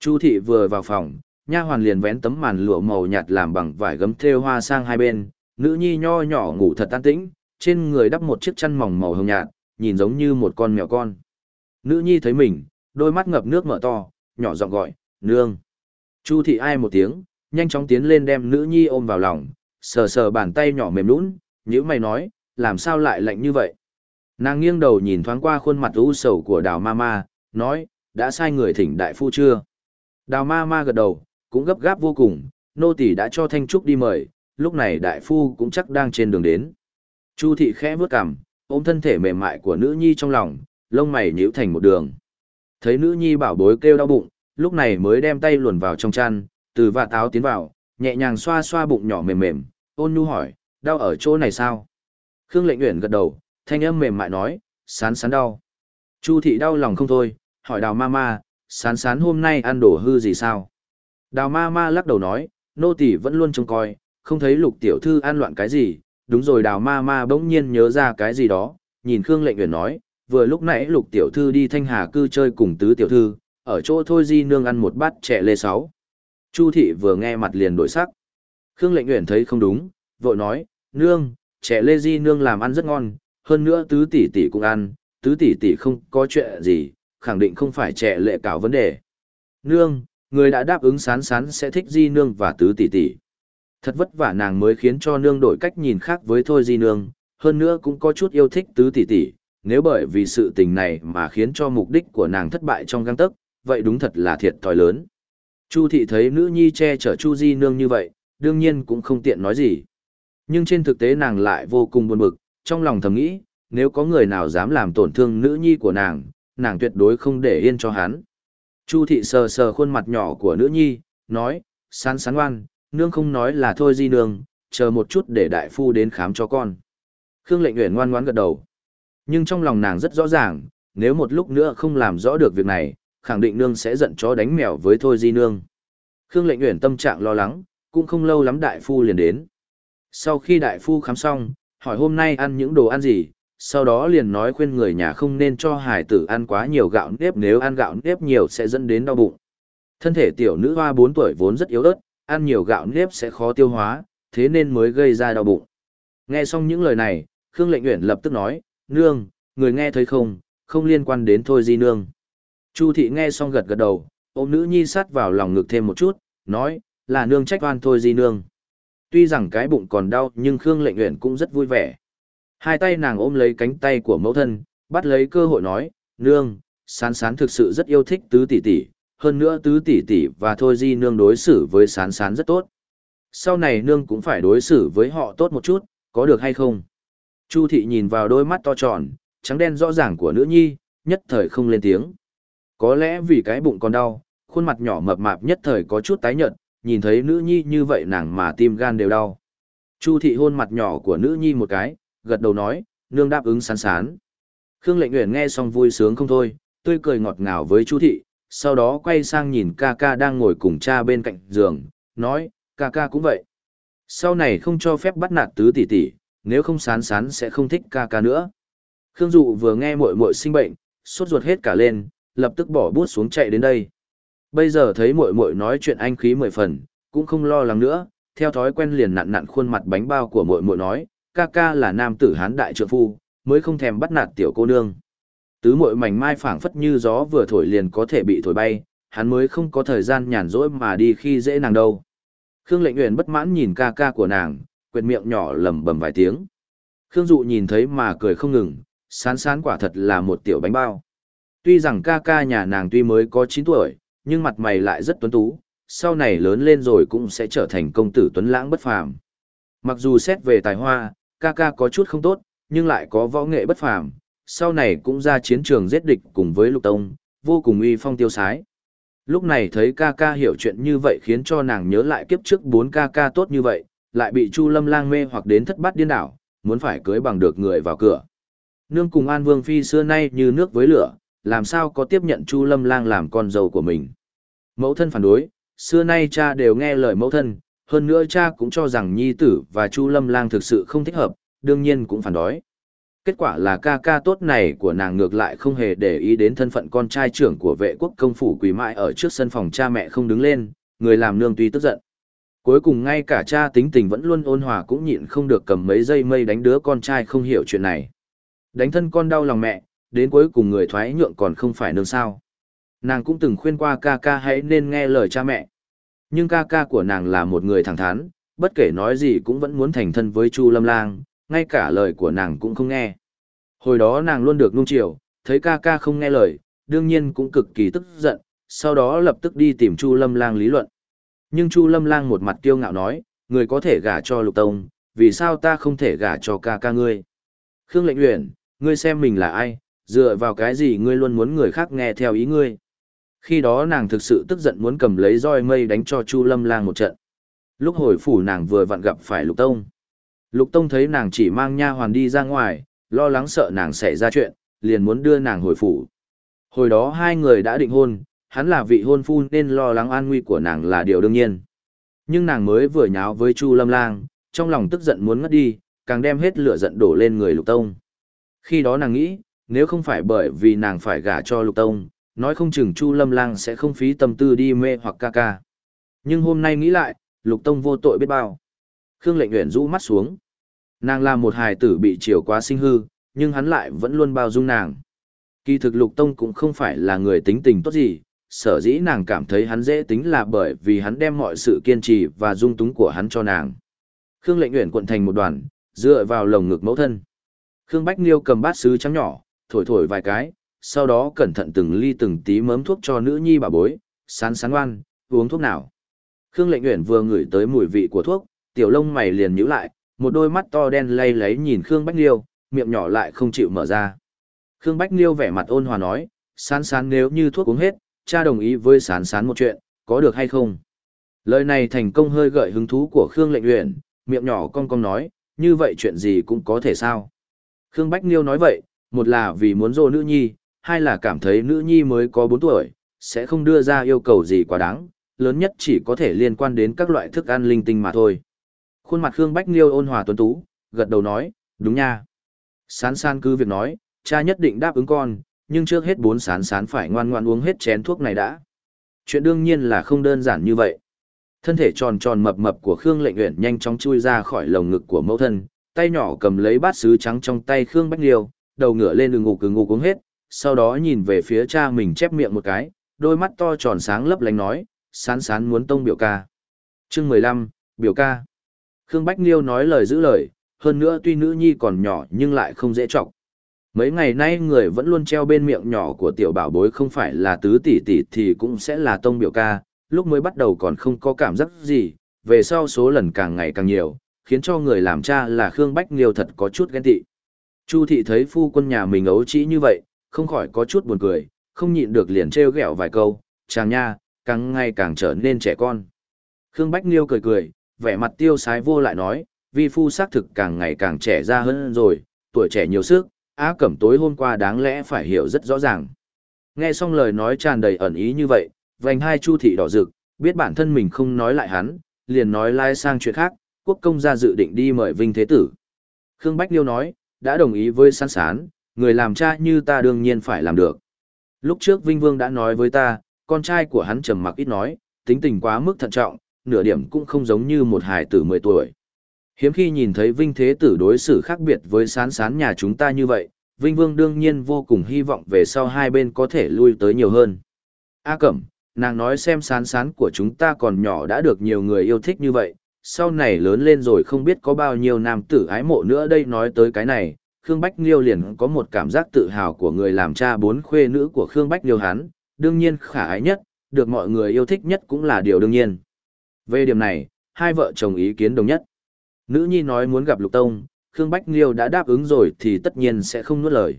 Chu thị vừa vào phòng, nha hoàn liền vén tấm màn lụa màu nhạt làm bằng vải gấm thêu hoa sang hai bên, nữ nhi nho nhỏ ngủ thật an tĩnh, trên người đắp một chiếc chăn mỏng màu hồng nhạt, nhìn giống như một con mèo con. Nữ nhi thấy mình, đôi mắt ngập nước mở to, nhỏ giọng gọi, nương. Chu thị ai một tiếng, nhanh chóng tiến lên đem nữ nhi ôm vào lòng, sờ sờ bàn tay nhỏ mềm lún, nhữ mày nói, làm sao lại lạnh như vậy. Nàng nghiêng đầu nhìn thoáng qua khuôn mặt u sầu của đào ma ma, nói, đã sai người thỉnh đại phu chưa? Đào ma ma gật đầu, cũng gấp gáp vô cùng, nô tỳ đã cho Thanh Trúc đi mời, lúc này đại phu cũng chắc đang trên đường đến. Chu thị khẽ vướt cằm, ôm thân thể mềm mại của nữ nhi trong lòng, lông mày nhíu thành một đường. Thấy nữ nhi bảo bối kêu đau bụng, lúc này mới đem tay luồn vào trong chăn, từ vạt áo tiến vào, nhẹ nhàng xoa xoa bụng nhỏ mềm mềm, ôn nhu hỏi, đau ở chỗ này sao? Khương lệnh nguyện gật đầu, thanh âm mềm mại nói, sán sán đau. Chu thị đau lòng không thôi, hỏi đào ma ma, sán sán hôm nay ăn đổ hư gì sao? Đào ma ma lắc đầu nói, nô tỳ vẫn luôn trông coi, không thấy lục tiểu thư ăn loạn cái gì, đúng rồi đào ma ma bỗng nhiên nhớ ra cái gì đó, nhìn Khương lệnh nguyện nói, vừa lúc nãy lục tiểu thư đi thanh hà cư chơi cùng tứ tiểu thư, ở chỗ thôi di nương ăn một bát trẻ lê sáu. Chu thị vừa nghe mặt liền đổi sắc. Khương lệnh uyển thấy không đúng, vội nói, nương, trẻ lê di nương làm ăn rất ngon, hơn nữa tứ tỷ tỷ cũng ăn, tứ tỷ tỷ không có chuyện gì, khẳng định không phải trẻ lệ cảo vấn đề. Nương, người đã đáp ứng sán sán sẽ thích di nương và tứ tỷ tỷ. Thật vất vả nàng mới khiến cho nương đổi cách nhìn khác với thôi di nương, hơn nữa cũng có chút yêu thích tứ tỷ tỷ, nếu bởi vì sự tình này mà khiến cho mục đích của nàng thất bại trong găng tấc, vậy đúng thật là thiệt thòi lớn. Chu thị thấy nữ nhi che chở Chu Di nương như vậy, đương nhiên cũng không tiện nói gì. Nhưng trên thực tế nàng lại vô cùng buồn bực, trong lòng thầm nghĩ, nếu có người nào dám làm tổn thương nữ nhi của nàng, nàng tuyệt đối không để yên cho hắn. Chu thị sờ sờ khuôn mặt nhỏ của nữ nhi, nói, sán sán ngoan, nương không nói là thôi di nương, chờ một chút để đại phu đến khám cho con. Khương lệnh nguyện ngoan ngoãn gật đầu. Nhưng trong lòng nàng rất rõ ràng, nếu một lúc nữa không làm rõ được việc này, khẳng định nương sẽ giận chó đánh mèo với thôi di nương. Khương lệnh nguyện tâm trạng lo lắng, cũng không lâu lắm đại phu liền đến. Sau khi đại phu khám xong, hỏi hôm nay ăn những đồ ăn gì, sau đó liền nói khuyên người nhà không nên cho hải tử ăn quá nhiều gạo nếp nếu ăn gạo nếp nhiều sẽ dẫn đến đau bụng. Thân thể tiểu nữ hoa 4 tuổi vốn rất yếu ớt, ăn nhiều gạo nếp sẽ khó tiêu hóa, thế nên mới gây ra đau bụng. Nghe xong những lời này, Khương Lệnh Uyển lập tức nói, nương, người nghe thấy không, không liên quan đến thôi di nương. Chu thị nghe xong gật gật đầu, ôm nữ nhi sát vào lòng ngực thêm một chút, nói, là nương trách oan thôi di nương. Tuy rằng cái bụng còn đau nhưng Khương Lệnh nguyện cũng rất vui vẻ. Hai tay nàng ôm lấy cánh tay của mẫu thân, bắt lấy cơ hội nói, nương, sán sán thực sự rất yêu thích tứ tỷ tỷ, hơn nữa tứ tỷ tỷ và thôi di nương đối xử với sán sán rất tốt. Sau này nương cũng phải đối xử với họ tốt một chút, có được hay không? Chu thị nhìn vào đôi mắt to tròn, trắng đen rõ ràng của nữ nhi, nhất thời không lên tiếng. Có lẽ vì cái bụng còn đau, khuôn mặt nhỏ mập mạp nhất thời có chút tái nhợt, nhìn thấy nữ nhi như vậy nàng mà tim gan đều đau. Chu thị hôn mặt nhỏ của nữ nhi một cái, gật đầu nói, nương đáp ứng sán sán. Khương lệnh nguyện nghe xong vui sướng không thôi, tươi cười ngọt ngào với Chu thị, sau đó quay sang nhìn ca ca đang ngồi cùng cha bên cạnh giường, nói, ca ca cũng vậy. Sau này không cho phép bắt nạt tứ tỷ tỷ, nếu không sán sán sẽ không thích ca ca nữa. Khương Dụ vừa nghe muội muội sinh bệnh, sốt ruột hết cả lên, lập tức bỏ bút xuống chạy đến đây. Bây giờ thấy muội muội nói chuyện anh khí mười phần, cũng không lo lắng nữa, theo thói quen liền nặn nặn khuôn mặt bánh bao của muội muội nói, ca ca là nam tử hán đại trượng phu, mới không thèm bắt nạt tiểu cô nương. Tứ muội mảnh mai phảng phất như gió vừa thổi liền có thể bị thổi bay, hắn mới không có thời gian nhàn rỗi mà đi khi dễ nàng đâu. Khương Lệnh Uyển bất mãn nhìn ca ca của nàng, quệt miệng nhỏ lầm bầm vài tiếng. Khương Dụ nhìn thấy mà cười không ngừng, sán sán quả thật là một tiểu bánh bao. Tuy rằng ca ca nhà nàng tuy mới có 9 tuổi, nhưng mặt mày lại rất tuấn tú, sau này lớn lên rồi cũng sẽ trở thành công tử tuấn lãng bất phàm. Mặc dù xét về tài hoa, ca ca có chút không tốt, nhưng lại có võ nghệ bất phàm, sau này cũng ra chiến trường giết địch cùng với Lục Tông, vô cùng uy phong tiêu sái. Lúc này thấy ca ca hiểu chuyện như vậy khiến cho nàng nhớ lại kiếp trước bốn ca ca tốt như vậy, lại bị Chu Lâm lang mê hoặc đến thất bát điên đảo, muốn phải cưới bằng được người vào cửa. Nương cùng An Vương Phi xưa nay như nước với lửa, làm sao có tiếp nhận Chu Lâm lang làm con dâu của mình. Mẫu thân phản đối, xưa nay cha đều nghe lời mẫu thân, hơn nữa cha cũng cho rằng nhi tử và Chu Lâm Lang thực sự không thích hợp, đương nhiên cũng phản đối. Kết quả là ca ca tốt này của nàng ngược lại không hề để ý đến thân phận con trai trưởng của vệ quốc công phủ quỳ mãi ở trước sân phòng cha mẹ không đứng lên, người làm nương tuy tức giận. Cuối cùng ngay cả cha tính tình vẫn luôn ôn hòa cũng nhịn không được cầm mấy dây mây đánh đứa con trai không hiểu chuyện này. Đánh thân con đau lòng mẹ, đến cuối cùng người thoái nhượng còn không phải nương sao. Nàng cũng từng khuyên qua ca ca hãy nên nghe lời cha mẹ. Nhưng ca ca của nàng là một người thẳng thắn, bất kể nói gì cũng vẫn muốn thành thân với Chu Lâm Lang, ngay cả lời của nàng cũng không nghe. Hồi đó nàng luôn được nung chiều, thấy ca ca không nghe lời, đương nhiên cũng cực kỳ tức giận, sau đó lập tức đi tìm Chu Lâm Lang lý luận. Nhưng Chu Lâm Lang một mặt kiêu ngạo nói, người có thể gả cho Lục Tông, vì sao ta không thể gả cho ca ca ngươi? Khương Lệnh Uyển, ngươi xem mình là ai, dựa vào cái gì ngươi luôn muốn người khác nghe theo ý ngươi? Khi đó nàng thực sự tức giận muốn cầm lấy roi mây đánh cho Chu Lâm Lang một trận. Lúc hồi phủ nàng vừa vặn gặp phải Lục Tông. Lục Tông thấy nàng chỉ mang nha hoàn đi ra ngoài, lo lắng sợ nàng xảy ra chuyện, liền muốn đưa nàng hồi phủ. Hồi đó hai người đã định hôn, hắn là vị hôn phu nên lo lắng an nguy của nàng là điều đương nhiên. Nhưng nàng mới vừa nháo với Chu Lâm Lang, trong lòng tức giận muốn ngất đi, càng đem hết lửa giận đổ lên người Lục Tông. Khi đó nàng nghĩ, nếu không phải bởi vì nàng phải gả cho Lục Tông, nói không chừng Chu Lâm Lang sẽ không phí tâm tư đi mê hoặc ca ca. Nhưng hôm nay nghĩ lại, Lục Tông vô tội biết bao. Khương Lệnh Uyển rũ mắt xuống. Nàng là một hài tử bị chiều quá sinh hư, nhưng hắn lại vẫn luôn bao dung nàng. Kỳ thực Lục Tông cũng không phải là người tính tình tốt gì, sở dĩ nàng cảm thấy hắn dễ tính là bởi vì hắn đem mọi sự kiên trì và dung túng của hắn cho nàng. Khương Lệnh Uyển cuộn thành một đoàn, dựa vào lồng ngực mẫu thân. Khương Bách Liêu cầm bát sứ trắng nhỏ, thổi thổi vài cái, sau đó cẩn thận từng ly từng tí mớm thuốc cho nữ nhi bà bối, sán sán ngoan, uống thuốc nào. Khương Lệnh Uyển vừa ngửi tới mùi vị của thuốc, tiểu lông mày liền nhíu lại, một đôi mắt to đen lay lấy nhìn Khương Bách Liêu, miệng nhỏ lại không chịu mở ra. Khương Bách Liêu vẻ mặt ôn hòa nói, sán sán nếu như thuốc uống hết, cha đồng ý với sán sán một chuyện, có được hay không? Lời này thành công hơi gợi hứng thú của Khương Lệnh luyện, miệng nhỏ cong cong nói, như vậy chuyện gì cũng có thể sao? Khương Bách Liêu nói vậy, một là vì muốn dô nữ nhi, hai là cảm thấy nữ nhi mới có 4 tuổi, sẽ không đưa ra yêu cầu gì quá đáng, lớn nhất chỉ có thể liên quan đến các loại thức ăn linh tinh mà thôi. Khuôn mặt Khương Bách Liêu ôn hòa tuấn tú, gật đầu nói, đúng nha. Sán sán cứ việc nói, cha nhất định đáp ứng con, nhưng trước hết bốn sán sán phải ngoan ngoan uống hết chén thuốc này đã. Chuyện đương nhiên là không đơn giản như vậy. Thân thể tròn tròn mập mập của Khương Lệnh Uyển nhanh chóng chui ra khỏi lồng ngực của mẫu thân, tay nhỏ cầm lấy bát sứ trắng trong tay Khương Bách Liêu, đầu ngửa lên đường ngục cứ ngục uống hết, sau đó nhìn về phía cha mình chép miệng một cái, đôi mắt to tròn sáng lấp lánh nói, sán sán muốn tông biểu ca. Chương mười lăm biểu ca. Khương Bách Liêu nói lời giữ lời, hơn nữa tuy nữ nhi còn nhỏ nhưng lại không dễ trọng. Mấy ngày nay người vẫn luôn treo bên miệng nhỏ của tiểu bảo bối không phải là tứ tỷ tỷ thì cũng sẽ là tông biểu ca, lúc mới bắt đầu còn không có cảm giác gì, về sau số lần càng ngày càng nhiều, khiến cho người làm cha là Khương Bách Liêu thật có chút ghen tị. Chu thị thấy phu quân nhà mình ấu trĩ như vậy, không khỏi có chút buồn cười, không nhịn được liền trêu ghẹo vài câu, chàng nha, càng ngày càng trở nên trẻ con. Khương Bách Liêu cười cười, vẻ mặt tiêu sái vô lại nói, vi phu xác thực càng ngày càng trẻ ra hơn rồi, tuổi trẻ nhiều sức, á cẩm tối hôm qua đáng lẽ phải hiểu rất rõ ràng. Nghe xong lời nói tràn đầy ẩn ý như vậy, vành hai chu thị đỏ rực, biết bản thân mình không nói lại hắn, liền nói lai sang chuyện khác, quốc công gia dự định đi mời Vinh Thế Tử. Khương Bách Liêu nói, đã đồng ý với sán sán, người làm cha như ta đương nhiên phải làm được. Lúc trước Vinh Vương đã nói với ta, con trai của hắn trầm mặc ít nói, tính tình quá mức thận trọng, nửa điểm cũng không giống như một hài tử 10 tuổi. Hiếm khi nhìn thấy Vinh Thế Tử đối xử khác biệt với sán sán nhà chúng ta như vậy, Vinh Vương đương nhiên vô cùng hy vọng về sau hai bên có thể lui tới nhiều hơn. A Cẩm, nàng nói xem sán sán của chúng ta còn nhỏ đã được nhiều người yêu thích như vậy, sau này lớn lên rồi không biết có bao nhiêu nam tử ái mộ nữa đây nói tới cái này, Khương Bách Liêu liền có một cảm giác tự hào của người làm cha bốn khuê nữ của Khương Bách Liêu hắn, đương nhiên khả ái nhất, được mọi người yêu thích nhất cũng là điều đương nhiên. Về điểm này, hai vợ chồng ý kiến đồng nhất. Nữ nhi nói muốn gặp Lục Tông, Khương Bách Liêu đã đáp ứng rồi thì tất nhiên sẽ không nuốt lời.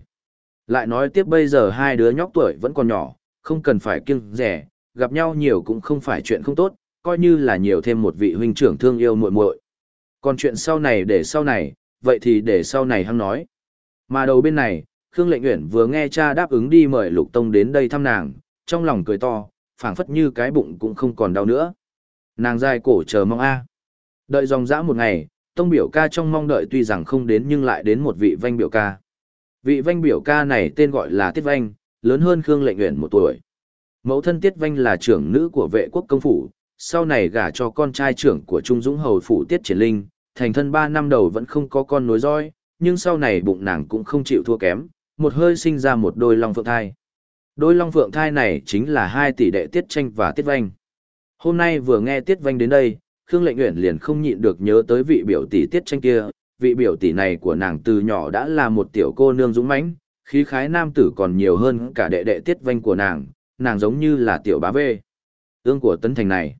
Lại nói tiếp bây giờ hai đứa nhóc tuổi vẫn còn nhỏ, không cần phải kiêng rẻ, gặp nhau nhiều cũng không phải chuyện không tốt, coi như là nhiều thêm một vị huynh trưởng thương yêu muội muội. Còn chuyện sau này để sau này, vậy thì để sau này hăng nói. Mà đầu bên này, Khương Lệnh Uyển vừa nghe cha đáp ứng đi mời Lục Tông đến đây thăm nàng, trong lòng cười to, phảng phất như cái bụng cũng không còn đau nữa. Nàng dài cổ chờ mong a. Đợi dòng dã một ngày, tông biểu ca trong mong đợi tuy rằng không đến nhưng lại đến một vị vanh biểu ca. Vị vanh biểu ca này tên gọi là Tiết Vanh, lớn hơn Khương Lệnh Uyển một tuổi. Mẫu thân Tiết Vanh là trưởng nữ của vệ quốc công phủ, sau này gả cho con trai trưởng của Trung Dũng Hầu phủ Tiết Triển Linh, thành thân ba năm đầu vẫn không có con nối dõi, nhưng sau này bụng nàng cũng không chịu thua kém, một hơi sinh ra một đôi long phượng thai. Đôi long phượng thai này chính là hai tỷ đệ Tiết Tranh và Tiết Vanh. Hôm nay vừa nghe Tiết Vanh đến đây, Khương Lệnh Uyển liền không nhịn được nhớ tới vị biểu tỷ Tiết Tranh kia, vị biểu tỷ này của nàng từ nhỏ đã là một tiểu cô nương dũng mãnh, khí khái nam tử còn nhiều hơn cả đệ đệ Tiết Vanh của nàng, nàng giống như là tiểu bá vê. Ương của Tấn Thành này.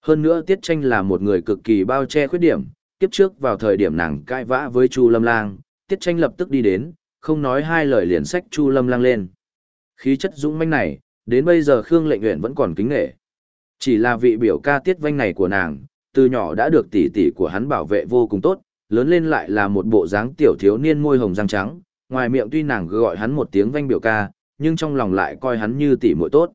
Hơn nữa Tiết Tranh là một người cực kỳ bao che khuyết điểm, kiếp trước vào thời điểm nàng cãi vã với Chu Lâm Lang, Tiết Tranh lập tức đi đến, không nói hai lời liền sách Chu Lâm Lang lên. Khí chất dũng mãnh này, đến bây giờ Khương Lệnh Uyển vẫn còn kính nể. Chỉ là vị biểu ca Tiết Vanh này của nàng, từ nhỏ đã được tỷ tỷ của hắn bảo vệ vô cùng tốt, lớn lên lại là một bộ dáng tiểu thiếu niên môi hồng răng trắng, ngoài miệng tuy nàng gọi hắn một tiếng vanh biểu ca, nhưng trong lòng lại coi hắn như tỷ muội tốt.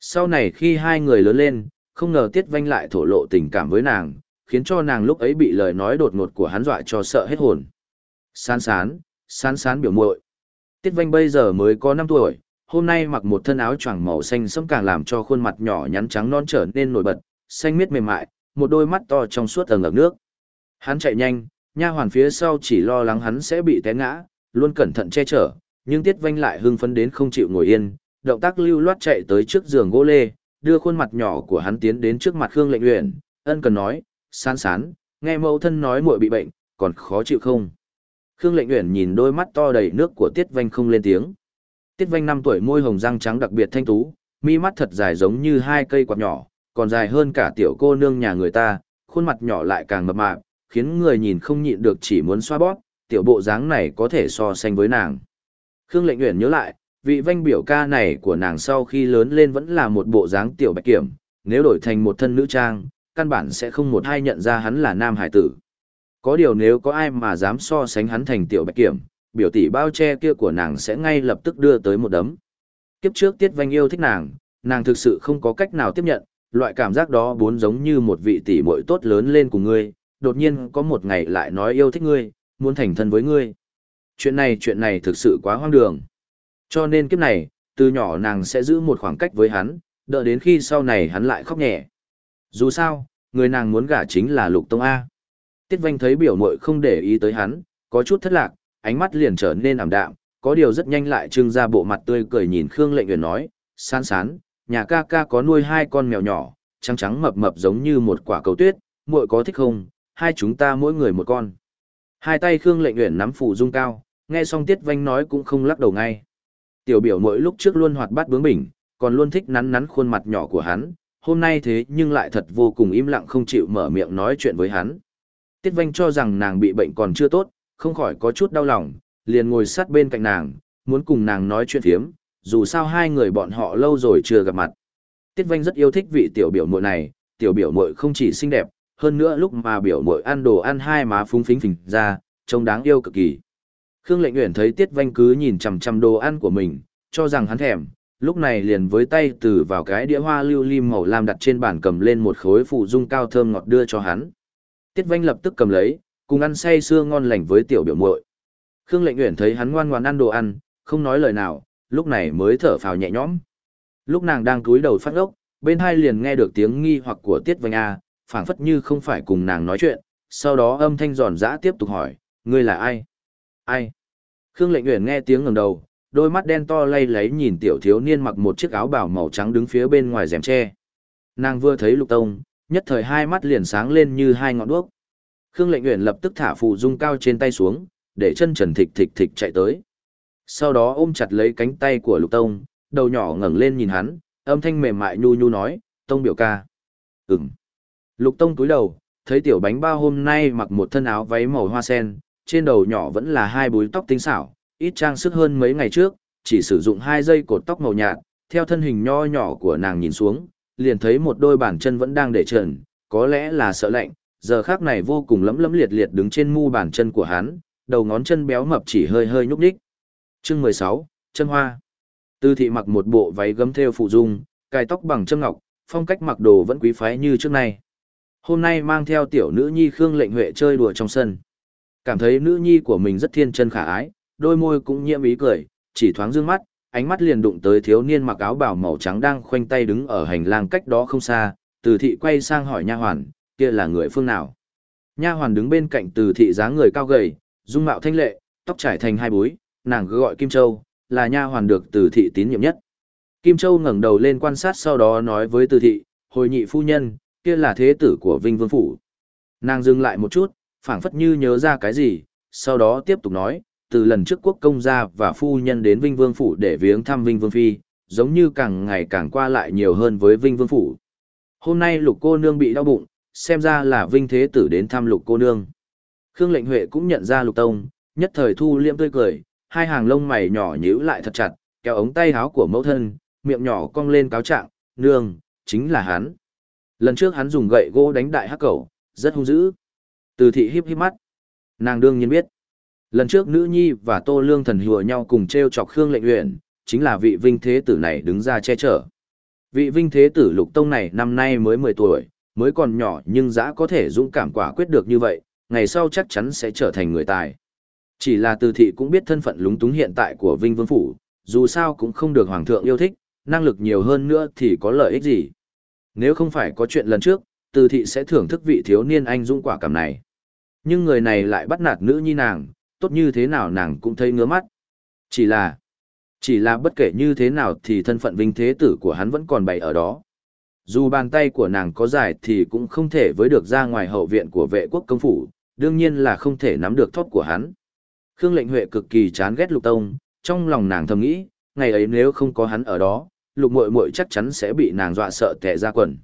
Sau này khi hai người lớn lên, không ngờ Tiết Vanh lại thổ lộ tình cảm với nàng, khiến cho nàng lúc ấy bị lời nói đột ngột của hắn dọa cho sợ hết hồn. Sán sán, sán sán biểu muội. Tiết Vanh bây giờ mới có 5 tuổi, hôm nay mặc một thân áo choàng màu xanh sẫm càng làm cho khuôn mặt nhỏ nhắn trắng non trở nên nổi bật, xanh miết mềm mại, một đôi mắt to trong suốt tầng ngập nước. Hắn chạy nhanh, nha hoàn phía sau chỉ lo lắng hắn sẽ bị té ngã, luôn cẩn thận che chở, nhưng Tiết Vanh lại hưng phấn đến không chịu ngồi yên, động tác lưu loát chạy tới trước giường gỗ lê, đưa khuôn mặt nhỏ của hắn tiến đến trước mặt Khương Lệnh Uyển, ân cần nói, "Sán sán, nghe mẫu thân nói muội bị bệnh, còn khó chịu không?" Khương Lệnh Uyển nhìn đôi mắt to đầy nước của Tiết Vanh không lên tiếng. Tiết Vanh năm tuổi môi hồng răng trắng đặc biệt thanh tú, mi mắt thật dài giống như hai cây quạt nhỏ, còn dài hơn cả tiểu cô nương nhà người ta, khuôn mặt nhỏ lại càng mập mạp, khiến người nhìn không nhịn được chỉ muốn xoa bóp, tiểu bộ dáng này có thể so sánh với nàng. Khương Lệnh Uyển nhớ lại, vị vanh biểu ca này của nàng sau khi lớn lên vẫn là một bộ dáng tiểu bạch kiểm, nếu đổi thành một thân nữ trang, căn bản sẽ không một ai nhận ra hắn là nam hải tử. Có điều nếu có ai mà dám so sánh hắn thành tiểu bạch kiểm, biểu tỷ bao che kia của nàng sẽ ngay lập tức đưa tới một đấm. Kiếp trước Tiết Vanh yêu thích nàng, nàng thực sự không có cách nào tiếp nhận, loại cảm giác đó bốn giống như một vị tỷ muội tốt lớn lên cùng ngươi, đột nhiên có một ngày lại nói yêu thích ngươi, muốn thành thân với ngươi. Chuyện này chuyện này thực sự quá hoang đường. Cho nên kiếp này, từ nhỏ nàng sẽ giữ một khoảng cách với hắn, đợi đến khi sau này hắn lại khóc nhẹ. Dù sao, người nàng muốn gả chính là Lục Tông A. Tiết Vanh thấy biểu muội không để ý tới hắn, có chút thất lạc, ánh mắt liền trở nên ảm đạm, có điều rất nhanh lại trưng ra bộ mặt tươi cười nhìn Khương Lệnh Uyển nói, sán sán, nhà ca ca có nuôi hai con mèo nhỏ, trắng trắng mập mập giống như một quả cầu tuyết, muội có thích không? Hai chúng ta mỗi người một con." Hai tay Khương Lệnh Uyển nắm phủ dung cao, nghe xong Tiết Vanh nói cũng không lắc đầu ngay. Tiểu biểu mỗi lúc trước luôn hoạt bát bướng bỉnh, còn luôn thích nắn nắn khuôn mặt nhỏ của hắn, hôm nay thế nhưng lại thật vô cùng im lặng không chịu mở miệng nói chuyện với hắn. Tiết Vanh cho rằng nàng bị bệnh còn chưa tốt, không khỏi có chút đau lòng, liền ngồi sát bên cạnh nàng, muốn cùng nàng nói chuyện thiếm, dù sao hai người bọn họ lâu rồi chưa gặp mặt. Tiết Vanh rất yêu thích vị tiểu biểu muội này, tiểu biểu muội không chỉ xinh đẹp, hơn nữa lúc mà biểu muội ăn đồ ăn hai má phúng phính phình ra, trông đáng yêu cực kỳ. Khương Lệnh Uyển thấy Tiết Vanh cứ nhìn chằm chằm đồ ăn của mình, cho rằng hắn thèm, lúc này liền với tay từ vào cái đĩa hoa lưu lim màu lam đặt trên bàn cầm lên một khối phụ dung cao thơm ngọt đưa cho hắn. Tiết Vanh lập tức cầm lấy, cùng ăn say sưa ngon lành với tiểu biểu muội. Khương Lệnh Uyển thấy hắn ngoan ngoãn ăn đồ ăn, không nói lời nào, lúc này mới thở phào nhẹ nhõm. Lúc nàng đang cúi đầu phát ốc, bên hai liền nghe được tiếng nghi hoặc của Tiết Vành A, phảng phất như không phải cùng nàng nói chuyện, sau đó âm thanh giòn giã tiếp tục hỏi, ngươi là ai? Ai? Khương Lệnh Uyển nghe tiếng ngẩng đầu, đôi mắt đen to lay lấy nhìn tiểu thiếu niên mặc một chiếc áo bảo màu trắng đứng phía bên ngoài rèm tre. Nàng vừa thấy Lục Tông, nhất thời hai mắt liền sáng lên như hai ngọn đuốc. Khương Lệnh Uyển lập tức thả phù dung cao trên tay xuống, để chân trần thịch thịch thịch chạy tới. Sau đó ôm chặt lấy cánh tay của Lục Tông, đầu nhỏ ngẩng lên nhìn hắn, âm thanh mềm mại nhu nhu nói, "Tông biểu ca." "Ừm." Lục Tông cúi đầu, thấy tiểu bánh bao hôm nay mặc một thân áo váy màu hoa sen, trên đầu nhỏ vẫn là hai búi tóc tinh xảo, ít trang sức hơn mấy ngày trước, chỉ sử dụng hai dây cột tóc màu nhạt, theo thân hình nho nhỏ của nàng nhìn xuống, liền thấy một đôi bàn chân vẫn đang để trần, có lẽ là sợ lạnh, giờ khác này vô cùng lấm lấm liệt liệt đứng trên mu bàn chân của hắn, đầu ngón chân béo mập chỉ hơi hơi nhúc nhích. Chương 16, chân hoa. Tư thị mặc một bộ váy gấm thêu phụ dung, Cài tóc bằng châm ngọc, phong cách mặc đồ vẫn quý phái như trước nay. Hôm nay mang theo tiểu nữ nhi Khương Lệnh Huệ chơi đùa trong sân. Cảm thấy nữ nhi của mình rất thiên chân khả ái, đôi môi cũng nhiễm ý cười, chỉ thoáng dương mắt, ánh mắt liền đụng tới thiếu niên mặc áo bào màu trắng đang khoanh tay đứng ở hành lang cách đó không xa, Từ thị quay sang hỏi nha hoàn, kia là người phương nào? Nha hoàn đứng bên cạnh Từ thị dáng người cao gầy, dung mạo thanh lệ, tóc trải thành hai búi, nàng cứ gọi Kim Châu, là nha hoàn được Từ thị tín nhiệm nhất. Kim Châu ngẩng đầu lên quan sát sau đó nói với Từ thị, hồi nhị phu nhân, kia là thế tử của Vinh Vương phủ. Nàng dừng lại một chút, phảng phất như nhớ ra cái gì, sau đó tiếp tục nói, từ lần trước quốc công gia và phu nhân đến Vinh Vương Phủ để viếng thăm Vinh Vương Phi, giống như càng ngày càng qua lại nhiều hơn với Vinh Vương Phủ. Hôm nay lục cô nương bị đau bụng, xem ra là Vinh Thế Tử đến thăm lục cô nương. Khương lệnh Huệ cũng nhận ra lục tông, nhất thời thu liêm tươi cười, hai hàng lông mày nhỏ nhíu lại thật chặt, kéo ống tay áo của mẫu thân, miệng nhỏ cong lên cáo trạng, nương, chính là hắn. Lần trước hắn dùng gậy gỗ đánh đại hắc cẩu, rất hung dữ. Từ thị híp híp mắt. Nàng đương nhiên biết. Lần trước nữ nhi và tô lương thần hùa nhau cùng treo chọc Khương lệnh luyện, chính là vị vinh thế tử này đứng ra che chở. Vị vinh thế tử lục tông này năm nay mới 10 tuổi, mới còn nhỏ nhưng dã có thể dũng cảm quả quyết được như vậy, ngày sau chắc chắn sẽ trở thành người tài. Chỉ là từ thị cũng biết thân phận lúng túng hiện tại của Vinh Vương Phủ, dù sao cũng không được Hoàng thượng yêu thích, năng lực nhiều hơn nữa thì có lợi ích gì. Nếu không phải có chuyện lần trước, từ thị sẽ thưởng thức vị thiếu niên anh dũng quả cảm này. Nhưng người này lại bắt nạt nữ nhi nàng, tốt như thế nào nàng cũng thấy ngứa mắt. Chỉ là, chỉ là bất kể như thế nào thì thân phận vinh thế tử của hắn vẫn còn bày ở đó. Dù bàn tay của nàng có dài thì cũng không thể với được ra ngoài hậu viện của vệ quốc công phủ, đương nhiên là không thể nắm được thóp của hắn. Khương lệnh huệ cực kỳ chán ghét lục tông, trong lòng nàng thầm nghĩ, ngày ấy nếu không có hắn ở đó, lục muội muội chắc chắn sẽ bị nàng dọa sợ tè ra quần.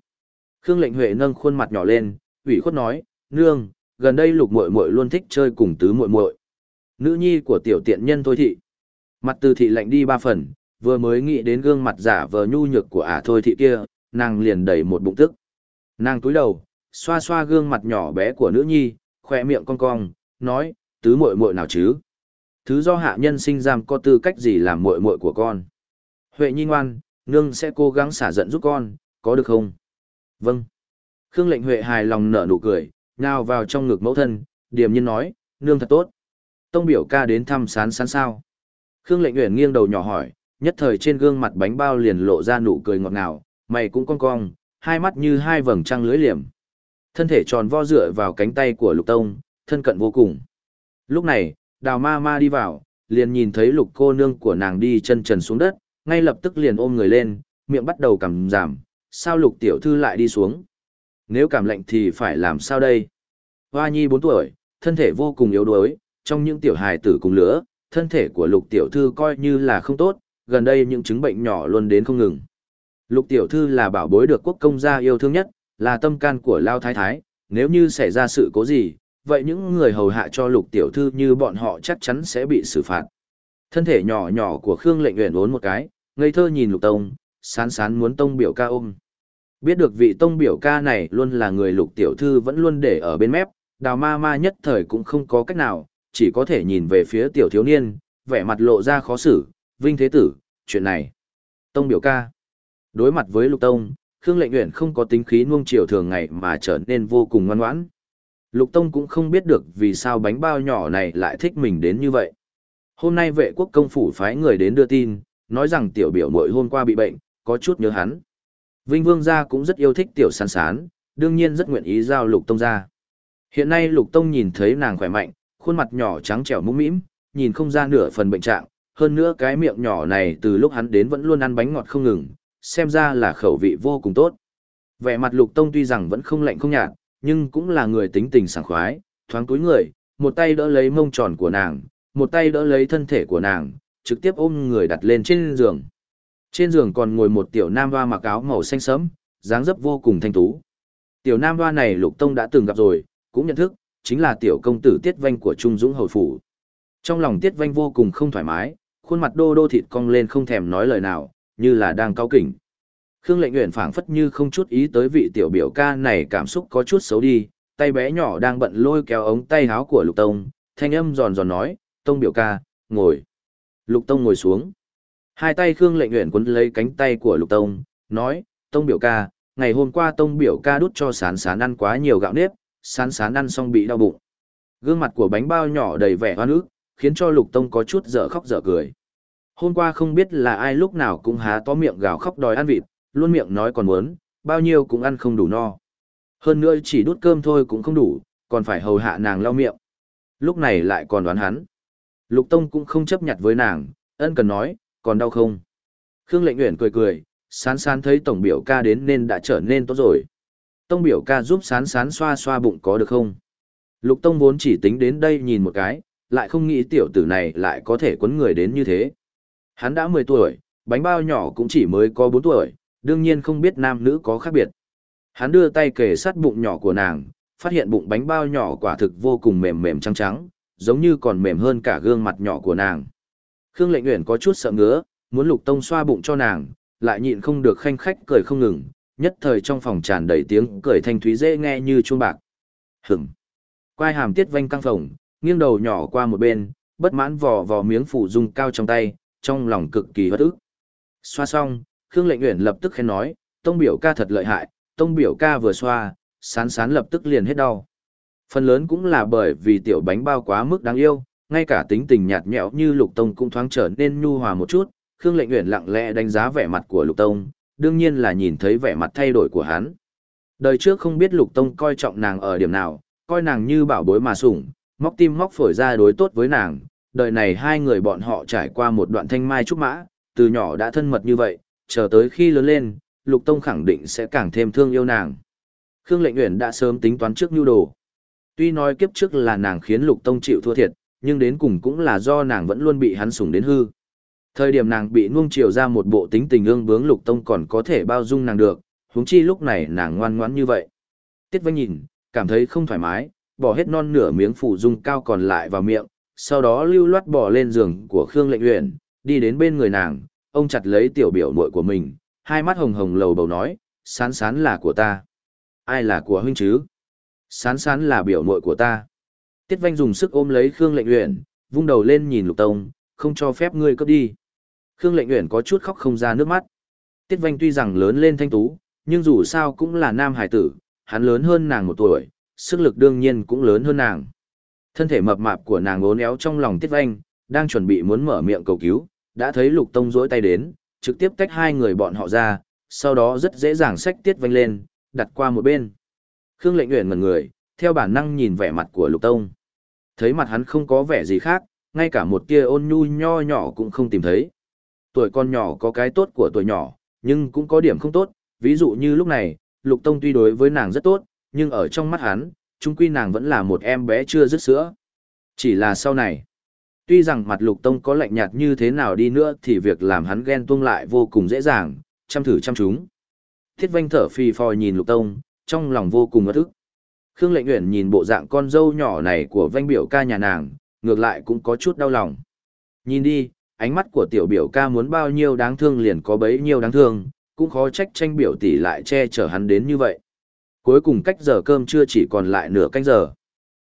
Khương lệnh huệ nâng khuôn mặt nhỏ lên, ủy khuất nói, nương, gần đây lục muội muội luôn thích chơi cùng tứ muội muội. Nữ nhi của tiểu tiện nhân thôi thị. Mặt từ thị lạnh đi ba phần, vừa mới nghĩ đến gương mặt giả vờ nhu nhược của ả thôi thị kia, nàng liền đầy một bụng tức. Nàng túi đầu, xoa xoa gương mặt nhỏ bé của nữ nhi, khỏe miệng cong cong, nói, tứ muội muội nào chứ? Thứ do hạ nhân sinh giam có tư cách gì làm muội muội của con? Huệ nhi ngoan, nương sẽ cố gắng xả giận giúp con, có được không? Vâng. Khương lệnh Huệ hài lòng nở nụ cười, nhào vào trong ngực mẫu thân, điềm nhiên nói, nương thật tốt. Tông biểu ca đến thăm sán sán sao. Khương lệnh Uyển nghiêng đầu nhỏ hỏi, nhất thời trên gương mặt bánh bao liền lộ ra nụ cười ngọt ngào, mày cũng cong cong, hai mắt như hai vầng trăng lưới liềm. Thân thể tròn vo dựa vào cánh tay của lục tông, thân cận vô cùng. Lúc này, đào ma ma đi vào, liền nhìn thấy lục cô nương của nàng đi chân trần xuống đất, ngay lập tức liền ôm người lên, miệng bắt đầu cảm giảm, sao lục tiểu thư lại đi xuống. Nếu cảm lạnh thì phải làm sao đây? Hoa nhi 4 tuổi, thân thể vô cùng yếu đuối, trong những tiểu hài tử cùng lứa, thân thể của lục tiểu thư coi như là không tốt, gần đây những chứng bệnh nhỏ luôn đến không ngừng. Lục tiểu thư là bảo bối được quốc công gia yêu thương nhất, là tâm can của Lao Thái Thái, nếu như xảy ra sự cố gì, vậy những người hầu hạ cho lục tiểu thư như bọn họ chắc chắn sẽ bị xử phạt. Thân thể nhỏ nhỏ của Khương lệnh uyển ốn một cái, ngây thơ nhìn lục tông, sán sán muốn tông biểu ca ôm. Biết được vị tông biểu ca này luôn là người lục tiểu thư vẫn luôn để ở bên mép, đào ma ma nhất thời cũng không có cách nào, chỉ có thể nhìn về phía tiểu thiếu niên, vẻ mặt lộ ra khó xử, vinh thế tử, chuyện này. Tông biểu ca. Đối mặt với lục tông, Khương lệnh uyển không có tính khí nuông chiều thường ngày mà trở nên vô cùng ngoan ngoãn. Lục tông cũng không biết được vì sao bánh bao nhỏ này lại thích mình đến như vậy. Hôm nay vệ quốc công phủ phái người đến đưa tin, nói rằng tiểu biểu muội hôm qua bị bệnh, có chút nhớ hắn. Vinh Vương gia cũng rất yêu thích tiểu sán sán, đương nhiên rất nguyện ý giao Lục Tông ra. Hiện nay Lục Tông nhìn thấy nàng khỏe mạnh, khuôn mặt nhỏ trắng trẻo mũm mĩm, nhìn không ra nửa phần bệnh trạng, hơn nữa cái miệng nhỏ này từ lúc hắn đến vẫn luôn ăn bánh ngọt không ngừng, xem ra là khẩu vị vô cùng tốt. Vẻ mặt Lục Tông tuy rằng vẫn không lạnh không nhạt, nhưng cũng là người tính tình sảng khoái, thoáng túi người, một tay đỡ lấy mông tròn của nàng, một tay đỡ lấy thân thể của nàng, trực tiếp ôm người đặt lên trên giường. Trên giường còn ngồi một tiểu nam hoa mặc áo màu xanh sẫm, dáng dấp vô cùng thanh tú. Tiểu nam hoa này Lục Tông đã từng gặp rồi, cũng nhận thức, chính là tiểu công tử Tiết Vanh của Trung Dũng Hầu Phủ. Trong lòng Tiết Vanh vô cùng không thoải mái, khuôn mặt đô đô thịt cong lên không thèm nói lời nào, như là đang cao kỉnh. Khương lệnh nguyện phảng phất như không chút ý tới vị tiểu biểu ca này cảm xúc có chút xấu đi, tay bé nhỏ đang bận lôi kéo ống tay áo của Lục Tông, thanh âm giòn giòn nói, Tông biểu ca, ngồi. Lục Tông ngồi xuống. Hai tay Khương Lệnh nguyện quấn lấy cánh tay của Lục Tông, nói, Tông biểu ca, ngày hôm qua Tông biểu ca đút cho sán sán ăn quá nhiều gạo nếp, sán sán ăn xong bị đau bụng. Gương mặt của bánh bao nhỏ đầy vẻ hoa ức, khiến cho Lục Tông có chút dở khóc dở cười. Hôm qua không biết là ai lúc nào cũng há to miệng gào khóc đòi ăn vịt, luôn miệng nói còn muốn, bao nhiêu cũng ăn không đủ no. Hơn nữa chỉ đút cơm thôi cũng không đủ, còn phải hầu hạ nàng lau miệng. Lúc này lại còn đoán hắn. Lục Tông cũng không chấp nhận với nàng, ân cần nói, còn đau không? Khương Lệnh Uyển cười cười, sán sán thấy tổng biểu ca đến nên đã trở nên tốt rồi. Tông biểu ca giúp sán sán xoa xoa bụng có được không? Lục Tông vốn chỉ tính đến đây nhìn một cái, lại không nghĩ tiểu tử này lại có thể quấn người đến như thế. Hắn đã 10 tuổi, bánh bao nhỏ cũng chỉ mới có 4 tuổi, đương nhiên không biết nam nữ có khác biệt. Hắn đưa tay kề sát bụng nhỏ của nàng, phát hiện bụng bánh bao nhỏ quả thực vô cùng mềm mềm trắng trắng, giống như còn mềm hơn cả gương mặt nhỏ của nàng. Khương Lệnh Uyển có chút sợ ngứa, muốn Lục Tông xoa bụng cho nàng, lại nhịn không được khanh khách cười không ngừng, nhất thời trong phòng tràn đầy tiếng cười thanh thúy dễ nghe như chuông bạc. Hửng. Quai hàm tiết vanh căng phồng, nghiêng đầu nhỏ qua một bên, bất mãn vò vò miếng phủ dung cao trong tay, trong lòng cực kỳ bất ức. Xoa xong, Khương Lệnh Uyển lập tức khen nói, Tông biểu ca thật lợi hại, Tông biểu ca vừa xoa, sán sán lập tức liền hết đau. Phần lớn cũng là bởi vì tiểu bánh bao quá mức đáng yêu, ngay cả tính tình nhạt nhẽo như Lục Tông cũng thoáng trở nên nhu hòa một chút, Khương Lệnh Uyển lặng lẽ đánh giá vẻ mặt của Lục Tông, đương nhiên là nhìn thấy vẻ mặt thay đổi của hắn. Đời trước không biết Lục Tông coi trọng nàng ở điểm nào, coi nàng như bảo bối mà sủng, móc tim móc phổi ra đối tốt với nàng. Đời này hai người bọn họ trải qua một đoạn thanh mai trúc mã, từ nhỏ đã thân mật như vậy, chờ tới khi lớn lên, Lục Tông khẳng định sẽ càng thêm thương yêu nàng. Khương Lệnh Uyển đã sớm tính toán trước nhu đồ. Tuy nói kiếp trước là nàng khiến Lục Tông chịu thua thiệt, nhưng đến cùng cũng là do nàng vẫn luôn bị hắn sủng đến hư. Thời điểm nàng bị nuông chiều ra một bộ tính tình ương bướng Lục Tông còn có thể bao dung nàng được, huống chi lúc này nàng ngoan ngoãn như vậy. Tiết Vân nhìn, cảm thấy không thoải mái, bỏ hết non nửa miếng phủ dung cao còn lại vào miệng, sau đó lưu loát bỏ lên giường của Khương Lệnh Uyển, đi đến bên người nàng, ông chặt lấy tiểu biểu muội của mình, hai mắt hồng hồng lầu bầu nói, sán sán là của ta. Ai là của huynh chứ? Sán sán là biểu muội của ta. Tiết Vanh dùng sức ôm lấy Khương Lệnh Uyển, vung đầu lên nhìn Lục Tông, không cho phép ngươi cướp đi. Khương Lệnh Uyển có chút khóc không ra nước mắt. Tiết Vanh tuy rằng lớn lên thanh tú, nhưng dù sao cũng là nam hải tử, hắn lớn hơn nàng một tuổi, sức lực đương nhiên cũng lớn hơn nàng. Thân thể mập mạp của nàng ốn éo trong lòng Tiết Vanh, đang chuẩn bị muốn mở miệng cầu cứu, đã thấy Lục Tông rỗi tay đến, trực tiếp tách hai người bọn họ ra, sau đó rất dễ dàng xách Tiết Vanh lên, đặt qua một bên. Khương Lệnh Uyển ngẩn người, theo bản năng nhìn vẻ mặt của Lục Tông. Thấy mặt hắn không có vẻ gì khác, ngay cả một tia ôn nhu nho nhỏ cũng không tìm thấy. Tuổi con nhỏ có cái tốt của tuổi nhỏ, nhưng cũng có điểm không tốt, ví dụ như lúc này, Lục Tông tuy đối với nàng rất tốt, nhưng ở trong mắt hắn, chung quy nàng vẫn là một em bé chưa dứt sữa. Chỉ là sau này, tuy rằng mặt Lục Tông có lạnh nhạt như thế nào đi nữa thì việc làm hắn ghen tuông lại vô cùng dễ dàng, chăm thử chăm chúng. Thiết vanh thở phì phò nhìn Lục Tông, trong lòng vô cùng ớt ức. Khương Lệnh Uyển nhìn bộ dạng con dâu nhỏ này của vanh biểu ca nhà nàng, ngược lại cũng có chút đau lòng. Nhìn đi, ánh mắt của tiểu biểu ca muốn bao nhiêu đáng thương liền có bấy nhiêu đáng thương, cũng khó trách tranh biểu tỷ lại che chở hắn đến như vậy. Cuối cùng cách giờ cơm chưa chỉ còn lại nửa canh giờ.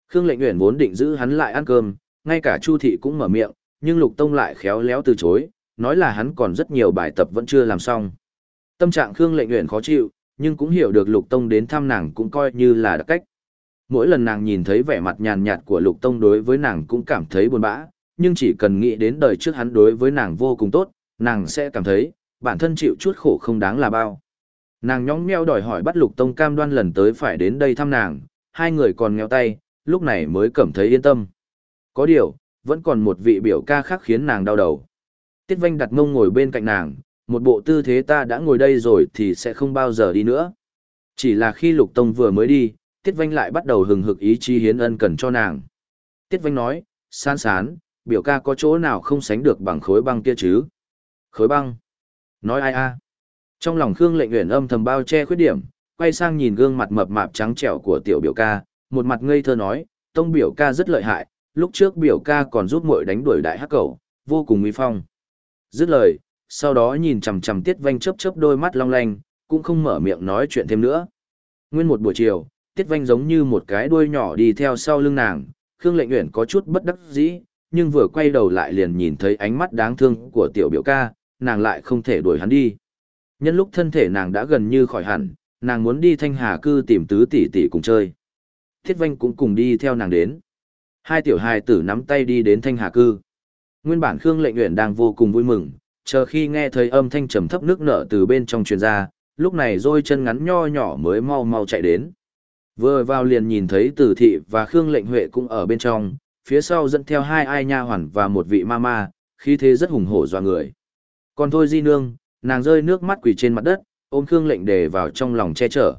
Khương Lệnh Uyển vốn định giữ hắn lại ăn cơm, ngay cả Chu thị cũng mở miệng, nhưng Lục Tông lại khéo léo từ chối, nói là hắn còn rất nhiều bài tập vẫn chưa làm xong. Tâm trạng Khương Lệnh Uyển khó chịu, nhưng cũng hiểu được Lục Tông đến thăm nàng cũng coi như là đặc cách. Mỗi lần nàng nhìn thấy vẻ mặt nhàn nhạt của Lục Tông đối với nàng cũng cảm thấy buồn bã, nhưng chỉ cần nghĩ đến đời trước hắn đối với nàng vô cùng tốt, nàng sẽ cảm thấy, bản thân chịu chút khổ không đáng là bao. Nàng nhõng meo đòi hỏi bắt Lục Tông cam đoan lần tới phải đến đây thăm nàng, hai người còn ngheo tay, lúc này mới cảm thấy yên tâm. Có điều, vẫn còn một vị biểu ca khác khiến nàng đau đầu. Tiết Vanh đặt mông ngồi bên cạnh nàng, một bộ tư thế ta đã ngồi đây rồi thì sẽ không bao giờ đi nữa. Chỉ là khi Lục Tông vừa mới đi, Tiết Vanh lại bắt đầu hừng hực ý chí hiến ân cần cho nàng. Tiết Vanh nói, sán sán, biểu ca có chỗ nào không sánh được bằng khối băng kia chứ? Khối băng? Nói ai a? Trong lòng Khương Lệnh Uyển âm thầm bao che khuyết điểm, quay sang nhìn gương mặt mập mạp trắng trẻo của tiểu biểu ca, một mặt ngây thơ nói, tông biểu ca rất lợi hại, lúc trước biểu ca còn giúp muội đánh đuổi đại hắc cầu, vô cùng uy phong. Dứt lời, sau đó nhìn chằm chằm Tiết Vanh chớp chớp đôi mắt long lanh, cũng không mở miệng nói chuyện thêm nữa. Nguyên một buổi chiều, Tiết Vanh giống như một cái đuôi nhỏ đi theo sau lưng nàng, Khương Lệnh Uyển có chút bất đắc dĩ, nhưng vừa quay đầu lại liền nhìn thấy ánh mắt đáng thương của tiểu biểu ca, nàng lại không thể đuổi hắn đi. Nhân lúc thân thể nàng đã gần như khỏi hẳn, nàng muốn đi thanh hà cư tìm tứ tỷ tỷ cùng chơi. Thiết Vanh cũng cùng đi theo nàng đến. Hai tiểu hài tử nắm tay đi đến thanh hà cư. Nguyên bản Khương Lệnh Uyển đang vô cùng vui mừng, chờ khi nghe thấy âm thanh trầm thấp nước nở từ bên trong truyền ra, lúc này rồi chân ngắn nho nhỏ mới mau mau chạy đến. Vừa vào liền nhìn thấy Tử thị và Khương Lệnh Huệ cũng ở bên trong, phía sau dẫn theo hai ai nha hoàn và một vị ma ma, khí thế rất hùng hổ doa người. Còn thôi Di Nương, nàng rơi nước mắt quỳ trên mặt đất, ôm Khương Lệnh Đề vào trong lòng che chở.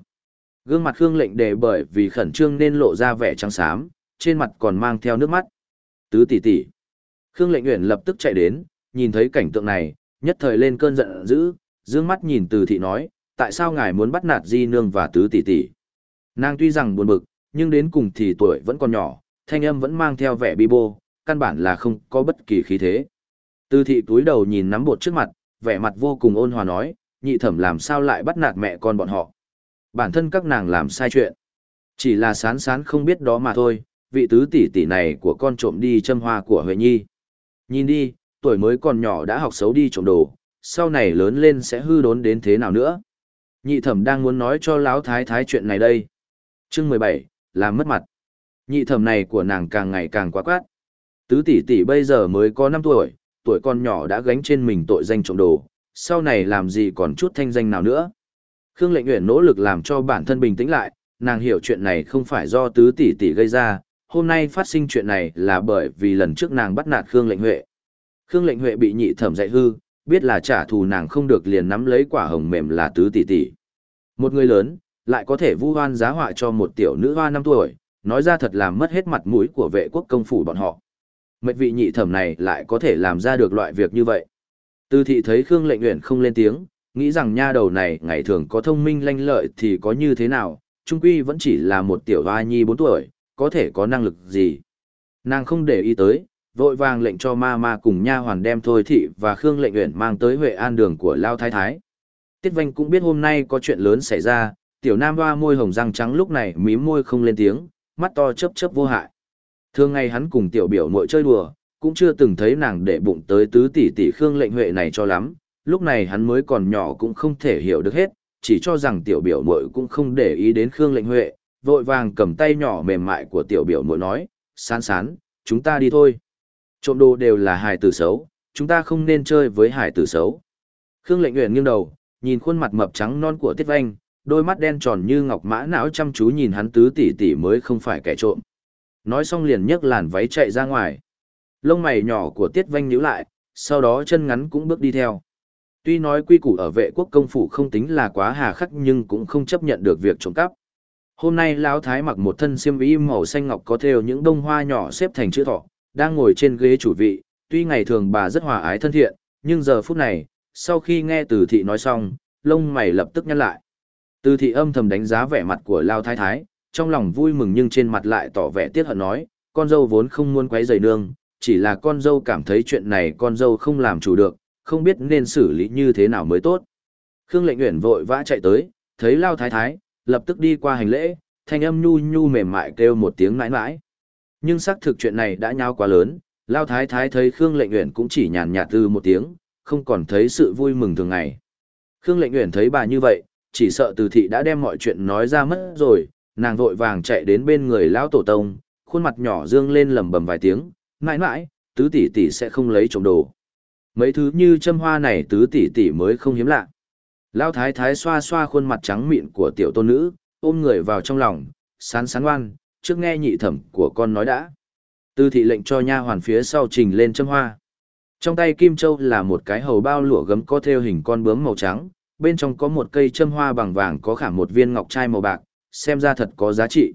Gương mặt Khương Lệnh Đề bởi vì khẩn trương nên lộ ra vẻ trắng xám, trên mặt còn mang theo nước mắt. Tứ tỷ tỷ. Khương Lệnh Uyển lập tức chạy đến, nhìn thấy cảnh tượng này, nhất thời lên cơn giận dữ, dương mắt nhìn Từ thị nói, tại sao ngài muốn bắt nạt Di nương và tứ tỷ tỷ? Nàng tuy rằng buồn bực, nhưng đến cùng thì tuổi vẫn còn nhỏ, thanh âm vẫn mang theo vẻ bi bô, căn bản là không có bất kỳ khí thế. Từ thị túi đầu nhìn nắm bột trước mặt, vẻ mặt vô cùng ôn hòa nói, nhị thẩm làm sao lại bắt nạt mẹ con bọn họ. Bản thân các nàng làm sai chuyện. Chỉ là sán sán không biết đó mà thôi, vị tứ tỷ tỷ này của con trộm đi châm hoa của Huệ Nhi. Nhìn đi, tuổi mới còn nhỏ đã học xấu đi trộm đồ, sau này lớn lên sẽ hư đốn đến thế nào nữa. Nhị thẩm đang muốn nói cho lão thái thái chuyện này đây. Chương mười bảy làm mất mặt. Nhị thẩm này của nàng càng ngày càng quá quát. Tứ tỷ tỷ bây giờ mới có năm tuổi, tuổi con nhỏ đã gánh trên mình tội danh trộm đồ, sau này làm gì còn chút thanh danh nào nữa. Khương Lệnh Uyển nỗ lực làm cho bản thân bình tĩnh lại, nàng hiểu chuyện này không phải do tứ tỷ tỷ gây ra, hôm nay phát sinh chuyện này là bởi vì lần trước nàng bắt nạt Khương Lệnh Huệ. Khương Lệnh Huệ bị nhị thẩm dạy hư, biết là trả thù nàng không được liền nắm lấy quả hồng mềm là tứ tỷ tỷ. Một người lớn, lại có thể vu hoan giá họa cho một tiểu nữ hoa năm tuổi, nói ra thật làm mất hết mặt mũi của vệ quốc công phủ bọn họ. Mệnh vị nhị thẩm này lại có thể làm ra được loại việc như vậy. Tư thị thấy Khương Lệnh Uyển không lên tiếng, nghĩ rằng nha đầu này ngày thường có thông minh lanh lợi thì có như thế nào, trung quy vẫn chỉ là một tiểu hoa nhi 4 tuổi, có thể có năng lực gì. Nàng không để ý tới, vội vàng lệnh cho ma ma cùng nha hoàn đem thôi thị và Khương Lệnh Uyển mang tới Huệ An đường của Lao Thái Thái. Tiết Vanh cũng biết hôm nay có chuyện lớn xảy ra, tiểu nam hoa môi hồng răng trắng lúc này mím môi không lên tiếng, mắt to chớp chớp vô hại. Thường ngày hắn cùng tiểu biểu muội chơi đùa, cũng chưa từng thấy nàng để bụng tới tứ tỷ tỷ Khương Lệnh Huệ này cho lắm, lúc này hắn mới còn nhỏ cũng không thể hiểu được hết, chỉ cho rằng tiểu biểu muội cũng không để ý đến Khương Lệnh Huệ, vội vàng cầm tay nhỏ mềm mại của tiểu biểu muội nói, sán sán, chúng ta đi thôi. Trộm đồ đều là hài tử xấu, chúng ta không nên chơi với hài tử xấu. Khương lệnh nguyện nghiêng đầu, nhìn khuôn mặt mập trắng non của Tiết Vanh, đôi mắt đen tròn như ngọc mã não chăm chú nhìn hắn tứ tỷ tỷ mới không phải kẻ trộm. Nói xong liền nhấc làn váy chạy ra ngoài. Lông mày nhỏ của Tiết Vanh nhíu lại, sau đó chân ngắn cũng bước đi theo. Tuy nói quy củ ở vệ quốc công phủ không tính là quá hà khắc nhưng cũng không chấp nhận được việc trộm cắp. Hôm nay lão thái mặc một thân xiêm y màu xanh ngọc có thêu những bông hoa nhỏ xếp thành chữ thọ, đang ngồi trên ghế chủ vị, tuy ngày thường bà rất hòa ái thân thiện, nhưng giờ phút này, sau khi nghe từ thị nói xong, lông mày lập tức nhăn lại. Từ thị âm thầm đánh giá vẻ mặt của Lao Thái Thái, trong lòng vui mừng nhưng trên mặt lại tỏ vẻ tiếc hận nói, con dâu vốn không muốn quấy rầy nương, chỉ là con dâu cảm thấy chuyện này con dâu không làm chủ được, không biết nên xử lý như thế nào mới tốt. Khương lệnh Uyển vội vã chạy tới, thấy Lao Thái Thái, lập tức đi qua hành lễ, thanh âm nhu nhu mềm mại kêu một tiếng mãi mãi. Nhưng xác thực chuyện này đã nháo quá lớn, Lao Thái Thái thấy Khương Lệnh Uyển cũng chỉ nhàn nhạt từ một tiếng, không còn thấy sự vui mừng thường ngày. Khương Lệnh Uyển thấy bà như vậy, chỉ sợ Từ thị đã đem mọi chuyện nói ra mất rồi, nàng vội vàng chạy đến bên người lão tổ tông, khuôn mặt nhỏ dương lên lẩm bẩm vài tiếng, "Mãi mãi, tứ tỷ tỷ sẽ không lấy trộm đồ." Mấy thứ như châm hoa này tứ tỷ tỷ mới không hiếm lạ. Lão thái thái xoa xoa khuôn mặt trắng mịn của tiểu tôn nữ, ôm người vào trong lòng, sán sán ngoan, trước nghe nhị thẩm của con nói đã. Tư thị lệnh cho nha hoàn phía sau trình lên châm hoa. Trong tay Kim Châu là một cái hầu bao lụa gấm có theo hình con bướm màu trắng, bên trong có một cây châm hoa bằng vàng có khảm một viên ngọc trai màu bạc, xem ra thật có giá trị.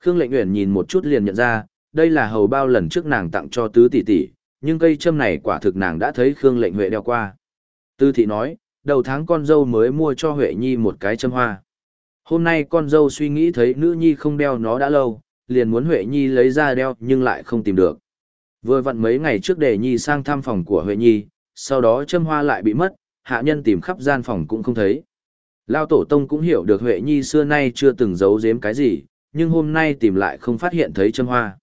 Khương Lệnh Uyển nhìn một chút liền nhận ra, đây là hầu bao lần trước nàng tặng cho tứ tỷ tỷ, nhưng cây châm này quả thực nàng đã thấy Khương Lệnh Huệ đeo qua. Tư thị nói, đầu tháng con dâu mới mua cho Huệ Nhi một cái châm hoa. Hôm nay con dâu suy nghĩ thấy nữ nhi không đeo nó đã lâu, liền muốn Huệ Nhi lấy ra đeo nhưng lại không tìm được. Vừa vặn mấy ngày trước để Nhi sang thăm phòng của Huệ Nhi, sau đó châm hoa lại bị mất, hạ nhân tìm khắp gian phòng cũng không thấy. Lao Tổ Tông cũng hiểu được Huệ Nhi xưa nay chưa từng giấu giếm cái gì, nhưng hôm nay tìm lại không phát hiện thấy châm hoa.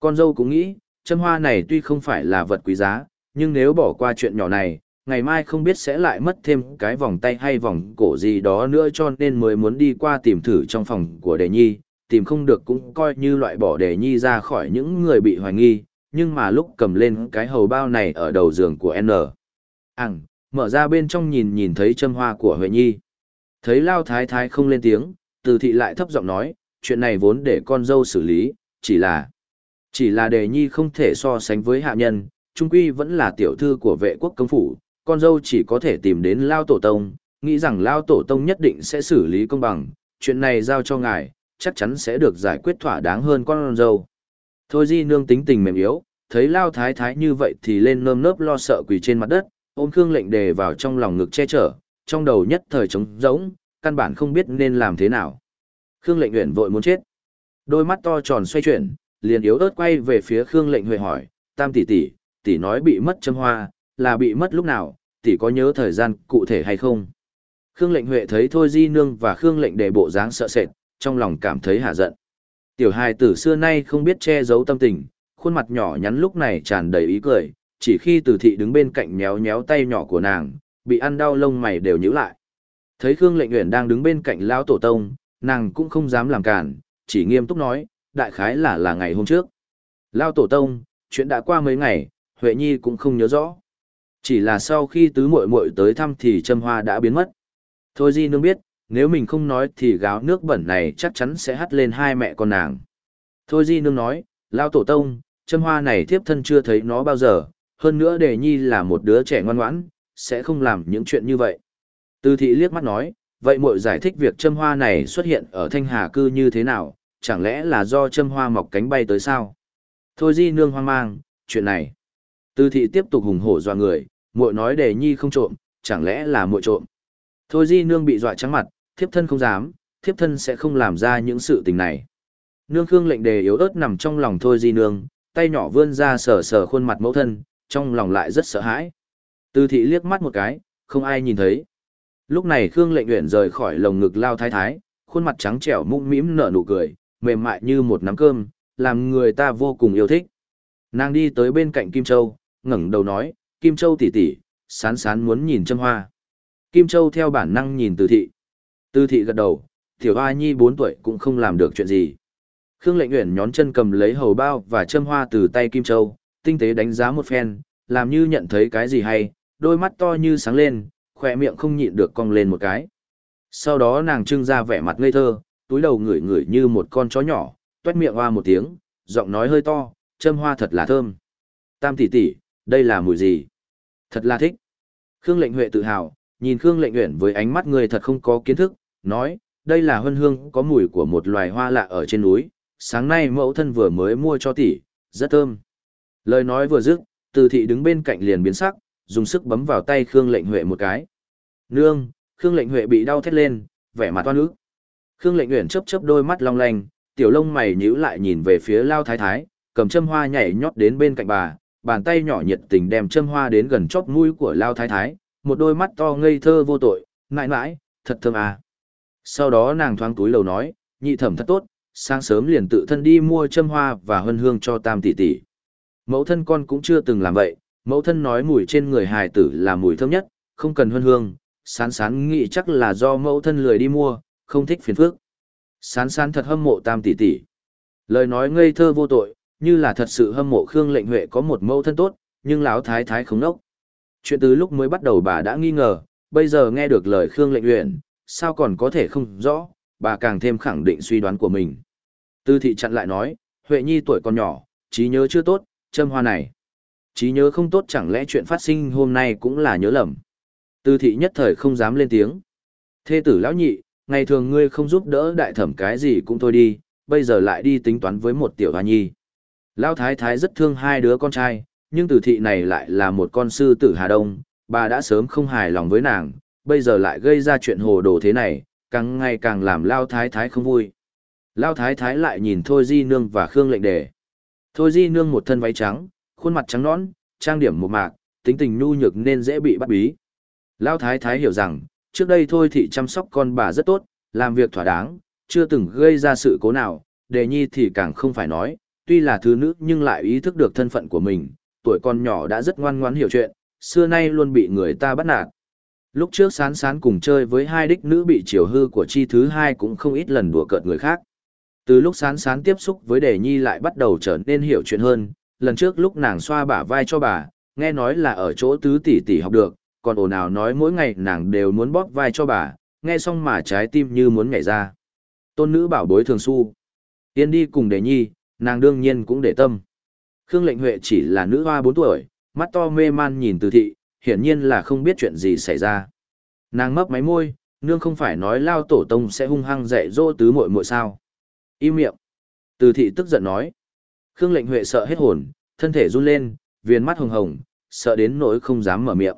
Con dâu cũng nghĩ, châm hoa này tuy không phải là vật quý giá, nhưng nếu bỏ qua chuyện nhỏ này, ngày mai không biết sẽ lại mất thêm cái vòng tay hay vòng cổ gì đó nữa cho nên mới muốn đi qua tìm thử trong phòng của đề nhi, tìm không được cũng coi như loại bỏ đề nhi ra khỏi những người bị hoài nghi, nhưng mà lúc cầm lên cái hầu bao này ở đầu giường của N. Ảng, mở ra bên trong nhìn nhìn thấy châm hoa của Huệ Nhi. Thấy Lao Thái Thái không lên tiếng, từ thị lại thấp giọng nói, chuyện này vốn để con dâu xử lý, chỉ là... Chỉ là đề nhi không thể so sánh với hạ nhân, trung quy vẫn là tiểu thư của vệ quốc công phủ, con dâu chỉ có thể tìm đến Lao Tổ Tông, nghĩ rằng Lao Tổ Tông nhất định sẽ xử lý công bằng, chuyện này giao cho ngài, chắc chắn sẽ được giải quyết thỏa đáng hơn con dâu. Thôi di nương tính tình mềm yếu, thấy Lao Thái Thái như vậy thì lên nơm nớp lo sợ quỳ trên mặt đất, ôm Khương lệnh đề vào trong lòng ngực che chở, trong đầu nhất thời trống rỗng, căn bản không biết nên làm thế nào. Khương lệnh nguyện vội muốn chết. Đôi mắt to tròn xoay chuyển, liền yếu ớt quay về phía Khương lệnh huệ hỏi, tam tỷ tỷ, tỷ nói bị mất châm hoa, là bị mất lúc nào, tỷ có nhớ thời gian cụ thể hay không? Khương lệnh huệ thấy Thôi Di Nương và Khương lệnh đệ bộ dáng sợ sệt, trong lòng cảm thấy hạ giận. Tiểu hài tử xưa nay không biết che giấu tâm tình, khuôn mặt nhỏ nhắn lúc này tràn đầy ý cười, chỉ khi từ thị đứng bên cạnh méo méo tay nhỏ của nàng, bị ăn đau lông mày đều nhíu lại. Thấy Khương Lệnh Uyển đang đứng bên cạnh lão tổ tông, nàng cũng không dám làm cản, chỉ nghiêm túc nói, đại khái là là ngày hôm trước. Lão tổ tông, chuyện đã qua mấy ngày, Huệ Nhi cũng không nhớ rõ. Chỉ là sau khi tứ muội muội tới thăm thì châm hoa đã biến mất. Thôi Di nương biết, nếu mình không nói thì gáo nước bẩn này chắc chắn sẽ hắt lên hai mẹ con nàng. Thôi Di nương nói, lão tổ tông, châm hoa này thiếp thân chưa thấy nó bao giờ, hơn nữa đề nhi là một đứa trẻ ngoan ngoãn, sẽ không làm những chuyện như vậy. từ thị liếc mắt nói, vậy muội giải thích việc châm hoa này xuất hiện ở thanh hà cư như thế nào, chẳng lẽ là do châm hoa mọc cánh bay tới sao? Thôi di nương hoang mang, chuyện này. từ thị tiếp tục hùng hổ dọa người, muội nói đề nhi không trộm, chẳng lẽ là muội trộm. Thôi di nương bị dọa trắng mặt, thiếp thân không dám, thiếp thân sẽ không làm ra những sự tình này. Nương khương lệnh đề yếu ớt nằm trong lòng thôi di nương, tay nhỏ vươn ra sờ sờ khuôn mặt mẫu thân, trong lòng lại rất sợ hãi. Tư thị liếc mắt một cái, không ai nhìn thấy. Lúc này Khương Lệnh nguyện rời khỏi lồng ngực lao thái thái, khuôn mặt trắng trẻo mũm mĩm nở nụ cười, mềm mại như một nắm cơm, làm người ta vô cùng yêu thích. Nàng đi tới bên cạnh Kim Châu, ngẩng đầu nói, Kim Châu tỷ tỷ, sán sán muốn nhìn châm hoa. Kim Châu theo bản năng nhìn Từ thị. Từ thị gật đầu, tiểu hoa nhi 4 tuổi cũng không làm được chuyện gì. Khương Lệnh Uyển nhón chân cầm lấy hầu bao và châm hoa từ tay Kim Châu, tinh tế đánh giá một phen, làm như nhận thấy cái gì hay, đôi mắt to như sáng lên, khỏe miệng không nhịn được cong lên một cái. Sau đó nàng trưng ra vẻ mặt ngây thơ, túi đầu ngửi ngửi như một con chó nhỏ, tuét miệng hoa một tiếng, giọng nói hơi to, châm hoa thật là thơm. Tam tỷ tỷ, đây là mùi gì? Thật là thích. Khương lệnh huệ tự hào, nhìn Khương lệnh uyển với ánh mắt người thật không có kiến thức, nói, đây là hân hương có mùi của một loài hoa lạ ở trên núi, sáng nay mẫu thân vừa mới mua cho tỷ, rất thơm. Lời nói vừa dứt, từ thị đứng bên cạnh liền biến sắc, dùng sức bấm vào tay Khương lệnh huệ một cái. Nương, Khương lệnh huệ bị đau thét lên, vẻ mặt toan ức. Khương lệnh uyển chớp chớp đôi mắt long lanh, tiểu lông mày nhíu lại nhìn về phía lao thái thái, cầm châm hoa nhảy nhót đến bên cạnh bà, bàn tay nhỏ nhiệt tình đem châm hoa đến gần chóp mũi của lao thái thái, một đôi mắt to ngây thơ vô tội, mãi mãi, thật thơm à. Sau đó nàng thoáng túi lầu nói, nhị thẩm thật tốt, sáng sớm liền tự thân đi mua châm hoa và hân hương cho tam tỷ tỷ. Mẫu thân con cũng chưa từng làm vậy, mẫu thân nói mùi trên người hài tử là mùi thơm nhất, không cần hân hương, sán sán nghĩ chắc là do mẫu thân lười đi mua, không thích phiền phức. Sán sán thật hâm mộ tam tỷ tỷ. Lời nói ngây thơ vô tội, như là thật sự hâm mộ Khương Lệnh Huệ có một mẫu thân tốt, nhưng lão thái thái không nốc. Chuyện từ lúc mới bắt đầu bà đã nghi ngờ, bây giờ nghe được lời Khương Lệnh Uyển, sao còn có thể không rõ, bà càng thêm khẳng định suy đoán của mình. Tư thị chặn lại nói, Huệ Nhi tuổi còn nhỏ, trí nhớ chưa tốt, châm hoa này. Trí nhớ không tốt chẳng lẽ chuyện phát sinh hôm nay cũng là nhớ lầm. Tư thị nhất thời không dám lên tiếng. Thê tử lão nhị, ngày thường ngươi không giúp đỡ đại thẩm cái gì cũng thôi đi, bây giờ lại đi tính toán với một tiểu hoa nhi. Lão thái thái rất thương hai đứa con trai, nhưng tử thị này lại là một con sư tử Hà Đông, bà đã sớm không hài lòng với nàng, bây giờ lại gây ra chuyện hồ đồ thế này, càng ngày càng làm Lao thái thái không vui. Lao thái thái lại nhìn Thôi Di Nương và Khương lệnh đề. Thôi Di Nương một thân váy trắng, khuôn mặt trắng nõn, trang điểm một mạc, tính tình nhu nhược nên dễ bị bắt bí. Lao thái thái hiểu rằng, trước đây Thôi thị chăm sóc con bà rất tốt, làm việc thỏa đáng, chưa từng gây ra sự cố nào, đề nhi thì càng không phải nói, tuy là thứ nữ nhưng lại ý thức được thân phận của mình, tuổi con nhỏ đã rất ngoan ngoãn hiểu chuyện, xưa nay luôn bị người ta bắt nạt. Lúc trước sán sán cùng chơi với hai đích nữ bị chiều hư của chi thứ hai cũng không ít lần đùa cợt người khác. Từ lúc sán sán tiếp xúc với đề nhi lại bắt đầu trở nên hiểu chuyện hơn, lần trước lúc nàng xoa bả vai cho bà, nghe nói là ở chỗ tứ tỷ tỷ học được, còn ồn ào nói mỗi ngày nàng đều muốn bóp vai cho bà, nghe xong mà trái tim như muốn nhảy ra. Tôn nữ bảo bối thường su. Tiên đi cùng đề nhi, nàng đương nhiên cũng để tâm. Khương lệnh huệ chỉ là nữ hoa 4 tuổi, mắt to mê man nhìn từ thị, hiển nhiên là không biết chuyện gì xảy ra. Nàng mấp máy môi, nương không phải nói lao tổ tông sẽ hung hăng dạy dỗ tứ muội muội sao. Im miệng. Từ thị tức giận nói. Khương lệnh huệ sợ hết hồn, thân thể run lên, viền mắt hồng hồng, sợ đến nỗi không dám mở miệng.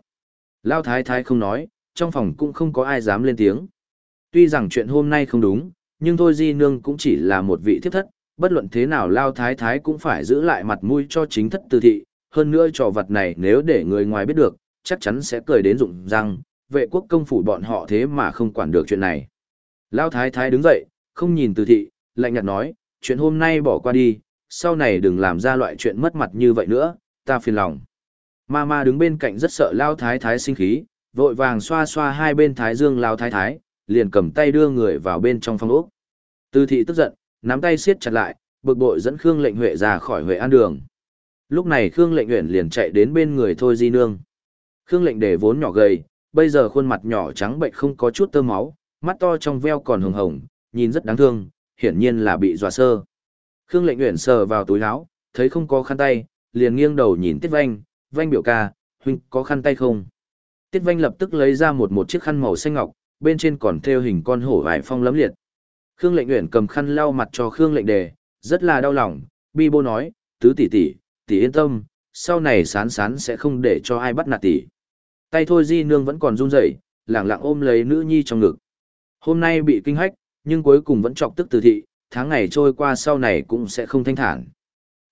Lao thái thái không nói, trong phòng cũng không có ai dám lên tiếng. Tuy rằng chuyện hôm nay không đúng, nhưng thôi di nương cũng chỉ là một vị thiếp thất, bất luận thế nào Lao thái thái cũng phải giữ lại mặt mũi cho chính thất từ thị, hơn nữa trò vật này nếu để người ngoài biết được, chắc chắn sẽ cười đến rụng răng, vệ quốc công phủ bọn họ thế mà không quản được chuyện này. Lao thái thái đứng dậy, không nhìn từ thị, lạnh nhạt nói, chuyện hôm nay bỏ qua đi, sau này đừng làm ra loại chuyện mất mặt như vậy nữa, ta phiền lòng. Ma ma đứng bên cạnh rất sợ Lao thái thái sinh khí, vội vàng xoa xoa hai bên thái dương Lao thái thái, liền cầm tay đưa người vào bên trong phòng ốc. Tư thị tức giận, nắm tay siết chặt lại, bực bội dẫn Khương lệnh Huệ ra khỏi Huệ An đường. Lúc này Khương lệnh Uyển liền chạy đến bên người Thôi Di Nương. Khương lệnh để vốn nhỏ gầy, bây giờ khuôn mặt nhỏ trắng bệnh không có chút tơ máu, mắt to trong veo còn hồng hồng, nhìn rất đáng thương, hiển nhiên là bị dọa sơ. Khương lệnh Uyển sờ vào túi áo, thấy không có khăn tay, liền nghiêng đầu nhìn Tiết Vanh, Vanh biểu ca, huynh có khăn tay không? Tiết Vanh lập tức lấy ra một một chiếc khăn màu xanh ngọc, bên trên còn thêu hình con hổ vải phong lấm liệt. Khương lệnh Uyển cầm khăn lau mặt cho Khương lệnh đề, rất là đau lòng, bi bô nói, tứ tỷ tỷ, tỷ yên tâm, sau này sán sán sẽ không để cho ai bắt nạt tỷ. Tay thôi di nương vẫn còn run rẩy, lẳng lặng ôm lấy nữ nhi trong ngực. Hôm nay bị kinh hách, nhưng cuối cùng vẫn chọc tức từ thị, tháng ngày trôi qua sau này cũng sẽ không thanh thản.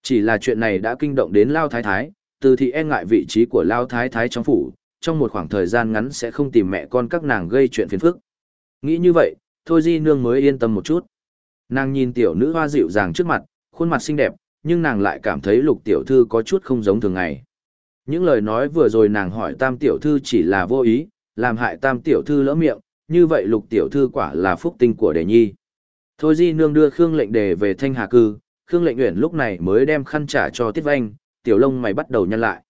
Chỉ là chuyện này đã kinh động đến Lao Thái Thái, từ thị e ngại vị trí của Lao Thái Thái trong phủ, trong một khoảng thời gian ngắn sẽ không tìm mẹ con các nàng gây chuyện phiền phức. Nghĩ như vậy, thôi di nương mới yên tâm một chút. Nàng nhìn tiểu nữ hoa dịu dàng trước mặt, khuôn mặt xinh đẹp, nhưng nàng lại cảm thấy lục tiểu thư có chút không giống thường ngày. Những lời nói vừa rồi nàng hỏi tam tiểu thư chỉ là vô ý, làm hại tam tiểu thư lỡ miệng, như vậy lục tiểu thư quả là phúc tinh của đề nhi. Thôi di nương đưa Khương lệnh đề về thanh hà cư, Khương lệnh uyển lúc này mới đem khăn trả cho Tiết Vanh, tiểu lông mày bắt đầu nhăn lại.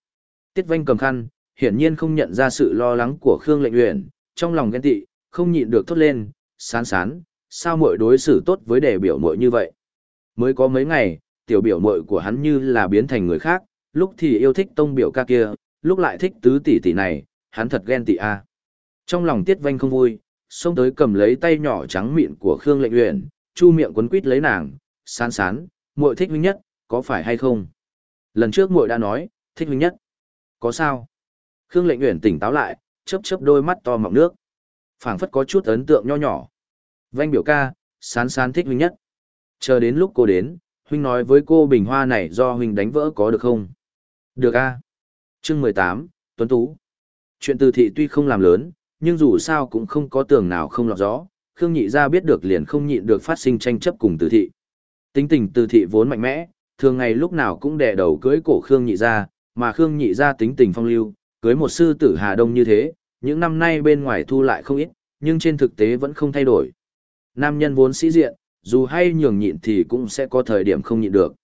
Tiết Vanh cầm khăn, hiển nhiên không nhận ra sự lo lắng của Khương lệnh uyển, trong lòng ghen tị, không nhịn được thốt lên, sán sán, sao muội đối xử tốt với đề biểu muội như vậy. Mới có mấy ngày, tiểu biểu muội của hắn như là biến thành người khác, lúc thì yêu thích tông biểu ca kia, lúc lại thích tứ tỷ tỷ này, hắn thật ghen tị a. Trong lòng Tiết Vanh không vui, xông tới cầm lấy tay nhỏ trắng mịn của Khương Lệnh Uyển, chu miệng quấn quít lấy nàng, sán sán, muội thích huynh nhất, có phải hay không? Lần trước muội đã nói, thích huynh nhất. Có sao? Khương Lệnh Uyển tỉnh táo lại, chớp chớp đôi mắt to mọng nước. Phảng phất có chút ấn tượng nho nhỏ. Vanh biểu ca, sán sán thích huynh nhất. Chờ đến lúc cô đến, huynh nói với cô bình hoa này do huynh đánh vỡ có được không? Được a. Chương mười tám Tuấn Tú. Chuyện từ thị tuy không làm lớn, nhưng dù sao cũng không có tường nào không lọt gió, Khương Nhị Gia biết được liền không nhịn được phát sinh tranh chấp cùng từ thị. Tính tình từ thị vốn mạnh mẽ, thường ngày lúc nào cũng đè đầu cưới cổ Khương Nhị Gia, mà Khương Nhị Gia tính tình phong lưu, cưới một sư tử Hà Đông như thế, những năm nay bên ngoài thu lại không ít, nhưng trên thực tế vẫn không thay đổi. Nam nhân vốn sĩ diện, dù hay nhường nhịn thì cũng sẽ có thời điểm không nhịn được.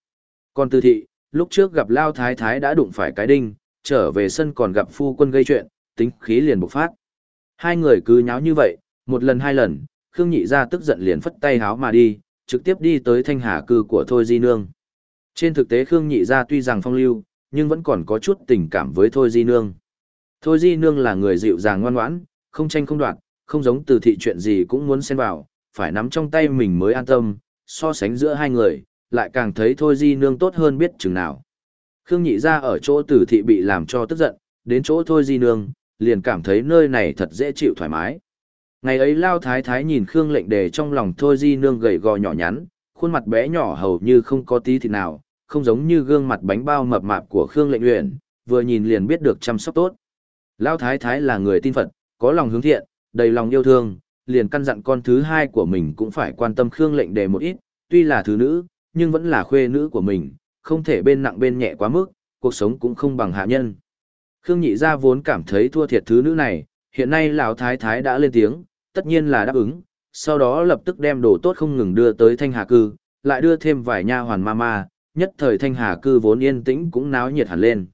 Còn từ thị, lúc trước gặp Lao Thái Thái đã đụng phải cái đinh, trở về sân còn gặp phu quân gây chuyện, tính khí liền bộc phát. Hai người cứ nháo như vậy, một lần hai lần, Khương Nhị ra tức giận liền phất tay háo mà đi, trực tiếp đi tới thanh hà cư của Thôi Di Nương. Trên thực tế Khương Nhị ra tuy rằng phong lưu, nhưng vẫn còn có chút tình cảm với Thôi Di Nương. Thôi Di Nương là người dịu dàng ngoan ngoãn, không tranh không đoạt, không giống từ thị chuyện gì cũng muốn xen vào, phải nắm trong tay mình mới an tâm, so sánh giữa hai người, lại càng thấy thôi di nương tốt hơn biết chừng nào. Khương nhị ra ở chỗ tử thị bị làm cho tức giận, đến chỗ thôi di nương, liền cảm thấy nơi này thật dễ chịu thoải mái. Ngày ấy Lao Thái Thái nhìn Khương lệnh đề trong lòng thôi di nương gầy gò nhỏ nhắn, khuôn mặt bé nhỏ hầu như không có tí thịt nào, không giống như gương mặt bánh bao mập mạp của Khương lệnh uyển, vừa nhìn liền biết được chăm sóc tốt. Lao Thái Thái là người tin Phật, có lòng hướng thiện, đầy lòng yêu thương, liền căn dặn con thứ hai của mình cũng phải quan tâm Khương lệnh đề một ít, tuy là thứ nữ, nhưng vẫn là khuê nữ của mình, không thể bên nặng bên nhẹ quá mức, cuộc sống cũng không bằng hạ nhân. Khương nhị gia vốn cảm thấy thua thiệt thứ nữ này, hiện nay lão thái thái đã lên tiếng, tất nhiên là đáp ứng, sau đó lập tức đem đồ tốt không ngừng đưa tới thanh hà cư, lại đưa thêm vài nha hoàn ma ma, nhất thời thanh hà cư vốn yên tĩnh cũng náo nhiệt hẳn lên.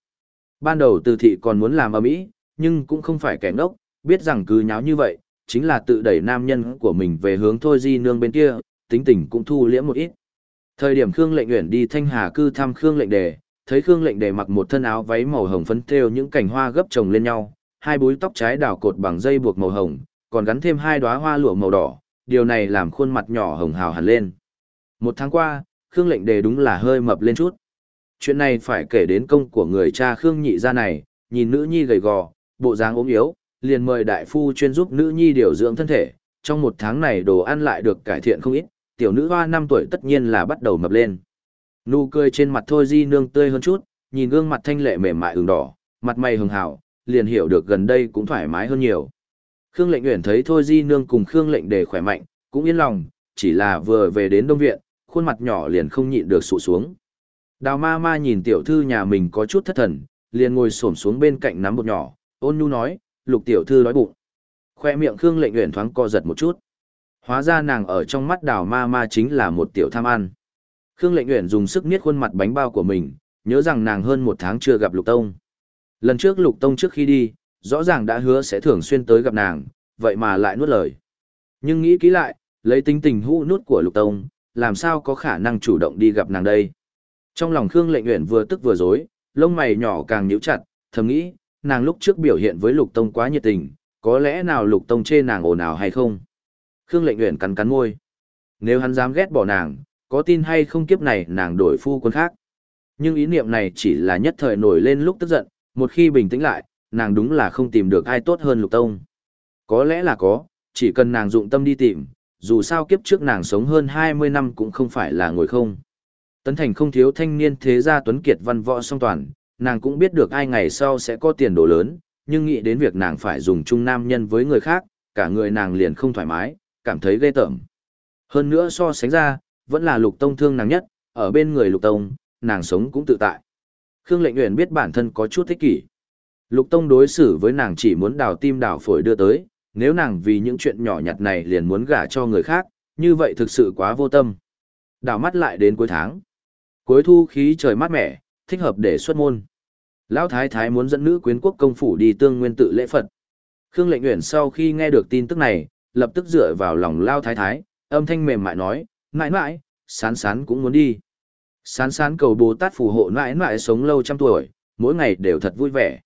Ban đầu từ thị còn muốn làm ở mỹ, nhưng cũng không phải kẻ ngốc, biết rằng cứ nháo như vậy, chính là tự đẩy nam nhân của mình về hướng thôi di nương bên kia, tính tình cũng thu liễm một ít. Thời điểm Khương Lệnh Uyển đi Thanh Hà cư thăm Khương Lệnh Đề, thấy Khương Lệnh Đề mặc một thân áo váy màu hồng phấn thêu những cành hoa gấp chồng lên nhau, hai búi tóc trái đảo cột bằng dây buộc màu hồng, còn gắn thêm hai đóa hoa lụa màu đỏ, điều này làm khuôn mặt nhỏ hồng hào hẳn lên. Một tháng qua, Khương Lệnh Đề đúng là hơi mập lên chút. Chuyện này phải kể đến công của người cha Khương Nhị gia này, nhìn nữ nhi gầy gò, bộ dáng ốm yếu, liền mời đại phu chuyên giúp nữ nhi điều dưỡng thân thể, trong một tháng này đồ ăn lại được cải thiện không ít, tiểu nữ hoa 5 tuổi tất nhiên là bắt đầu mập lên. Nụ cười trên mặt thôi di nương tươi hơn chút, nhìn gương mặt thanh lệ mềm mại ửng đỏ, mặt mày hường hào, liền hiểu được gần đây cũng thoải mái hơn nhiều. Khương lệnh uyển thấy thôi di nương cùng Khương lệnh đề khỏe mạnh, cũng yên lòng, chỉ là vừa về đến đông viện, khuôn mặt nhỏ liền không nhịn được sụ xuống. Đào ma ma nhìn tiểu thư nhà mình có chút thất thần, liền ngồi xổm xuống bên cạnh nắm bột nhỏ, ôn nhu nói, lục tiểu thư đói bụng. Khoe miệng Khương lệnh uyển thoáng co giật một chút. Hóa ra nàng ở trong mắt đào ma ma chính là một tiểu tham ăn. Khương lệnh uyển dùng sức niết khuôn mặt bánh bao của mình, nhớ rằng nàng hơn một tháng chưa gặp lục tông. Lần trước lục tông trước khi đi, rõ ràng đã hứa sẽ thường xuyên tới gặp nàng, vậy mà lại nuốt lời. Nhưng nghĩ kỹ lại, lấy tính tình hũ nút của lục tông, làm sao có khả năng chủ động đi gặp nàng đây. Trong lòng Khương lệnh uyển vừa tức vừa dối, lông mày nhỏ càng nhíu chặt, thầm nghĩ, nàng lúc trước biểu hiện với lục tông quá nhiệt tình, có lẽ nào lục tông chê nàng ồn ào hay không. Khương lệnh uyển cắn cắn môi. Nếu hắn dám ghét bỏ nàng, có tin hay không kiếp này nàng đổi phu quân khác. Nhưng ý niệm này chỉ là nhất thời nổi lên lúc tức giận, một khi bình tĩnh lại, nàng đúng là không tìm được ai tốt hơn lục tông. Có lẽ là có, chỉ cần nàng dụng tâm đi tìm, dù sao kiếp trước nàng sống hơn 20 năm cũng không phải là ngồi không. Tấn Thành không thiếu thanh niên thế gia tuấn kiệt văn võ song toàn, nàng cũng biết được ai ngày sau sẽ có tiền đồ lớn, nhưng nghĩ đến việc nàng phải dùng chung nam nhân với người khác, cả người nàng liền không thoải mái, cảm thấy ghê tởm. Hơn nữa so sánh ra, vẫn là lục tông thương nàng nhất, ở bên người lục tông, nàng sống cũng tự tại. Khương Lệnh nguyện biết bản thân có chút thích kỷ. Lục Tông đối xử với nàng chỉ muốn đào tim đào phổi đưa tới, nếu nàng vì những chuyện nhỏ nhặt này liền muốn gả cho người khác, như vậy thực sự quá vô tâm. Đào mắt lại đến cuối tháng. Cuối thu khí trời mát mẻ, thích hợp để xuất môn. Lão Thái Thái muốn dẫn nữ quyến quốc công phủ đi tương nguyên tự lễ Phật. Khương Lệnh Uyển sau khi nghe được tin tức này, lập tức dựa vào lòng Lão Thái Thái, âm thanh mềm mại nói, mãi mãi, sán sán cũng muốn đi. Sán sán cầu Bồ Tát phù hộ mãi mãi sống lâu trăm tuổi, mỗi ngày đều thật vui vẻ.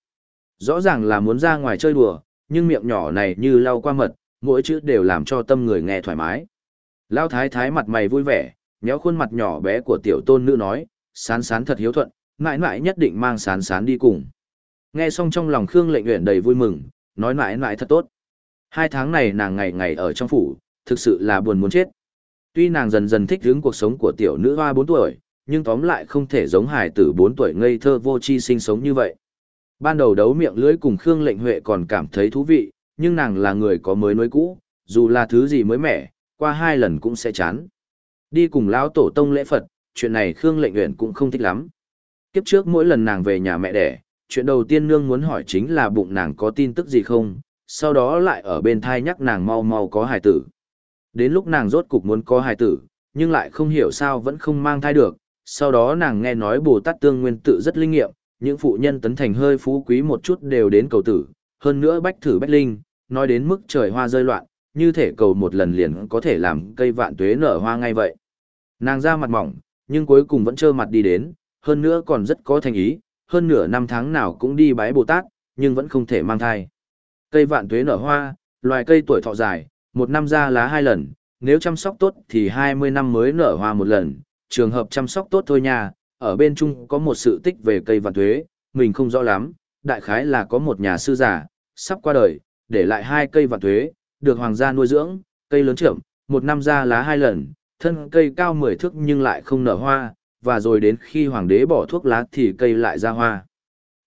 Rõ ràng là muốn ra ngoài chơi đùa, nhưng miệng nhỏ này như lau qua mật, mỗi chữ đều làm cho tâm người nghe thoải mái. Lao thái thái mặt mày vui vẻ, nhéo khuôn mặt nhỏ bé của tiểu tôn nữ nói, sán sán thật hiếu thuận, mãi mãi nhất định mang sán sán đi cùng. Nghe xong trong lòng Khương lệnh nguyện đầy vui mừng, nói mãi mãi thật tốt. Hai tháng này nàng ngày ngày ở trong phủ, thực sự là buồn muốn chết. Tuy nàng dần dần thích hướng cuộc sống của tiểu nữ hoa 4 tuổi, nhưng tóm lại không thể giống hài tử 4 tuổi ngây thơ vô chi sinh sống như vậy. Ban đầu đấu miệng lưỡi cùng Khương Lệnh Huệ còn cảm thấy thú vị, nhưng nàng là người có mới nối cũ, dù là thứ gì mới mẻ, qua hai lần cũng sẽ chán. Đi cùng lão tổ tông lễ Phật, chuyện này Khương Lệnh Uyển cũng không thích lắm. Kiếp trước mỗi lần nàng về nhà mẹ đẻ, chuyện đầu tiên nương muốn hỏi chính là bụng nàng có tin tức gì không, sau đó lại ở bên thai nhắc nàng mau mau có hài tử. Đến lúc nàng rốt cục muốn có hài tử, nhưng lại không hiểu sao vẫn không mang thai được, sau đó nàng nghe nói Bồ Tát Tương Nguyên tự rất linh nghiệm, những phụ nhân tấn thành hơi phú quý một chút đều đến cầu tử, hơn nữa bách thử bách linh, nói đến mức trời hoa rơi loạn, như thể cầu một lần liền có thể làm cây vạn tuế nở hoa ngay vậy. Nàng ra mặt mỏng, nhưng cuối cùng vẫn trơ mặt đi đến, hơn nữa còn rất có thành ý, hơn nửa năm tháng nào cũng đi bái Bồ Tát, nhưng vẫn không thể mang thai. Cây vạn tuế nở hoa, loài cây tuổi thọ dài, một năm ra lá hai lần, nếu chăm sóc tốt thì 20 năm mới nở hoa một lần, trường hợp chăm sóc tốt thôi nha, ở bên trung có một sự tích về cây vạn tuế, mình không rõ lắm, đại khái là có một nhà sư giả, sắp qua đời, để lại hai cây vạn tuế, được hoàng gia nuôi dưỡng, cây lớn trưởng, một năm ra lá hai lần, thân cây cao 10 thước nhưng lại không nở hoa, và rồi đến khi hoàng đế bỏ thuốc lá thì cây lại ra hoa.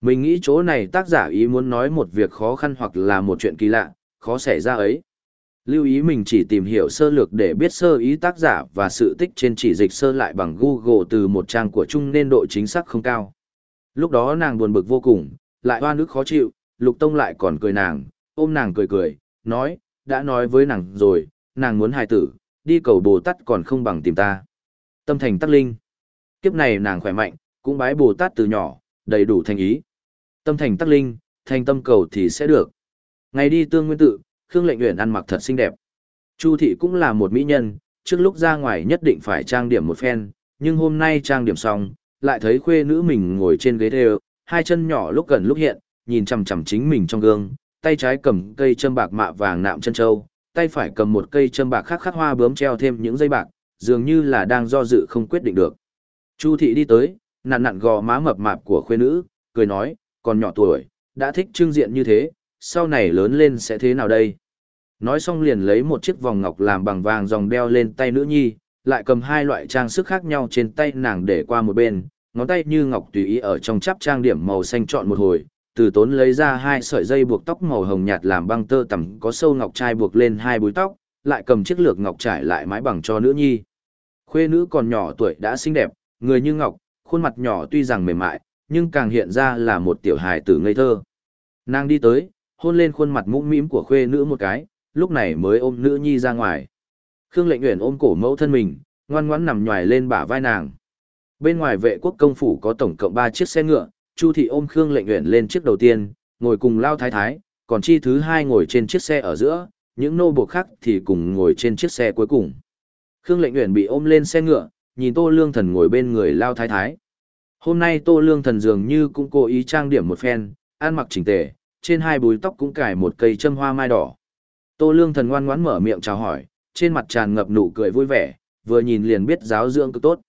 Mình nghĩ chỗ này tác giả ý muốn nói một việc khó khăn hoặc là một chuyện kỳ lạ, khó xảy ra ấy. Lưu ý mình chỉ tìm hiểu sơ lược để biết sơ ý tác giả và sự tích trên chỉ dịch sơ lại bằng Google từ một trang của chung nên độ chính xác không cao. Lúc đó nàng buồn bực vô cùng, lại hoa nước khó chịu, Lục Tông lại còn cười nàng, ôm nàng cười cười, nói, đã nói với nàng rồi, nàng muốn hài tử, đi cầu Bồ Tát còn không bằng tìm ta. Tâm thành tắc linh. Kiếp này nàng khỏe mạnh, cũng bái Bồ Tát từ nhỏ, đầy đủ thành ý. Tâm thành tắc linh, thành tâm cầu thì sẽ được. Ngày đi tương nguyên tự, Khương Lệnh Uyển ăn mặc thật xinh đẹp. Chu thị cũng là một mỹ nhân, trước lúc ra ngoài nhất định phải trang điểm một phen, nhưng hôm nay trang điểm xong, lại thấy khuê nữ mình ngồi trên ghế đều, hai chân nhỏ lúc gần lúc hiện, nhìn chằm chằm chính mình trong gương, tay trái cầm cây châm bạc mạ vàng nạm chân châu, tay phải cầm một cây châm bạc khác khắc hoa bướm treo thêm những dây bạc, dường như là đang do dự không quyết định được. Chu thị đi tới, nặn nặn gò má mập mạp của khuê nữ, cười nói, còn nhỏ tuổi, đã thích trưng diện như thế, sau này lớn lên sẽ thế nào đây? Nói xong liền lấy một chiếc vòng ngọc làm bằng vàng dòng đeo lên tay nữ nhi, lại cầm hai loại trang sức khác nhau trên tay nàng để qua một bên, ngón tay như ngọc tùy ý ở trong chắp trang điểm màu xanh chọn một hồi, từ tốn lấy ra hai sợi dây buộc tóc màu hồng nhạt làm băng tơ tằm có sâu ngọc trai buộc lên hai búi tóc, lại cầm chiếc lược ngọc trải lại mái bằng cho nữ nhi. Khuê nữ còn nhỏ tuổi đã xinh đẹp, người như ngọc, khuôn mặt nhỏ tuy rằng mềm mại, nhưng càng hiện ra là một tiểu hài tử ngây thơ. Nàng đi tới, hôn lên khuôn mặt mũm mĩm của khuê nữ một cái, lúc này mới ôm nữ nhi ra ngoài. Khương Lệnh Uyển ôm cổ mẫu thân mình, ngoan ngoãn nằm nhòi lên bả vai nàng. Bên ngoài vệ quốc công phủ có tổng cộng 3 chiếc xe ngựa, Chu thị ôm Khương Lệnh Uyển lên chiếc đầu tiên, ngồi cùng Lao Thái Thái, còn chi thứ hai ngồi trên chiếc xe ở giữa, những nô buộc khác thì cùng ngồi trên chiếc xe cuối cùng. Khương Lệnh Uyển bị ôm lên xe ngựa, nhìn Tô Lương Thần ngồi bên người Lao Thái Thái. Hôm nay Tô Lương Thần dường như cũng cố ý trang điểm một phen, ăn mặc chỉnh tề, trên hai búi tóc cũng cài một cây châm hoa mai đỏ. Tô Lương Thần ngoan ngoãn mở miệng chào hỏi, trên mặt tràn ngập nụ cười vui vẻ, vừa nhìn liền biết giáo dưỡng cực tốt.